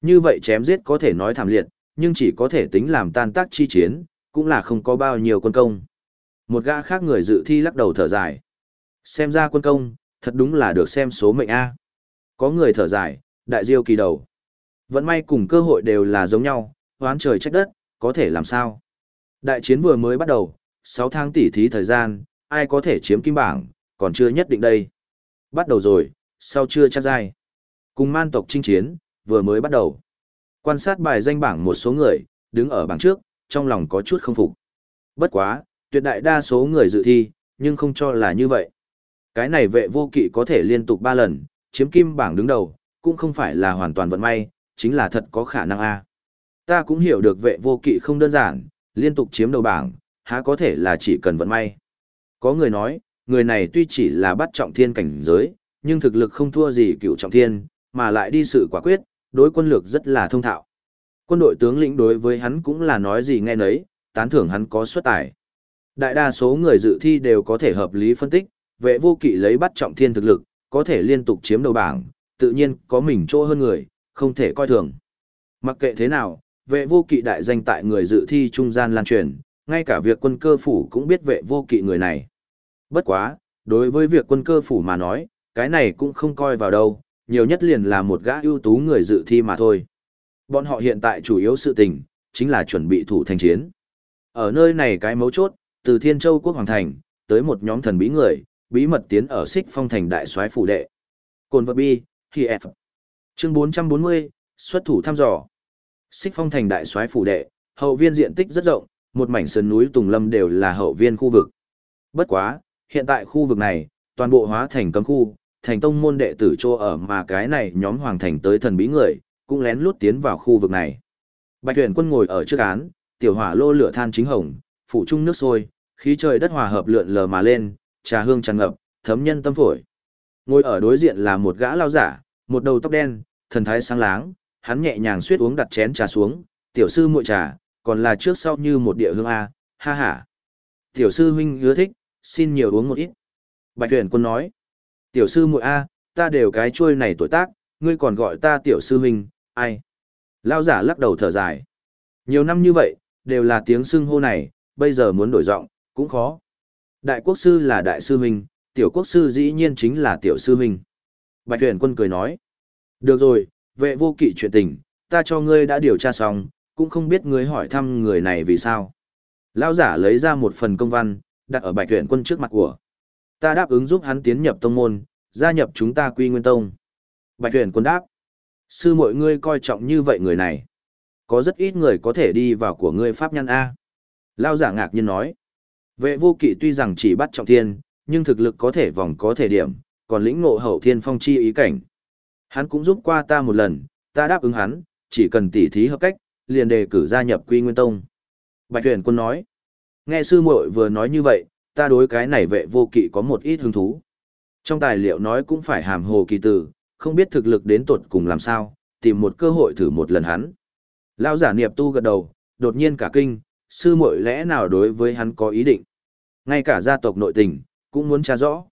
Speaker 1: Như vậy chém giết có thể nói thảm liệt, nhưng chỉ có thể tính làm tan tác chi chiến, cũng là không có bao nhiêu quân công. Một gã khác người dự thi lắc đầu thở dài. Xem ra quân công, thật đúng là được xem số mệnh A. Có người thở dài, đại diêu kỳ đầu. Vẫn may cùng cơ hội đều là giống nhau, hoán trời trách đất, có thể làm sao. Đại chiến vừa mới bắt đầu, 6 tháng tỉ thí thời gian, ai có thể chiếm kim bảng, còn chưa nhất định đây. Bắt đầu rồi, sau chưa chắc dai. Cùng man tộc chinh chiến, vừa mới bắt đầu. Quan sát bài danh bảng một số người, đứng ở bảng trước, trong lòng có chút không phục. Bất quá, tuyệt đại đa số người dự thi, nhưng không cho là như vậy. Cái này vệ vô kỵ có thể liên tục 3 lần, chiếm kim bảng đứng đầu, cũng không phải là hoàn toàn vận may, chính là thật có khả năng a. Ta cũng hiểu được vệ vô kỵ không đơn giản, liên tục chiếm đầu bảng, há có thể là chỉ cần vận may. Có người nói, người này tuy chỉ là bắt trọng thiên cảnh giới, nhưng thực lực không thua gì cựu trọng thiên, mà lại đi sự quả quyết, đối quân lược rất là thông thạo. Quân đội tướng lĩnh đối với hắn cũng là nói gì nghe nấy, tán thưởng hắn có xuất tài. Đại đa số người dự thi đều có thể hợp lý phân tích, vệ vô kỵ lấy bắt trọng thiên thực lực, có thể liên tục chiếm đầu bảng, tự nhiên có mình chỗ hơn người, không thể coi thường. Mặc kệ thế nào, vệ vô kỵ đại danh tại người dự thi trung gian lan truyền, ngay cả việc quân cơ phủ cũng biết vệ vô kỵ người này. Bất quá, đối với việc quân cơ phủ mà nói, cái này cũng không coi vào đâu, nhiều nhất liền là một gã ưu tú người dự thi mà thôi. Bọn họ hiện tại chủ yếu sự tình, chính là chuẩn bị thủ thành chiến. Ở nơi này cái mấu chốt, từ Thiên Châu quốc hoàng thành, tới một nhóm thần bí người, bí mật tiến ở xích phong thành đại soái phủ đệ. Cồn vật bi, khi F. Chương 440, xuất thủ thăm dò. Xích phong thành đại soái phủ đệ, hậu viên diện tích rất rộng, một mảnh sơn núi Tùng Lâm đều là hậu viên khu vực. Bất quá, hiện tại khu vực này, toàn bộ hóa thành cấm khu, thành tông môn đệ tử chô ở mà cái này nhóm hoàng thành tới thần bí người, cũng lén lút tiến vào khu vực này. Bạch tuyển quân ngồi ở trước án, tiểu hỏa lô lửa than chính hồng, phủ trung nước sôi, khí trời đất hòa hợp lượn lờ mà lên, trà hương tràn ngập, thấm nhân tâm phổi. Ngồi ở đối diện là một gã lao giả, một đầu tóc đen, thần thái sáng láng, hắn nhẹ nhàng suýt uống đặt chén trà xuống, tiểu sư muội trà, còn là trước sau như một địa hương A, ha ha. Tiểu sư huynh ưa thích, xin nhiều uống một ít. Bạch tuyển quân nói, tiểu sư muội A, ta đều cái chuôi này tuổi tác, ngươi còn gọi ta tiểu sư huynh, ai? Lao giả lắc đầu thở dài. Nhiều năm như vậy, đều là tiếng xưng hô này, bây giờ muốn đổi giọng cũng khó. Đại quốc sư là đại sư huynh, tiểu quốc sư dĩ nhiên chính là tiểu sư huynh. Bạch tuyển quân cười nói. Được rồi, vệ vô kỵ chuyện tình, ta cho ngươi đã điều tra xong, cũng không biết ngươi hỏi thăm người này vì sao. Lão giả lấy ra một phần công văn, đặt ở bạch tuyển quân trước mặt của. Ta đáp ứng giúp hắn tiến nhập tông môn, gia nhập chúng ta quy nguyên tông. Bạch tuyển quân đáp. Sư mọi ngươi coi trọng như vậy người này. Có rất ít người có thể đi vào của ngươi pháp nhân A. Lao giả ngạc nhiên nói. Vệ vô kỵ tuy rằng chỉ bắt trọng thiên, nhưng thực lực có thể vòng có thể điểm, còn lĩnh ngộ hậu thiên phong chi ý cảnh. Hắn cũng giúp qua ta một lần, ta đáp ứng hắn, chỉ cần tỉ thí hợp cách, liền đề cử gia nhập Quy Nguyên Tông. Bạch Huyền Quân nói, nghe sư muội vừa nói như vậy, ta đối cái này vệ vô kỵ có một ít hứng thú. Trong tài liệu nói cũng phải hàm hồ kỳ tử, không biết thực lực đến tuột cùng làm sao, tìm một cơ hội thử một lần hắn. Lão giả niệm tu gật đầu, đột nhiên cả kinh, sư muội lẽ nào đối với hắn có ý định. Ngay cả gia tộc nội tình, cũng muốn tra rõ.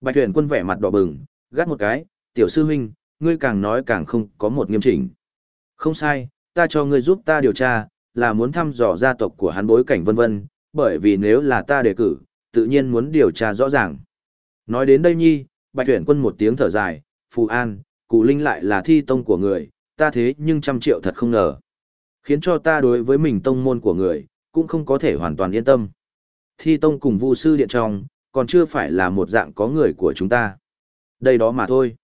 Speaker 1: Bạch tuyển quân vẻ mặt đỏ bừng, gắt một cái, tiểu sư huynh, ngươi càng nói càng không có một nghiêm chỉnh. Không sai, ta cho ngươi giúp ta điều tra, là muốn thăm dò gia tộc của hắn bối cảnh vân vân, bởi vì nếu là ta đề cử, tự nhiên muốn điều tra rõ ràng. Nói đến đây nhi, bạch tuyển quân một tiếng thở dài, phù an, cụ linh lại là thi tông của người, ta thế nhưng trăm triệu thật không ngờ. Khiến cho ta đối với mình tông môn của người, cũng không có thể hoàn toàn yên tâm. Thi tông cùng vu sư điện trong, còn chưa phải là một dạng có người của chúng ta. Đây đó mà thôi.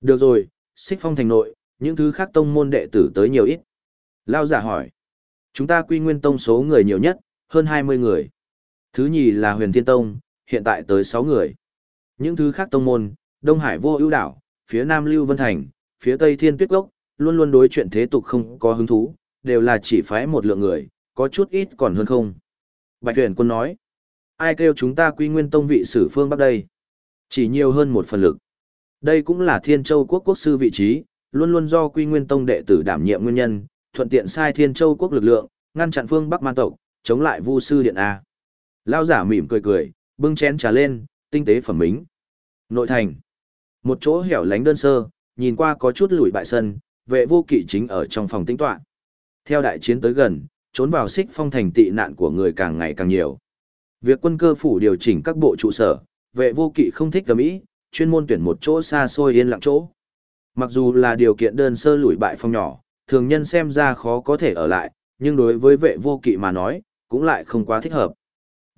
Speaker 1: Được rồi, xích phong thành nội, những thứ khác tông môn đệ tử tới nhiều ít. Lao giả hỏi. Chúng ta quy nguyên tông số người nhiều nhất, hơn 20 người. Thứ nhì là huyền thiên tông, hiện tại tới 6 người. Những thứ khác tông môn, Đông Hải vô ưu đảo, phía Nam Lưu Vân Thành, phía Tây Thiên Tuyết Gốc, luôn luôn đối chuyện thế tục không có hứng thú, đều là chỉ phái một lượng người, có chút ít còn hơn không. Bạch tuyển quân nói. Ai kêu chúng ta quy nguyên tông vị sử phương bắc đây? Chỉ nhiều hơn một phần lực. Đây cũng là Thiên Châu quốc quốc sư vị trí, luôn luôn do Quy Nguyên Tông đệ tử đảm nhiệm nguyên nhân, thuận tiện sai Thiên Châu quốc lực lượng, ngăn chặn phương Bắc man tộc, chống lại Vu sư điện a. Lão giả mỉm cười cười, bưng chén trà lên, tinh tế phẩm mính. Nội thành. Một chỗ hẻo lánh đơn sơ, nhìn qua có chút lùi bại sân, vệ vô kỵ chính ở trong phòng tĩnh tọa. Theo đại chiến tới gần, trốn vào xích phong thành tị nạn của người càng ngày càng nhiều. Việc quân cơ phủ điều chỉnh các bộ trụ sở, vệ vô kỵ không thích gầm ý, chuyên môn tuyển một chỗ xa xôi yên lặng chỗ. Mặc dù là điều kiện đơn sơ lùi bại phong nhỏ, thường nhân xem ra khó có thể ở lại, nhưng đối với vệ vô kỵ mà nói, cũng lại không quá thích hợp.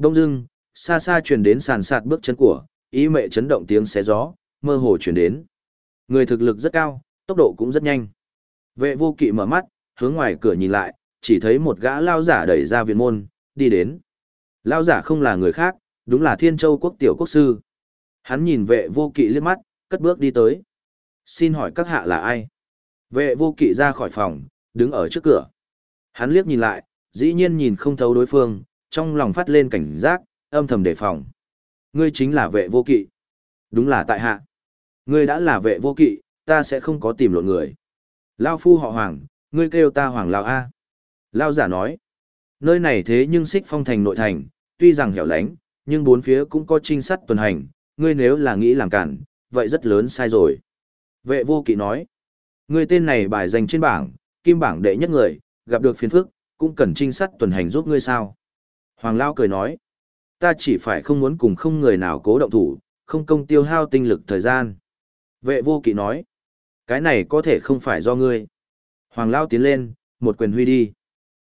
Speaker 1: Đông dưng, xa xa truyền đến sàn sạt bước chân của, ý mệ chấn động tiếng xé gió, mơ hồ truyền đến. Người thực lực rất cao, tốc độ cũng rất nhanh. Vệ vô kỵ mở mắt, hướng ngoài cửa nhìn lại, chỉ thấy một gã lao giả đẩy ra viện môn, đi đến. Lao giả không là người khác, đúng là Thiên Châu quốc tiểu quốc sư. Hắn nhìn vệ vô kỵ liếc mắt, cất bước đi tới. Xin hỏi các hạ là ai? Vệ vô kỵ ra khỏi phòng, đứng ở trước cửa. Hắn liếc nhìn lại, dĩ nhiên nhìn không thấu đối phương, trong lòng phát lên cảnh giác, âm thầm đề phòng. Ngươi chính là vệ vô kỵ. Đúng là tại hạ. Ngươi đã là vệ vô kỵ, ta sẽ không có tìm lộn người. Lao phu họ hoàng, ngươi kêu ta hoàng Lao A. Lao giả nói. Nơi này thế nhưng xích phong thành nội thành, tuy rằng hẻo lánh, nhưng bốn phía cũng có trinh sát tuần hành, ngươi nếu là nghĩ làm cản, vậy rất lớn sai rồi. Vệ vô kỵ nói, ngươi tên này bài danh trên bảng, kim bảng đệ nhất người, gặp được phiền phức, cũng cần trinh sát tuần hành giúp ngươi sao. Hoàng Lao cười nói, ta chỉ phải không muốn cùng không người nào cố động thủ, không công tiêu hao tinh lực thời gian. Vệ vô kỵ nói, cái này có thể không phải do ngươi. Hoàng Lao tiến lên, một quyền huy đi.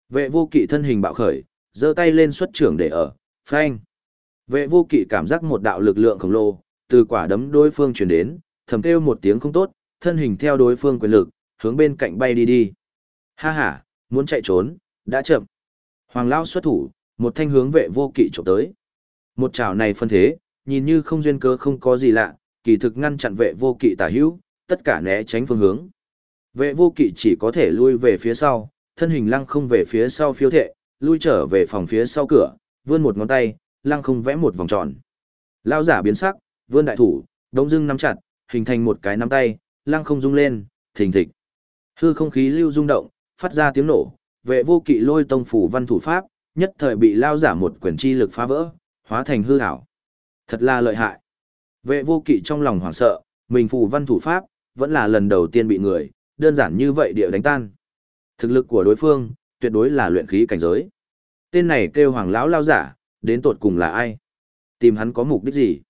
Speaker 1: Vệ vô kỵ thân hình bạo khởi, giơ tay lên xuất trưởng để ở, phanh. Vệ vô kỵ cảm giác một đạo lực lượng khổng lồ, từ quả đấm đối phương truyền đến, thầm kêu một tiếng không tốt, thân hình theo đối phương quyền lực, hướng bên cạnh bay đi đi. Ha ha, muốn chạy trốn, đã chậm. Hoàng Lao xuất thủ, một thanh hướng vệ vô kỵ trộm tới. Một chảo này phân thế, nhìn như không duyên cớ không có gì lạ, kỳ thực ngăn chặn vệ vô kỵ tả hữu, tất cả né tránh phương hướng. Vệ vô kỵ chỉ có thể lui về phía sau, thân hình lăng không về phía sau phiêu thệ, lui trở về phòng phía sau cửa, vươn một ngón tay, lăng không vẽ một vòng tròn. Lao giả biến sắc, vươn đại thủ, đống dưng nắm chặt, hình thành một cái nắm tay, lăng không rung lên, thình thịch. Hư không khí lưu rung động, phát ra tiếng nổ, vệ vô kỵ lôi tông phủ văn thủ pháp, nhất thời bị lao giả một quyền chi lực phá vỡ, hóa thành hư ảo. Thật là lợi hại. Vệ vô kỵ trong lòng hoảng sợ, mình phủ văn thủ pháp, vẫn là lần đầu tiên bị người, đơn giản như vậy địa đánh tan. Thực lực của đối phương, tuyệt đối là luyện khí cảnh giới. Tên này kêu hoàng lão lao giả, đến tột cùng là ai? Tìm hắn có mục đích gì?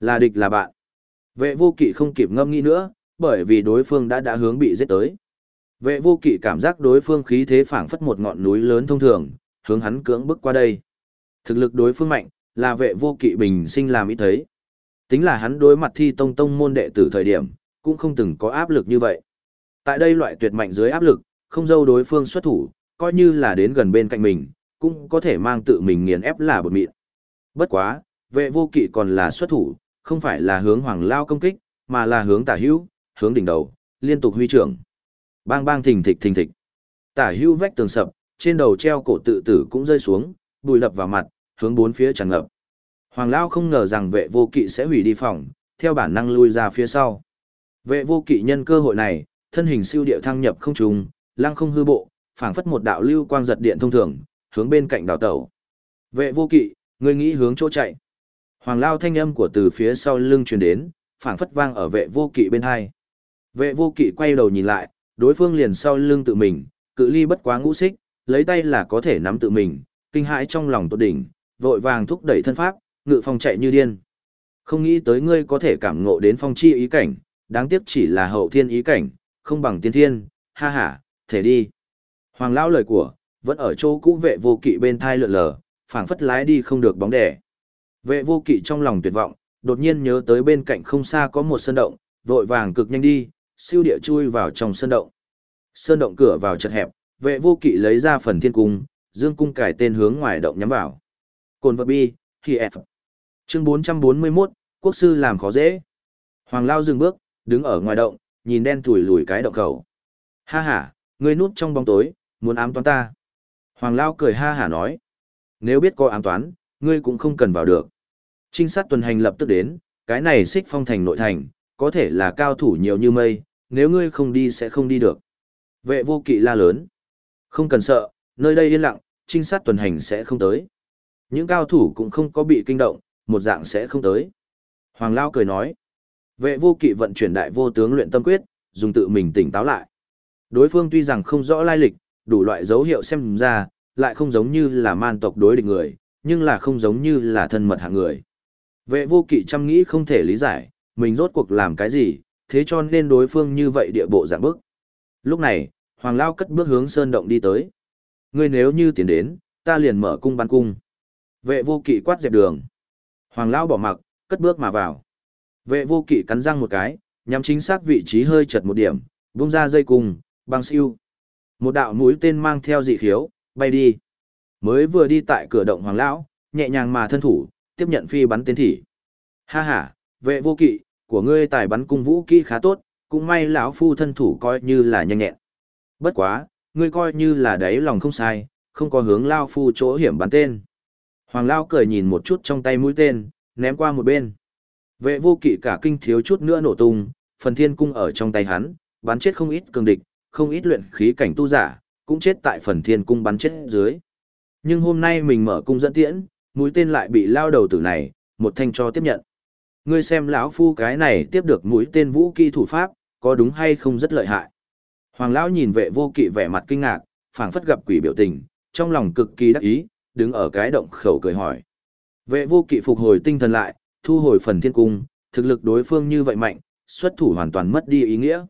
Speaker 1: Là địch là bạn? Vệ vô kỵ không kịp ngâm nghĩ nữa, bởi vì đối phương đã đã hướng bị giết tới. Vệ vô kỵ cảm giác đối phương khí thế phảng phất một ngọn núi lớn thông thường, hướng hắn cưỡng bức qua đây. Thực lực đối phương mạnh, là vệ vô kỵ bình sinh làm ý thấy. Tính là hắn đối mặt thi tông tông môn đệ tử thời điểm, cũng không từng có áp lực như vậy. Tại đây loại tuyệt mạnh dưới áp lực, không dâu đối phương xuất thủ, coi như là đến gần bên cạnh mình, cũng có thể mang tự mình nghiền ép là bột mịn. Bất quá, vệ vô kỵ còn là xuất thủ, không phải là hướng hoàng lao công kích, mà là hướng tả hữu, hướng đỉnh đầu, liên tục huy trưởng. Bang bang thình thịch thình thịch. Tả hữu vách tường sập, trên đầu treo cổ tự tử cũng rơi xuống, bùi lập vào mặt, hướng bốn phía tràn ngập. Hoàng lao không ngờ rằng vệ vô kỵ sẽ hủy đi phòng, theo bản năng lui ra phía sau. Vệ vô kỵ nhân cơ hội này, thân hình siêu điệu thăng nhập không trùng, lăng không hư bộ, phảng phất một đạo lưu quang giật điện thông thường, hướng bên cạnh đào tẩu. Vệ vô kỵ, người nghĩ hướng chỗ chạy. Hoàng lao thanh âm của từ phía sau lưng truyền đến, phảng phất vang ở vệ vô kỵ bên hai. Vệ vô kỵ quay đầu nhìn lại, đối phương liền sau lưng tự mình, cự ly bất quá ngũ xích, lấy tay là có thể nắm tự mình, kinh hãi trong lòng tốt đỉnh, vội vàng thúc đẩy thân pháp, ngự phong chạy như điên. Không nghĩ tới ngươi có thể cảm ngộ đến phong chi ý cảnh, đáng tiếc chỉ là hậu thiên ý cảnh, không bằng tiên thiên, ha ha, thể đi. Hoàng lão lời của, vẫn ở chỗ cũ vệ vô kỵ bên thai lượn lờ, phảng phất lái đi không được bóng đẻ. Vệ vô kỵ trong lòng tuyệt vọng, đột nhiên nhớ tới bên cạnh không xa có một sơn động, vội vàng cực nhanh đi, siêu địa chui vào trong sơn động. Sơn động cửa vào chật hẹp, vệ vô kỵ lấy ra phần thiên cung, dương cung cải tên hướng ngoài động nhắm vào. Cồn vật bi, khi F. Chương 441, quốc sư làm khó dễ. Hoàng Lao dừng bước, đứng ở ngoài động, nhìn đen thủi lùi cái động khẩu. Ha ha, ngươi núp trong bóng tối, muốn ám toán ta. Hoàng Lao cười ha hả nói. Nếu biết có ám toán, ngươi cũng không cần vào được. Trinh sát tuần hành lập tức đến, cái này xích phong thành nội thành, có thể là cao thủ nhiều như mây, nếu ngươi không đi sẽ không đi được. Vệ vô kỵ la lớn. Không cần sợ, nơi đây yên lặng, trinh sát tuần hành sẽ không tới. Những cao thủ cũng không có bị kinh động, một dạng sẽ không tới. Hoàng Lao cười nói. Vệ vô kỵ vận chuyển đại vô tướng luyện tâm quyết, dùng tự mình tỉnh táo lại. Đối phương tuy rằng không rõ lai lịch, đủ loại dấu hiệu xem ra, lại không giống như là man tộc đối địch người, nhưng là không giống như là thân mật hạng người. Vệ vô kỵ chăm nghĩ không thể lý giải, mình rốt cuộc làm cái gì, thế cho nên đối phương như vậy địa bộ dạng bước. Lúc này, Hoàng Lao cất bước hướng sơn động đi tới. Ngươi nếu như tiến đến, ta liền mở cung bắn cung. Vệ vô kỵ quát dẹp đường. Hoàng Lao bỏ mặc, cất bước mà vào. Vệ vô kỵ cắn răng một cái, nhắm chính xác vị trí hơi chật một điểm, bung ra dây cung, băng siêu. Một đạo mũi tên mang theo dị khiếu, bay đi. Mới vừa đi tại cửa động Hoàng Lão, nhẹ nhàng mà thân thủ, tiếp nhận phi bắn tên thỉ. Ha ha, vệ vô kỵ, của ngươi tài bắn cung vũ kỹ khá tốt, cũng may lão phu thân thủ coi như là nhanh nhẹn. Bất quá, ngươi coi như là đáy lòng không sai, không có hướng lao phu chỗ hiểm bắn tên. Hoàng Lao cười nhìn một chút trong tay mũi tên, ném qua một bên. Vệ vô kỵ cả kinh thiếu chút nữa nổ tung, phần thiên cung ở trong tay hắn, bắn chết không ít cường địch, không ít luyện khí cảnh tu giả, cũng chết tại phần thiên cung bắn chết dưới. Nhưng hôm nay mình mở cung dẫn tiễn, mũi tên lại bị lao đầu tử này, một thanh cho tiếp nhận. Ngươi xem lão phu cái này tiếp được mũi tên vũ kỹ thủ pháp, có đúng hay không rất lợi hại. Hoàng lão nhìn vệ vô kỵ vẻ mặt kinh ngạc, phảng phất gặp quỷ biểu tình, trong lòng cực kỳ đắc ý, đứng ở cái động khẩu cười hỏi. Vệ vô kỵ phục hồi tinh thần lại, thu hồi phần thiên cung, thực lực đối phương như vậy mạnh, xuất thủ hoàn toàn mất đi ý nghĩa.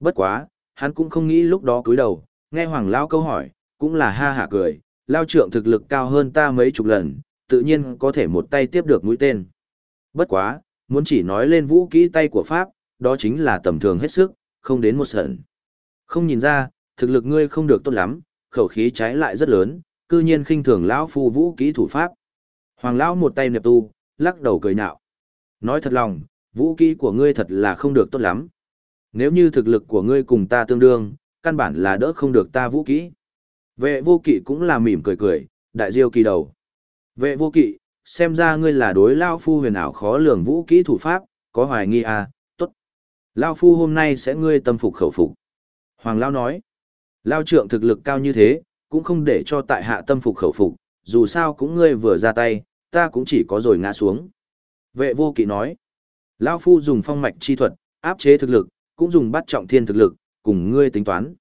Speaker 1: Bất quá, hắn cũng không nghĩ lúc đó cúi đầu, nghe hoàng lão câu hỏi, cũng là ha hả cười, lao trượng thực lực cao hơn ta mấy chục lần, tự nhiên có thể một tay tiếp được mũi tên. Bất quá, muốn chỉ nói lên vũ kỹ tay của Pháp, đó chính là tầm thường hết sức, không đến một sẩn. Không nhìn ra, thực lực ngươi không được tốt lắm, khẩu khí trái lại rất lớn, cư nhiên khinh thường lão phu vũ kỹ thủ pháp. Hoàng lão một tay niệm tu, lắc đầu cười nhạo. Nói thật lòng, vũ kỹ của ngươi thật là không được tốt lắm. Nếu như thực lực của ngươi cùng ta tương đương, căn bản là đỡ không được ta vũ kỹ. Vệ vô kỵ cũng là mỉm cười cười, đại diêu kỳ đầu. Vệ vô kỵ, xem ra ngươi là đối lao phu huyền ảo khó lường vũ kỹ thủ pháp, có hoài nghi à, tốt. Lao phu hôm nay sẽ ngươi tâm phục khẩu phục. Hoàng Lao nói, Lao trượng thực lực cao như thế, cũng không để cho tại hạ tâm phục khẩu phục, dù sao cũng ngươi vừa ra tay, ta cũng chỉ có rồi ngã xuống. Vệ vô kỵ nói, Lao phu dùng phong mạch chi thuật, áp chế thực lực, cũng dùng bắt trọng thiên thực lực, cùng ngươi tính toán.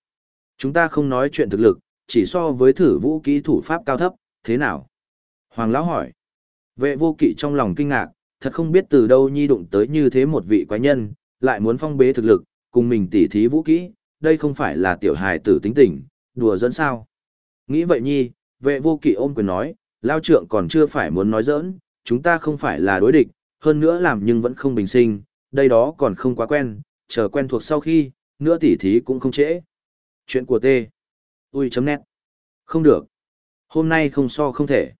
Speaker 1: Chúng ta không nói chuyện thực lực, chỉ so với thử vũ kỹ thủ pháp cao thấp, thế nào? Hoàng lão hỏi. Vệ vô kỵ trong lòng kinh ngạc, thật không biết từ đâu nhi đụng tới như thế một vị quái nhân, lại muốn phong bế thực lực, cùng mình tỉ thí vũ kỹ, đây không phải là tiểu hài tử tính tình, đùa dẫn sao. Nghĩ vậy nhi, vệ vô kỵ ôm quyền nói, lao trượng còn chưa phải muốn nói giỡn, chúng ta không phải là đối địch, hơn nữa làm nhưng vẫn không bình sinh, đây đó còn không quá quen, chờ quen thuộc sau khi, nữa tỉ thí cũng không trễ. Chuyện của T. Ui chấm nét. Không được. Hôm nay không so không thể.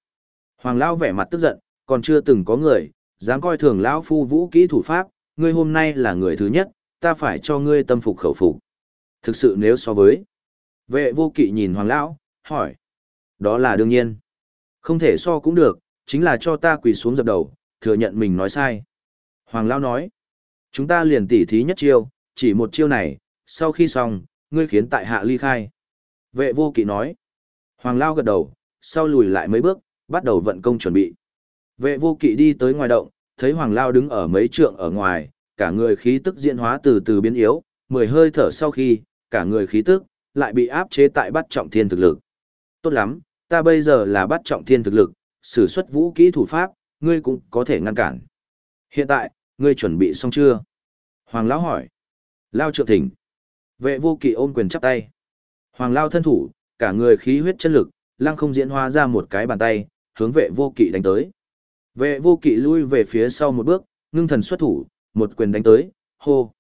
Speaker 1: Hoàng Lão vẻ mặt tức giận, còn chưa từng có người, dám coi thường Lão Phu vũ kỹ thủ pháp, ngươi hôm nay là người thứ nhất, ta phải cho ngươi tâm phục khẩu phục. Thực sự nếu so với. Vệ vô kỵ nhìn Hoàng Lão, hỏi. Đó là đương nhiên. Không thể so cũng được, chính là cho ta quỳ xuống dập đầu, thừa nhận mình nói sai. Hoàng Lão nói. Chúng ta liền tỉ thí nhất chiêu, chỉ một chiêu này, sau khi xong, ngươi khiến tại hạ ly khai. Vệ vô kỵ nói. Hoàng lão gật đầu, sau lùi lại mấy bước, bắt đầu vận công chuẩn bị. Vệ vô kỵ đi tới ngoài động, thấy Hoàng Lao đứng ở mấy trượng ở ngoài, cả người khí tức diễn hóa từ từ biến yếu, mười hơi thở sau khi, cả người khí tức, lại bị áp chế tại bắt trọng thiên thực lực. Tốt lắm, ta bây giờ là bắt trọng thiên thực lực, sử xuất vũ kỹ thủ pháp, ngươi cũng có thể ngăn cản. Hiện tại, ngươi chuẩn bị xong chưa? Hoàng Lão hỏi. Lao trượng thỉnh. Vệ vô kỵ ôm quyền chắp tay. Hoàng Lao thân thủ, cả người khí huyết chân lực, lăng không diễn hóa ra một cái bàn tay, hướng vệ vô kỵ đánh tới. Vệ vô kỵ lui về phía sau một bước, ngưng thần xuất thủ, một quyền đánh tới, hô.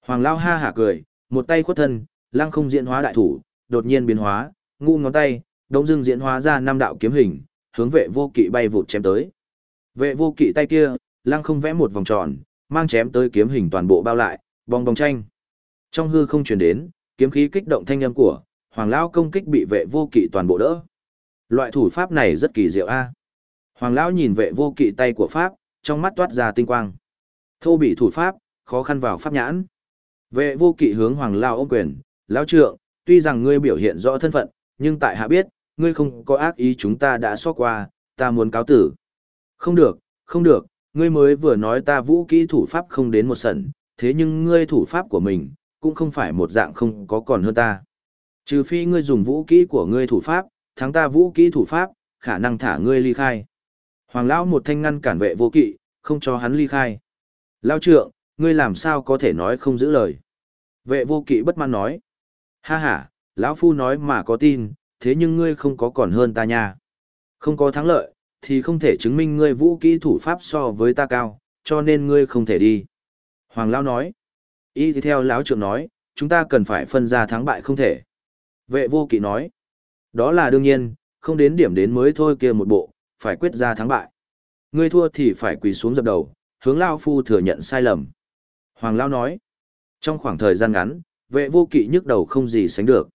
Speaker 1: Hoàng Lao ha hả cười, một tay khuất thân, lăng không diễn hóa đại thủ, đột nhiên biến hóa, ngu ngón tay, đông dưng diễn hóa ra năm đạo kiếm hình, hướng vệ vô kỵ bay vụt chém tới. Vệ vô kỵ tay kia, lăng không vẽ một vòng tròn, mang chém tới kiếm hình toàn bộ bao lại, bong bong tranh. Trong hư không truyền đến, kiếm khí kích động thanh âm của, Hoàng Lão công kích bị vệ vô kỵ toàn bộ đỡ. Loại thủ pháp này rất kỳ diệu a. Hoàng lão nhìn vệ vô kỵ tay của Pháp, trong mắt toát ra tinh quang. Thô bị thủ Pháp, khó khăn vào Pháp nhãn. Vệ vô kỵ hướng Hoàng lão ôm quyền, lão trượng, tuy rằng ngươi biểu hiện rõ thân phận, nhưng tại hạ biết, ngươi không có ác ý chúng ta đã xót qua, ta muốn cáo tử. Không được, không được, ngươi mới vừa nói ta vũ kỹ thủ pháp không đến một sẩn, thế nhưng ngươi thủ pháp của mình, cũng không phải một dạng không có còn hơn ta. Trừ phi ngươi dùng vũ kỹ của ngươi thủ pháp, thắng ta vũ kỹ thủ pháp, khả năng thả ngươi ly khai. Hoàng lão một thanh ngăn cản vệ vô kỵ, không cho hắn ly khai. Lão trượng, ngươi làm sao có thể nói không giữ lời. Vệ vô kỵ bất mãn nói. Ha ha, lão phu nói mà có tin, thế nhưng ngươi không có còn hơn ta nha. Không có thắng lợi, thì không thể chứng minh ngươi vũ kỹ thủ pháp so với ta cao, cho nên ngươi không thể đi. Hoàng lão nói. Y theo lão trưởng nói, chúng ta cần phải phân ra thắng bại không thể. Vệ vô kỵ nói. Đó là đương nhiên, không đến điểm đến mới thôi kia một bộ, phải quyết ra thắng bại. Ngươi thua thì phải quỳ xuống dập đầu, hướng Lao Phu thừa nhận sai lầm. Hoàng Lão nói. Trong khoảng thời gian ngắn, vệ vô kỵ nhức đầu không gì sánh được.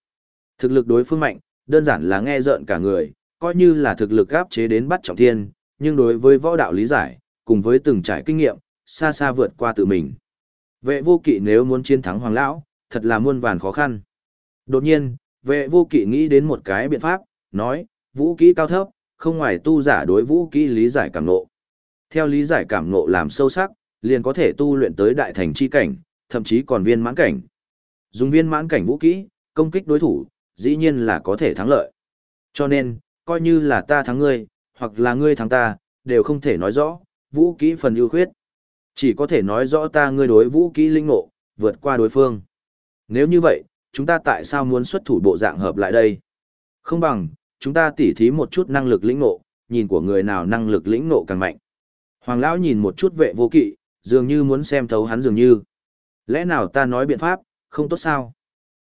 Speaker 1: Thực lực đối phương mạnh, đơn giản là nghe rợn cả người, coi như là thực lực áp chế đến bắt trọng thiên, nhưng đối với võ đạo lý giải, cùng với từng trải kinh nghiệm, xa xa vượt qua tự mình. Vệ vô kỵ nếu muốn chiến thắng Hoàng Lão, thật là muôn vàn khó khăn. Đột nhiên, vệ vô kỵ nghĩ đến một cái biện pháp, nói, vũ kỹ cao thấp, không ngoài tu giả đối vũ kỹ lý giải cảm nộ. Theo lý giải cảm nộ làm sâu sắc, liền có thể tu luyện tới đại thành chi cảnh, thậm chí còn viên mãn cảnh. Dùng viên mãn cảnh vũ kỹ, công kích đối thủ, dĩ nhiên là có thể thắng lợi. Cho nên, coi như là ta thắng ngươi, hoặc là ngươi thắng ta, đều không thể nói rõ, vũ kỹ phần ưu khuyết. Chỉ có thể nói rõ ta ngươi đối vũ kỹ linh ngộ, vượt qua đối phương. Nếu như vậy, chúng ta tại sao muốn xuất thủ bộ dạng hợp lại đây? Không bằng, chúng ta tỉ thí một chút năng lực lĩnh ngộ, nhìn của người nào năng lực lĩnh ngộ càng mạnh. Hoàng lão nhìn một chút vệ vô kỵ, dường như muốn xem thấu hắn dường như. Lẽ nào ta nói biện pháp, không tốt sao?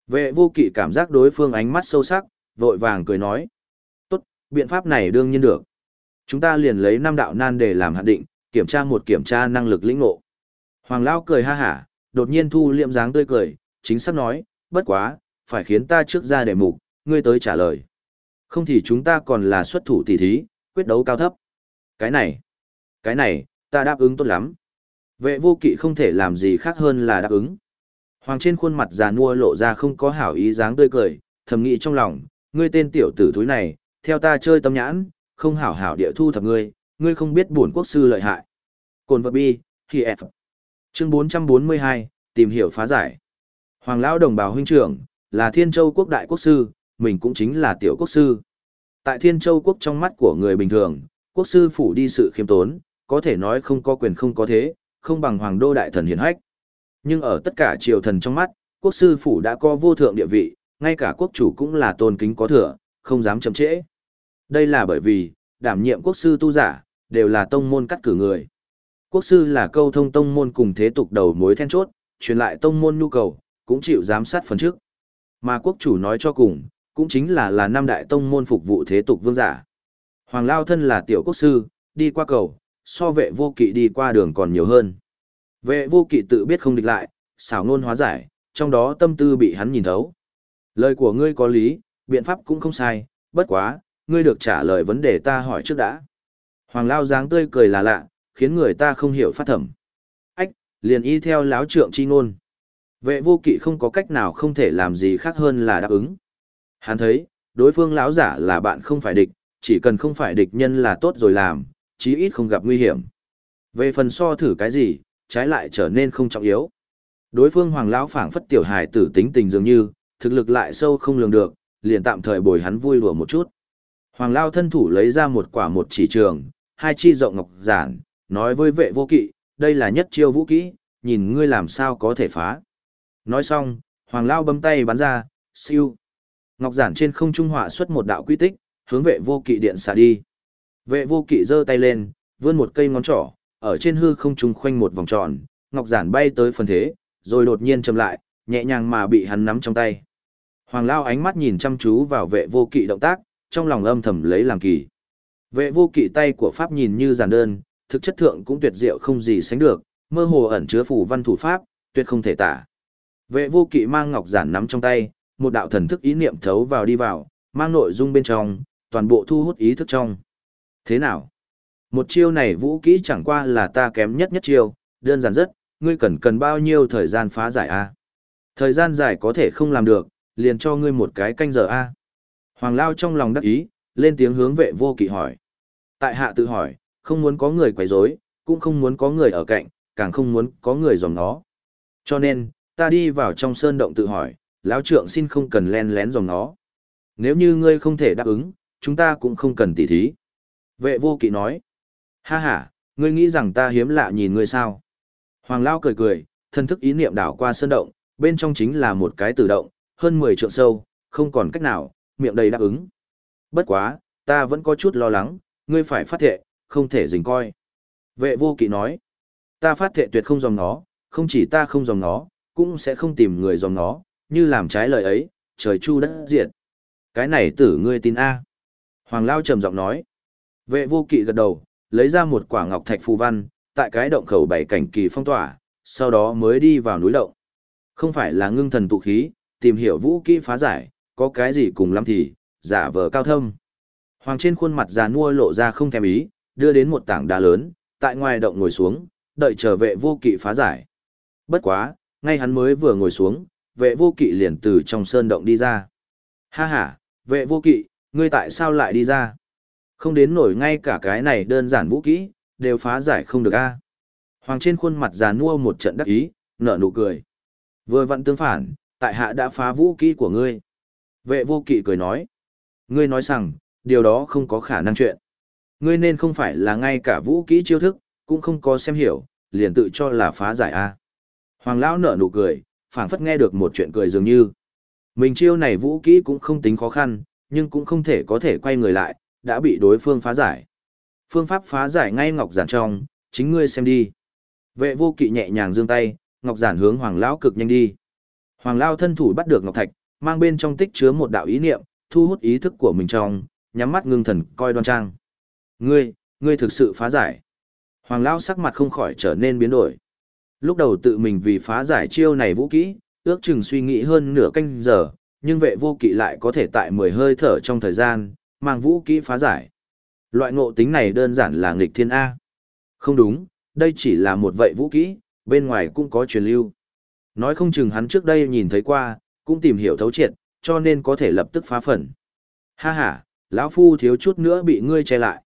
Speaker 1: Vệ vô kỵ cảm giác đối phương ánh mắt sâu sắc, vội vàng cười nói. Tốt, biện pháp này đương nhiên được. Chúng ta liền lấy năm đạo nan để làm hạn định, kiểm tra một kiểm tra năng lực lĩnh ngộ. Hoàng lão cười ha hả, đột nhiên thu liệm dáng tươi cười, chính xác nói, bất quá, phải khiến ta trước ra đề mục, ngươi tới trả lời. Không thì chúng ta còn là xuất thủ tỷ thí, quyết đấu cao thấp. Cái này, cái này, ta đáp ứng tốt lắm. Vệ vô kỵ không thể làm gì khác hơn là đáp ứng. Hoàng trên khuôn mặt già nua lộ ra không có hảo ý dáng tươi cười, thầm nghĩ trong lòng, ngươi tên tiểu tử thúi này, theo ta chơi tâm nhãn, không hảo hảo địa thu thập ngươi, ngươi không biết bổn quốc sư lợi hại. Cồn vật bi, khi F. Chương 442, tìm hiểu phá giải. Hoàng lão đồng bào huynh trưởng, là Thiên Châu quốc đại quốc sư, mình cũng chính là tiểu quốc sư. Tại Thiên Châu quốc trong mắt của người bình thường, quốc sư phủ đi sự khiêm tốn, có thể nói không có quyền không có thế, không bằng hoàng đô đại thần hiển hách. Nhưng ở tất cả triều thần trong mắt, quốc sư phủ đã có vô thượng địa vị, ngay cả quốc chủ cũng là tôn kính có thừa, không dám chậm trễ. Đây là bởi vì, đảm nhiệm quốc sư tu giả, đều là tông môn cắt cử người. Quốc sư là câu thông tông môn cùng thế tục đầu mối then chốt, truyền lại tông môn nhu cầu, cũng chịu giám sát phần trước. Mà quốc chủ nói cho cùng, cũng chính là là năm đại tông môn phục vụ thế tục vương giả. Hoàng Lao thân là tiểu quốc sư, đi qua cầu, so vệ vô kỵ đi qua đường còn nhiều hơn. Vệ vô kỵ tự biết không địch lại, xảo ngôn hóa giải, trong đó tâm tư bị hắn nhìn thấu. Lời của ngươi có lý, biện pháp cũng không sai, bất quá, ngươi được trả lời vấn đề ta hỏi trước đã. Hoàng Lao dáng tươi cười là lạ, khiến người ta không hiểu phát thẩm. Ách, liền y theo láo trượng chi ngôn. Vệ vô kỵ không có cách nào không thể làm gì khác hơn là đáp ứng. Hắn thấy, đối phương lão giả là bạn không phải địch, chỉ cần không phải địch nhân là tốt rồi làm, chí ít không gặp nguy hiểm. Về phần so thử cái gì, trái lại trở nên không trọng yếu. Đối phương hoàng lão phảng phất tiểu hài tử tính tình dường như, thực lực lại sâu không lường được, liền tạm thời bồi hắn vui đùa một chút. Hoàng lão thân thủ lấy ra một quả một chỉ trường, hai chi rộng ngọc giản, nói với vệ vô kỵ, đây là nhất chiêu vũ kỹ, nhìn ngươi làm sao có thể phá. Nói xong, Hoàng lão bấm tay bắn ra, siêu. Ngọc giản trên không trung họa xuất một đạo quy tích, hướng vệ vô kỵ điện xả đi. Vệ vô kỵ giơ tay lên, vươn một cây ngón trỏ, ở trên hư không trung khoanh một vòng tròn, ngọc giản bay tới phần thế, rồi đột nhiên chậm lại, nhẹ nhàng mà bị hắn nắm trong tay. Hoàng Lao ánh mắt nhìn chăm chú vào vệ vô kỵ động tác, trong lòng âm thầm lấy làm kỳ. Vệ vô kỵ tay của Pháp nhìn như giản đơn, thực chất thượng cũng tuyệt diệu không gì sánh được, mơ hồ ẩn chứa phủ văn thủ Pháp, tuyệt không thể tả. Vệ vô kỵ mang ngọc giản nắm trong tay, một đạo thần thức ý niệm thấu vào đi vào, mang nội dung bên trong, toàn bộ thu hút ý thức trong. Thế nào? Một chiêu này vũ kỹ chẳng qua là ta kém nhất nhất chiêu, đơn giản rất, ngươi cần cần bao nhiêu thời gian phá giải a? Thời gian dài có thể không làm được, liền cho ngươi một cái canh giờ a. Hoàng Lao trong lòng đắc ý, lên tiếng hướng vệ vô kỵ hỏi. Tại hạ tự hỏi, không muốn có người quấy rối, cũng không muốn có người ở cạnh, càng không muốn có người dòng nó. Cho nên, ta đi vào trong sơn động tự hỏi, lão trượng xin không cần len lén dòng nó. Nếu như ngươi không thể đáp ứng, chúng ta cũng không cần tỉ thí. Vệ vô kỵ nói, ha ha, ngươi nghĩ rằng ta hiếm lạ nhìn ngươi sao? Hoàng Lao cười cười, thân thức ý niệm đảo qua sơn động, bên trong chính là một cái tử động, hơn 10 trượng sâu, không còn cách nào, miệng đầy đáp ứng. Bất quá, ta vẫn có chút lo lắng, ngươi phải phát thệ, không thể dình coi. Vệ vô kỵ nói, ta phát thệ tuyệt không dòng nó, không chỉ ta không dòng nó, cũng sẽ không tìm người dòng nó, như làm trái lời ấy, trời chu đất diệt. Cái này tử ngươi tin A. Hoàng Lao trầm giọng nói. Vệ vô kỵ gật đầu, lấy ra một quả ngọc thạch phù văn, tại cái động khẩu bảy cảnh kỳ phong tỏa, sau đó mới đi vào núi động. Không phải là ngưng thần tụ khí, tìm hiểu vũ kỹ phá giải, có cái gì cùng lắm thì, giả vờ cao thâm. Hoàng trên khuôn mặt già nua lộ ra không thèm ý, đưa đến một tảng đá lớn, tại ngoài động ngồi xuống, đợi chờ vệ vô kỵ phá giải. Bất quá, ngay hắn mới vừa ngồi xuống, vệ vô kỵ liền từ trong sơn động đi ra. Ha ha, vệ vô kỵ, ngươi tại sao lại đi ra? Không đến nổi ngay cả cái này đơn giản vũ kỹ, đều phá giải không được a. Hoàng trên khuôn mặt già nua một trận đắc ý, nở nụ cười. Vừa vặn tương phản, tại hạ đã phá vũ kỹ của ngươi. Vệ vô kỵ cười nói. Ngươi nói rằng, điều đó không có khả năng chuyện. Ngươi nên không phải là ngay cả vũ kỹ chiêu thức, cũng không có xem hiểu, liền tự cho là phá giải a. Hoàng lão nở nụ cười, phảng phất nghe được một chuyện cười dường như. Mình chiêu này vũ kỹ cũng không tính khó khăn, nhưng cũng không thể có thể quay người lại, đã bị đối phương phá giải. Phương pháp phá giải ngay ngọc giản trong, chính ngươi xem đi. Vệ vô kỵ nhẹ nhàng giương tay, ngọc giản hướng hoàng lão cực nhanh đi. Hoàng lão thân thủ bắt được ngọc thạch, mang bên trong tích chứa một đạo ý niệm, thu hút ý thức của mình trong, nhắm mắt ngưng thần coi đoan trang. Ngươi, ngươi thực sự phá giải. Hoàng lão sắc mặt không khỏi trở nên biến đổi. Lúc đầu tự mình vì phá giải chiêu này vũ kỹ, ước chừng suy nghĩ hơn nửa canh giờ, nhưng vệ vô kỵ lại có thể tại 10 hơi thở trong thời gian, mang vũ kỹ phá giải. Loại ngộ tính này đơn giản là nghịch thiên A. Không đúng, đây chỉ là một vậy vũ kỹ, bên ngoài cũng có truyền lưu. Nói không chừng hắn trước đây nhìn thấy qua, cũng tìm hiểu thấu triệt, cho nên có thể lập tức phá phần. Ha ha, lão phu thiếu chút nữa bị ngươi che lại.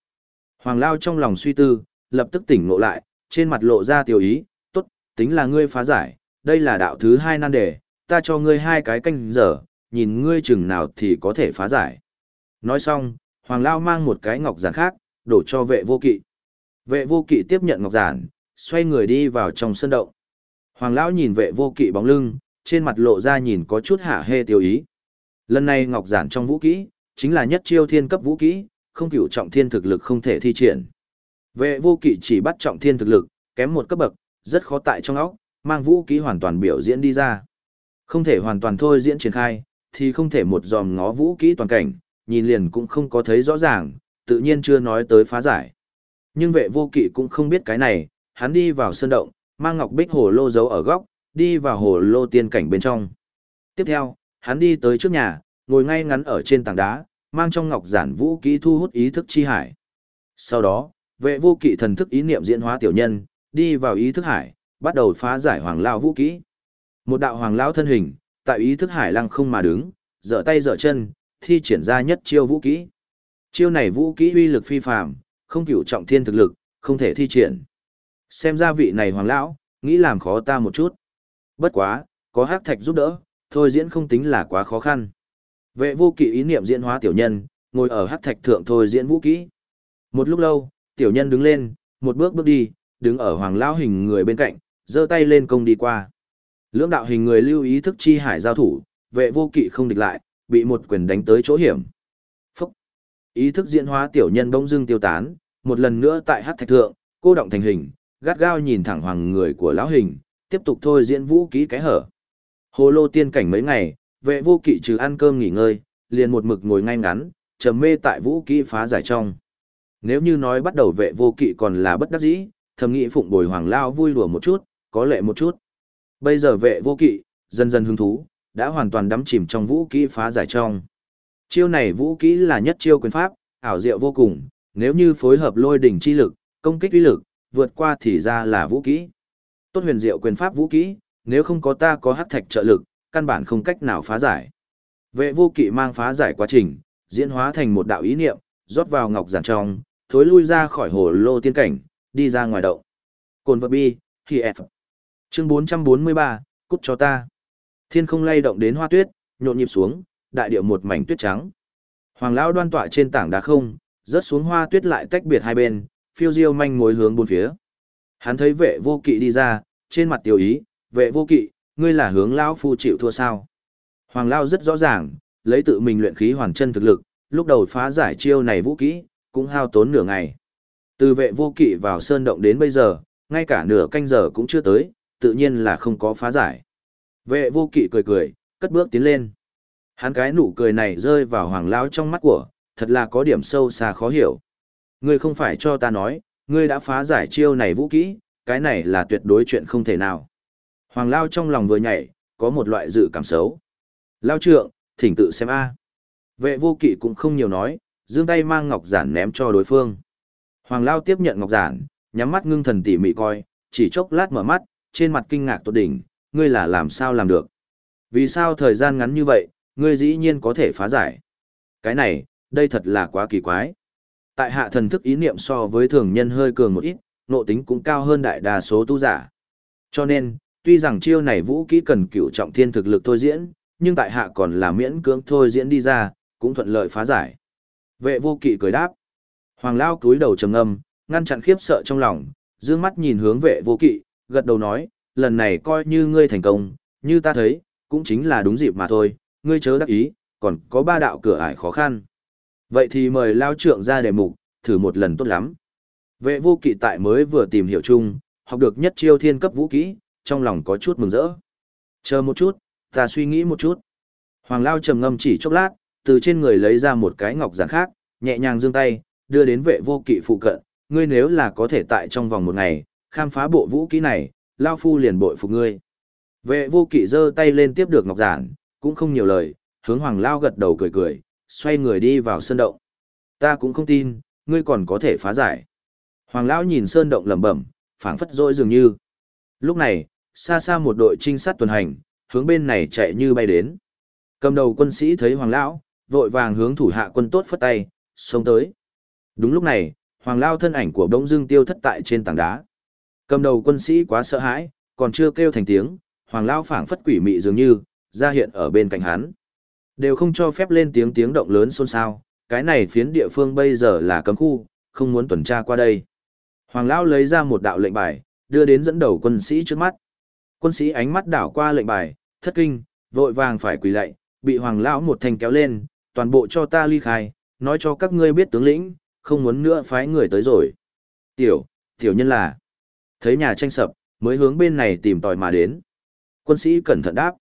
Speaker 1: Hoàng Lao trong lòng suy tư, lập tức tỉnh ngộ lại, trên mặt lộ ra tiểu ý, tốt, tính là ngươi phá giải, đây là đạo thứ hai nan đề, ta cho ngươi hai cái canh giờ, nhìn ngươi chừng nào thì có thể phá giải. Nói xong, Hoàng Lao mang một cái ngọc giản khác, đổ cho vệ vô kỵ. Vệ vô kỵ tiếp nhận ngọc giản, xoay người đi vào trong sân động. Hoàng Lão nhìn vệ vô kỵ bóng lưng, trên mặt lộ ra nhìn có chút hạ hê tiêu ý. Lần này ngọc giản trong vũ kỹ, chính là nhất chiêu thiên cấp vũ kỹ, không cửu trọng thiên thực lực không thể thi triển. Vệ vô kỵ chỉ bắt trọng thiên thực lực, kém một cấp bậc, rất khó tại trong óc, mang vũ kỹ hoàn toàn biểu diễn đi ra. Không thể hoàn toàn thôi diễn triển khai, thì không thể một dòm ngó vũ kỹ toàn cảnh, nhìn liền cũng không có thấy rõ ràng, tự nhiên chưa nói tới phá giải. Nhưng vệ vô kỵ cũng không biết cái này, hắn đi vào sơn động, mang ngọc bích hồ lô giấu ở góc, đi vào hồ lô tiên cảnh bên trong. Tiếp theo, hắn đi tới trước nhà, ngồi ngay ngắn ở trên tảng đá, mang trong ngọc giản vũ kỹ thu hút ý thức chi hải. Sau đó, vệ vô kỵ thần thức ý niệm diễn hóa tiểu nhân, đi vào ý thức hải, bắt đầu phá giải hoàng lao vũ kỹ. Một đạo hoàng lao thân hình, tại ý thức hải lăng không mà đứng, dở tay dở chân, thi triển ra nhất chiêu vũ kỹ. Chiêu này vũ kỹ uy lực phi phàm, không cửu trọng thiên thực lực, không thể thi triển. Xem ra vị này hoàng lão, nghĩ làm khó ta một chút. Bất quá, có hắc thạch giúp đỡ, thôi diễn không tính là quá khó khăn. Vệ vô kỵ ý niệm diễn hóa tiểu nhân, ngồi ở hắc thạch thượng thôi diễn vũ kỹ. Một lúc lâu, tiểu nhân đứng lên, một bước bước đi, đứng ở hoàng lão hình người bên cạnh, giơ tay lên công đi qua. Lưỡng đạo hình người lưu ý thức chi hải giao thủ, vệ vô kỵ không địch lại, bị một quyền đánh tới chỗ hiểm. Phúc! Ý thức diễn hóa tiểu nhân bỗng dưng tiêu tán, một lần nữa tại hát thạch thượng, cô động thành hình, gắt gao nhìn thẳng hoàng người của lão hình, tiếp tục thôi diễn vũ kỹ cái hở. Hồ lô tiên cảnh mấy ngày, vệ vô kỵ trừ ăn cơm nghỉ ngơi, liền một mực ngồi ngay ngắn, trầm mê tại vũ kỹ phá giải trong. Nếu như nói bắt đầu vệ vô kỵ còn là bất đắc dĩ, thầm nghĩ phụng bồi hoàng lao vui đùa một chút, có lệ một chút. Bây giờ vệ vô kỵ, dần dần hứng thú, đã hoàn toàn đắm chìm trong vũ kỹ phá giải trong. Chiêu này vũ kỹ là nhất chiêu quyền pháp, ảo diệu vô cùng, nếu như phối hợp lôi đỉnh chi lực, công kích uy lực, vượt qua thì ra là vũ kỹ. Tốt huyền diệu quyền pháp vũ kỹ, nếu không có ta có hắc thạch trợ lực, căn bản không cách nào phá giải. Vệ vô kỵ mang phá giải quá trình, diễn hóa thành một đạo ý niệm, rót vào ngọc giản trong, thối lui ra khỏi hồ lô tiên cảnh, đi ra ngoài động. Cồn vật bi, khi F. Chương 443, cút cho ta. Thiên không lay động đến hoa tuyết, nhộn nhịp xuống, đại điệu một mảnh tuyết trắng. Hoàng lão đoan tọa trên tảng đá không, rớt xuống hoa tuyết lại tách biệt hai bên, phiêu diêu manh mối hướng bốn phía. Hắn thấy vệ vô kỵ đi ra, trên mặt tiểu ý, vệ vô kỵ, ngươi là hướng lão phu chịu thua sao. Hoàng lão rất rõ ràng, lấy tự mình luyện khí hoàn chân thực lực, lúc đầu phá giải chiêu này vũ kỹ, cũng hao tốn nửa ngày. Từ vệ vô kỵ vào sơn động đến bây giờ, ngay cả nửa canh giờ cũng chưa tới, tự nhiên là không có phá giải. Vệ vô kỵ cười cười, cất bước tiến lên. Hắn cái nụ cười này rơi vào hoàng lão trong mắt của, thật là có điểm sâu xa khó hiểu. Ngươi không phải cho ta nói, ngươi đã phá giải chiêu này vũ kỹ, cái này là tuyệt đối chuyện không thể nào. Hoàng Lao trong lòng vừa nhảy, có một loại dự cảm xấu. Lao trượng, thỉnh tự xem A. Vệ vô kỵ cũng không nhiều nói, giương tay mang ngọc giản ném cho đối phương. Hoàng Lao tiếp nhận ngọc giản, nhắm mắt ngưng thần tỉ mỉ coi, chỉ chốc lát mở mắt, trên mặt kinh ngạc tột đỉnh, ngươi là làm sao làm được. Vì sao thời gian ngắn như vậy, ngươi dĩ nhiên có thể phá giải. Cái này, đây thật là quá kỳ quái. Tại hạ thần thức ý niệm so với thường nhân hơi cường một ít, nộ tính cũng cao hơn đại đa số tu giả. Cho nên, tuy rằng chiêu này vũ kỹ cần cửu trọng thiên thực lực thôi diễn, nhưng tại hạ còn là miễn cưỡng thôi diễn đi ra, cũng thuận lợi phá giải. Vệ vô kỵ cười đáp. Hoàng Lao cúi đầu trầm ngâm, ngăn chặn khiếp sợ trong lòng, dương mắt nhìn hướng vệ vô kỵ, gật đầu nói, lần này coi như ngươi thành công, như ta thấy, cũng chính là đúng dịp mà thôi, ngươi chớ đắc ý, còn có ba đạo cửa ải khó khăn. Vậy thì mời Lao Trượng ra đề mục, thử một lần tốt lắm. Vệ vô kỵ tại mới vừa tìm hiểu chung, học được nhất chiêu thiên cấp vũ kỹ, trong lòng có chút mừng rỡ. Chờ một chút, ta suy nghĩ một chút. Hoàng Lao trầm ngâm chỉ chốc lát, từ trên người lấy ra một cái ngọc giản khác, nhẹ nhàng giương tay, đưa đến vệ vô kỵ phụ cận. Ngươi nếu là có thể tại trong vòng một ngày, khám phá bộ vũ kỹ này, Lao Phu liền bội phục ngươi. Vệ vô kỵ giơ tay lên tiếp được ngọc giản, cũng không nhiều lời, hướng Hoàng Lao gật đầu cười cười, xoay người đi vào sơn động. Ta cũng không tin, ngươi còn có thể phá giải. Hoàng lão nhìn sơn động lẩm bẩm, phảng phất rỗi dường như. Lúc này, xa xa một đội trinh sát tuần hành, hướng bên này chạy như bay đến. Cầm đầu quân sĩ thấy Hoàng lão, vội vàng hướng thủ hạ quân tốt phất tay, xông tới. Đúng lúc này, Hoàng lão thân ảnh của Bỗng Dương tiêu thất tại trên tảng đá. Cầm đầu quân sĩ quá sợ hãi, còn chưa kêu thành tiếng, Hoàng lão phảng phất quỷ mị dường như ra hiện ở bên cạnh hắn. Đều không cho phép lên tiếng tiếng động lớn xôn xao, cái này phiến địa phương bây giờ là cấm khu, không muốn tuần tra qua đây. Hoàng Lão lấy ra một đạo lệnh bài, đưa đến dẫn đầu quân sĩ trước mắt. Quân sĩ ánh mắt đảo qua lệnh bài, thất kinh, vội vàng phải quỳ lạy, bị Hoàng Lão một thanh kéo lên, toàn bộ cho ta ly khai, nói cho các ngươi biết tướng lĩnh, không muốn nữa phái người tới rồi. Tiểu, tiểu nhân là, thấy nhà tranh sập, mới hướng bên này tìm tòi mà đến. Quân sĩ cẩn thận đáp,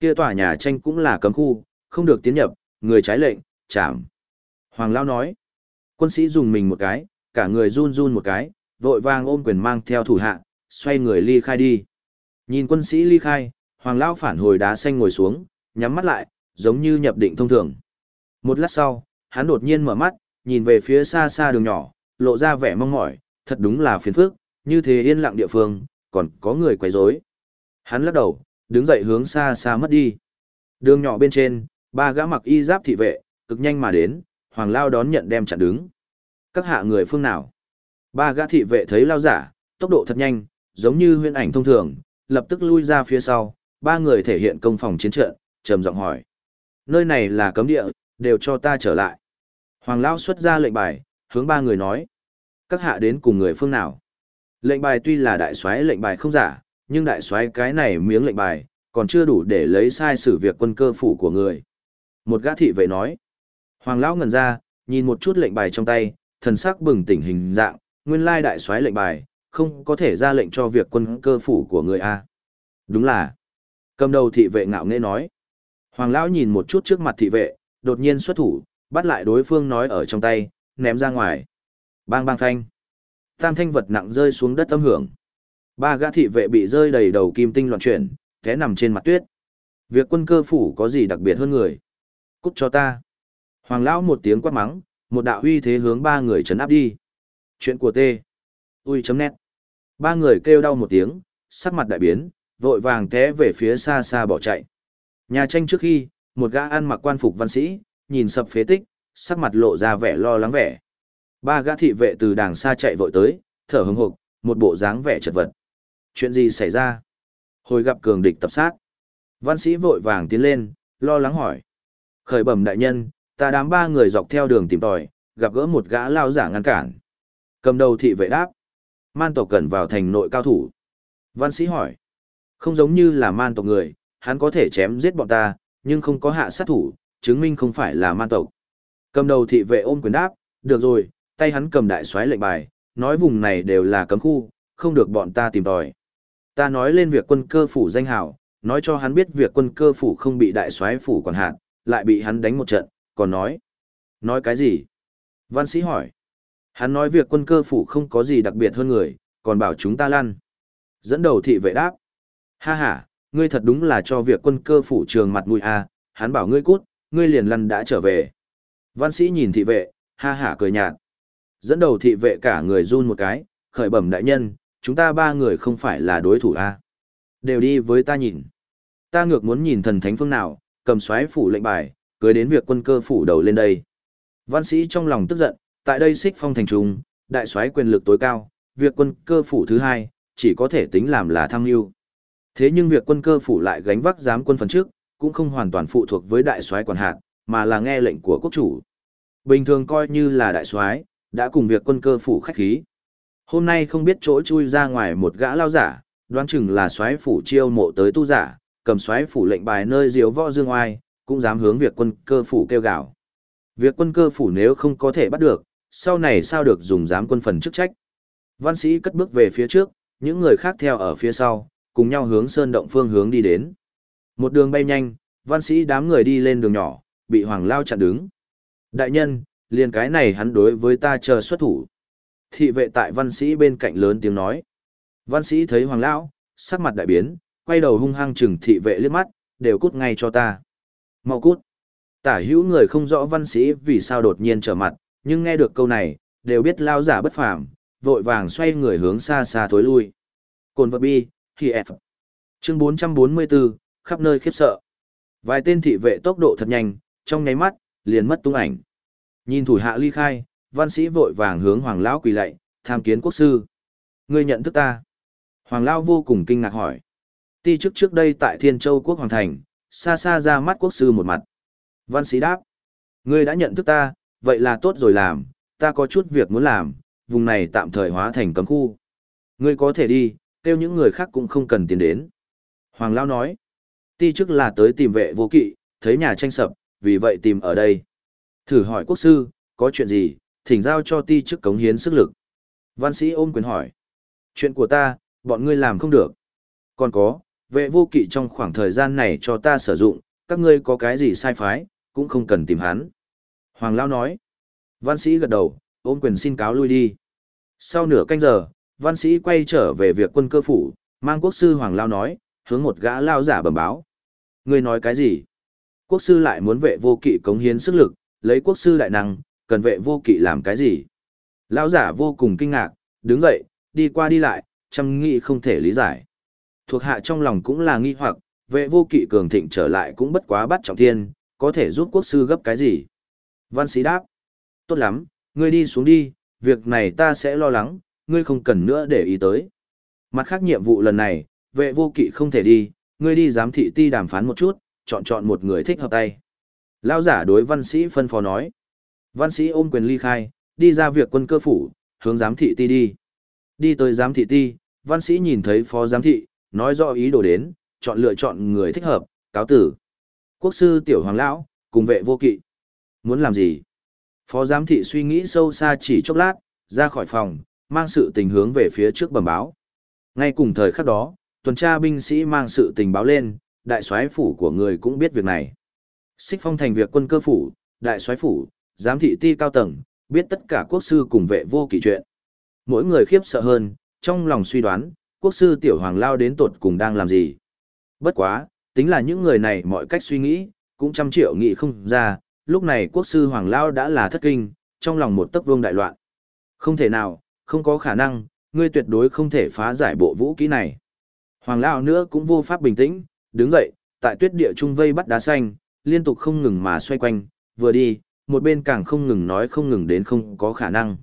Speaker 1: kia tòa nhà tranh cũng là cấm khu, không được tiến nhập, người trái lệnh, chạm. Hoàng Lao nói, quân sĩ dùng mình một cái, cả người run run một cái, vội vàng ôm quyền mang theo thủ hạ, xoay người ly khai đi. Nhìn quân sĩ ly khai, Hoàng Lao phản hồi đá xanh ngồi xuống, nhắm mắt lại, giống như nhập định thông thường. Một lát sau, hắn đột nhiên mở mắt, nhìn về phía xa xa đường nhỏ, lộ ra vẻ mong mỏi, thật đúng là phiền phức, như thế yên lặng địa phương, còn có người quấy rối. Hắn lắc đầu, đứng dậy hướng xa xa mất đi. Đường nhỏ bên trên, ba gã mặc y giáp thị vệ, cực nhanh mà đến, Hoàng Lao đón nhận đem chặn đứng. Các hạ người phương nào? Ba gã thị vệ thấy Lao giả, tốc độ thật nhanh, giống như huyễn ảnh thông thường, lập tức lui ra phía sau, ba người thể hiện công phòng chiến trận, trầm giọng hỏi. Nơi này là cấm địa, đều cho ta trở lại. Hoàng Lao xuất ra lệnh bài, hướng ba người nói. Các hạ đến cùng người phương nào? Lệnh bài tuy là đại soái lệnh bài không giả, nhưng đại soái cái này miếng lệnh bài, còn chưa đủ để lấy sai xử việc quân cơ phủ của người. Một gã thị vệ nói. Hoàng lão ngẩn ra, nhìn một chút lệnh bài trong tay, thần sắc bừng tỉnh hình dạng, nguyên lai đại soái lệnh bài, không có thể ra lệnh cho việc quân cơ phủ của người A. Đúng là. Cầm đầu thị vệ ngạo nghễ nói. Hoàng lão nhìn một chút trước mặt thị vệ, đột nhiên xuất thủ, bắt lại đối phương nói ở trong tay, ném ra ngoài. Bang bang phanh. Tam thanh vật nặng rơi xuống đất âm hưởng. Ba gã thị vệ bị rơi đầy đầu kim tinh loạn chuyển, té nằm trên mặt tuyết. Việc quân cơ phủ có gì đặc biệt hơn người? Cút cho ta. Hoàng lão một tiếng quát mắng, một đạo uy thế hướng ba người chấn áp đi. Chuyện của T. Ui chấm nét. Ba người kêu đau một tiếng, sắc mặt đại biến, vội vàng té về phía xa xa bỏ chạy. Nhà tranh trước khi, một gã ăn mặc quan phục văn sĩ, nhìn sập phế tích, sắc mặt lộ ra vẻ lo lắng vẻ. Ba gã thị vệ từ đàng xa chạy vội tới, thở hững hộc, một bộ dáng vẻ chật vật. Chuyện gì xảy ra? Hồi gặp cường địch tập sát. Văn sĩ vội vàng tiến lên, lo lắng hỏi. Khởi bẩm đại nhân, ta đám ba người dọc theo đường tìm tòi, gặp gỡ một gã lao giả ngăn cản. Cầm đầu thị vệ đáp. Man tộc cần vào thành nội cao thủ. Văn sĩ hỏi. Không giống như là man tộc người, hắn có thể chém giết bọn ta, nhưng không có hạ sát thủ, chứng minh không phải là man tộc. Cầm đầu thị vệ ôm quyền đáp, được rồi, tay hắn cầm đại xoáy lệnh bài, nói vùng này đều là cấm khu, không được bọn ta tìm tòi. Ta nói lên việc quân cơ phủ danh hào, nói cho hắn biết việc quân cơ phủ không bị đại soái phủ quản hạt, lại bị hắn đánh một trận, còn nói. Nói cái gì? Văn sĩ hỏi. Hắn nói việc quân cơ phủ không có gì đặc biệt hơn người, còn bảo chúng ta lăn. Dẫn đầu thị vệ đáp. Ha ha, ngươi thật đúng là cho việc quân cơ phủ trường mặt mũi a, hắn bảo ngươi cút, ngươi liền lăn đã trở về. Văn sĩ nhìn thị vệ, ha ha cười nhạt. Dẫn đầu thị vệ cả người run một cái, khởi bẩm đại nhân, chúng ta ba người không phải là đối thủ a. Đều đi với ta nhìn. Ta ngược muốn nhìn thần thánh phương nào, cầm xoáy phủ lệnh bài, cưới đến việc quân cơ phủ đầu lên đây. Văn sĩ trong lòng tức giận, tại đây xích phong thành trung, đại soái quyền lực tối cao, việc quân cơ phủ thứ hai, chỉ có thể tính làm là tham mưu. Thế nhưng việc quân cơ phủ lại gánh vác giám quân phần trước, cũng không hoàn toàn phụ thuộc với đại soái quản hạt, mà là nghe lệnh của quốc chủ. Bình thường coi như là đại soái, đã cùng việc quân cơ phủ khách khí. Hôm nay không biết chỗ chui ra ngoài một gã lao giả, đoán chừng là soái phủ chiêu mộ tới tu giả, cầm soái phủ lệnh bài nơi diếu võ dương oai, cũng dám hướng việc quân cơ phủ kêu gào. Việc quân cơ phủ nếu không có thể bắt được, sau này sao được dùng giám quân phần chức trách. Văn sĩ cất bước về phía trước, những người khác theo ở phía sau, cùng nhau hướng sơn động phương hướng đi đến. Một đường bay nhanh, văn sĩ đám người đi lên đường nhỏ, bị hoàng lao chặn đứng. Đại nhân, liền cái này hắn đối với ta chờ xuất thủ. Thị vệ tại văn sĩ bên cạnh lớn tiếng nói. Văn sĩ thấy hoàng lão, sắc mặt đại biến, quay đầu hung hăng chừng thị vệ liếc mắt, đều cút ngay cho ta. Mau cút. Tả hữu người không rõ văn sĩ vì sao đột nhiên trở mặt, nhưng nghe được câu này, đều biết lao giả bất phàm, vội vàng xoay người hướng xa xa thối lui. Cồn vật bi, thì F. Chương 444, khắp nơi khiếp sợ. Vài tên thị vệ tốc độ thật nhanh, trong nháy mắt, liền mất tung ảnh. Nhìn thủ hạ ly khai, văn sĩ vội vàng hướng hoàng lão quỳ lạy, tham kiến quốc sư. Ngươi nhận thức ta. Hoàng lão vô cùng kinh ngạc hỏi. Ti trước trước đây tại Thiên Châu quốc hoàng thành, xa xa ra mắt quốc sư một mặt. Văn sĩ đáp. Ngươi đã nhận thức ta, vậy là tốt rồi làm, ta có chút việc muốn làm, vùng này tạm thời hóa thành cấm khu. Ngươi có thể đi, kêu những người khác cũng không cần tiền đến. Hoàng lão nói, ti chức là tới tìm vệ vô kỵ, thấy nhà tranh sập, vì vậy tìm ở đây. Thử hỏi quốc sư, có chuyện gì, thỉnh giao cho ti chức cống hiến sức lực. Văn sĩ ôm quyền hỏi, chuyện của ta, bọn ngươi làm không được. Còn có, vệ vô kỵ trong khoảng thời gian này cho ta sử dụng, các ngươi có cái gì sai phái, cũng không cần tìm hắn. Hoàng Lao nói, văn sĩ gật đầu, ôm quyền xin cáo lui đi. Sau nửa canh giờ, văn sĩ quay trở về việc quân cơ phủ, mang quốc sư Hoàng Lao nói, hướng một gã lao giả bẩm báo. ngươi nói cái gì? Quốc sư lại muốn vệ vô kỵ cống hiến sức lực, lấy quốc sư đại năng, cần vệ vô kỵ làm cái gì? lão giả vô cùng kinh ngạc, đứng dậy, đi qua đi lại, chăm nghĩ không thể lý giải. Thuộc hạ trong lòng cũng là nghi hoặc, vệ vô kỵ cường thịnh trở lại cũng bất quá bắt trọng thiên, có thể giúp quốc sư gấp cái gì? Văn sĩ đáp. Tốt lắm, ngươi đi xuống đi, việc này ta sẽ lo lắng, ngươi không cần nữa để ý tới. Mặt khác nhiệm vụ lần này, vệ vô kỵ không thể đi, ngươi đi giám thị ti đàm phán một chút, chọn chọn một người thích hợp tay lão giả đối văn sĩ phân phó nói. Văn sĩ ôm quyền ly khai, đi ra việc quân cơ phủ, hướng giám thị ti đi. Đi tới giám thị ti, văn sĩ nhìn thấy phó giám thị, nói rõ ý đồ đến, chọn lựa chọn người thích hợp, cáo tử. Quốc sư tiểu hoàng lão, cùng vệ vô kỵ. Muốn làm gì? Phó giám thị suy nghĩ sâu xa chỉ chốc lát, ra khỏi phòng, mang sự tình hướng về phía trước bẩm báo. Ngay cùng thời khắc đó, tuần tra binh sĩ mang sự tình báo lên, đại soái phủ của người cũng biết việc này. Xích phong thành việc quân cơ phủ, đại soái phủ, giám thị ti cao tầng, biết tất cả quốc sư cùng vệ vô kỳ chuyện. Mỗi người khiếp sợ hơn, trong lòng suy đoán, quốc sư tiểu hoàng lao đến tột cùng đang làm gì. Bất quá, tính là những người này mọi cách suy nghĩ, cũng trăm triệu nghĩ không ra, lúc này quốc sư hoàng lao đã là thất kinh, trong lòng một tấc vương đại loạn. Không thể nào, không có khả năng, ngươi tuyệt đối không thể phá giải bộ vũ kỹ này. Hoàng lao nữa cũng vô pháp bình tĩnh, đứng dậy, tại tuyết địa trung vây bắt đá xanh, liên tục không ngừng mà xoay quanh, vừa đi, một bên càng không ngừng nói không ngừng đến không có khả năng.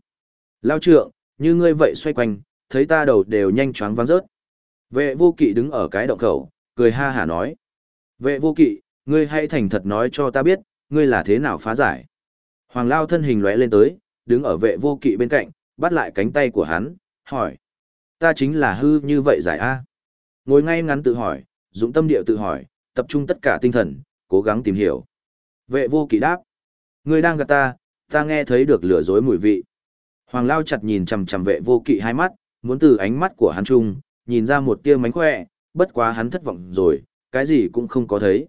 Speaker 1: Lao trượng, như ngươi vậy xoay quanh, thấy ta đầu đều nhanh chóng vắng rớt. Vệ vô kỵ đứng ở cái động khẩu, cười ha hả nói. Vệ vô kỵ, ngươi hãy thành thật nói cho ta biết, ngươi là thế nào phá giải. Hoàng Lao thân hình lóe lên tới, đứng ở vệ vô kỵ bên cạnh, bắt lại cánh tay của hắn, hỏi. Ta chính là hư như vậy giải A. Ngồi ngay ngắn tự hỏi, dũng tâm điệu tự hỏi, tập trung tất cả tinh thần, cố gắng tìm hiểu. Vệ vô kỵ đáp. người đang gặp ta, ta nghe thấy được lửa dối mùi vị. Hoàng Lao chặt nhìn chằm chằm vệ vô kỵ hai mắt, muốn từ ánh mắt của hắn chung, nhìn ra một tia mánh khỏe, bất quá hắn thất vọng rồi, cái gì cũng không có thấy.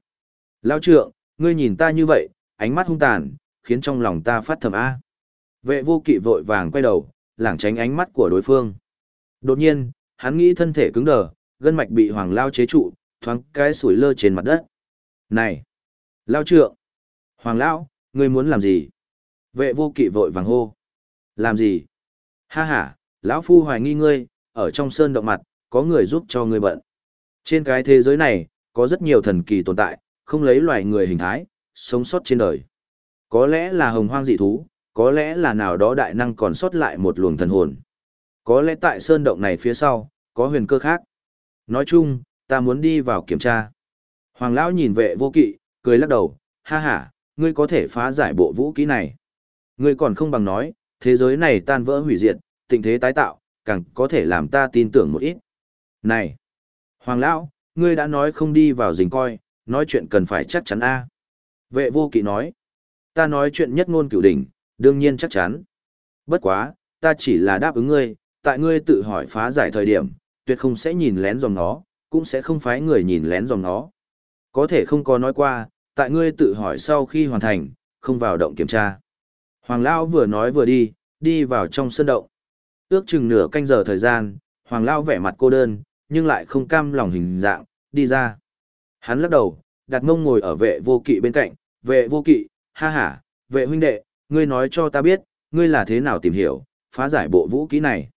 Speaker 1: Lao trượng, ngươi nhìn ta như vậy, ánh mắt hung tàn, khiến trong lòng ta phát thầm A. Vệ vô kỵ vội vàng quay đầu, lảng tránh ánh mắt của đối phương. Đột nhiên, hắn nghĩ thân thể cứng đờ, gân mạch bị hoàng lao chế trụ, thoáng cái sủi lơ trên mặt đất. Này! Lao trượng! Hoàng lão, ngươi muốn làm gì? Vệ vô kỵ vội vàng hô. Làm gì? Ha ha, lão phu hoài nghi ngươi, ở trong sơn động mặt, có người giúp cho ngươi bận. Trên cái thế giới này, có rất nhiều thần kỳ tồn tại, không lấy loài người hình thái, sống sót trên đời. Có lẽ là hồng hoang dị thú, có lẽ là nào đó đại năng còn sót lại một luồng thần hồn. Có lẽ tại sơn động này phía sau, có huyền cơ khác. Nói chung, ta muốn đi vào kiểm tra. Hoàng lão nhìn vệ vô kỵ, cười lắc đầu, ha ha, ngươi có thể phá giải bộ vũ kỹ này. Ngươi còn không bằng nói, thế giới này tan vỡ hủy diệt, tình thế tái tạo, càng có thể làm ta tin tưởng một ít. Này! Hoàng lão, ngươi đã nói không đi vào rình coi, nói chuyện cần phải chắc chắn a. Vệ vô kỵ nói, ta nói chuyện nhất ngôn cửu đỉnh, đương nhiên chắc chắn. Bất quá, ta chỉ là đáp ứng ngươi, tại ngươi tự hỏi phá giải thời điểm, tuyệt không sẽ nhìn lén dòng nó, cũng sẽ không phái người nhìn lén dòng nó. Có thể không có nói qua, tại ngươi tự hỏi sau khi hoàn thành, không vào động kiểm tra. Hoàng Lao vừa nói vừa đi, đi vào trong sân động. Ước chừng nửa canh giờ thời gian, Hoàng Lao vẻ mặt cô đơn, nhưng lại không cam lòng hình dạng, đi ra. Hắn lắc đầu, đặt ngông ngồi ở vệ vô kỵ bên cạnh, vệ vô kỵ, ha ha, vệ huynh đệ, ngươi nói cho ta biết, ngươi là thế nào tìm hiểu, phá giải bộ vũ kỹ này.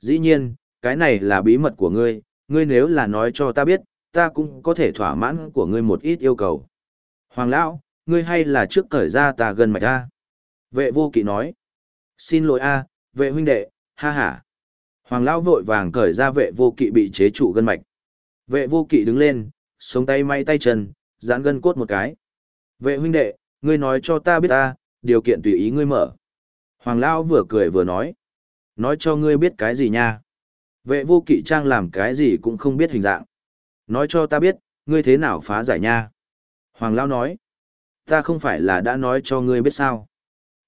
Speaker 1: Dĩ nhiên, cái này là bí mật của ngươi, ngươi nếu là nói cho ta biết, ta cũng có thể thỏa mãn của ngươi một ít yêu cầu. Hoàng lão, ngươi hay là trước cởi ra ta gần mạch a? Vệ vô kỵ nói. Xin lỗi a, vệ huynh đệ, ha ha. Hoàng lão vội vàng cởi ra vệ vô kỵ bị chế trụ gân mạch. Vệ vô kỵ đứng lên, sống tay may tay chân, giãn gân cốt một cái. Vệ huynh đệ, ngươi nói cho ta biết ta, điều kiện tùy ý ngươi mở. Hoàng lão vừa cười vừa nói. Nói cho ngươi biết cái gì nha. Vệ vô kỵ trang làm cái gì cũng không biết hình dạng. Nói cho ta biết, ngươi thế nào phá giải nha. Hoàng lão nói. Ta không phải là đã nói cho ngươi biết sao.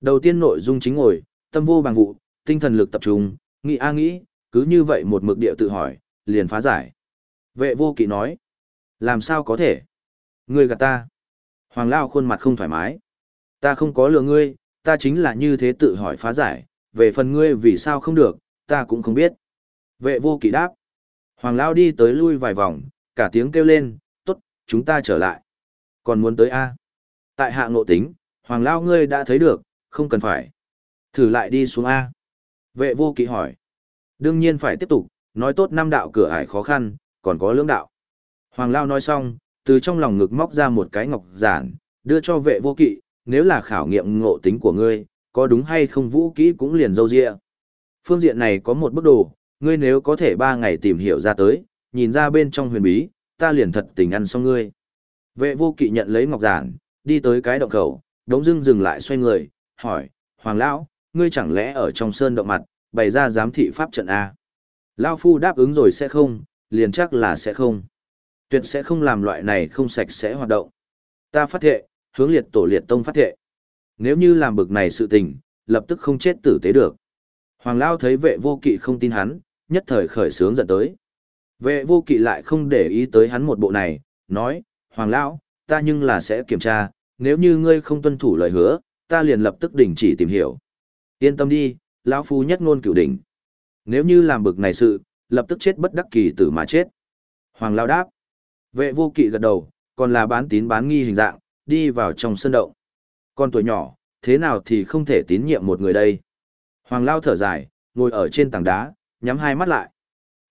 Speaker 1: Đầu tiên nội dung chính ngồi, tâm vô bằng vụ, tinh thần lực tập trung, nghĩ a nghĩ, cứ như vậy một mực địa tự hỏi, liền phá giải. Vệ vô kỵ nói, làm sao có thể? Ngươi gạt ta. Hoàng Lao khuôn mặt không thoải mái. Ta không có lừa ngươi, ta chính là như thế tự hỏi phá giải, về phần ngươi vì sao không được, ta cũng không biết. Vệ vô kỵ đáp. Hoàng Lao đi tới lui vài vòng, cả tiếng kêu lên, tốt, chúng ta trở lại. Còn muốn tới A. Tại hạ ngộ tính, Hoàng Lao ngươi đã thấy được, không cần phải. Thử lại đi xuống A. Vệ vô kỵ hỏi. Đương nhiên phải tiếp tục, nói tốt năm đạo cửa ải khó khăn, còn có lưỡng đạo. Hoàng Lao nói xong, từ trong lòng ngực móc ra một cái ngọc giản, đưa cho vệ vô kỵ, nếu là khảo nghiệm ngộ tính của ngươi, có đúng hay không vũ kỹ cũng liền dâu dịa. Phương diện này có một bức đồ, ngươi nếu có thể ba ngày tìm hiểu ra tới, nhìn ra bên trong huyền bí, ta liền thật tình ăn xong ngươi. Vệ vô kỵ nhận lấy ngọc giản, đi tới cái động khẩu, đống dưng dừng lại xoay người, hỏi, Hoàng Lão, ngươi chẳng lẽ ở trong sơn động mặt, bày ra giám thị pháp trận A. Lao Phu đáp ứng rồi sẽ không, liền chắc là sẽ không. Tuyệt sẽ không làm loại này không sạch sẽ hoạt động. Ta phát thệ, hướng liệt tổ liệt tông phát thệ. Nếu như làm bực này sự tình, lập tức không chết tử tế được. Hoàng Lao thấy vệ vô kỵ không tin hắn, nhất thời khởi sướng giận tới. Vệ vô kỵ lại không để ý tới hắn một bộ này, nói, Hoàng Lão, ta nhưng là sẽ kiểm tra, nếu như ngươi không tuân thủ lời hứa, ta liền lập tức đình chỉ tìm hiểu. Yên tâm đi, lão phu nhất ngôn cửu đỉnh. Nếu như làm bực này sự, lập tức chết bất đắc kỳ tử mà chết. Hoàng Lao đáp. Vệ vô kỵ gật đầu, còn là bán tín bán nghi hình dạng, đi vào trong sân động. Con tuổi nhỏ, thế nào thì không thể tín nhiệm một người đây. Hoàng Lao thở dài, ngồi ở trên tảng đá, nhắm hai mắt lại.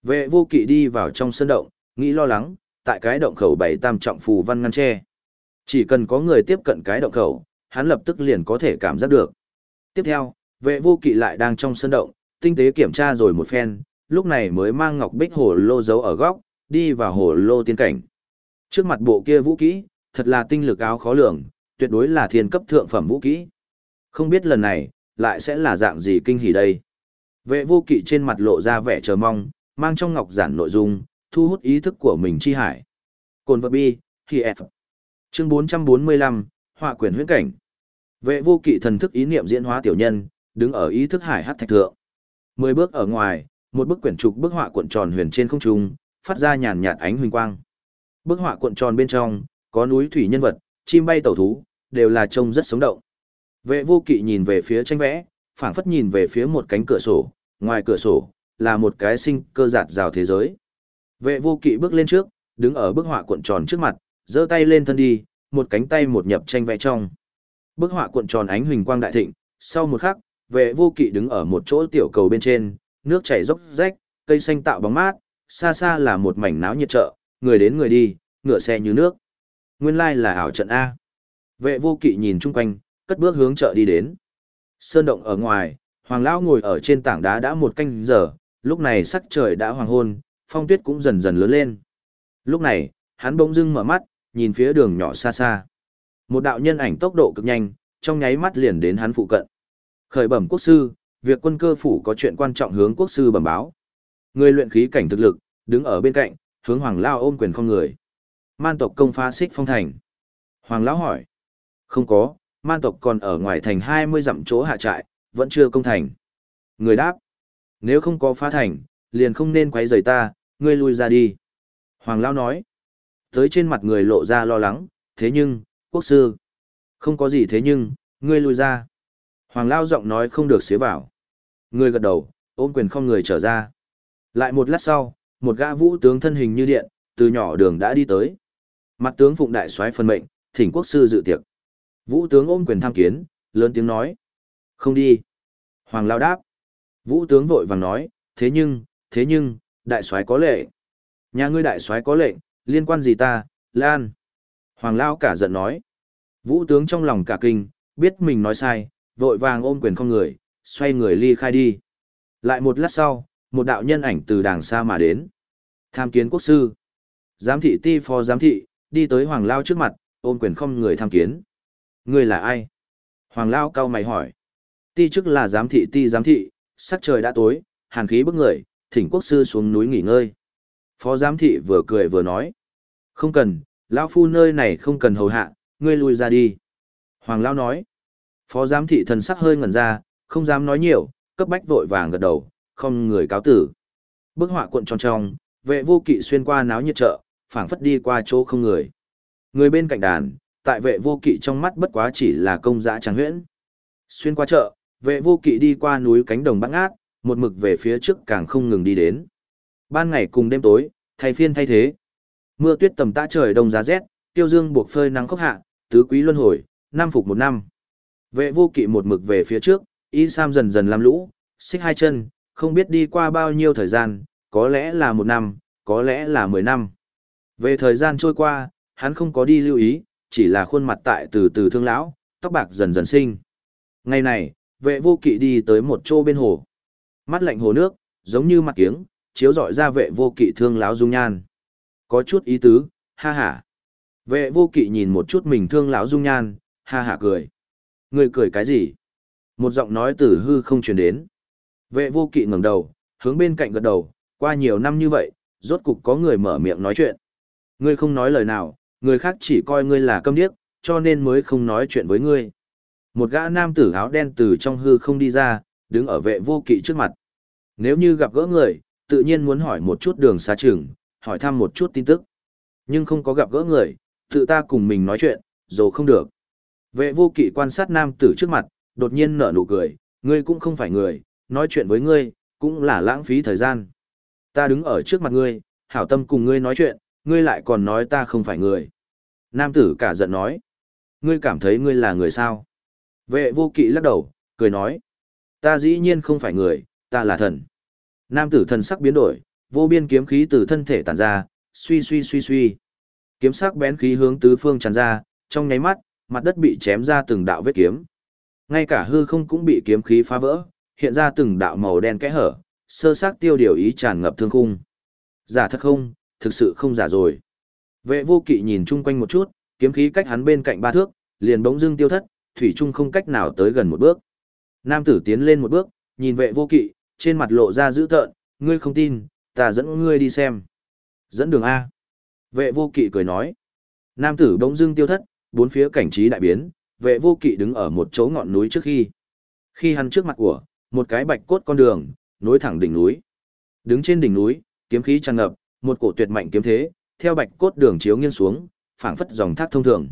Speaker 1: Vệ vô kỵ đi vào trong sân động, nghĩ lo lắng, tại cái động khẩu bảy tam trọng phù văn ngăn tre. Chỉ cần có người tiếp cận cái động khẩu, hắn lập tức liền có thể cảm giác được. Tiếp theo, vệ vô kỵ lại đang trong sân động, tinh tế kiểm tra rồi một phen, lúc này mới mang ngọc bích hồ lô giấu ở góc, đi vào hồ lô tiên cảnh. Trước mặt bộ kia vũ kỹ, thật là tinh lực áo khó lường, tuyệt đối là thiên cấp thượng phẩm vũ kỹ. Không biết lần này, lại sẽ là dạng gì kinh hỉ đây. Vệ vô kỵ trên mặt lộ ra vẻ chờ mong, mang trong ngọc giản nội dung, thu hút ý thức của mình chi hải. Cồn vật bi, khi F. Chương 445, Họa quyển huyễn cảnh. Vệ vô kỵ thần thức ý niệm diễn hóa tiểu nhân, đứng ở ý thức hải hát thạch thượng. Mười bước ở ngoài, một bức quyển trục bức họa cuộn tròn huyền trên không trung, phát ra nhàn nhạt ánh huỳnh quang. Bức họa cuộn tròn bên trong, có núi thủy nhân vật, chim bay tẩu thú, đều là trông rất sống động. Vệ vô kỵ nhìn về phía tranh vẽ, phảng phất nhìn về phía một cánh cửa sổ, ngoài cửa sổ, là một cái sinh cơ giạt rào thế giới. Vệ vô kỵ bước lên trước, đứng ở bức họa cuộn tròn trước mặt, giơ tay lên thân đi, một cánh tay một nhập tranh vẽ trong. Bức họa cuộn tròn ánh huỳnh quang đại thịnh, sau một khắc, vệ vô kỵ đứng ở một chỗ tiểu cầu bên trên, nước chảy dốc rách, cây xanh tạo bóng mát, xa xa là một mảnh náo nhiệt chợ, người đến người đi, ngựa xe như nước. Nguyên lai là ảo trận A. Vệ vô kỵ nhìn chung quanh, cất bước hướng chợ đi đến. Sơn động ở ngoài, Hoàng Lão ngồi ở trên tảng đá đã một canh giờ, lúc này sắc trời đã hoàng hôn, phong tuyết cũng dần dần lớn lên. Lúc này, hắn bỗng dưng mở mắt, nhìn phía đường nhỏ xa xa. Một đạo nhân ảnh tốc độ cực nhanh, trong nháy mắt liền đến hắn phụ cận. Khởi bẩm quốc sư, việc quân cơ phủ có chuyện quan trọng hướng quốc sư bẩm báo. Người luyện khí cảnh thực lực, đứng ở bên cạnh, hướng Hoàng Lao ôm quyền không người. Man tộc công phá xích phong thành. Hoàng Lão hỏi. Không có, man tộc còn ở ngoài thành 20 dặm chỗ hạ trại, vẫn chưa công thành. Người đáp. Nếu không có phá thành, liền không nên quấy rầy ta, ngươi lui ra đi. Hoàng Lão nói. Tới trên mặt người lộ ra lo lắng, thế nhưng, quốc sư. Không có gì thế nhưng, ngươi lui ra. Hoàng Lao giọng nói không được xế vào. Người gật đầu, ôm quyền không người trở ra. Lại một lát sau, một gã vũ tướng thân hình như điện, từ nhỏ đường đã đi tới. Mặt tướng phụng đại soái phân mệnh, thỉnh quốc sư dự tiệc. Vũ tướng ôm quyền tham kiến, lớn tiếng nói. Không đi. Hoàng Lao đáp. Vũ tướng vội vàng nói, thế nhưng, thế nhưng, đại soái có lệ. Nhà ngươi đại soái có lệnh, liên quan gì ta, Lan. Hoàng Lao cả giận nói. Vũ tướng trong lòng cả kinh, biết mình nói sai, vội vàng ôm quyền không người, xoay người ly khai đi. Lại một lát sau, một đạo nhân ảnh từ đàng xa mà đến. Tham kiến quốc sư. Giám thị ti phó giám thị, đi tới Hoàng Lao trước mặt, ôm quyền không người tham kiến. Người là ai? Hoàng Lao cao mày hỏi. Ti chức là giám thị ti giám thị, sắc trời đã tối, hàn khí bức người, thỉnh quốc sư xuống núi nghỉ ngơi. Phó giám thị vừa cười vừa nói. Không cần, lão phu nơi này không cần hầu hạ, ngươi lui ra đi. Hoàng lão nói. Phó giám thị thần sắc hơi ngẩn ra, không dám nói nhiều, cấp bách vội vàng gật đầu, không người cáo tử. Bức họa cuộn tròn trong, vệ vô kỵ xuyên qua náo nhiệt chợ, phảng phất đi qua chỗ không người. Người bên cạnh đàn, tại vệ vô kỵ trong mắt bất quá chỉ là công dã trắng huyễn. Xuyên qua chợ, vệ vô kỵ đi qua núi cánh đồng bát ngát, một mực về phía trước càng không ngừng đi đến. Ban ngày cùng đêm tối, thay phiên thay thế. Mưa tuyết tầm tã trời đông giá rét, tiêu dương buộc phơi nắng khốc hạ, tứ quý luân hồi, năm phục một năm. Vệ vô kỵ một mực về phía trước, y sam dần dần làm lũ, xích hai chân, không biết đi qua bao nhiêu thời gian, có lẽ là một năm, có lẽ là mười năm. Về thời gian trôi qua, hắn không có đi lưu ý, chỉ là khuôn mặt tại từ từ thương lão, tóc bạc dần dần sinh. Ngày này, vệ vô kỵ đi tới một chỗ bên hồ. Mắt lạnh hồ nước, giống như mặt kiếng, chiếu dọi ra vệ vô kỵ thương láo dung nhan. Có chút ý tứ, ha ha. Vệ vô kỵ nhìn một chút mình thương láo dung nhan, ha ha cười. Người cười cái gì? Một giọng nói từ hư không truyền đến. Vệ vô kỵ ngẩng đầu, hướng bên cạnh gật đầu, qua nhiều năm như vậy, rốt cục có người mở miệng nói chuyện. Ngươi không nói lời nào, người khác chỉ coi ngươi là câm điếc, cho nên mới không nói chuyện với ngươi. Một gã nam tử áo đen từ trong hư không đi ra, đứng ở vệ vô kỵ trước mặt. Nếu như gặp gỡ người, tự nhiên muốn hỏi một chút đường xa trường, hỏi thăm một chút tin tức. Nhưng không có gặp gỡ người, tự ta cùng mình nói chuyện, dù không được. Vệ vô kỵ quan sát nam tử trước mặt, đột nhiên nở nụ cười, ngươi cũng không phải người, nói chuyện với ngươi, cũng là lãng phí thời gian. Ta đứng ở trước mặt ngươi, hảo tâm cùng ngươi nói chuyện, ngươi lại còn nói ta không phải người. Nam tử cả giận nói, ngươi cảm thấy ngươi là người sao? Vệ vô kỵ lắc đầu, cười nói. Ta dĩ nhiên không phải người, ta là thần. Nam tử thần sắc biến đổi, vô biên kiếm khí từ thân thể tản ra, suy suy suy suy. Kiếm sắc bén khí hướng tứ phương tràn ra, trong nháy mắt, mặt đất bị chém ra từng đạo vết kiếm. Ngay cả hư không cũng bị kiếm khí phá vỡ, hiện ra từng đạo màu đen kẽ hở, sơ xác tiêu điều ý tràn ngập thương khung. Giả thật không, thực sự không giả rồi. Vệ vô kỵ nhìn chung quanh một chút, kiếm khí cách hắn bên cạnh ba thước, liền bỗng dưng tiêu thất, thủy trung không cách nào tới gần một bước. Nam tử tiến lên một bước, nhìn vệ vô kỵ, trên mặt lộ ra dữ tợn, ngươi không tin, ta dẫn ngươi đi xem. Dẫn đường A. Vệ vô kỵ cười nói. Nam tử bỗng dưng tiêu thất, bốn phía cảnh trí đại biến, vệ vô kỵ đứng ở một chỗ ngọn núi trước khi. Khi hắn trước mặt của, một cái bạch cốt con đường, nối thẳng đỉnh núi. Đứng trên đỉnh núi, kiếm khí tràn ngập, một cổ tuyệt mạnh kiếm thế, theo bạch cốt đường chiếu nghiêng xuống, phảng phất dòng thác thông thường.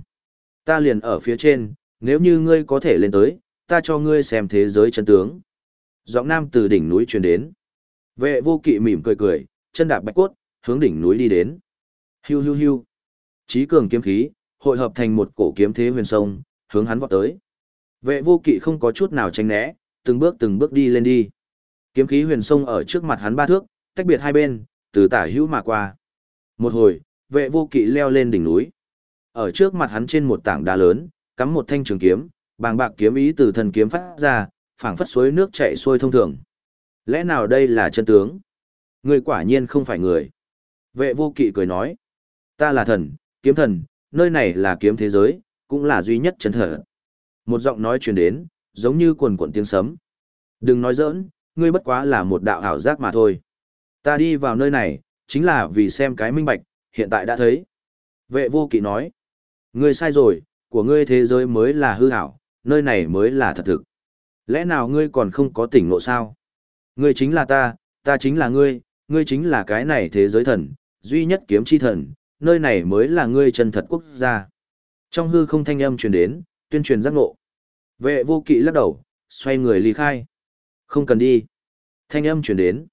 Speaker 1: Ta liền ở phía trên, nếu như ngươi có thể lên tới, ta cho ngươi xem thế giới chân tướng. Giọng nam từ đỉnh núi truyền đến. Vệ vô kỵ mỉm cười cười, chân đạp bạch cốt, hướng đỉnh núi đi đến. Hiu hiu hiu. Chí cường kiếm khí, hội hợp thành một cổ kiếm thế huyền sông, hướng hắn vọt tới. Vệ vô kỵ không có chút nào tránh né, từng bước từng bước đi lên đi. Kiếm khí huyền sông ở trước mặt hắn ba thước, tách biệt hai bên, từ tả hữu mà qua. Một hồi, vệ vô kỵ leo lên đỉnh núi. Ở trước mặt hắn trên một tảng đá lớn, cắm một thanh trường kiếm, bàng bạc kiếm ý từ thần kiếm phát ra, phảng phất suối nước chảy xuôi thông thường. Lẽ nào đây là chân tướng? Người quả nhiên không phải người. Vệ vô kỵ cười nói. Ta là thần, kiếm thần, nơi này là kiếm thế giới, cũng là duy nhất chân thở. Một giọng nói truyền đến, giống như quần quần tiếng sấm. Đừng nói giỡn, ngươi bất quá là một đạo ảo giác mà thôi. Ta đi vào nơi này, chính là vì xem cái minh bạch, hiện tại đã thấy. Vệ vô kỵ nói. Ngươi sai rồi, của ngươi thế giới mới là hư ảo, nơi này mới là thật thực. Lẽ nào ngươi còn không có tỉnh ngộ sao? Ngươi chính là ta, ta chính là ngươi, ngươi chính là cái này thế giới thần, duy nhất kiếm chi thần, nơi này mới là ngươi chân thật quốc gia. Trong hư không thanh âm truyền đến, tuyên truyền giác ngộ. Vệ vô kỵ lắc đầu, xoay người ly khai. Không cần đi. Thanh âm truyền đến.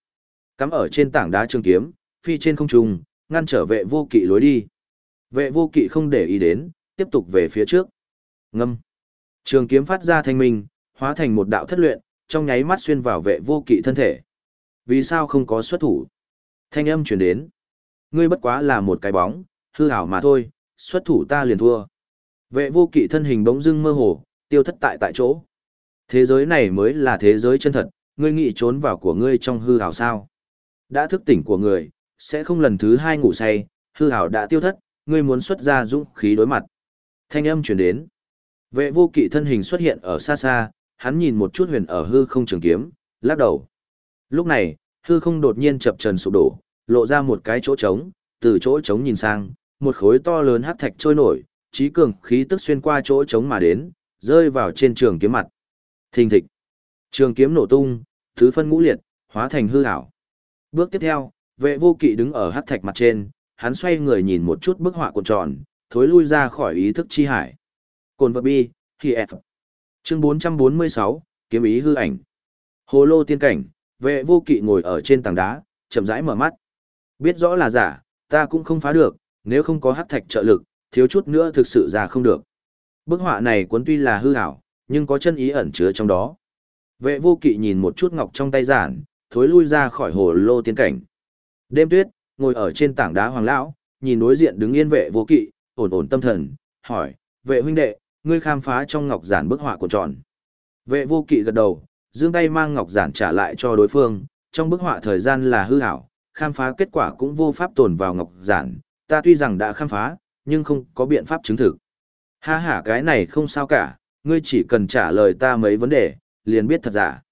Speaker 1: Cắm ở trên tảng đá trường kiếm, phi trên không trung, ngăn trở vệ vô kỵ lối đi. Vệ vô kỵ không để ý đến, tiếp tục về phía trước. Ngâm. Trường kiếm phát ra thanh minh, hóa thành một đạo thất luyện, trong nháy mắt xuyên vào vệ vô kỵ thân thể. Vì sao không có xuất thủ? Thanh âm truyền đến. Ngươi bất quá là một cái bóng, hư ảo mà thôi, xuất thủ ta liền thua. Vệ vô kỵ thân hình bỗng dưng mơ hồ, tiêu thất tại tại chỗ. Thế giới này mới là thế giới chân thật, ngươi nghĩ trốn vào của ngươi trong hư ảo sao? Đã thức tỉnh của người, sẽ không lần thứ hai ngủ say, hư ảo đã tiêu thất, ngươi muốn xuất ra dũng khí đối mặt. Thanh âm truyền đến. Vệ vô kỵ thân hình xuất hiện ở xa xa, hắn nhìn một chút huyền ở hư không trường kiếm, lắc đầu. Lúc này, hư không đột nhiên chập trần sụp đổ, lộ ra một cái chỗ trống, từ chỗ trống nhìn sang, một khối to lớn hắc thạch trôi nổi, trí cường khí tức xuyên qua chỗ trống mà đến, rơi vào trên trường kiếm mặt. Thình thịch. Trường kiếm nổ tung, thứ phân ngũ liệt, hóa thành hư ảo. Bước tiếp theo, vệ vô kỵ đứng ở hắc thạch mặt trên, hắn xoay người nhìn một chút bức họa cuộn tròn, thối lui ra khỏi ý thức chi hải. Cồn vật bi, thì F. Chương 446, kiếm ý hư ảnh. Hồ lô tiên cảnh, vệ vô kỵ ngồi ở trên tảng đá, chậm rãi mở mắt. Biết rõ là giả, ta cũng không phá được, nếu không có hắc thạch trợ lực, thiếu chút nữa thực sự ra không được. Bức họa này cuốn tuy là hư ảo, nhưng có chân ý ẩn chứa trong đó. Vệ vô kỵ nhìn một chút ngọc trong tay giản, thối lui ra khỏi hồ lô tiên cảnh. Đêm tuyết, ngồi ở trên tảng đá hoàng lão, nhìn đối diện đứng yên vệ vô kỵ, ổn ổn tâm thần, hỏi, vệ huynh đệ, ngươi khám phá trong ngọc giản bức họa cuộn tròn. Vệ vô kỵ gật đầu, giương tay mang ngọc giản trả lại cho đối phương, trong bức họa thời gian là hư hảo, khám phá kết quả cũng vô pháp tồn vào ngọc giản, ta tuy rằng đã khám phá, nhưng không có biện pháp chứng thực. Ha ha cái này không sao cả, ngươi chỉ cần trả lời ta mấy vấn đề, liền biết thật giả.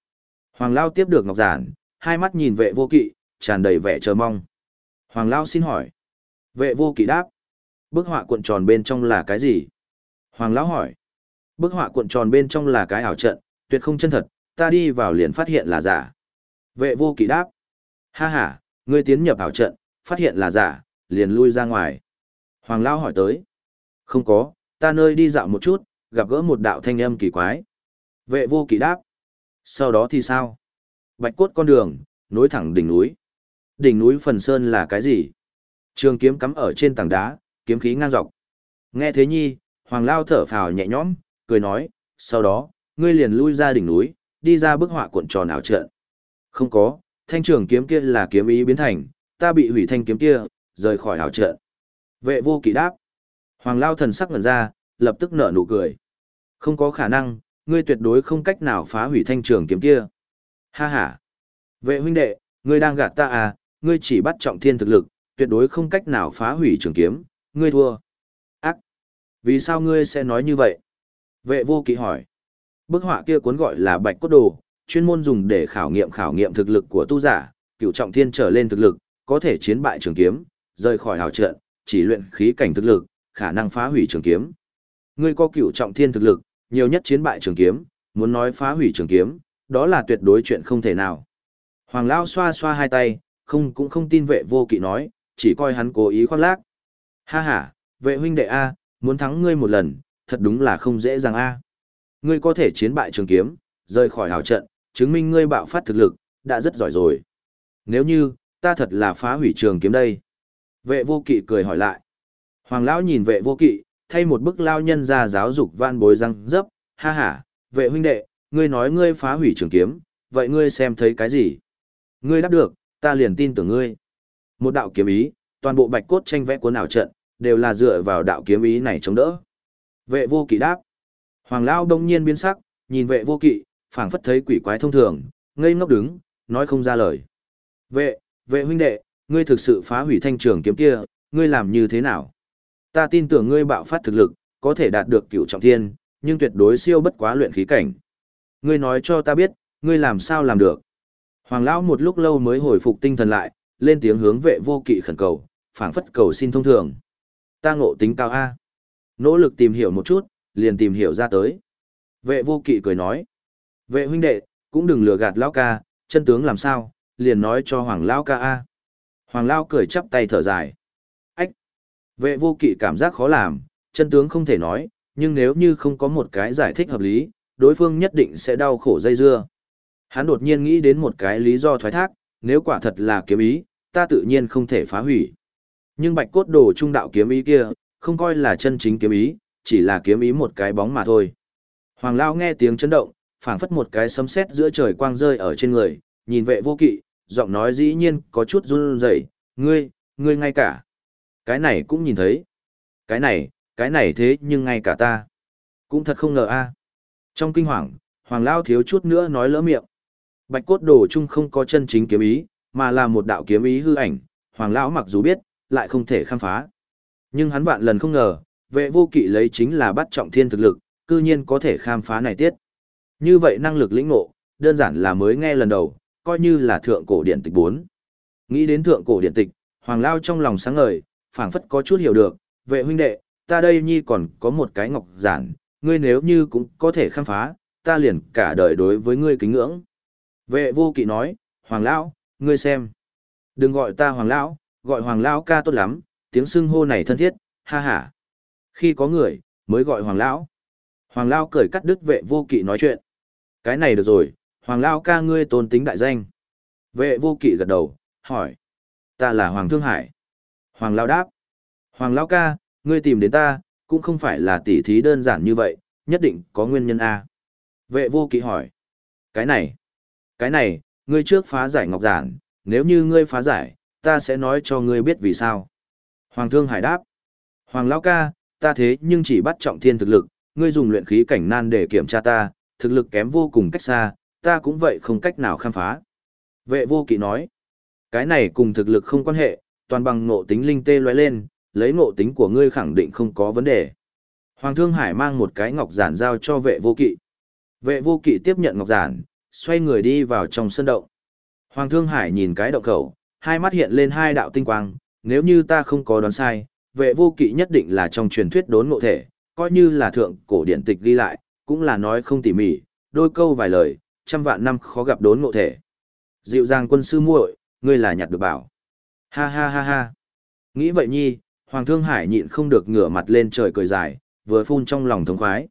Speaker 1: Hoàng Lao tiếp được ngọc giản, hai mắt nhìn vệ vô kỵ, tràn đầy vẻ chờ mong. Hoàng Lao xin hỏi. Vệ vô kỵ đáp. Bức họa cuộn tròn bên trong là cái gì? Hoàng Lão hỏi. Bức họa cuộn tròn bên trong là cái ảo trận, tuyệt không chân thật, ta đi vào liền phát hiện là giả. Vệ vô kỵ đáp. Ha ha, ngươi tiến nhập ảo trận, phát hiện là giả, liền lui ra ngoài. Hoàng Lão hỏi tới. Không có, ta nơi đi dạo một chút, gặp gỡ một đạo thanh âm kỳ quái. Vệ vô kỵ đáp. Sau đó thì sao? Bạch cốt con đường, nối thẳng đỉnh núi. Đỉnh núi phần sơn là cái gì? Trường kiếm cắm ở trên tảng đá, kiếm khí ngang dọc. Nghe thế nhi, Hoàng Lao thở phào nhẹ nhõm, cười nói, sau đó, ngươi liền lui ra đỉnh núi, đi ra bức họa cuộn tròn ảo trận. Không có, thanh trường kiếm kia là kiếm ý biến thành, ta bị hủy thanh kiếm kia, rời khỏi ảo trận. Vệ vô kỵ đáp. Hoàng Lao thần sắc ngẩn ra, lập tức nở nụ cười. Không có khả năng, ngươi tuyệt đối không cách nào phá hủy thanh trường kiếm kia. Ha ha. Vệ huynh đệ, ngươi đang gạt ta à, ngươi chỉ bắt trọng thiên thực lực, tuyệt đối không cách nào phá hủy trường kiếm, ngươi thua. Vì sao ngươi sẽ nói như vậy? Vệ vô kỵ hỏi. Bức họa kia cuốn gọi là bạch cốt đồ, chuyên môn dùng để khảo nghiệm khảo nghiệm thực lực của tu giả, cựu trọng thiên trở lên thực lực, có thể chiến bại trường kiếm, rời khỏi hào trận, chỉ luyện khí cảnh thực lực, khả năng phá hủy trường kiếm. Ngươi có cựu trọng thiên thực lực, nhiều nhất chiến bại trường kiếm, muốn nói phá hủy trường kiếm, đó là tuyệt đối chuyện không thể nào. Hoàng Lao xoa xoa hai tay, không cũng không tin vệ vô kỵ nói, chỉ coi hắn cố ý khoác lác. Ha ha, vệ huynh đệ A, muốn thắng ngươi một lần, thật đúng là không dễ dàng A. Ngươi có thể chiến bại trường kiếm, rời khỏi hào trận, chứng minh ngươi bạo phát thực lực, đã rất giỏi rồi. Nếu như, ta thật là phá hủy trường kiếm đây. Vệ vô kỵ cười hỏi lại. Hoàng lão nhìn vệ vô kỵ, thay một bức lao nhân ra giáo dục van bối răng dấp, ha ha, vệ huynh đệ, ngươi nói ngươi phá hủy trường kiếm, vậy ngươi xem thấy cái gì? Ngươi đáp được, ta liền tin tưởng ngươi. Một đạo kiếm ý, toàn bộ bạch cốt tranh vẽ cuốn ảo trận, đều là dựa vào đạo kiếm ý này chống đỡ. Vệ vô kỵ đáp. Hoàng lão đông nhiên biến sắc, nhìn vệ vô kỵ, phảng phất thấy quỷ quái thông thường, ngây ngốc đứng, nói không ra lời. Vệ, vệ huynh đệ, ngươi thực sự phá hủy thanh trường kiếm kia, ngươi làm như thế nào? Ta tin tưởng ngươi bạo phát thực lực, có thể đạt được cửu trọng thiên, nhưng tuyệt đối siêu bất quá luyện khí cảnh. Ngươi nói cho ta biết, ngươi làm sao làm được? Hoàng lão một lúc lâu mới hồi phục tinh thần lại, lên tiếng hướng vệ vô kỵ khẩn cầu, phảng phất cầu xin thông thường. Ta ngộ tính cao A. Nỗ lực tìm hiểu một chút, liền tìm hiểu ra tới. Vệ vô kỵ cười nói. Vệ huynh đệ, cũng đừng lừa gạt lão ca, chân tướng làm sao, liền nói cho hoàng lão ca A. Hoàng lão cười chắp tay thở dài. Ách! Vệ vô kỵ cảm giác khó làm, chân tướng không thể nói, nhưng nếu như không có một cái giải thích hợp lý, đối phương nhất định sẽ đau khổ dây dưa. Hắn đột nhiên nghĩ đến một cái lý do thoái thác, nếu quả thật là kiếm ý, ta tự nhiên không thể phá hủy. Nhưng bạch cốt đồ trung đạo kiếm ý kia, không coi là chân chính kiếm ý, chỉ là kiếm ý một cái bóng mà thôi. Hoàng Lao nghe tiếng chấn động, phảng phất một cái sấm sét giữa trời quang rơi ở trên người, nhìn vệ vô kỵ, giọng nói dĩ nhiên có chút run rẩy, ngươi, ngươi ngay cả. Cái này cũng nhìn thấy. Cái này, cái này thế nhưng ngay cả ta. Cũng thật không ngờ a. Trong kinh hoàng, Hoàng Lao thiếu chút nữa nói lỡ miệng. Bạch cốt đồ chung không có chân chính kiếm ý, mà là một đạo kiếm ý hư ảnh, Hoàng Lão mặc dù biết, lại không thể khám phá. Nhưng hắn vạn lần không ngờ, vệ vô kỵ lấy chính là bắt trọng thiên thực lực, cư nhiên có thể khám phá này tiết. Như vậy năng lực lĩnh ngộ, đơn giản là mới nghe lần đầu, coi như là thượng cổ điện tịch 4. Nghĩ đến thượng cổ điện tịch, Hoàng Lao trong lòng sáng ngời, phảng phất có chút hiểu được, vệ huynh đệ, ta đây nhi còn có một cái ngọc giản, ngươi nếu như cũng có thể khám phá, ta liền cả đời đối với ngươi kính ngưỡng. Vệ vô kỵ nói, Hoàng Lão, ngươi xem. Đừng gọi ta Hoàng Lão, gọi Hoàng Lão ca tốt lắm, tiếng xưng hô này thân thiết, ha ha. Khi có người, mới gọi Hoàng Lão. Hoàng Lão cười cắt đứt vệ vô kỵ nói chuyện. Cái này được rồi, Hoàng Lão ca ngươi tôn tính đại danh. Vệ vô kỵ gật đầu, hỏi. Ta là Hoàng Thương Hải. Hoàng Lão đáp. Hoàng Lão ca, ngươi tìm đến ta, cũng không phải là tỉ thí đơn giản như vậy, nhất định có nguyên nhân A. Vệ vô kỵ hỏi. Cái này. Cái này, ngươi trước phá giải ngọc giản, nếu như ngươi phá giải, ta sẽ nói cho ngươi biết vì sao. Hoàng thương hải đáp. Hoàng lão ca, ta thế nhưng chỉ bắt trọng thiên thực lực, ngươi dùng luyện khí cảnh nan để kiểm tra ta, thực lực kém vô cùng cách xa, ta cũng vậy không cách nào khám phá. Vệ vô kỵ nói. Cái này cùng thực lực không quan hệ, toàn bằng ngộ tính linh tê lóe lên, lấy ngộ tính của ngươi khẳng định không có vấn đề. Hoàng thương hải mang một cái ngọc giản giao cho vệ vô kỵ. Vệ vô kỵ tiếp nhận ngọc giản, xoay người đi vào trong sân động. Hoàng Thương Hải nhìn cái động khẩu, hai mắt hiện lên hai đạo tinh quang, nếu như ta không có đoán sai, vệ vô kỵ nhất định là trong truyền thuyết đốn ngộ thể, coi như là thượng cổ điển tịch ghi lại, cũng là nói không tỉ mỉ, đôi câu vài lời, trăm vạn năm khó gặp đốn ngộ thể. Dịu dàng quân sư muội, ngươi là nhặt được bảo. Ha ha ha ha. Nghĩ vậy nhi, Hoàng Thương Hải nhịn không được ngửa mặt lên trời cười dài, vừa phun trong lòng thống khoái.